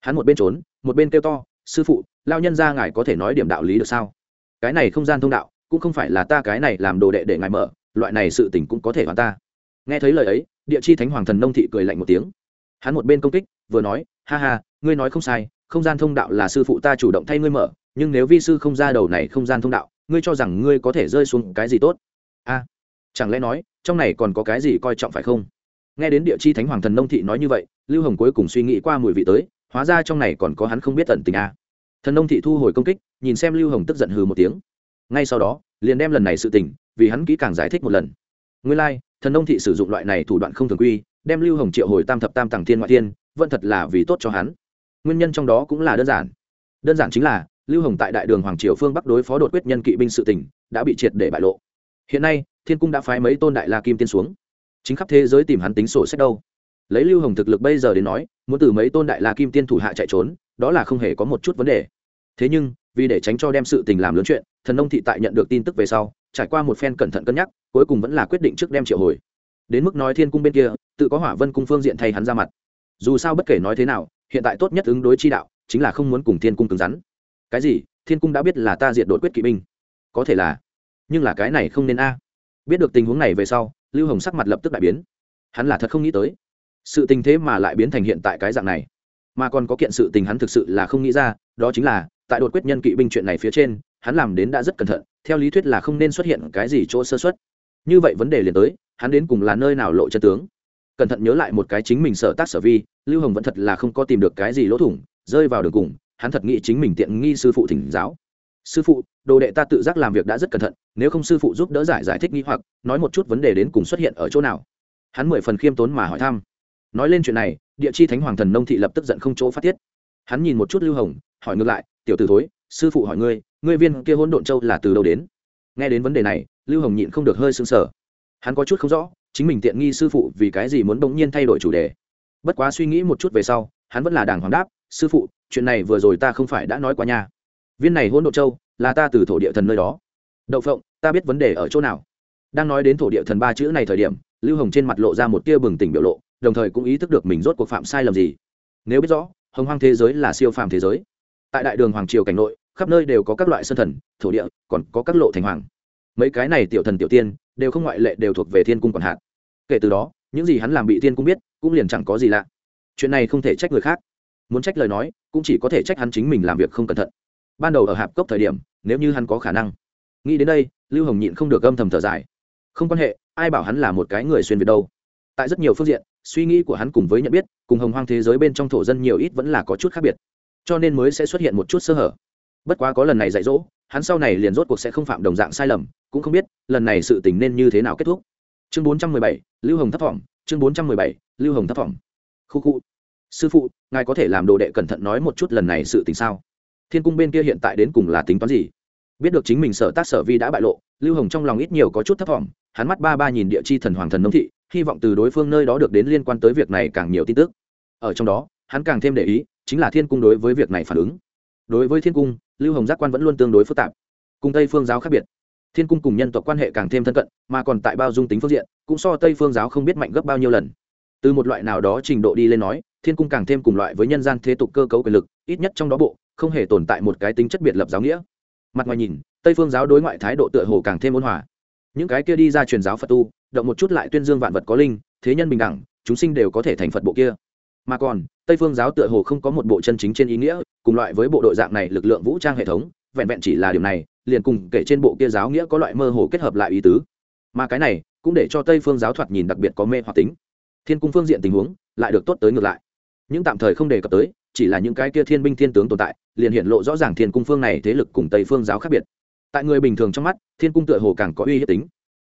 Hắn một bên trốn, một bên kêu to, sư phụ, lao nhân ra ngài có thể nói điểm đạo lý được sao? Cái này không gian thông đạo cũng không phải là ta cái này làm đồ đệ để ngài mở, loại này sự tình cũng có thể hoàn ta. Nghe thấy lời ấy, địa chi thánh hoàng thần nông thị cười lạnh một tiếng. Hắn một bên công kích, vừa nói, ha ha, ngươi nói không sai, không gian thông đạo là sư phụ ta chủ động thay ngươi mở, nhưng nếu vi sư không ra đầu này không gian thông đạo, ngươi cho rằng ngươi có thể rơi xuống cái gì tốt? A, chẳng lẽ nói, trong này còn có cái gì coi trọng phải không? Nghe đến địa chi thánh hoàng thần nông thị nói như vậy, lưu hồng cuối cùng suy nghĩ qua mùi vị tới, hóa ra trong này còn có hắn không biết tận tình a. Thần nông thị thu hồi công kích, nhìn xem lưu hồng tức giận hừ một tiếng ngay sau đó liền đem lần này sự tình vì hắn kỹ càng giải thích một lần. Nguyên lai、like, thần nông thị sử dụng loại này thủ đoạn không thường quy đem lưu hồng triệu hồi tam thập tam tàng thiên ngoại thiên vẫn thật là vì tốt cho hắn. Nguyên nhân trong đó cũng là đơn giản. Đơn giản chính là lưu hồng tại đại đường hoàng triều phương bắc đối phó đột quyết nhân kỵ binh sự tỉnh đã bị triệt để bại lộ. Hiện nay thiên cung đã phái mấy tôn đại la kim tiên xuống. Chính khắp thế giới tìm hắn tính sổ sách đâu. Lấy lưu hồng thực lực bây giờ đến nói muốn từ mấy tôn đại la kim tiên thủ hạ chạy trốn đó là không hề có một chút vấn đề thế nhưng, vì để tránh cho đem sự tình làm lớn chuyện, thần nông thị tại nhận được tin tức về sau, trải qua một phen cẩn thận cân nhắc, cuối cùng vẫn là quyết định trước đem triệu hồi. Đến mức nói thiên cung bên kia, tự có hỏa vân cung phương diện thay hắn ra mặt. Dù sao bất kể nói thế nào, hiện tại tốt nhất ứng đối chi đạo, chính là không muốn cùng thiên cung cứng rắn. Cái gì? Thiên cung đã biết là ta diệt đột quyết kỵ binh. Có thể là. Nhưng là cái này không nên a. Biết được tình huống này về sau, lưu hồng sắc mặt lập tức đại biến. Hắn là thật không nghĩ tới. Sự tình thế mà lại biến thành hiện tại cái dạng này. Mà còn có kiện sự tình hắn thực sự là không nghĩ ra, đó chính là tại đột quyết nhân kỵ binh chuyện này phía trên, hắn làm đến đã rất cẩn thận, theo lý thuyết là không nên xuất hiện cái gì chỗ sơ xuất như vậy vấn đề liền tới, hắn đến cùng là nơi nào lộ chân tướng? Cẩn thận nhớ lại một cái chính mình sở tác sở vi, lưu hồng vẫn thật là không có tìm được cái gì lỗ thủng, rơi vào đường cùng, hắn thật nghĩ chính mình tiện nghi sư phụ thỉnh giáo. Sư phụ, đồ đệ ta tự giác làm việc đã rất cẩn thận, nếu không sư phụ giúp đỡ giải giải thích nghi hoặc, nói một chút vấn đề đến cùng xuất hiện ở chỗ nào? Hắn mười phần khiêm tốn mà hỏi thăm. Nói lên chuyện này, địa chi thánh hoàng thần nông thị lập tức giận không chỗ phát tiết. Hắn nhìn một chút lưu hồng, hỏi ngược lại tiểu t ử thối, sư phụ hỏi ngươi ngươi viên kia hỗn độn châu là từ đâu đến? Nghe đến vấn đề này, lưu hồng nhịn không được hơi sưng sở hắn có chút không rõ, chính mình tiện nghi sư phụ vì cái gì muốn bỗng nhiên thay đổi chủ đề. Bất quá suy nghĩ một chút về sau, hắn vẫn là đàng hoàng đáp, sư phụ, chuyện này vừa rồi ta không phải đã nói qua nha. Viên này hỗn độn châu là ta từ thổ địa thần nơi đó. Đậu phộng, ta biết vấn đề ở chỗ nào. Đang nói đến thổ địa thần ba chữ này thời điểm, lưu hồng trên mặt lộ ra một tia bừng tỉnh biểu lộ, đồng thời cũng ý thức được mình rốt cuộc phạm sai lầm gì. Nếu biết rõ, hồng hoang thế giới là siêu phàm thế giới tại đại đường hoàng triều cảnh nội, khắp nơi đều có các loại sân thần, thổ địa, còn có các lộ thành hoàng. Mấy cái này tiểu thần tiểu tiên, đều không ngoại lệ đều thuộc về thiên cung còn hạn kể từ đó, những gì hắn làm bị thiên cung biết, cũng liền chẳng có gì lạ. Chuyện này không thể trách người khác. Muốn trách lời nói, cũng chỉ có thể trách hắn chính mình làm việc không cẩn thận. Ban đầu ở hạp cốc thời điểm, nếu như hắn có khả năng, nghĩ đến đây, lưu hồng nhịn không được âm thầm thở dài. Không quan hệ, ai bảo hắn là một cái người xuyên việt đâu. Tại rất nhiều phương diện, suy nghĩ của hắn cùng với nhận biết, cùng hồng hoang thế giới bên trong thổ dân nhiều ít vẫn là có chút khác biệt cho nên mới sẽ xuất hiện một chút sơ hở. Bất quá có lần này dạy dỗ, hắn sau này liền rốt cuộc sẽ không phạm đồng dạng sai lầm, cũng không biết lần này sự tình nên như thế nào kết thúc. Chương bốn trăm mười bảy, lưu hồng thấp thỏm, chương bốn trăm mười bảy, lưu hồng thấp thỏm. Khu khu. Sư phụ, ngài có thể làm đồ đệ cẩn thận nói một chút lần này sự tình sao? Thiên cung bên kia hiện tại đến cùng là tính toán gì? Biết được chính mình sở tác sở vi đã bại lộ, lưu hồng trong lòng ít nhiều có chút thấp thỏm, hắn mắt ba ba nhìn địa chi thần hoàng thần nông thị, hy vọng từ đối phương nơi đó được đến liên quan tới việc này càng nhiều tin tức. Ở trong đó hắn càng thêm để ý, chính là thiên cung đối với việc này phản ứng. Đối với thiên cung, lưu hồng giác quan vẫn luôn tương đối phức tạp. Cùng tây phương giáo khác biệt. Thiên cung cùng nhân tộc quan hệ càng thêm thân cận, mà còn tại bao dung tính phương diện, cũng so tây phương giáo không biết mạnh gấp bao nhiêu lần. Từ một loại nào đó trình độ đi lên nói, thiên cung càng thêm cùng loại với nhân gian thế tục cơ cấu quyền lực, ít nhất trong đó bộ, không hề tồn tại một cái tính chất biệt lập giáo nghĩa. Mặt ngoài nhìn, tây phương giáo đối ngoại thái độ tựa hồ càng thêm ôn hòa. Những cái kia đi ra truyền giáo phật tu, động một chút lại tuyên dương vạn vật có linh, thế nhân bình đẳng, chúng sinh đều có thể thành phật bộ kia mà còn, tây phương giáo tựa hồ không có một bộ chân chính trên ý nghĩa, cùng loại với bộ đội dạng này lực lượng vũ trang hệ thống, vẹn vẹn chỉ là điều này, liền cùng kể trên bộ kia giáo nghĩa có loại mơ hồ kết hợp lại ý tứ. Mà cái này, cũng để cho tây phương giáo thoạt nhìn đặc biệt có mê hoặc tính. Thiên cung phương diện tình huống, lại được tốt tới ngược lại. Những tạm thời không đề cập tới, chỉ là những cái kia thiên binh thiên tướng tồn tại, liền hiện lộ rõ ràng thiên cung phương này thế lực cùng tây phương giáo khác biệt. Tại người bình thường trong mắt, thiên cung tựa hồ càng có uy hiếp tính.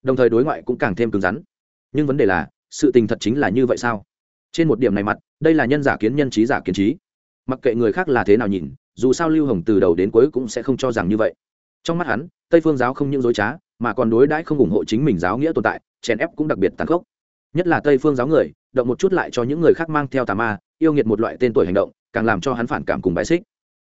Đồng thời đối ngoại cũng càng thêm cứng rắn. Nhưng vấn đề là, sự tình thật chính là như vậy sao? Trên một điểm này mặt đây là nhân giả kiến nhân trí giả kiến trí. Mặc kệ người khác là thế nào nhìn, dù sao lưu hồng từ đầu đến cuối cũng sẽ không cho rằng như vậy. Trong mắt hắn, tây phương giáo không những dối trá, mà còn đối đãi không ủng hộ chính mình giáo nghĩa tồn tại, chèn ép cũng đặc biệt tàn khốc. Nhất là tây phương giáo người, động một chút lại cho những người khác mang theo tà ma, yêu nghiệt một loại tên tuổi hành động, càng làm cho hắn phản cảm cùng bài xích.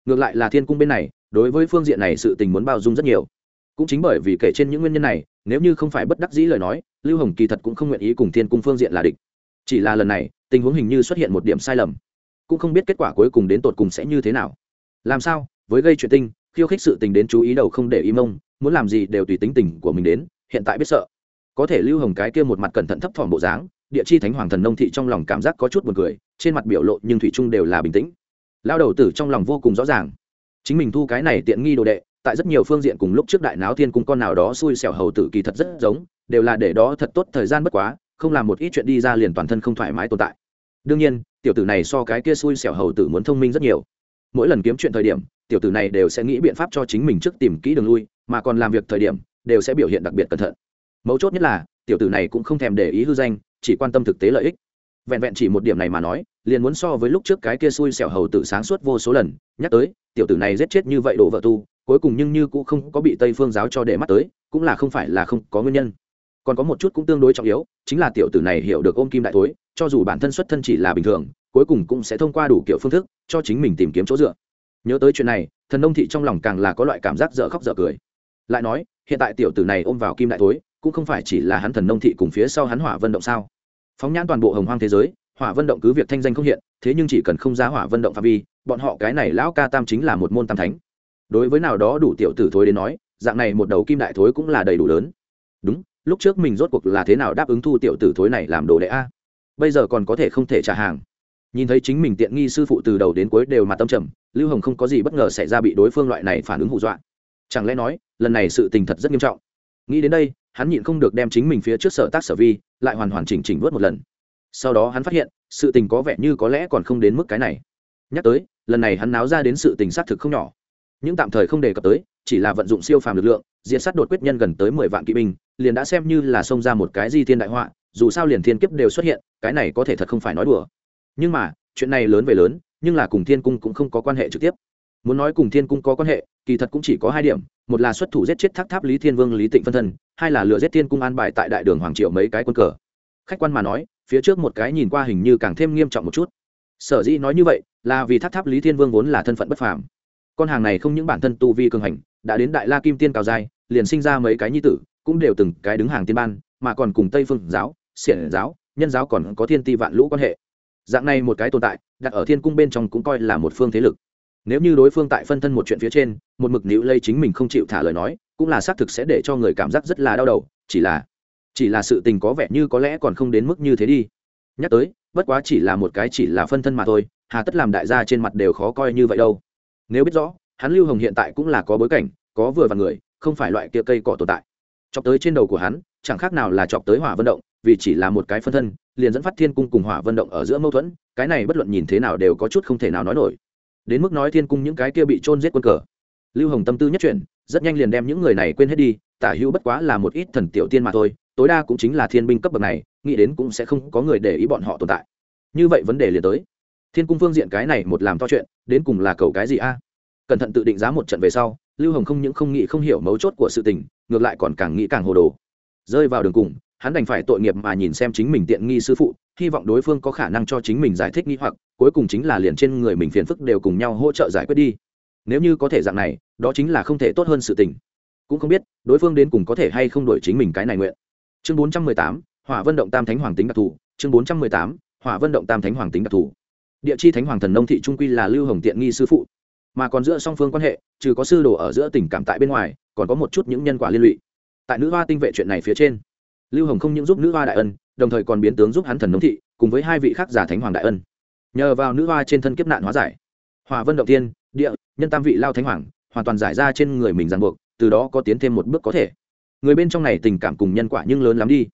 Ngược lại là thiên cung bên này, đối với phương diện này sự tình muốn bao dung rất nhiều. Cũng chính bởi vì kể trên những nguyên nhân này, nếu như không phải bất đắc dĩ lời nói, lưu hồng kỳ thật cũng không nguyện ý cùng thiên cung phương diện là địch chỉ là lần này, tình huống hình như xuất hiện một điểm sai lầm. Cũng không biết kết quả cuối cùng đến tột cùng sẽ như thế nào. Làm sao? Với gây chuyện tinh, khiêu khích sự tình đến chú ý đầu không để im mông, muốn làm gì đều tùy tính tình của mình đến, hiện tại biết sợ. Có thể lưu hồng cái kia một mặt cẩn thận thấp thỏm bộ dáng, địa chi thánh hoàng thần nông thị trong lòng cảm giác có chút buồn cười, trên mặt biểu lộ nhưng thủy trung đều là bình tĩnh. Lao đầu tử trong lòng vô cùng rõ ràng. Chính mình thu cái này tiện nghi đồ đệ, tại rất nhiều phương diện cùng lúc trước đại náo thiên cung con nào đó xui xẻo hầu tử kỳ thật rất giống, đều là để đó thật tốt thời gian bất quá không làm một ít chuyện đi ra liền toàn thân không thoải mái tồn tại. Đương nhiên, tiểu tử này so cái kia xui xẻo hầu tử muốn thông minh rất nhiều. Mỗi lần kiếm chuyện thời điểm, tiểu tử này đều sẽ nghĩ biện pháp cho chính mình trước tìm kỹ đường lui, mà còn làm việc thời điểm, đều sẽ biểu hiện đặc biệt cẩn thận. Mấu chốt nhất là, tiểu tử này cũng không thèm để ý hư danh, chỉ quan tâm thực tế lợi ích. Vẹn vẹn chỉ một điểm này mà nói, liền muốn so với lúc trước cái kia xui xẻo hầu tử sáng suốt vô số lần, nhắc tới, tiểu tử này giết chết như vậy đổ vợ tu, cuối cùng nhưng như cũng không có bị tây phương giáo cho để mắt tới, cũng là không phải là không có nguyên nhân còn có một chút cũng tương đối trọng yếu, chính là tiểu tử này hiểu được ôm kim đại thối, cho dù bản thân xuất thân chỉ là bình thường, cuối cùng cũng sẽ thông qua đủ kiểu phương thức, cho chính mình tìm kiếm chỗ dựa. Nhớ tới chuyện này, thần nông thị trong lòng càng là có loại cảm giác dở khóc dở cười. Lại nói, hiện tại tiểu tử này ôm vào kim đại thối, cũng không phải chỉ là hắn thần nông thị cùng phía sau hắn hỏa vân động sao? Phóng nhãn toàn bộ hồng hoang thế giới, hỏa vân động cứ việc thanh danh không hiện, thế nhưng chỉ cần không giá hỏa vân động phạm vi, bọn họ cái này lão ca tam chính là một môn tam thánh. Đối với nào đó đủ tiểu tử thối đến nói, dạng này một đầu kim đại thối cũng là đầy đủ lớn. Đúng lúc trước mình rốt cuộc là thế nào đáp ứng thu tiểu tử thối này làm đồ đệ a? Bây giờ còn có thể không thể trả hàng. Nhìn thấy chính mình tiện nghi sư phụ từ đầu đến cuối đều mặt tâm trầm, lưu hồng không có gì bất ngờ xảy ra bị đối phương loại này phản ứng hù dọa. Chẳng lẽ nói, lần này sự tình thật rất nghiêm trọng? Nghĩ đến đây, hắn nhịn không được đem chính mình phía trước sở tác sở vi lại hoàn hoàn chỉnh chỉnh vớt một lần. Sau đó hắn phát hiện, sự tình có vẻ như có lẽ còn không đến mức cái này. Nhắc tới, lần này hắn náo ra đến sự tình xác thực không nhỏ những tạm thời không đề cập tới, chỉ là vận dụng siêu phàm lực lượng diện sát đột quyết nhân gần tới mười vạn kỵ binh, liền đã xem như là xông ra một cái di thiên đại họa, dù sao liền thiên kiếp đều xuất hiện, cái này có thể thật không phải nói đùa. Nhưng mà, chuyện này lớn về lớn, nhưng là cùng thiên cung cũng không có quan hệ trực tiếp. Muốn nói cùng thiên cung có quan hệ, kỳ thật cũng chỉ có hai điểm, một là xuất thủ giết chết thác tháp lý thiên vương lý tịnh phân thân, hai là lựa giết thiên cung an bài tại đại đường hoàng triệu mấy cái quân cờ. Khách quan mà nói, phía trước một cái nhìn qua hình như càng thêm nghiêm trọng một chút. Sở dĩ nói như vậy, là vì tháp tháp lý thiên vương vốn là thân phận bất phàm con hàng này không những bản thân tu vi cường hành, đã đến đại la kim tiên cao giai, liền sinh ra mấy cái nhi tử, cũng đều từng cái đứng hàng tiên ban, mà còn cùng tây phương giáo, xiển giáo, nhân giáo còn có thiên ti vạn lũ quan hệ. Dạng này một cái tồn tại, đặt ở thiên cung bên trong cũng coi là một phương thế lực. Nếu như đối phương tại phân thân một chuyện phía trên, một mực nữ lây chính mình không chịu thả lời nói, cũng là xác thực sẽ để cho người cảm giác rất là đau đầu, chỉ là chỉ là sự tình có vẻ như có lẽ còn không đến mức như thế đi. Nhắc tới, bất quá chỉ là một cái chỉ là phân thân mà thôi, hà tất làm đại gia trên mặt đều khó coi như vậy đâu nếu biết rõ, hắn lưu hồng hiện tại cũng là có bối cảnh, có vừa và người, không phải loại kia cây cỏ tồn tại. Chọc tới trên đầu của hắn, chẳng khác nào là chọc tới hỏa vận động, vì chỉ là một cái phân thân, liền dẫn phát thiên cung cùng hỏa vận động ở giữa mâu thuẫn, cái này bất luận nhìn thế nào đều có chút không thể nào nói nổi. Đến mức nói thiên cung những cái kia bị trôn giết quân cờ. Lưu hồng tâm tư nhất chuyển, rất nhanh liền đem những người này quên hết đi, tả hữu bất quá là một ít thần tiểu tiên mà thôi, tối đa cũng chính là thiên binh cấp bậc này, nghĩ đến cũng sẽ không có người để ý bọn họ tồn tại. Như vậy vấn đề liền tới thiên cung phương diện cái này một làm to chuyện, đến cùng là cầu cái gì a? Cẩn thận tự định giá một trận về sau, lưu hồng không những không nghĩ không hiểu mấu chốt của sự tình, ngược lại còn càng nghĩ càng hồ đồ. Rơi vào đường cùng, hắn đành phải tội nghiệp mà nhìn xem chính mình tiện nghi sư phụ, hy vọng đối phương có khả năng cho chính mình giải thích nghi hoặc, cuối cùng chính là liền trên người mình phiền phức đều cùng nhau hỗ trợ giải quyết đi. Nếu như có thể dạng này, đó chính là không thể tốt hơn sự tình. Cũng không biết, đối phương đến cùng có thể hay không đổi chính mình cái này nguyện. Chương bốn trăm mười tám, hỏa vân động tam thánh hoàng tính đặc thù, chương bốn trăm mười tám, hỏa vân động tam thánh hoàng tính đặc thù địa chi thánh hoàng thần nông thị trung quy là lưu hồng tiện nghi sư phụ, mà còn giữa song phương quan hệ, trừ có sư đồ ở giữa tình cảm tại bên ngoài, còn có một chút những nhân quả liên lụy. Tại nữ hoa tinh vệ chuyện này phía trên, lưu hồng không những giúp nữ hoa đại ân, đồng thời còn biến tướng giúp hắn thần nông thị, cùng với hai vị khác giả thánh hoàng đại ân. Nhờ vào nữ hoa trên thân kiếp nạn hóa giải, hòa vân động tiên địa, nhân tam vị lao thánh hoàng, hoàn toàn giải ra trên người mình ràng buộc, từ đó có tiến thêm một bước có thể. Người bên trong này tình cảm cùng nhân quả nhưng lớn lắm đi.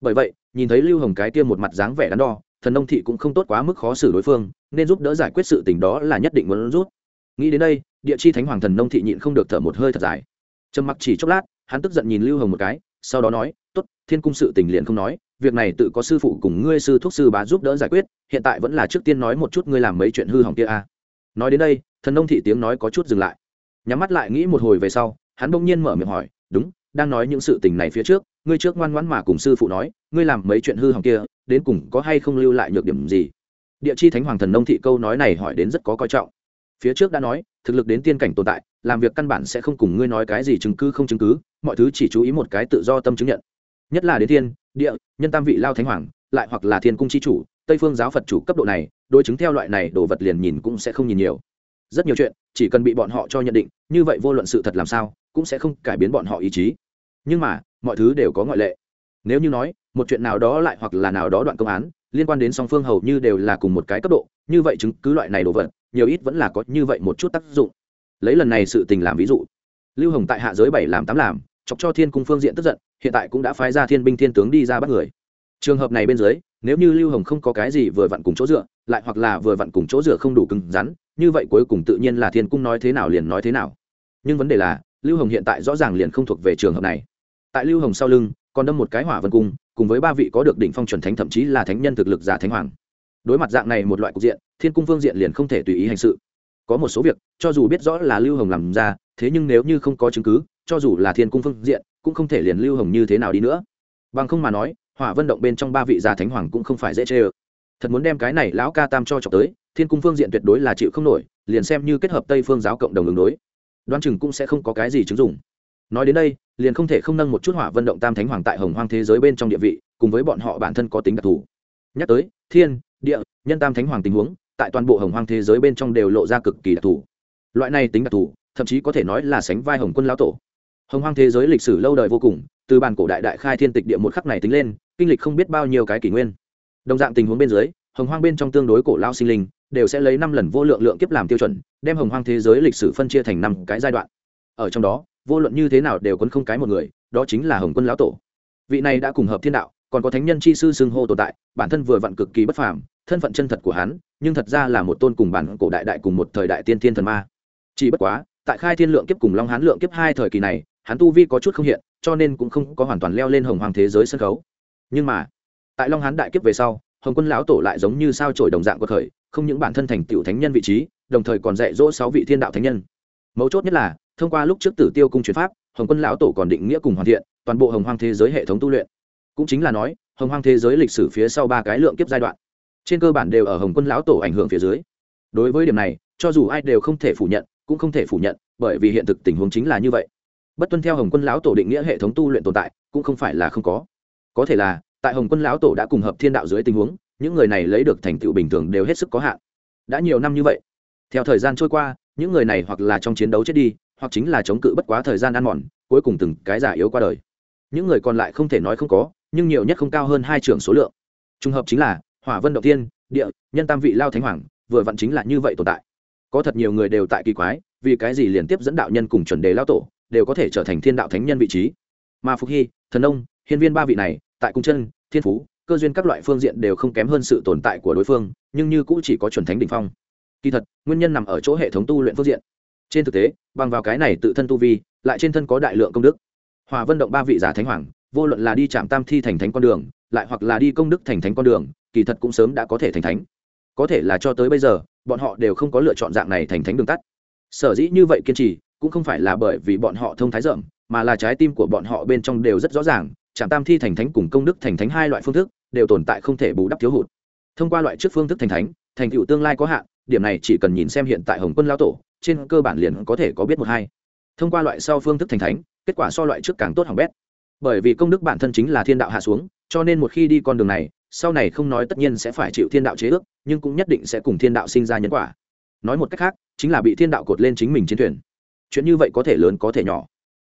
Bởi vậy, nhìn thấy lưu hồng cái kia một mặt dáng vẻ đắn đo thần nông thị cũng không tốt quá mức khó xử đối phương, nên giúp đỡ giải quyết sự tình đó là nhất định muốn rút nghĩ đến đây, địa chi thánh hoàng thần nông thị nhịn không được thở một hơi thật dài. Trầm mặc chỉ chốc lát, hắn tức giận nhìn lưu hồng một cái, sau đó nói t ố t thiên cung sự tình liền không nói, việc này tự có sư phụ cùng ngươi sư thuốc sư bá giúp đỡ giải quyết, hiện tại vẫn là trước tiên nói một chút ngươi làm mấy chuyện hư hỏng kia a nói đến đây, thần nông thị tiếng nói có chút dừng lại. Nhắm mắt lại nghĩ một hồi về sau, hắn bỗng nhiên mở miệng hỏi, đúng, đang nói những sự tình này phía trước ngươi trước ngoan ngoãn mà cùng sư phụ nói, ngươi làm mấy chuyện hư hỏng kia, đến cùng có hay không lưu lại nhược điểm gì? Địa chi thánh hoàng thần nông thị câu nói này hỏi đến rất có coi trọng. Phía trước đã nói, thực lực đến tiên cảnh tồn tại, làm việc căn bản sẽ không cùng ngươi nói cái gì chứng cứ không chứng cứ, mọi thứ chỉ chú ý một cái tự do tâm chứng nhận. Nhất là đến thiên, địa, nhân tam vị lao thánh hoàng, lại hoặc là thiên cung c h i chủ, tây phương giáo phật chủ cấp độ này, đối chứng theo loại này đồ vật liền nhìn cũng sẽ không nhìn nhiều. Rất nhiều chuyện, chỉ cần bị bọn họ cho nhận định, như vậy vô luận sự thật làm sao, cũng sẽ không cải biến bọn họ ý chí. Nhưng mà mọi thứ đều có ngoại lệ. Nếu như nói, một chuyện nào đó lại hoặc là nào đó đoạn công án, liên quan đến song phương hầu như đều là cùng một cái cấp độ, như vậy chứng cứ loại này đồ vật, nhiều ít vẫn là có như vậy một chút tác dụng. Lấy lần này sự tình làm ví dụ. Lưu hồng tại hạ giới bảy làm tám làm, chọc cho thiên cung phương diện tức giận, hiện tại cũng đã phái ra thiên binh thiên tướng đi ra bắt người. Trường hợp này bên dưới, nếu như lưu hồng không có cái gì vừa vặn cùng chỗ dựa, lại hoặc là vừa vặn cùng chỗ dựa không đủ cứng rắn, như vậy cuối cùng tự nhiên là thiên cung nói thế nào liền nói thế nào. Nhưng vấn đề là, lưu hồng hiện tại rõ ràng liền không thuộc về trường hợp này tại lưu hồng sau lưng, còn đâm một cái hỏa vân cung, cùng với ba vị có được đỉnh phong chuẩn thánh thậm chí là thánh nhân thực lực giả thánh hoàng. Đối mặt dạng này một loại cục diện, thiên cung phương diện liền không thể tùy ý hành sự. Có một số việc, cho dù biết rõ là lưu hồng làm ra, thế nhưng nếu như không có chứng cứ, cho dù là thiên cung phương diện, cũng không thể liền lưu hồng như thế nào đi nữa. Bằng không mà nói, hỏa vân động bên trong ba vị gia thánh hoàng cũng không phải dễ chê ơ. Thật muốn đem cái này lão ca tam cho trọc tới, thiên cung phương diện tuyệt đối là chịu không nổi, liền xem như kết hợp tây phương giáo cộng đồng ứng đối. Đoan chừng cũng sẽ không có cái gì chứng dụng nói đến đây, liền không thể không nâng một chút hỏa vận động tam thánh hoàng tại hồng hoang thế giới bên trong địa vị, cùng với bọn họ bản thân có tính đặc thù. Nhắc tới, thiên, địa, nhân tam thánh hoàng tình huống, tại toàn bộ hồng hoang thế giới bên trong đều lộ ra cực kỳ đặc thù. Loại này tính đặc thù, thậm chí có thể nói là sánh vai hồng quân lão tổ. Hồng hoang thế giới lịch sử lâu đời vô cùng, từ bản cổ đại đại khai thiên tịch địa một khắc này tính lên, kinh lịch không biết bao nhiêu cái kỷ nguyên. Đồng dạng tình huống bên dưới, hồng hoang bên trong tương đối cổ lao sinh linh, đều sẽ lấy năm lần vô lượng lượng kiếp làm tiêu chuẩn, đem hồng hoang thế giới lịch sử phân chia thành năm cái giai đoạn. Ở trong đó vô luận như thế nào đều quấn không cái một người, đó chính là hồng quân lão tổ. Vị này đã cùng hợp thiên đạo, còn có thánh nhân chi sư xưng hô tồn tại, bản thân vừa vặn cực kỳ bất phàm, thân phận chân thật của hắn, nhưng thật ra là một tôn cùng bản cổ đại đại cùng một thời đại tiên thiên thần ma. Chỉ bất quá, tại khai thiên lượng kiếp cùng long hán lượng kiếp hai thời kỳ này, hắn tu vi có chút không hiện, cho nên cũng không có hoàn toàn leo lên hồng hoàng thế giới sân khấu. Nhưng mà, tại long hán đại kiếp về sau, hồng quân lão tổ lại giống như sao trổi đồng dạng của thời, không những bản thân thành tựu thánh nhân vị trí, đồng thời còn dạy dỗ sáu vị thiên đạo thánh nhân. Mấu chốt nhất là thông qua lúc trước tử tiêu cung chuyển pháp, hồng quân lão tổ còn định nghĩa cùng hoàn thiện toàn bộ hồng hoang thế giới hệ thống tu luyện. Cũng chính là nói, hồng hoang thế giới lịch sử phía sau ba cái lượng kiếp giai đoạn, trên cơ bản đều ở hồng quân lão tổ ảnh hưởng phía dưới. Đối với điểm này, cho dù ai đều không thể phủ nhận, cũng không thể phủ nhận, bởi vì hiện thực tình huống chính là như vậy. Bất tuân theo hồng quân lão tổ định nghĩa hệ thống tu luyện tồn tại, cũng không phải là không có. Có thể là, tại hồng quân lão tổ đã cùng hợp thiên đạo dưới tình huống, những người này lấy được thành tựu bình thường đều hết sức có hạn. Đã nhiều năm như vậy, theo thời gian trôi qua, những người này hoặc là trong chiến đấu chết đi hoặc chính là chống cự bất quá thời gian ăn mòn, cuối cùng từng cái giả yếu qua đời. Những người còn lại không thể nói không có, nhưng nhiều nhất không cao hơn hai trưởng số lượng. Trùng hợp chính là, hỏa vân động tiên địa, nhân tam vị lao thánh hoàng, vừa vặn chính là như vậy tồn tại. Có thật nhiều người đều tại kỳ quái, vì cái gì liên tiếp dẫn đạo nhân cùng chuẩn đề lao tổ, đều có thể trở thành thiên đạo thánh nhân vị trí? Mà phục hy, thần ông hiên viên ba vị này, tại cung chân, thiên phú, cơ duyên các loại phương diện đều không kém hơn sự tồn tại của đối phương, nhưng như cũng chỉ có chuẩn thánh đ ỉ n h phong. Kỳ thật, nguyên nhân nằm ở chỗ hệ thống tu luyện phương diện trên thực tế, bằng vào cái này tự thân tu vi, lại trên thân có đại lượng công đức. Hòa vân động ba vị giả thánh hoàng, vô luận là đi chạm tam thi thành thánh con đường, lại hoặc là đi công đức thành thánh con đường, kỳ thật cũng sớm đã có thể thành thánh. Có thể là cho tới bây giờ, bọn họ đều không có lựa chọn dạng này thành thánh đường tắt. Sở dĩ như vậy kiên trì, cũng không phải là bởi vì bọn họ thông thái rộng, mà là trái tim của bọn họ bên trong đều rất rõ ràng, trạm tam thi thành thánh cùng công đức thành thánh hai loại phương thức, đều tồn tại không thể bù đắp thiếu hụt. Thông qua loại trước phương thức thành thánh, thành tựu tương lai có hạn, điểm này chỉ cần nhìn xem hiện tại hồng quân lao tổ trên cơ bản liền có thể có biết một hai. Thông qua loại sau phương thức thành thánh, kết quả so loại trước càng tốt hỏng bét. Bởi vì công đức bản thân chính là thiên đạo hạ xuống, cho nên một khi đi con đường này, sau này không nói tất nhiên sẽ phải chịu thiên đạo chế ước, nhưng cũng nhất định sẽ cùng thiên đạo sinh ra nhân quả. Nói một cách khác, chính là bị thiên đạo cột lên chính mình chiến thuyền. Chuyện như vậy có thể lớn có thể nhỏ.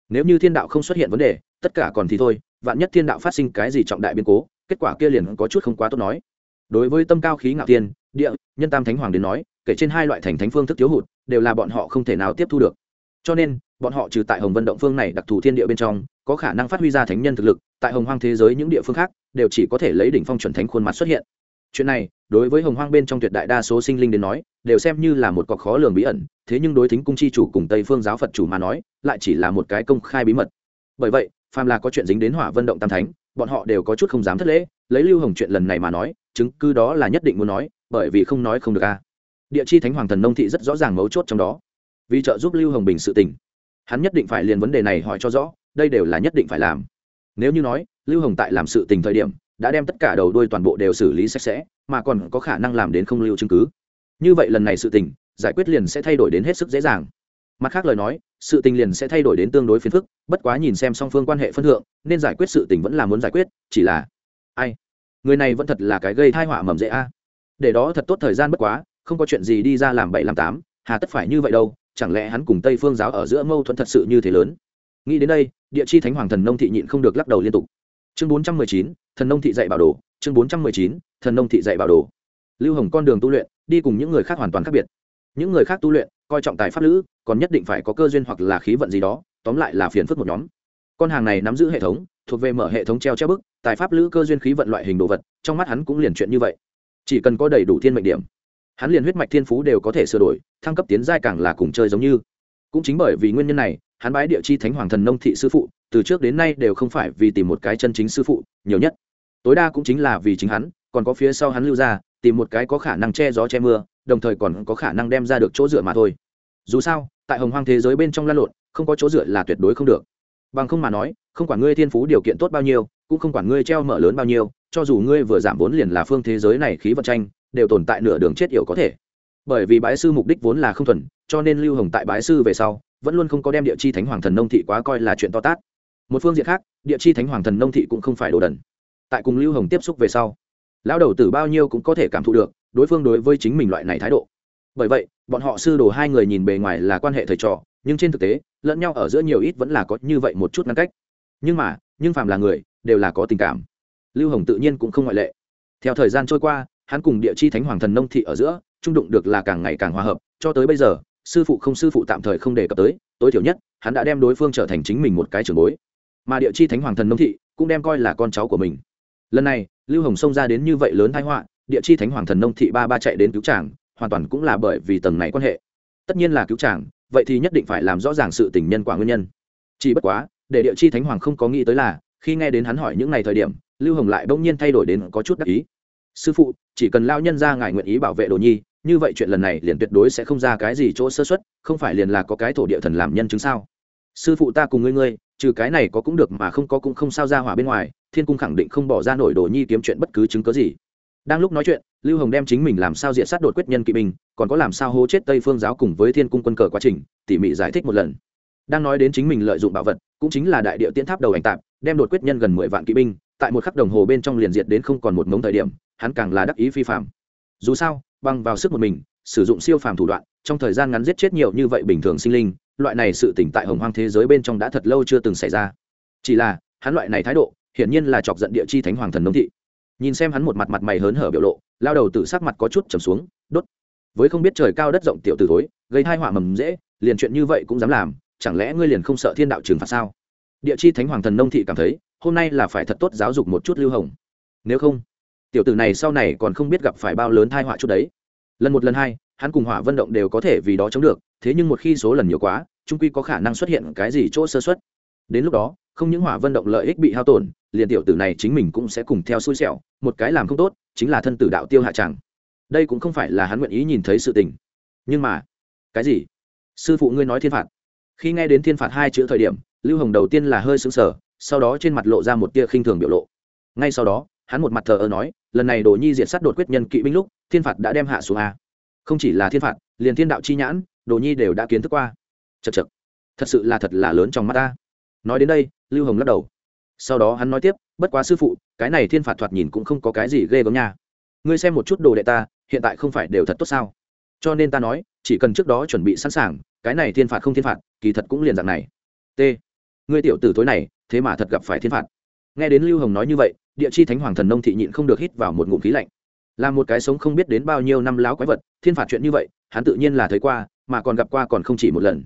Nếu như thiên đạo không xuất hiện vấn đề, tất cả còn thì thôi, vạn nhất thiên đạo phát sinh cái gì trọng đại biến cố, kết quả kia liền có chút không quá tốt nói. Đối với tâm cao khí ngạo tiên địa, nhân tam thánh hoàng đến nói, kể trên hai loại thành thánh phương thức thiếu hụt đều là bọn họ không thể nào tiếp thu được. Cho nên, bọn họ trừ tại hồng vân động phương này đặc thù thiên địa bên trong, có khả năng phát huy ra thánh nhân thực lực, tại hồng hoang thế giới những địa phương khác, đều chỉ có thể lấy đỉnh phong chuẩn thánh khuôn mặt xuất hiện. Chuyện này, đối với hồng hoang bên trong tuyệt đại đa số sinh linh đến nói, đều xem như là một cọc khó lường bí ẩn, thế nhưng đối thính cung chi chủ cùng tây phương giáo phật chủ mà nói, lại chỉ là một cái công khai bí mật. Bởi vậy, phàm là có chuyện dính đến hỏa vân động tam thánh, bọn họ đều có chút không dám thất lễ, lấy lưu hồng chuyện lần này mà nói, chứng cứ đó là nhất định muốn nói, bởi vì không nói không được a địa chi thánh hoàng thần nông thị rất rõ ràng mấu chốt trong đó. Vì trợ giúp lưu hồng bình sự tình, hắn nhất định phải liền vấn đề này hỏi cho rõ, đây đều là nhất định phải làm. Nếu như nói, lưu hồng tại làm sự tình thời điểm, đã đem tất cả đầu đuôi toàn bộ đều xử lý sạch sẽ, mà còn có khả năng làm đến không lưu chứng cứ. Như vậy lần này sự tình, giải quyết liền sẽ thay đổi đến hết sức dễ dàng. Mặt khác lời nói, sự tình liền sẽ thay đổi đến tương đối phiền phức, bất quá nhìn xem song phương quan hệ phân thượng, nên giải quyết sự tình vẫn là muốn giải quyết, chỉ là, ai? Người này vẫn thật là cái gây thai họa mầm dễ a. Để đó thật tốt thời gian bất quá không có chuyện gì đi ra làm bảy làm tám, hà tất phải như vậy đâu, chẳng lẽ hắn cùng tây phương giáo ở giữa mâu thuẫn thật sự như thế lớn? Nghĩ đến đây, địa chi thánh hoàng thần nông thị nhịn không được lắc đầu liên tục. Chương bốn trăm mười chín, thần nông thị dạy bảo đồ, chương bốn trăm mười chín, thần nông thị dạy bảo đồ. Lưu hồng con đường tu luyện, đi cùng những người khác hoàn toàn khác biệt. Những người khác tu luyện, coi trọng tài pháp lữ còn nhất định phải có cơ duyên hoặc là khí vận gì đó, tóm lại là phiền phức một nhóm. Con hàng này nắm giữ hệ thống, thuộc về mở hệ thống treo treo bức, tài pháp lữ cơ duyên khí vận loại hình đồ vật, trong mắt hắn cũng liền chuyện như vậy. Chỉ cần có đầy đủ thiên mệnh điểm hắn liền huyết mạch thiên phú đều có thể sửa đổi, thăng cấp tiến giai càng là cùng chơi giống như. Cũng chính bởi vì nguyên nhân này, hắn bái địa chi thánh hoàng thần nông thị sư phụ, từ trước đến nay đều không phải vì tìm một cái chân chính sư phụ, nhiều nhất. Tối đa cũng chính là vì chính hắn, còn có phía sau hắn lưu ra, tìm một cái có khả năng che gió che mưa, đồng thời còn có khả năng đem ra được chỗ dựa mà thôi. Dù sao, tại hồng hoang thế giới bên trong lan lộn, không có chỗ dựa là tuyệt đối không được. Bằng không mà nói, không quản ngươi thiên phú điều kiện tốt bao nhiêu, cũng không quản ngươi treo mở lớn bao nhiêu, cho dù ngươi vừa giảm vốn liền là phương thế giới này khí vận tranh đều tồn tại nửa đường chết yểu có thể. Bởi vì bái sư mục đích vốn là không thuần, cho nên lưu hồng tại bái sư về sau, vẫn luôn không có đem địa chi thánh hoàng thần nông thị quá coi là chuyện to tát. Một phương diện khác, địa chi thánh hoàng thần nông thị cũng không phải đồ đần. Tại cùng lưu hồng tiếp xúc về sau, lão đầu tử bao nhiêu cũng có thể cảm thụ được đối phương đối với chính mình loại này thái độ. Bởi vậy, bọn họ sư đồ hai người nhìn bề ngoài là quan hệ thầy trò, nhưng trên thực tế, lẫn nhau ở giữa nhiều ít vẫn là có như vậy một chút ngăn cách. Nhưng mà, nhưng phàm là người, đều là có tình cảm. Lưu hồng tự nhiên cũng không ngoại lệ. Theo thời gian trôi qua hắn cùng địa chi thánh hoàng thần nông thị ở giữa, trung đụng được là càng ngày càng hòa hợp, cho tới bây giờ, sư phụ không sư phụ tạm thời không đề cập tới, tối thiểu nhất, hắn đã đem đối phương trở thành chính mình một cái trường bối. Mà địa chi thánh hoàng thần nông thị cũng đem coi là con cháu của mình. Lần này, lưu hồng xông ra đến như vậy lớn thái họa, địa chi thánh hoàng thần nông thị ba ba chạy đến cứu chàng, hoàn toàn cũng là bởi vì tầng này quan hệ. Tất nhiên là cứu chàng, vậy thì nhất định phải làm rõ ràng sự tình nhân quả nguyên nhân. Chỉ bất quá, để địa chi thánh hoàng không có nghĩ tới là, khi nghe đến hắn hỏi những ngày thời điểm, lưu hồng lại bỗng nhiên thay đổi đến có chút đắc ý sư phụ, chỉ cần lao nhân ra ngài nguyện ý bảo vệ đồ nhi, như vậy chuyện lần này liền tuyệt đối sẽ không ra cái gì chỗ sơ xuất không phải liền là có cái thổ địa thần làm nhân chứng sao? Sư phụ ta cùng ngươi ngươi, trừ cái này có cũng được mà không có cũng không sao ra hỏa bên ngoài, thiên cung khẳng định không bỏ ra nổi đồ nhi kiếm chuyện bất cứ chứng cớ gì. Đang lúc nói chuyện, lưu hồng đem chính mình làm sao diện sát đột quyết nhân kỵ binh, còn có làm sao hô chết tây phương giáo cùng với thiên cung quân cờ quá trình, tỉ mỉ giải thích một lần. Đang nói đến chính mình lợi dụng bảo vật, cũng chính là đại địa tiến tháp đầu ảnh tạp, đem đột quyết nhân gần mười vạn kỵ binh, tại một khắc đồng hồ bên trong liền diệt đến không còn một mống thời điểm hắn càng là đắc ý phi phạm. Dù sao băng vào sức một mình, sử dụng siêu phàm thủ đoạn, trong thời gian ngắn giết chết nhiều như vậy bình thường sinh linh, loại này sự tỉnh tại hồng hoang thế giới bên trong đã thật lâu chưa từng xảy ra. Chỉ là, hắn loại này thái độ, hiển nhiên là chọc giận địa chi thánh hoàng thần nông thị. Nhìn xem hắn một mặt mặt mày hớn hở biểu lộ, lao đầu tự sắc mặt có chút trầm xuống, đốt. Với không biết trời cao đất rộng tiểu từ thối, gây hai họa mầm dễ, liền chuyện như vậy cũng dám làm, chẳng lẽ ngươi liền không sợ thiên đạo trừng phạt sao? Địa chi thánh hoàng thần nông thị cảm thấy, hôm nay là phải thật tốt giáo dục một chút lưu hồng. Nếu không tiểu tử này sau này còn không biết gặp phải bao lớn thai họa chút đấy. Lần một lần hai, hắn cùng hỏa vận động đều có thể vì đó chống được, thế nhưng một khi số lần nhiều quá, trung quy có khả năng xuất hiện cái gì chỗ sơ xuất đến lúc đó, không những hỏa vận động lợi ích bị hao tổn, liền tiểu tử này chính mình cũng sẽ cùng theo xui xẻo, một cái làm không tốt, chính là thân tử đạo tiêu hạ tràng đây cũng không phải là hắn nguyện ý nhìn thấy sự tình. Nhưng mà, cái gì? Sư phụ ngươi nói thiên phạt. Khi nghe đến thiên phạt hai chữ thời điểm, lưu hồng đầu tiên là hơi sững sờ, sau đó trên mặt lộ ra một tia khinh thường biểu lộ. Ngay sau đó, hắn một mặt thờ ơ nói lần này đồ nhi diệt sát đột quyết nhân kỵ binh lúc, thiên phạt đã đem hạ xuống a. Không chỉ là thiên phạt, liền thiên đạo chi nhãn, đồ nhi đều đã kiến thức qua. Chật chật thật sự là thật là lớn trong mắt ta. Nói đến đây, lưu hồng lắc đầu. Sau đó hắn nói tiếp, bất quá sư phụ, cái này thiên phạt thoạt nhìn cũng không có cái gì ghê gớm nha. Ngươi xem một chút đồ đệ ta, hiện tại không phải đều thật tốt sao? Cho nên ta nói, chỉ cần trước đó chuẩn bị sẵn sàng, cái này thiên phạt không thiên phạt, kỳ thật cũng liền dạng này. T. Ngươi tiểu tử tối này, thế mà thật gặp phải thiên phạt. Nghe đến lưu hồng nói như vậy địa chi thánh hoàng thần nông thị nhịn không được hít vào một ngụm khí lạnh. Là một cái sống không biết đến bao nhiêu năm láo quái vật, thiên phạt chuyện như vậy, hắn tự nhiên là thấy qua, mà còn gặp qua còn không chỉ một lần.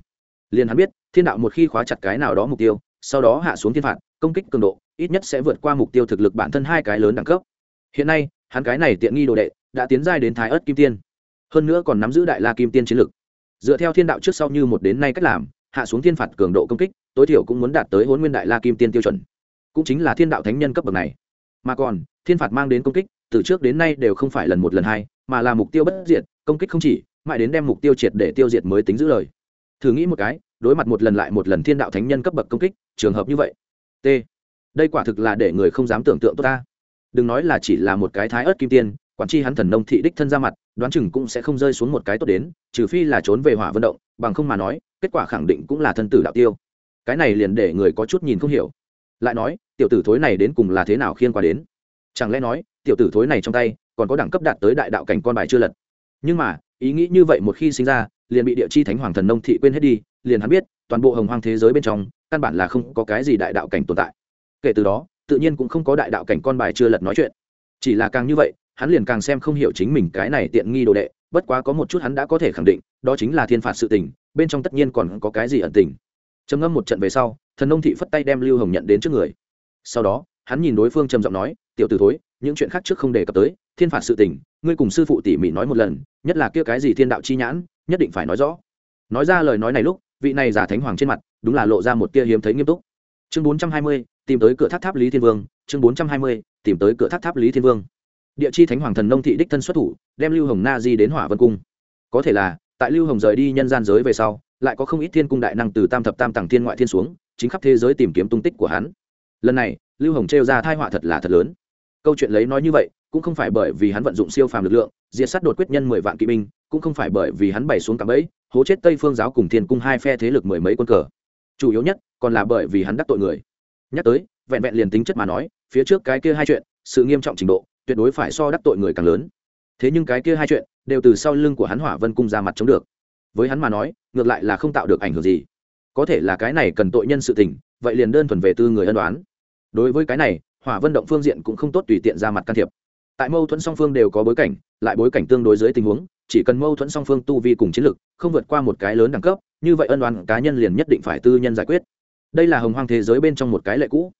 Liền hắn biết, thiên đạo một khi khóa chặt cái nào đó mục tiêu, sau đó hạ xuống thiên phạt, công kích cường độ, ít nhất sẽ vượt qua mục tiêu thực lực bản thân hai cái lớn đẳng cấp. Hiện nay, hắn cái này tiện nghi đồ đệ, đã tiến giai đến thái ớt kim tiên. Hơn nữa còn nắm giữ đại la kim tiên chiến lực. Dựa theo thiên đạo trước sau như một đến nay cách làm, hạ xuống thiên phạt cường độ công kích, tối thiểu cũng muốn đạt tới hôn nguyên đại la kim tiên tiêu chuẩn. Cũng chính là thiên đạo thánh nhân cấp bậc này mà còn, thiên phạt mang đến công kích, từ trước đến nay đều không phải lần một lần hai, mà là mục tiêu bất diệt, công kích không chỉ, mãi đến đem mục tiêu triệt để tiêu diệt mới tính giữ lời. Thử nghĩ một cái, đối mặt một lần lại một lần thiên đạo thánh nhân cấp bậc công kích, trường hợp như vậy. T. Đây quả thực là để người không dám tưởng tượng tốt ta. Đừng nói là chỉ là một cái thái ớt kim tiên, quản tri hắn thần nông thị đích thân ra mặt, đoán chừng cũng sẽ không rơi xuống một cái tốt đến, trừ phi là trốn về hỏa vận động, bằng không mà nói, kết quả khẳng định cũng là thân tử đạo tiêu. Cái này liền để người có chút nhìn không hiểu lại nói, tiểu tử thối này đến cùng là thế nào khiên qua đến? Chẳng lẽ nói, tiểu tử thối này trong tay còn có đẳng cấp đạt tới đại đạo cảnh con bài chưa lật? Nhưng mà, ý nghĩ như vậy một khi sinh ra, liền bị địa chi thánh hoàng thần nông thị quên hết đi, liền hắn biết, toàn bộ hồng hoang thế giới bên trong, căn bản là không có cái gì đại đạo cảnh tồn tại. Kể từ đó, tự nhiên cũng không có đại đạo cảnh con bài chưa lật nói chuyện. Chỉ là càng như vậy, hắn liền càng xem không hiểu chính mình cái này tiện nghi đồ đệ, bất quá có một chút hắn đã có thể khẳng định, đó chính là thiên phạt sự tình, bên trong tất nhiên còn có cái gì ẩn tình. Trầm ngâm một trận về sau thần nông thị phất tay đem lưu hồng nhận đến trước người sau đó hắn nhìn đối phương trầm giọng nói tiểu t ử thối những chuyện khác trước không đề cập tới thiên phạt sự tình ngươi cùng sư phụ tỉ mỉ nói một lần nhất là kia cái gì thiên đạo chi nhãn nhất định phải nói rõ nói ra lời nói này lúc vị này giả thánh hoàng trên mặt đúng là lộ ra một tia hiếm thấy nghiêm túc chương bốn trăm hai mươi tìm tới cửa tháp tháp lý thiên vương chương bốn trăm hai mươi tìm tới cửa tháp tháp lý thiên vương địa chi thánh hoàng thần nông thị đích thân xuất thủ đem lưu hồng na di đến hỏa vân cung có thể là tại lưu hồng rời đi nhân gian giới về sau lại có không ít thiên cung đại năng từ tam thập tam tầng thiên ngoại thiên xuống chính khắp thế giới tìm kiếm tung tích của hắn. Lần này, lưu hồng trêu ra thai họa thật là thật lớn. Câu chuyện lấy nói như vậy, cũng không phải bởi vì hắn vận dụng siêu phàm lực lượng, diệt sát đột quyết nhân mười vạn kỵ binh, cũng không phải bởi vì hắn bày xuống cạm bẫy, hố chết tây phương giáo cùng thiên cung hai phe thế lực mười mấy quân cờ. Chủ yếu nhất, còn là bởi vì hắn đắc tội người. Nhắc tới, vẹn vẹn liền tính chất mà nói, phía trước cái kia hai chuyện, sự nghiêm trọng trình độ, tuyệt đối phải so đắc tội người càng lớn. Thế nhưng cái kia hai chuyện, đều từ sau lưng của hắn hỏa vân cung ra mặt chống được. Với hắn mà nói, ngược lại là không tạo được ảnh hưởng gì có thể là cái này cần tội nhân sự tình, vậy liền đơn thuần về tư người ân đoán đối với cái này, hỏa vân động phương diện cũng không tốt tùy tiện ra mặt can thiệp. Tại mâu thuẫn song phương đều có bối cảnh, lại bối cảnh tương đối dưới tình huống, chỉ cần mâu thuẫn song phương tu vi cùng chiến lược không vượt qua một cái lớn đẳng cấp, như vậy ân đoán cá nhân liền nhất định phải tư nhân giải quyết. Đây là hồng hoang thế giới bên trong một cái lệ cũ.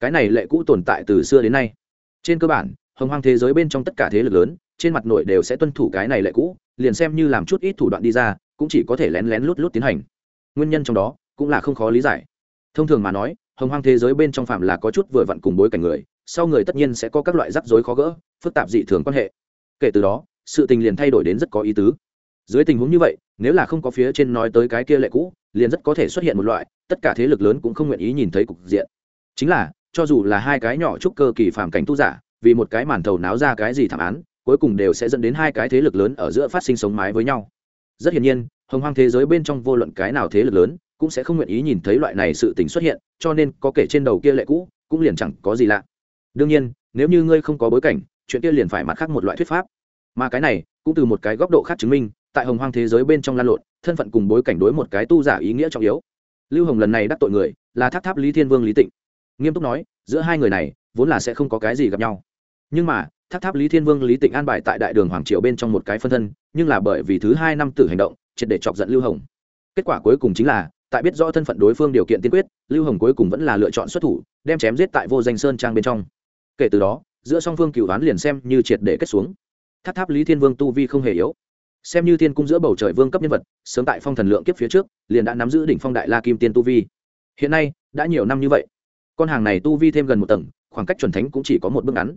Cái này lệ cũ tồn tại từ xưa đến nay. Trên cơ bản, hồng hoang thế giới bên trong tất cả thế lực lớn, trên mặt nội đều sẽ tuân thủ cái này lệ cũ, liền xem như làm chút ít thủ đoạn đi ra, cũng chỉ có thể lén lén lút lút tiến hành nguyên nhân trong đó cũng là không khó lý giải. Thông thường mà nói, hồng hoang thế giới bên trong phạm là có chút vừa vặn cùng bối cảnh người, sau người tất nhiên sẽ có các loại rắc rối khó gỡ, phức tạp dị thường quan hệ. Kể từ đó, sự tình liền thay đổi đến rất có ý tứ. Dưới tình huống như vậy, nếu là không có phía trên nói tới cái kia lệ cũ, liền rất có thể xuất hiện một loại, tất cả thế lực lớn cũng không nguyện ý nhìn thấy cục diện. Chính là, cho dù là hai cái nhỏ chúc cơ kỳ phàm cảnh tu giả, vì một cái màn thầu náo ra cái gì thảm án, cuối cùng đều sẽ dẫn đến hai cái thế lực lớn ở giữa phát sinh sống mái với nhau rất hiển nhiên, hồng hoang thế giới bên trong vô luận cái nào thế lực lớn, cũng sẽ không nguyện ý nhìn thấy loại này sự tình xuất hiện, cho nên có kể trên đầu kia lệ cũ, cũng liền chẳng có gì lạ. Đương nhiên, nếu như ngươi không có bối cảnh, chuyện kia liền phải mặt khác một loại thuyết pháp. Mà cái này, cũng từ một cái góc độ khác chứng minh, tại hồng hoang thế giới bên trong lan lộn, thân phận cùng bối cảnh đối một cái tu giả ý nghĩa trọng yếu. Lưu hồng lần này đắc tội người, là tháp tháp lý thiên vương lý tịnh. Nghiêm túc nói, giữa hai người này, vốn là sẽ không có cái gì gặp nhau nhưng mà, tháp tháp lý thiên vương, lý tịnh an bài tại đại đường hoàng triều bên trong một cái phân thân, nhưng là bởi vì thứ hai năm tử hành động, triệt để chọc giận lưu hồng. Kết quả cuối cùng chính là, tại biết rõ thân phận đối phương điều kiện tiên quyết, lưu hồng cuối cùng vẫn là lựa chọn xuất thủ, đem chém giết tại vô danh sơn trang bên trong. Kể từ đó, giữa song phương cựu đoán liền xem như triệt để kết xuống. Tháp tháp lý thiên vương tu vi không hề yếu. Xem như thiên cung giữa bầu trời vương cấp nhân vật, sớm tại phong thần lượng kiếp phía trước, liền đã nắm giữ đỉnh phong đại la kim tiên tu vi. Hiện nay, đã nhiều năm như vậy, con hàng này tu vi thêm gần một tầng, khoảng cách chuẩn thánh cũng chỉ có một bước ngắn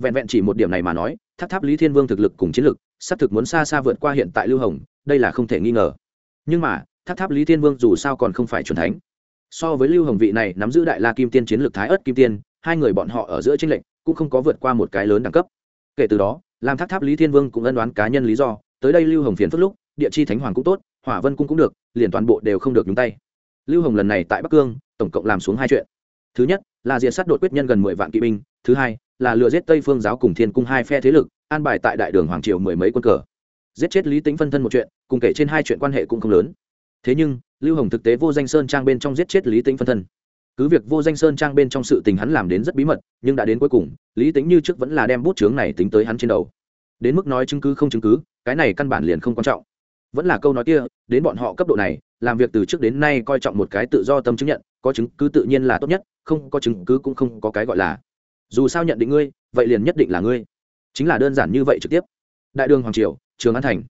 vẹn vẹn chỉ một điểm này mà nói, tháp tháp lý thiên vương thực lực cùng chiến lực, xác thực muốn xa xa vượt qua hiện tại lưu hồng, đây là không thể nghi ngờ. Nhưng mà, tháp tháp lý thiên vương dù sao còn không phải chuẩn thánh. So với lưu hồng vị này nắm giữ đại la kim tiên chiến lược thái ớt kim tiên, hai người bọn họ ở giữa tranh lệnh cũng không có vượt qua một cái lớn đẳng cấp. Kể từ đó, làm tháp tháp lý thiên vương cũng ân đoán cá nhân lý do, tới đây lưu hồng phiền phức lúc, địa chi thánh hoàng cũng tốt, hỏa vân cung cũng được, liền toàn bộ đều không được nhúng tay. Lưu hồng lần này tại bắc cương, tổng cộng làm xuống hai chuyện. Thứ nhất, là diện sát đột quyết nhân gần mười vạn kỵ binh, thứ hai là lừa giết tây phương giáo cùng thiên cung hai phe thế lực, an bài tại đại đường hoàng triều mười mấy quân cờ. Giết chết lý tính phân thân một chuyện, cùng kể trên hai chuyện quan hệ cũng không lớn. Thế nhưng, lưu hồng thực tế vô danh sơn trang bên trong giết chết lý tính phân thân. Cứ việc vô danh sơn trang bên trong sự tình hắn làm đến rất bí mật, nhưng đã đến cuối cùng, lý tính như trước vẫn là đem bút chướng này tính tới hắn trên đầu. Đến mức nói chứng cứ không chứng cứ, cái này căn bản liền không quan trọng. Vẫn là câu nói kia, đến bọn họ cấp độ này, làm việc từ trước đến nay coi trọng một cái tự do tâm chứng nhận, có chứng cứ tự nhiên là tốt nhất, không có chứng cứ cũng không có cái gọi là dù sao nhận định ngươi, vậy liền nhất định là ngươi. Chính là đơn giản như vậy trực tiếp. Đại đường hoàng triều, trường an thành.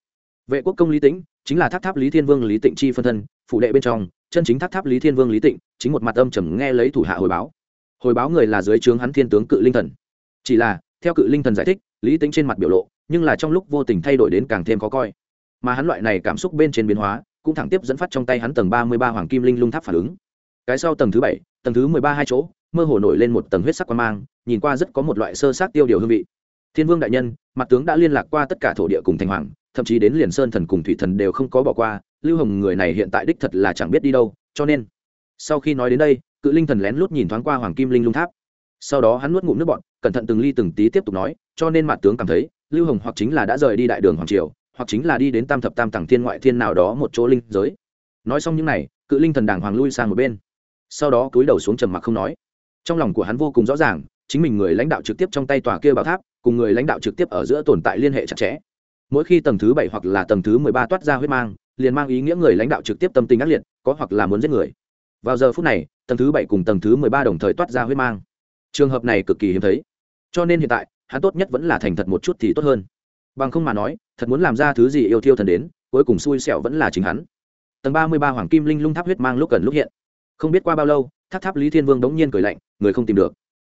Vệ quốc công lý tĩnh, chính là tháp tháp lý thiên vương lý tịnh chi phân thân phụ đệ bên trong, chân chính tháp tháp lý thiên vương lý tịnh, chính một mặt âm trầm nghe lấy thủ hạ hồi báo. Hồi báo người là dưới trướng hắn thiên tướng cự linh thần. Chỉ là, theo cự linh thần giải thích, lý tính trên mặt biểu lộ, nhưng là trong lúc vô tình thay đổi đến càng thêm khó coi. Mà hắn loại này cảm xúc bên trên biến hóa, cũng thẳng tiếp dẫn phát trong tay hắn tầng ba mươi ba hoàng kim linh lung tháp phản ứng. Cái sau tầng thứ bảy, tầng thứ mười ba hai chỗ mơ hồ nổi lên một tầng huyết sắc quan mang, nhìn qua rất có một loại sơ sát tiêu điều hương vị. Thiên vương đại nhân, mặt tướng đã liên lạc qua tất cả thổ địa cùng thành hoàng, thậm chí đến liền sơn thần cùng thủy thần đều không có bỏ qua, lưu hồng người này hiện tại đích thật là chẳng biết đi đâu, cho nên, sau khi nói đến đây, cự linh thần lén lút nhìn thoáng qua hoàng kim linh lung tháp. Sau đó hắn nuốt ngụm nước bọn cẩn thận từng ly từng tí tiếp tục nói, cho nên mặt tướng cảm thấy, lưu hồng hoặc chính là đã rời đi đại đường hoàng triều, hoặc chính là đi đến tam thập tam tầng thiên ngoại thiên nào đó một chỗ linh giới. Nói xong những này, cự linh thần đàng hoàng lui sang một bên. Sau đó cúi đầu xuống trầm mặc không nói trong lòng của hắn vô cùng rõ ràng, chính mình người lãnh đạo trực tiếp trong tay tòa kia bảo tháp, cùng người lãnh đạo trực tiếp ở giữa tồn tại liên hệ chặt chẽ. Mỗi khi tầng thứ bảy hoặc là tầng thứ mười ba toát ra huyết mang, liền mang ý nghĩa người lãnh đạo trực tiếp tâm tình ác liệt, có hoặc là muốn giết người. Vào giờ phút này, tầng thứ bảy cùng tầng thứ mười ba đồng thời toát ra huyết mang. Trường hợp này cực kỳ hiếm thấy. Cho nên hiện tại, hắn tốt nhất vẫn là thành thật một chút thì tốt hơn. Bằng không mà nói, thật muốn làm ra thứ gì yêu thiêu thần đến, cuối cùng xui xẻo vẫn là chính hắn. Tầng ba mươi ba hoàng kim linh lung tháp huyết mang lúc cần lúc hiện. Không biết qua bao lâu tháp tháp lý thiên vương đống nhiên cười lạnh, người không tìm được.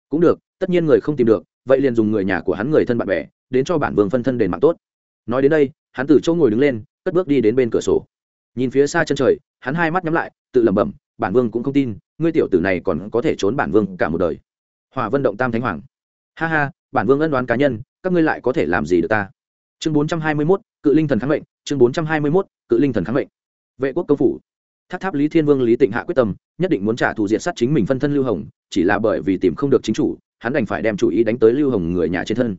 Cũng được, tất nhiên người không tìm được, vậy liền dùng người nhà của hắn người thân bạn bè, đến cho bản vương phân thân đền mạng tốt. Nói đến đây, hắn từ chỗ ngồi đứng lên, cất bước đi đến bên cửa sổ. Nhìn phía xa chân trời, hắn hai mắt nhắm lại, tự lẩm bẩm, bản vương cũng không tin, ngươi tiểu tử này còn có thể trốn bản vương cả một đời. Hòa vân động tam thánh hoàng. Ha ha, bản vương ân đoán cá nhân, các ngươi lại có thể làm gì được ta? Chương bốn trăm hai mươi mốt, cự linh thần kháng mệnh, chương bốn trăm hai mươi mốt, cự linh thần kháng mệnh. Vệ quốc công phủ tháp tháp lý thiên vương, lý tịnh hạ quyết tâm, nhất định muốn trả thù diện sát chính mình phân thân lưu hồng, chỉ là bởi vì tìm không được chính chủ, hắn đành phải đem chủ ý đánh tới lưu hồng người nhà trên thân.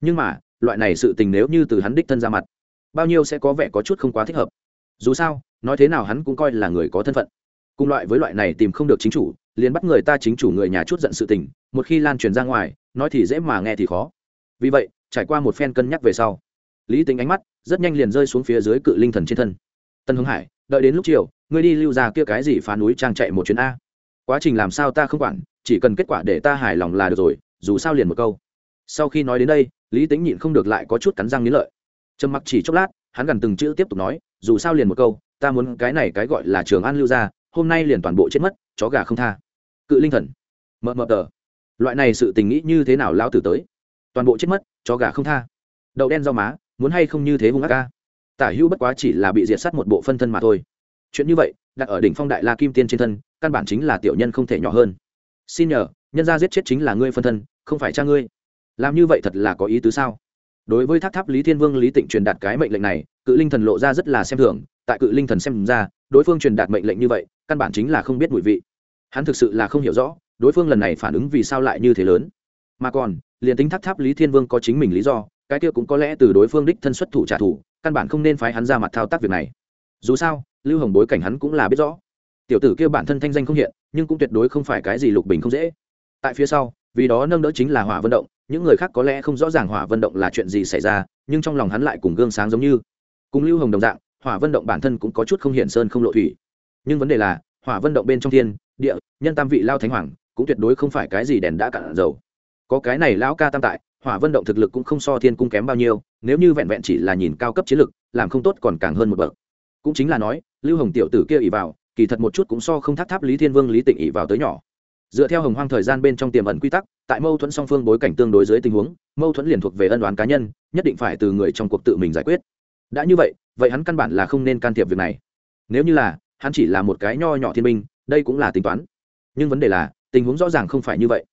Nhưng mà, loại này sự tình nếu như từ hắn đích thân ra mặt, bao nhiêu sẽ có vẻ có chút không quá thích hợp. Dù sao, nói thế nào hắn cũng coi là người có thân phận. Cùng loại với loại này tìm không được chính chủ, liền bắt người ta chính chủ người nhà chút giận sự tình, một khi lan truyền ra ngoài, nói thì dễ mà nghe thì khó. Vì vậy, trải qua một phen cân nhắc về sau, lý tính ánh mắt rất nhanh liền rơi xuống phía dưới cự linh thần trên thân. Tân hưng hải, đợi đến lúc chiều ngươi đi lưu ra kia cái gì phá núi trang chạy một chuyến a? Quá trình làm sao ta không quản, chỉ cần kết quả để ta hài lòng là được rồi, dù sao liền một câu. Sau khi nói đến đây, lý tính nhịn không được lại có chút cắn răng nghĩ lợi. Trầm mặc chỉ chốc lát, hắn gần từng chữ tiếp tục nói, dù sao liền một câu, ta muốn cái này cái gọi là trường an lưu ra, hôm nay liền toàn bộ chết mất, chó gà không tha. Cự linh thần. Mờ mờ tờ. Loại này sự tình nghĩ như thế nào lao tử tới? Toàn bộ chết mất, chó gà không tha. Đậu đen rau má, muốn hay không như thế hung ác ca? Tả hữu bất quá chỉ là bị diệt s á t một bộ phân thân mà thôi chuyện như vậy, đặt ở đỉnh phong đại la kim tiên trên thân, căn bản chính là tiểu nhân không thể nhỏ hơn. Xin nhờ, nhân gia giết chết chính là ngươi phân thân, không phải cha ngươi. Làm như vậy thật là có ý tứ sao? Đối với tháp tháp lý thiên vương lý tịnh truyền đạt cái mệnh lệnh này, cự linh thần lộ ra rất là xem thường, tại cự linh thần xem ra, đối phương truyền đạt mệnh lệnh như vậy, căn bản chính là không biết mùi vị. Hắn thực sự là không hiểu rõ, đối phương lần này phản ứng vì sao lại như thế lớn. Mà còn, liền tính tháp tháp lý thiên vương có chính mình lý do, cái kia cũng có lẽ từ đối phương đích thân xuất thủ trả thù, căn bản không nên phái hắn ra mặt thao tác việc này. Dù sao lưu hồng bối cảnh hắn cũng là biết rõ. Tiểu tử kia bản thân thanh danh không hiện, nhưng cũng tuyệt đối không phải cái gì lục bình không dễ. Tại phía sau, vì đó nâng đỡ chính là hỏa vận động, những người khác có lẽ không rõ ràng hỏa vận động là chuyện gì xảy ra, nhưng trong lòng hắn lại cùng gương sáng giống như. Cùng lưu hồng đồng dạng, hỏa vận động bản thân cũng có chút không hiện sơn không lộ thủy. Nhưng vấn đề là, hỏa vận động bên trong thiên, địa, nhân tam vị lao thánh hoàng, cũng tuyệt đối không phải cái gì đèn đã cạn dầu. Có cái này lão ca tam tại, hỏa vận động thực lực cũng không so thiên cung kém bao nhiêu, nếu như vẹn vẹn chỉ là nhìn cao cấp chiến lực, làm không tốt còn càng hơn một bậc. Cũng chính là nói lưu hồng tiểu tử kia ỉ vào, kỳ thật một chút cũng so không tháp tháp lý thiên vương, lý tịnh ỉ vào tới nhỏ. Dựa theo hồng hoang thời gian bên trong tiềm ẩn quy tắc, tại mâu thuẫn song phương bối cảnh tương đối dưới tình huống, mâu thuẫn liền thuộc về ân đoán cá nhân, nhất định phải từ người trong cuộc tự mình giải quyết. Đã như vậy vậy hắn căn bản là không nên can thiệp việc này. Nếu như là, hắn chỉ là một cái nho nhỏ thiên minh đây cũng là tính toán. Nhưng vấn đề là, tình huống rõ ràng không phải như vậy.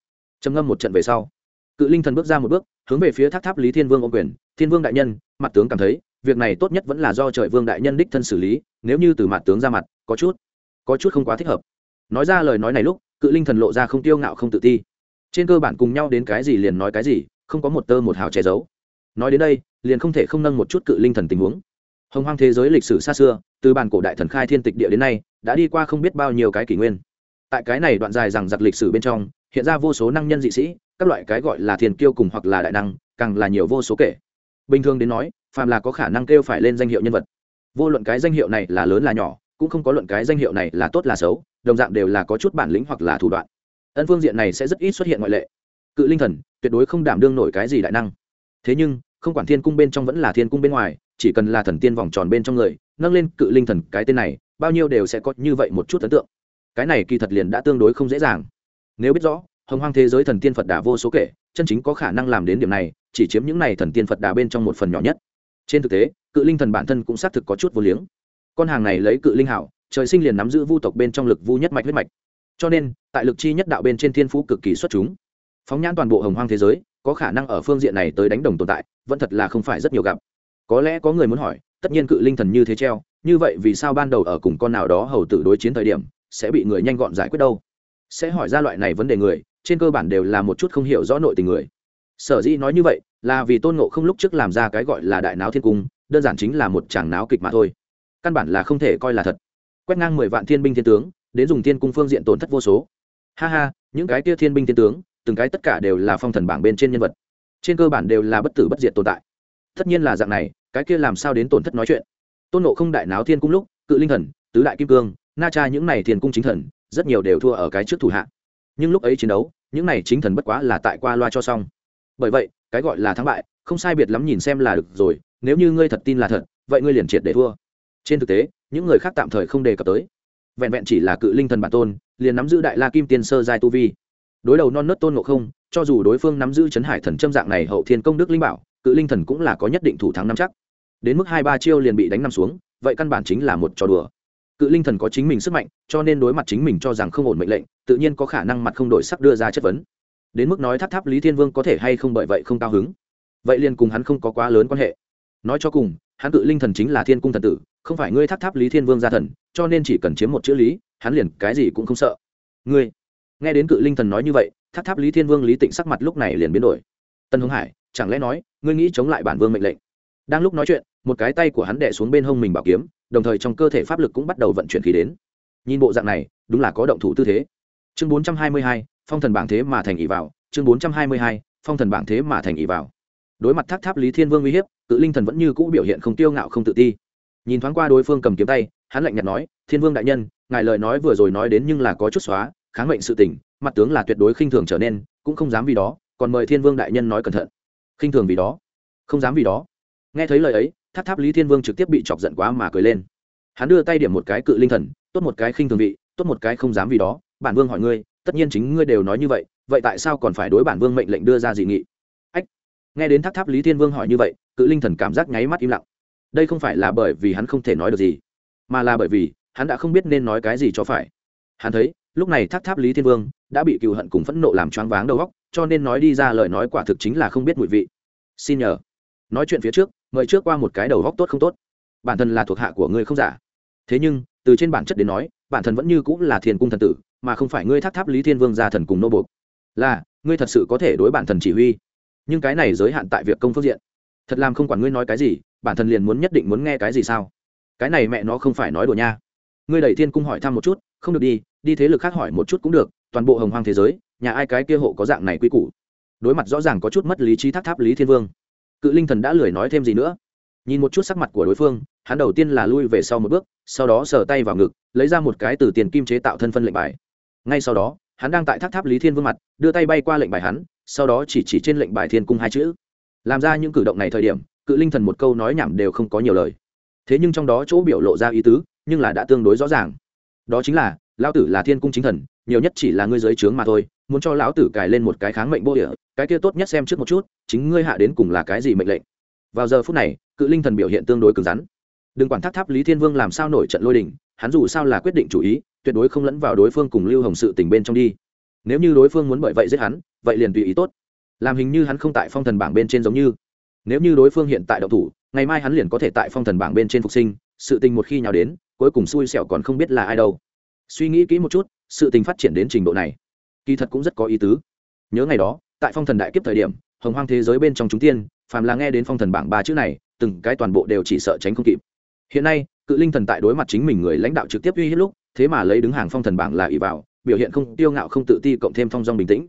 Trầm ngâm một trận về sau, cự linh thần bước ra một bước, hướng về phía tháp tháp lý thiên vương ô quyền. Thiên vương đại nhân, mặt tướng cảm thấy việc này tốt nhất vẫn là do trời vương đại nhân đích thân xử lý, nếu như từ mặt tướng ra mặt, có chút có chút không quá thích hợp. Nói ra lời nói này lúc, cự linh thần lộ ra không tiêu ngạo không tự ti. Trên cơ bản cùng nhau đến cái gì liền nói cái gì, không có một tơ một hào che giấu. Nói đến đây, liền không thể không nâng một chút cự linh thần tình huống. Hồng hoang thế giới lịch sử xa xưa, từ bản cổ đại thần khai thiên tịch địa đến nay, đã đi qua không biết bao nhiêu cái kỷ nguyên. Tại cái này đoạn dài rằng giặc lịch sử bên trong, hiện ra vô số năng nhân dị sĩ, các loại cái gọi là thiền kiêu cùng hoặc là đại năng, càng là nhiều vô số kể bình thường đến nói, phàm là có khả năng kêu phải lên danh hiệu nhân vật. Vô luận cái danh hiệu này là lớn là nhỏ, cũng không có luận cái danh hiệu này là tốt là xấu, đồng dạng đều là có chút bản lĩnh hoặc là thủ đoạn. Ân phương diện này sẽ rất ít xuất hiện ngoại lệ. Cự linh thần, tuyệt đối không đảm đương nổi cái gì đại năng. Thế nhưng, không quản thiên cung bên trong vẫn là thiên cung bên ngoài, chỉ cần là thần tiên vòng tròn bên trong người, nâng lên cự linh thần cái tên này, bao nhiêu đều sẽ có như vậy một chút ấn tượng. Cái này kỳ thật liền đã tương đối không dễ dàng. Nếu biết rõ, hồng hoang thế giới thần tiên phật đà vô số kể, chân chính có khả năng làm đến điểm này chỉ chiếm những này thần tiên phật đà bên trong một phần nhỏ nhất. Trên thực tế, cự linh thần bản thân cũng xác thực có chút vô liếng. Con hàng này lấy cự linh hảo, trời sinh liền nắm giữ vu tộc bên trong lực vu nhất mạch huyết mạch. Cho nên, tại lực chi nhất đạo bên trên thiên phú cực kỳ xuất chúng. Phóng nhãn toàn bộ hồng hoang thế giới, có khả năng ở phương diện này tới đánh đồng tồn tại, vẫn thật là không phải rất nhiều gặp. Có lẽ có người muốn hỏi, tất nhiên cự linh thần như thế treo, như vậy vì sao ban đầu ở cùng con nào đó hầu tử đối chiến thời điểm, sẽ bị người nhanh gọn giải quyết đâu? Sẽ hỏi ra loại này vấn đề người, trên cơ bản đều là một chút không hiểu rõ nội tình người sở dĩ nói như vậy là vì tôn ngộ không lúc trước làm ra cái gọi là đại náo thiên cung, đơn giản chính là một chàng náo kịch mà thôi. Căn bản là không thể coi là thật. Quét ngang mười vạn thiên binh thiên tướng, đến dùng thiên cung phương diện tổn thất vô số. Ha ha, những cái kia thiên binh thiên tướng, từng cái tất cả đều là phong thần bảng bên trên nhân vật. Trên cơ bản đều là bất tử bất diệt tồn tại. Tất nhiên là dạng này, cái kia làm sao đến tổn thất nói chuyện? Tôn nộ không đại náo thiên cung lúc, cự linh thần, tứ đại kim cương, na cha những này thiên cung chính thần, rất nhiều đều thua ở cái trước thủ hạ. Nhưng lúc ấy chiến đấu, những này chính thần bất quá là tại qua loa cho xong bởi vậy, cái gọi là thắng bại, không sai biệt lắm nhìn xem là được rồi, nếu như ngươi thật tin là thật, vậy ngươi liền triệt để thua. Trên thực tế, những người khác tạm thời không đề cập tới. Vẹn vẹn chỉ là cự linh thần bản tôn, liền nắm giữ đại la kim tiên sơ giai tu vi. Đối đầu non nớt tôn ngộ không, cho dù đối phương nắm giữ chấn hải thần châm dạng này hậu thiên công đức linh bảo, cự linh thần cũng là có nhất định thủ thắng nắm chắc. Đến mức hai ba chiêu liền bị đánh nằm xuống, vậy căn bản chính là một trò đùa. Cự linh thần có chính mình sức mạnh, cho nên đối mặt chính mình cho rằng không ổn mệnh lệnh, tự nhiên có khả năng mặt không đổi sắc đưa ra chất vấn đến mức nói tháp tháp lý thiên vương có thể hay không bởi vậy không cao hứng. Vậy liền cùng hắn không có quá lớn quan hệ. Nói cho cùng, hắn cự linh thần chính là thiên cung thần tử, không phải ngươi tháp tháp lý thiên vương gia thần, cho nên chỉ cần chiếm một chữ lý, hắn liền cái gì cũng không sợ. Ngươi, nghe đến cự linh thần nói như vậy, tháp tháp lý thiên vương lý tịnh sắc mặt lúc này liền biến đổi. Tân hưng hải, chẳng lẽ nói, ngươi nghĩ chống lại bản vương mệnh lệnh? Đang lúc nói chuyện, một cái tay của hắn đẻ xuống bên hông mình bảo kiếm, đồng thời trong cơ thể pháp lực cũng bắt đầu vận chuyển khí đến. Nhìn bộ dạng này, đúng là có động thủ tư thế. Chương bốn trăm hai mươi hai phong thần bảng thế mà thành ỷ vào, chương bốn trăm hai mươi hai, phong thần bảng thế mà thành ỷ vào. Đối mặt tháp tháp lý thiên vương uy hiếp, cự linh thần vẫn như cũ biểu hiện không tiêu ngạo không tự ti. Nhìn thoáng qua đối phương cầm kiếm tay, hắn lạnh nhạt nói, thiên vương đại nhân, ngài lời nói vừa rồi nói đến nhưng là có chút xóa, kháng mệnh sự tỉnh mặt tướng là tuyệt đối khinh thường trở nên, cũng không dám vì đó, còn mời thiên vương đại nhân nói cẩn thận. Khinh thường vì đó? Không dám vì đó. Nghe thấy lời ấy tháp tháp lý thiên vương trực tiếp bị chọc giận quá mà cười lên. Hắn đưa tay điểm một cái cự linh thần, tốt một cái khinh thường vị, tốt một cái không dám vì đó, bản vương hỏi ngươi tất nhiên chính ngươi đều nói như vậy vậy tại sao còn phải đối bản vương mệnh lệnh đưa ra dị nghị? Ách, nghe đến tháp tháp lý thiên vương hỏi như vậy, cự linh thần cảm giác nháy mắt im lặng. Đây không phải là bởi vì hắn không thể nói được gì, mà là bởi vì hắn đã không biết nên nói cái gì cho phải. Hắn thấy, lúc này tháp tháp lý thiên vương đã bị cựu hận cùng phẫn nộ làm choáng váng đầu óc, cho nên nói đi ra lời nói quả thực chính là không biết mùi vị. Xin nhờ. Nói chuyện phía trước, mời trước qua một cái đầu óc tốt không tốt. Bản thân là thuộc hạ của ngươi không giả. Thế nhưng, từ trên bản chất đến nói, bản thân vẫn như cũng là thiên cung thần tử mà không phải ngươi tháp tháp lý thiên vương gia thần cùng nô bộc là, ngươi thật sự có thể đối bản thần chỉ huy. Nhưng cái này giới hạn tại việc công phương diện. Thật làm không quản ngươi nói cái gì, bản thân liền muốn nhất định muốn nghe cái gì sao? Cái này mẹ nó không phải nói đùa nha. Ngươi đẩy thiên cung hỏi thăm một chút, không được đi đi thế lực khác hỏi một chút cũng được, toàn bộ hồng hoang thế giới, nhà ai cái kia hộ có dạng này quy củ? Đối mặt rõ ràng có chút mất lý trí tháp tháp lý thiên vương. Cự linh thần đã lười nói thêm gì nữa. Nhìn một chút sắc mặt của đối phương, hắn đầu tiên là lui về sau một bước, sau đó sờ tay vào ngực, lấy ra một cái từ tiền kim chế tạo thân phân lệnh bài ngay sau đó, hắn đang tại tháp tháp lý thiên vương mặt, đưa tay bay qua lệnh bài hắn, sau đó chỉ chỉ trên lệnh bài thiên cung hai chữ. Làm ra những cử động này thời điểm, cự linh thần một câu nói nhảm đều không có nhiều lời. Thế nhưng trong đó chỗ biểu lộ ra ý tứ, nhưng là đã tương đối rõ ràng. Đó chính là, lão tử là thiên cung chính thần, nhiều nhất chỉ là ngươi giới trướng mà thôi, muốn cho lão tử cài lên một cái kháng mệnh bô địa, cái kia tốt nhất xem trước một chút, chính ngươi hạ đến cùng là cái gì mệnh lệnh. Vào giờ phút này, cự linh thần biểu hiện tương đối cứng rắn. Đừng quản thác tháp lý thiên vương làm sao nổi trận lôi đình, hắn dù sao là quyết định chủ ý tuyệt đối không lẫn vào đối phương cùng lưu hồng sự tình bên trong đi. Nếu như đối phương muốn bởi vậy giết hắn, vậy liền tùy ý tốt. Làm hình như hắn không tại phong thần bảng bên trên giống như. Nếu như đối phương hiện tại độc thủ, ngày mai hắn liền có thể tại phong thần bảng bên trên phục sinh, sự tình một khi nhào đến, cuối cùng xui xẻo còn không biết là ai đâu. Suy nghĩ kỹ một chút, sự tình phát triển đến trình độ này, kỳ thật cũng rất có ý tứ. Nhớ ngày đó, tại phong thần đại kiếp thời điểm, hồng hoang thế giới bên trong chúng tiên, phàm là nghe đến phong thần bảng ba chữ này, từng cái toàn bộ đều chỉ sợ tránh không kịp. Hiện nay, cự linh thần tại đối mặt chính mình người lãnh đạo trực tiếp uy hiếp lúc thế mà lấy đứng hàng phong thần bảng là ỷ vào, biểu hiện không, tiêu ngạo không tự ti cộng thêm phong dong bình tĩnh.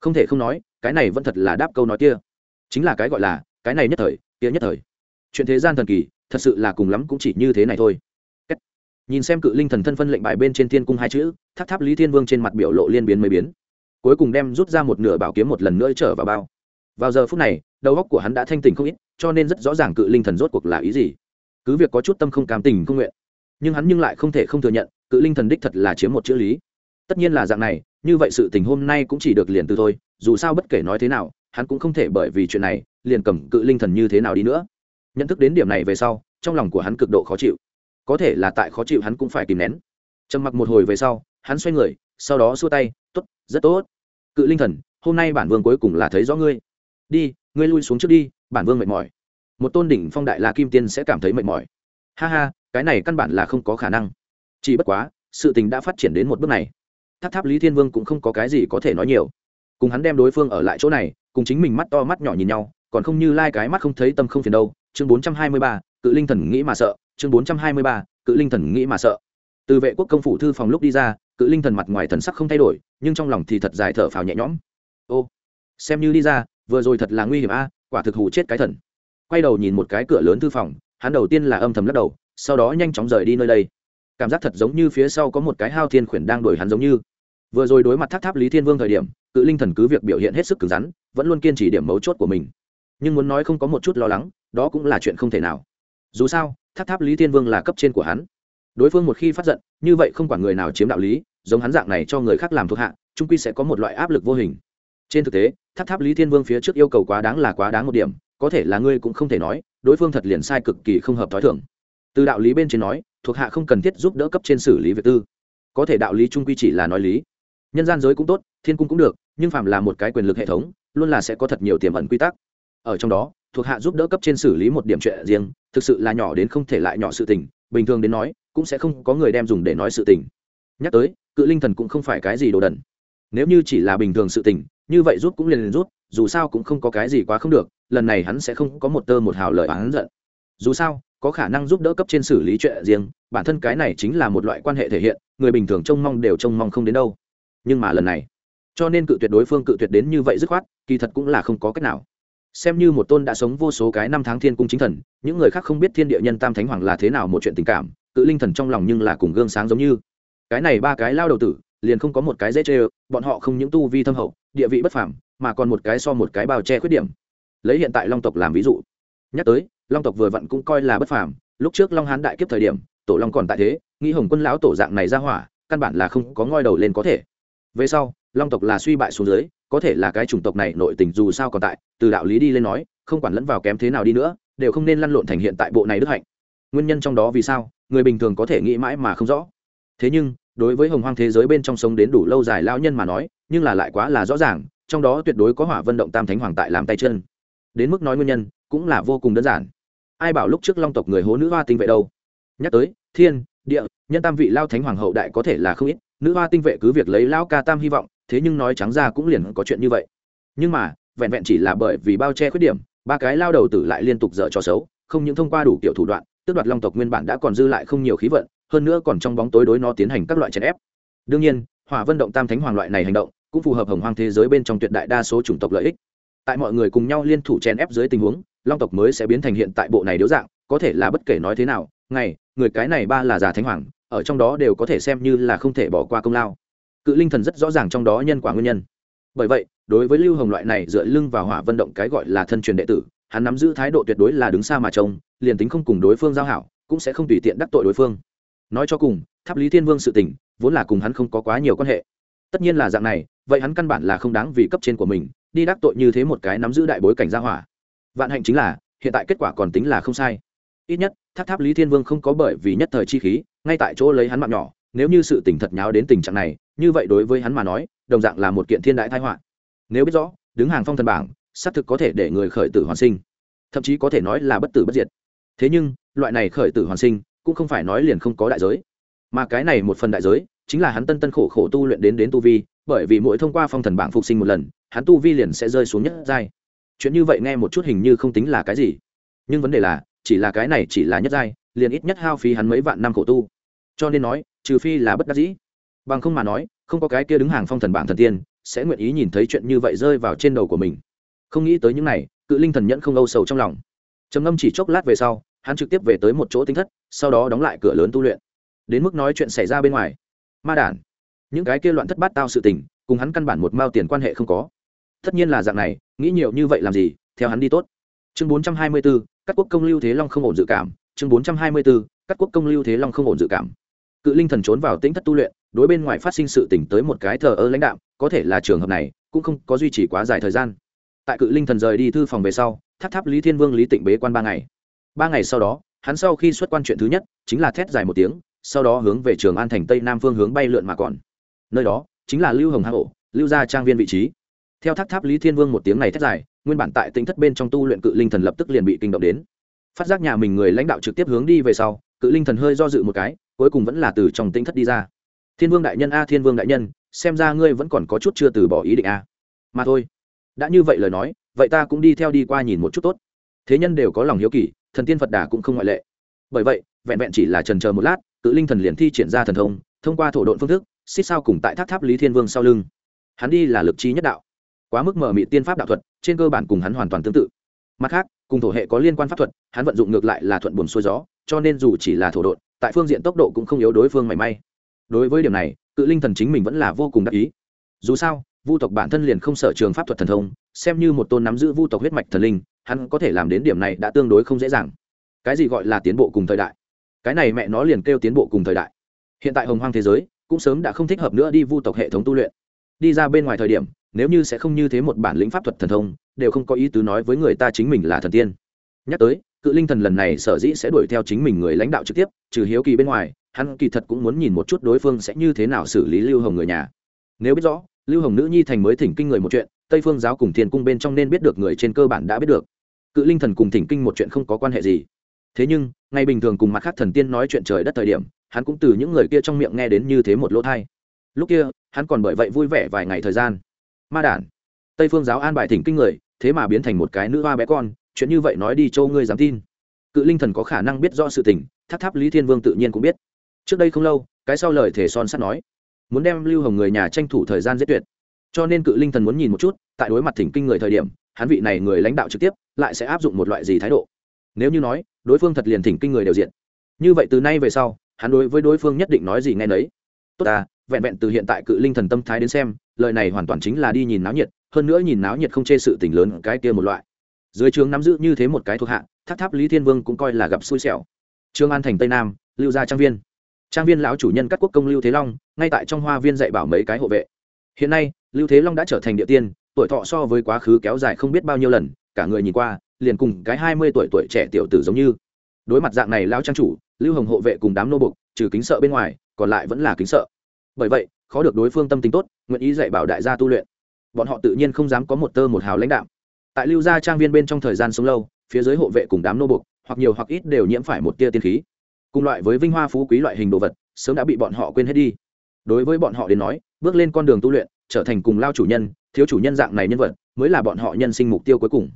Không thể không nói, cái này vẫn thật là đáp câu nói kia. Chính là cái gọi là, cái này nhất thời, kia nhất thời. Chuyện thế gian thần kỳ, thật sự là cùng lắm cũng chỉ như thế này thôi. Nhìn xem cự linh thần thân phân lệnh bài bên trên thiên cung hai chữ, tháp tháp lý thiên vương trên mặt biểu lộ liên biến mới biến. Cuối cùng đem rút ra một nửa bảo kiếm một lần nữa trở vào bao. Vào giờ phút này, đầu óc của hắn đã thanh tỉnh không ít, cho nên rất rõ ràng cự linh thần rốt cuộc là ý gì. Cứ việc có chút tâm không cam tình không nguyện, nhưng hắn nhưng lại không thể không thừa nhận cự linh thần đích thật là chiếm một chữ lý. Tất nhiên là dạng này, như vậy sự tình hôm nay cũng chỉ được liền từ thôi, dù sao bất kể nói thế nào, hắn cũng không thể bởi vì chuyện này, liền cầm cự linh thần như thế nào đi nữa. Nhận thức đến điểm này về sau, trong lòng của hắn cực độ khó chịu. Có thể là tại khó chịu hắn cũng phải kìm nén. Trầm mặc một hồi về sau, hắn xoay người, sau đó xua tay t ố t rất tốt. Cự linh thần, hôm nay bản vương cuối cùng là thấy rõ ngươi. Đi, ngươi lui xuống trước đi, bản vương mệt mỏi. Một tôn đỉnh phong đại la kim tiên sẽ cảm thấy mệt mỏi. Ha ha, cái này căn bản là không có khả năng chỉ bất quá, sự tình đã phát triển đến một bước này. Tháp tháp lý thiên vương cũng không có cái gì có thể nói nhiều. Cùng hắn đem đối phương ở lại chỗ này, cùng chính mình mắt to mắt nhỏ nhìn nhau, còn không như lai、like、cái mắt không thấy tâm không phiền đâu. Chương bốn trăm hai mươi ba, cự linh thần nghĩ mà sợ. Chương bốn trăm hai mươi ba, cự linh thần nghĩ mà sợ. Từ vệ quốc công phủ thư phòng lúc đi ra, cự linh thần mặt ngoài thần sắc không thay đổi, nhưng trong lòng thì thật dài thở phào nhẹ nhõm. Ô, xem như đi ra, vừa rồi thật là nguy hiểm a, quả thực hù chết cái thần. Quay đầu nhìn một cái cửa lớn thư phòng, hắn đầu tiên là âm thầm lắc đầu, sau đó nhanh chóng rời đi nơi đây cảm giác thật giống như phía sau có một cái hao thiên khuyển đang đuổi hắn giống như. Vừa rồi đối mặt tháp tháp lý thiên vương thời điểm, cự linh thần cứ việc biểu hiện hết sức cứng rắn, vẫn luôn kiên trì điểm mấu chốt của mình. Nhưng muốn nói không có một chút lo lắng, đó cũng là chuyện không thể nào. Dù sao tháp tháp lý thiên vương là cấp trên của hắn. Đối phương một khi phát giận, như vậy không quản người nào chiếm đạo lý, giống hắn dạng này cho người khác làm thuộc hạ trung quy sẽ có một loại áp lực vô hình. Trên thực tế tháp tháp lý thiên vương phía trước yêu cầu quá đáng là quá đáng một điểm, có thể là ngươi cũng không thể nói, đối phương thật liền sai cực kỳ không hợp t h ó i thưởng từ đạo lý bên trên nói thuộc hạ không cần thiết giúp đỡ cấp trên xử lý việc tư. Có thể đạo lý trung quy chỉ là nói lý. Nhân gian giới cũng tốt, thiên cung cũng được, nhưng phạm là một cái quyền lực hệ thống, luôn là sẽ có thật nhiều tiềm ẩn quy tắc. Ở trong đó, thuộc hạ giúp đỡ cấp trên xử lý một điểm chuyện riêng, thực sự là nhỏ đến không thể lại nhỏ sự tình, bình thường đến nói, cũng sẽ không có người đem dùng để nói sự tình. Nhắc tới, cự linh thần cũng không phải cái gì đồ đần. Nếu như chỉ là bình thường sự tình, như vậy rút cũng liền liền rút dù sao cũng không có cái gì quá không được, lần này hắn sẽ không có một tơ một hào lời oán giận. Dù sao có khả năng giúp đỡ cấp trên xử lý chuyện riêng, bản thân cái này chính là một loại quan hệ thể hiện, người bình thường trông mong đều trông mong không đến đâu. Nhưng mà lần này, cho nên cự tuyệt đối phương cự tuyệt đến như vậy dứt khoát, kỳ thật cũng là không có cách nào. Xem như một tôn đã sống vô số cái năm tháng thiên cung chính thần, những người khác không biết thiên địa nhân tam thánh hoàng là thế nào một chuyện tình cảm, cự linh thần trong lòng nhưng là cùng gương sáng giống như. Cái này ba cái lao đầu tử, liền không có một cái dễ chê, bọn họ không những tu vi thâm hậu, địa vị bất phàm, mà còn một cái so một cái bao che khuyết điểm. Lấy hiện tại long tộc làm ví dụ, nhắc tới long tộc vừa vặn cũng coi là bất phàm. Lúc trước long hán đại kiếp thời điểm, tổ long còn tại thế, nghĩ hồng quân lão tổ dạng này ra hỏa, căn bản là không có ngoi đầu lên có thể. Về sau, long tộc là suy bại xuống dưới, có thể là cái chủng tộc này nội tình dù sao còn tại, từ đạo lý đi lên nói, không quản lẫn vào kém thế nào đi nữa, đều không nên lăn lộn thành hiện tại bộ này đức hạnh. Nguyên nhân trong đó vì sao, người bình thường có thể nghĩ mãi mà không rõ. Thế nhưng, đối với hồng hoang thế giới bên trong sống đến đủ lâu dài lao nhân mà nói, nhưng là lại quá là rõ ràng, trong đó tuyệt đối có hỏa vân động tam thánh hoàng tại làm tay chân. Đến mức nói nguyên nhân, cũng là vô cùng đơn giản ai bảo lúc trước long tộc người hố nữ hoa tinh vệ đâu? Nhắc tới, thiên, địa, nhân tam vị lao thánh hoàng hậu đại có thể là không ít, nữ hoa tinh vệ cứ việc lấy Lão ca tam hy vọng, thế nhưng nói trắng ra cũng liền có chuyện như vậy. Nhưng mà, vẹn vẹn chỉ là bởi vì bao che khuyết điểm, ba cái lao đầu tử lại liên tục dở cho xấu, không những thông qua đủ kiểu thủ đoạn, tước đoạt long tộc nguyên bản đã còn dư lại không nhiều khí vận, hơn nữa còn trong bóng tối đối nó tiến hành các loại chèn ép. Đương nhiên, hỏa vân động tam thánh hoàng loại này hành động, cũng phù hợp hồng hoang thế giới bên trong tuyệt đại đa số chủng tộc lợi ích. Tại mọi người cùng nhau liên thủ chèn ép dưới tình huống long tộc mới sẽ biến thành hiện tại bộ này điếu dạng, có thể là bất kể nói thế nào, ngày, người cái này ba là già thánh hoàng, ở trong đó đều có thể xem như là không thể bỏ qua công lao. Cự linh thần rất rõ ràng trong đó nhân quả nguyên nhân. Bởi vậy, đối với lưu hồng loại này dựa lưng vào hỏa vân động cái gọi là thân truyền đệ tử, hắn nắm giữ thái độ tuyệt đối là đứng xa mà trông, liền tính không cùng đối phương giao hảo, cũng sẽ không tùy tiện đắc tội đối phương. Nói cho cùng, tháp lý thiên vương sự tình, vốn là cùng hắn không có quá nhiều quan hệ. Tất nhiên là dạng này, vậy hắn căn bản là không đáng vì cấp trên của mình, đi đắc tội như thế một cái nắm giữ đại bối cảnh gia hỏa vạn hạnh chính là, hiện tại kết quả còn tính là không sai. Ít nhất, tháp tháp lý thiên vương không có bởi vì nhất thời chi khí, ngay tại chỗ lấy hắn mạng nhỏ, nếu như sự tỉnh thật nháo đến tình trạng này, như vậy đối với hắn mà nói, đồng dạng là một kiện thiên đại thái họa. Nếu biết rõ, đứng hàng phong thần bảng, xác thực có thể để người khởi tử hoàn sinh. Thậm chí có thể nói là bất tử bất diệt. Thế nhưng, loại này khởi tử hoàn sinh, cũng không phải nói liền không có đại giới. Mà cái này một phần đại giới, chính là hắn tân tân khổ khổ tu luyện đến đến tu vi, bởi vì mỗi thông qua phong thần bảng phục sinh một lần, hắn tu vi liền sẽ rơi xuống nhất giai chuyện như vậy nghe một chút hình như không tính là cái gì. Nhưng vấn đề là, chỉ là cái này chỉ là nhất giai, liền ít nhất hao phí hắn mấy vạn năm khổ tu. Cho nên nói, trừ phi là bất đắc dĩ. Bằng không mà nói, không có cái kia đứng hàng phong thần bảng thần tiên, sẽ nguyện ý nhìn thấy chuyện như vậy rơi vào trên đầu của mình. Không nghĩ tới những này, cự linh thần nhẫn không âu sầu trong lòng. Trầm ngâm chỉ chốc lát về sau, hắn trực tiếp về tới một chỗ tính thất, sau đó đóng lại cửa lớn tu luyện. Đến mức nói chuyện xảy ra bên ngoài. Ma đản. Những cái kia loạn thất bát tao sự tình, cùng hắn căn bản một mao tiền quan hệ không có. Tất nhiên là dạng này nghĩ nhiều như vậy làm gì? Theo hắn đi tốt. Chương bốn trăm hai mươi 424, các quốc công lưu thế long không ổn dự cảm. Chương bốn trăm hai mươi 424, các quốc công lưu thế long không ổn dự cảm. Cự linh thần trốn vào tĩnh thất tu luyện đối bên ngoài phát sinh sự tỉnh tới một cái thờ ơ lãnh đạo có thể là trường hợp này cũng không có duy trì quá dài thời gian. Tại cự linh thần rời đi thư phòng về sau tháp tháp lý thiên vương lý tịnh bế quan ba ngày. Ba ngày sau đó hắn sau khi xuất quan chuyện thứ nhất chính là thét dài một tiếng sau đó hướng về trường an thành tây nam phương hướng bay lượn mà còn. Nơi đó chính là lưu hồng hà hộ lưu gia trang viên vị trí theo tháp tháp lý thiên vương một tiếng này thét dài, nguyên bản tại tính thất bên trong tu luyện cự linh thần lập tức liền bị kinh động đến. Phát giác nhà mình người lãnh đạo trực tiếp hướng đi về sau, cự linh thần hơi do dự một cái, cuối cùng vẫn là từ trong tính thất đi ra. Thiên vương đại nhân a, thiên vương đại nhân, xem ra ngươi vẫn còn có chút chưa từ bỏ ý định a. Mà thôi. Đã như vậy lời nói, vậy ta cũng đi theo đi qua nhìn một chút tốt. Thế nhân đều có lòng hiếu kỳ, thần tiên phật đà cũng không ngoại lệ. Bởi vậy, vẹn vẹn chỉ là trần chờ một lát, cự linh thần liền thi triển ra thần thông thông qua thổ độn phương thức, xích sao cùng tại tháp tháp lý thiên vương sau lưng. Hắn đi là lực trí nhất đạo quá mức mở mị tiên pháp đạo thuật, trên cơ bản cùng hắn hoàn toàn tương tự. Mặt khác, cùng thổ hệ có liên quan pháp thuật, hắn vận dụng ngược lại là thuận buồn xuôi gió, cho nên dù chỉ là thổ độn, tại phương diện tốc độ cũng không yếu đối phương mảy may. Đối với điểm này, cự linh thần chính mình vẫn là vô cùng đắc ý. Dù sao, vu tộc bản thân liền không sở trường pháp thuật thần thông, xem như một tôn nắm giữ vu tộc huyết mạch thần linh, hắn có thể làm đến điểm này đã tương đối không dễ dàng. Cái gì gọi là tiến bộ cùng thời đại? Cái này mẹ nó liền kêu tiến bộ cùng thời đại. Hiện tại hồng hoang thế giới cũng sớm đã không thích hợp nữa đi vu tộc hệ thống tu luyện đi ra bên ngoài thời điểm, nếu như sẽ không như thế một bản lĩnh pháp thuật thần thông, đều không có ý tứ nói với người ta chính mình là thần tiên. Nhắc tới, cự linh thần lần này sở dĩ sẽ đuổi theo chính mình người lãnh đạo trực tiếp, trừ hiếu kỳ bên ngoài, hắn kỳ thật cũng muốn nhìn một chút đối phương sẽ như thế nào xử lý lưu hồng người nhà. Nếu biết rõ, lưu hồng nữ nhi thành mới thỉnh kinh người một chuyện, tây phương giáo cùng thiên cung bên trong nên biết được người trên cơ bản đã biết được. Cự linh thần cùng thỉnh kinh một chuyện không có quan hệ gì. Thế nhưng, ngay bình thường cùng mặt khác thần tiên nói chuyện trời đất thời điểm, hắn cũng từ những người kia trong miệng nghe đến như thế một lỗ thai lúc kia hắn còn bởi vậy vui vẻ vài ngày thời gian. Ma đản, tây phương giáo an bài thỉnh kinh người, thế mà biến thành một cái nữ hoa bé con, chuyện như vậy nói đi châu ngươi dám tin. Cự linh thần có khả năng biết rõ sự tình tháp tháp lý thiên vương tự nhiên cũng biết. Trước đây không lâu, cái sau lời thể son sắt nói, muốn đem lưu hồng người nhà tranh thủ thời gian giết tuyệt. Cho nên cự linh thần muốn nhìn một chút, tại đối mặt thỉnh kinh người thời điểm, hắn vị này người lãnh đạo trực tiếp, lại sẽ áp dụng một loại gì thái độ? Nếu như nói, đối phương thật liền thỉnh kinh người đều diện như vậy từ nay về sau, hắn đối với đối phương nhất định nói gì nghe nấy. Tốt à vẹn vẹn từ hiện tại cự linh thần tâm thái đến xem, lời này hoàn toàn chính là đi nhìn náo nhiệt, hơn nữa nhìn náo nhiệt không chê sự tình lớn cái kia một loại. Dưới trường nắm giữ như thế một cái thuộc hạ, tháp tháp lý thiên vương cũng coi là gặp xui xẻo. Trương an thành tây nam, lưu gia trang viên. Trang viên lão chủ nhân các quốc công lưu thế long, ngay tại trong hoa viên dạy bảo mấy cái hộ vệ. Hiện nay, lưu thế long đã trở thành địa tiên, tuổi thọ so với quá khứ kéo dài không biết bao nhiêu lần, cả người nhìn qua, liền cùng cái hai mươi tuổi tuổi trẻ tiểu tử giống như. Đối mặt dạng này lão trang chủ, lưu hồng hộ vệ cùng đám nô bục trừ kính sợ bên ngoài, còn lại vẫn là kính sợ bởi vậy, khó được đối phương tâm tính tốt, nguyện ý dạy bảo đại gia tu luyện. Bọn họ tự nhiên không dám có một tơ một hào lãnh đạo tại lưu gia trang viên bên trong thời gian sống lâu, phía dưới hộ vệ cùng đám nô bục hoặc nhiều hoặc ít đều nhiễm phải một tia tiên khí. Cùng loại với vinh hoa phú quý loại hình đồ vật, sớm đã bị bọn họ quên hết đi. Đối với bọn họ đến nói, bước lên con đường tu luyện, trở thành cùng lao chủ nhân, thiếu chủ nhân dạng này nhân vật, mới là bọn họ nhân sinh mục tiêu cuối cùng.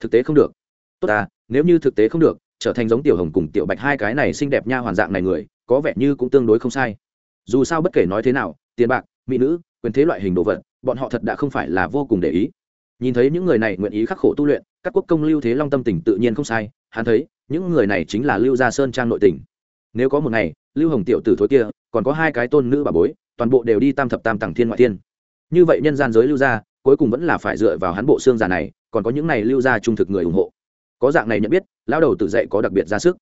Thực tế không được. Tốt ta, nếu như thực tế không được, trở thành giống tiểu hồng cùng tiểu bạch hai cái này xinh đẹp nha hoàn dạng này người, có vẻ như cũng tương đối không sai dù sao bất kể nói thế nào, tiền bạc, mỹ nữ, quyền thế loại hình đồ vật, bọn họ thật đã không phải là vô cùng để ý. Nhìn thấy những người này nguyện ý khắc khổ tu luyện, các quốc công lưu thế long tâm tình tự nhiên không sai, hắn thấy, những người này chính là lưu gia sơn trang nội tỉnh nếu có một ngày, lưu hồng tiểu tử thối kia, còn có hai cái tôn nữ bà bối, toàn bộ đều đi tam thập tam tầng thiên ngoại thiên. Như vậy nhân gian giới lưu gia, cuối cùng vẫn là phải dựa vào hắn bộ xương già này, còn có những này lưu gia trung thực người ủng hộ. Có dạng này nhận biết, lão đầu tự dạy có đặc biệt ra sức.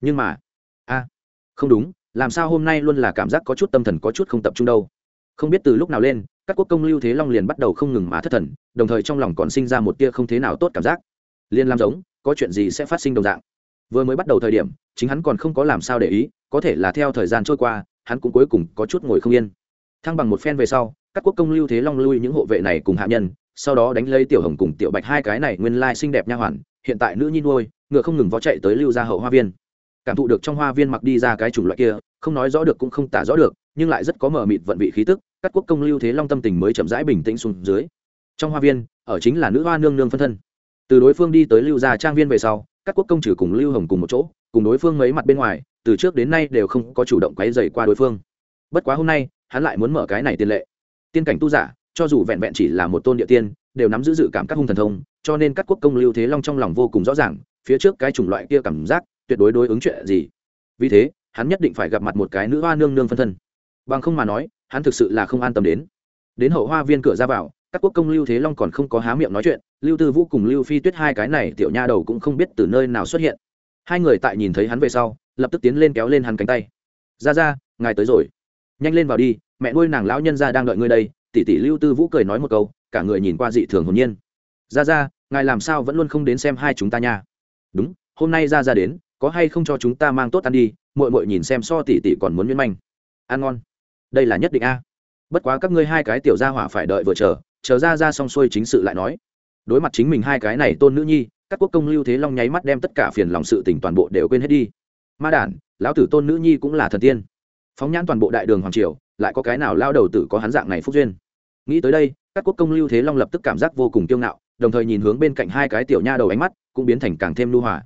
Nhưng mà, a, không đúng làm sao hôm nay luôn là cảm giác có chút tâm thần có chút không tập trung đâu. Không biết từ lúc nào lên, các quốc công lưu thế long liền bắt đầu không ngừng mà thất thần, đồng thời trong lòng còn sinh ra một tia không thế nào tốt cảm giác. Liên làm giống, có chuyện gì sẽ phát sinh đồng dạng? Vừa mới bắt đầu thời điểm, chính hắn còn không có làm sao để ý, có thể là theo thời gian trôi qua, hắn cũng cuối cùng có chút ngồi không yên. Thăng bằng một phen về sau, các quốc công lưu thế long lui những hộ vệ này cùng hạ nhân, sau đó đánh lấy tiểu hồng cùng tiểu bạch hai cái này nguyên lai xinh đẹp nha hoàn, hiện tại nữ nhi nuôi, ngựa không ngừng vó chạy tới lưu gia hậu hoa viên cảm thụ được trong hoa viên mặc đi ra cái chủng loại kia, không nói rõ được cũng không tả rõ được, nhưng lại rất có mờ mịt vận vị khí tức các quốc công lưu thế long tâm tình mới chậm rãi bình tĩnh xuống dưới. Trong hoa viên, ở chính là nữ hoa nương nương phân thân. Từ đối phương đi tới lưu gia trang viên về sau các quốc công trừ cùng lưu hồng cùng một chỗ, cùng đối phương mấy mặt bên ngoài, từ trước đến nay đều không có chủ động quấy dày qua đối phương. Bất quá hôm nay, hắn lại muốn mở cái này tiền lệ. Tiên cảnh tu giả, cho dù vẹn vẹn chỉ là một tôn địa tiên, đều nắm giữ dự cảm các hung thần thông, cho nên các quốc công lưu thế long trong lòng vô cùng rõ ràng, phía trước cái chủng loại kia cảm giác tuyệt đối đối ứng chuyện gì. Vì thế, hắn nhất định phải gặp mặt một cái nữ hoa nương nương phân thân. Bằng không mà nói, hắn thực sự là không an tâm đến. Đến hậu hoa viên cửa ra vào, các quốc công lưu thế long còn không có há miệng nói chuyện, lưu tư vũ cùng lưu phi tuyết hai cái này tiểu nha đầu cũng không biết từ nơi nào xuất hiện. Hai người tại nhìn thấy hắn về sau, lập tức tiến lên kéo lên hắn cánh tay. Ra ra, ngài tới rồi. Nhanh lên vào đi, mẹ nuôi nàng lão nhân ra đang đợi ngươi đây. Tỷ tỷ lưu tư vũ cười nói một câu, cả người nhìn qua dị thường hồn nhiên. Ra ra, ngài làm sao vẫn luôn không đến xem hai chúng ta nha? Đúng, hôm nay ra ra đến có hay không cho chúng ta mang tốt ăn đi mội mội nhìn xem so tỉ tỉ còn muốn miên manh. Ăn ngon. Đây là nhất định a. Bất quá các ngươi hai cái tiểu gia hỏa phải đợi vừa chờ chờ ra ra xong xuôi chính sự lại nói. Đối mặt chính mình hai cái này tôn nữ nhi, các quốc công lưu thế long nháy mắt đem tất cả phiền lòng sự tình toàn bộ đều quên hết đi. Ma đản, lão tử tôn nữ nhi cũng là thần tiên. Phóng nhãn toàn bộ đại đường hoàng triều, lại có cái nào lao đầu tử có hắn dạng này phúc duyên? Nghĩ tới đây, các quốc công lưu thế long lập tức cảm giác vô cùng kiêu ngạo, đồng thời nhìn hướng bên cạnh hai cái tiểu nha đầu ánh mắt, cũng biến thành càng thêm lưu hòa.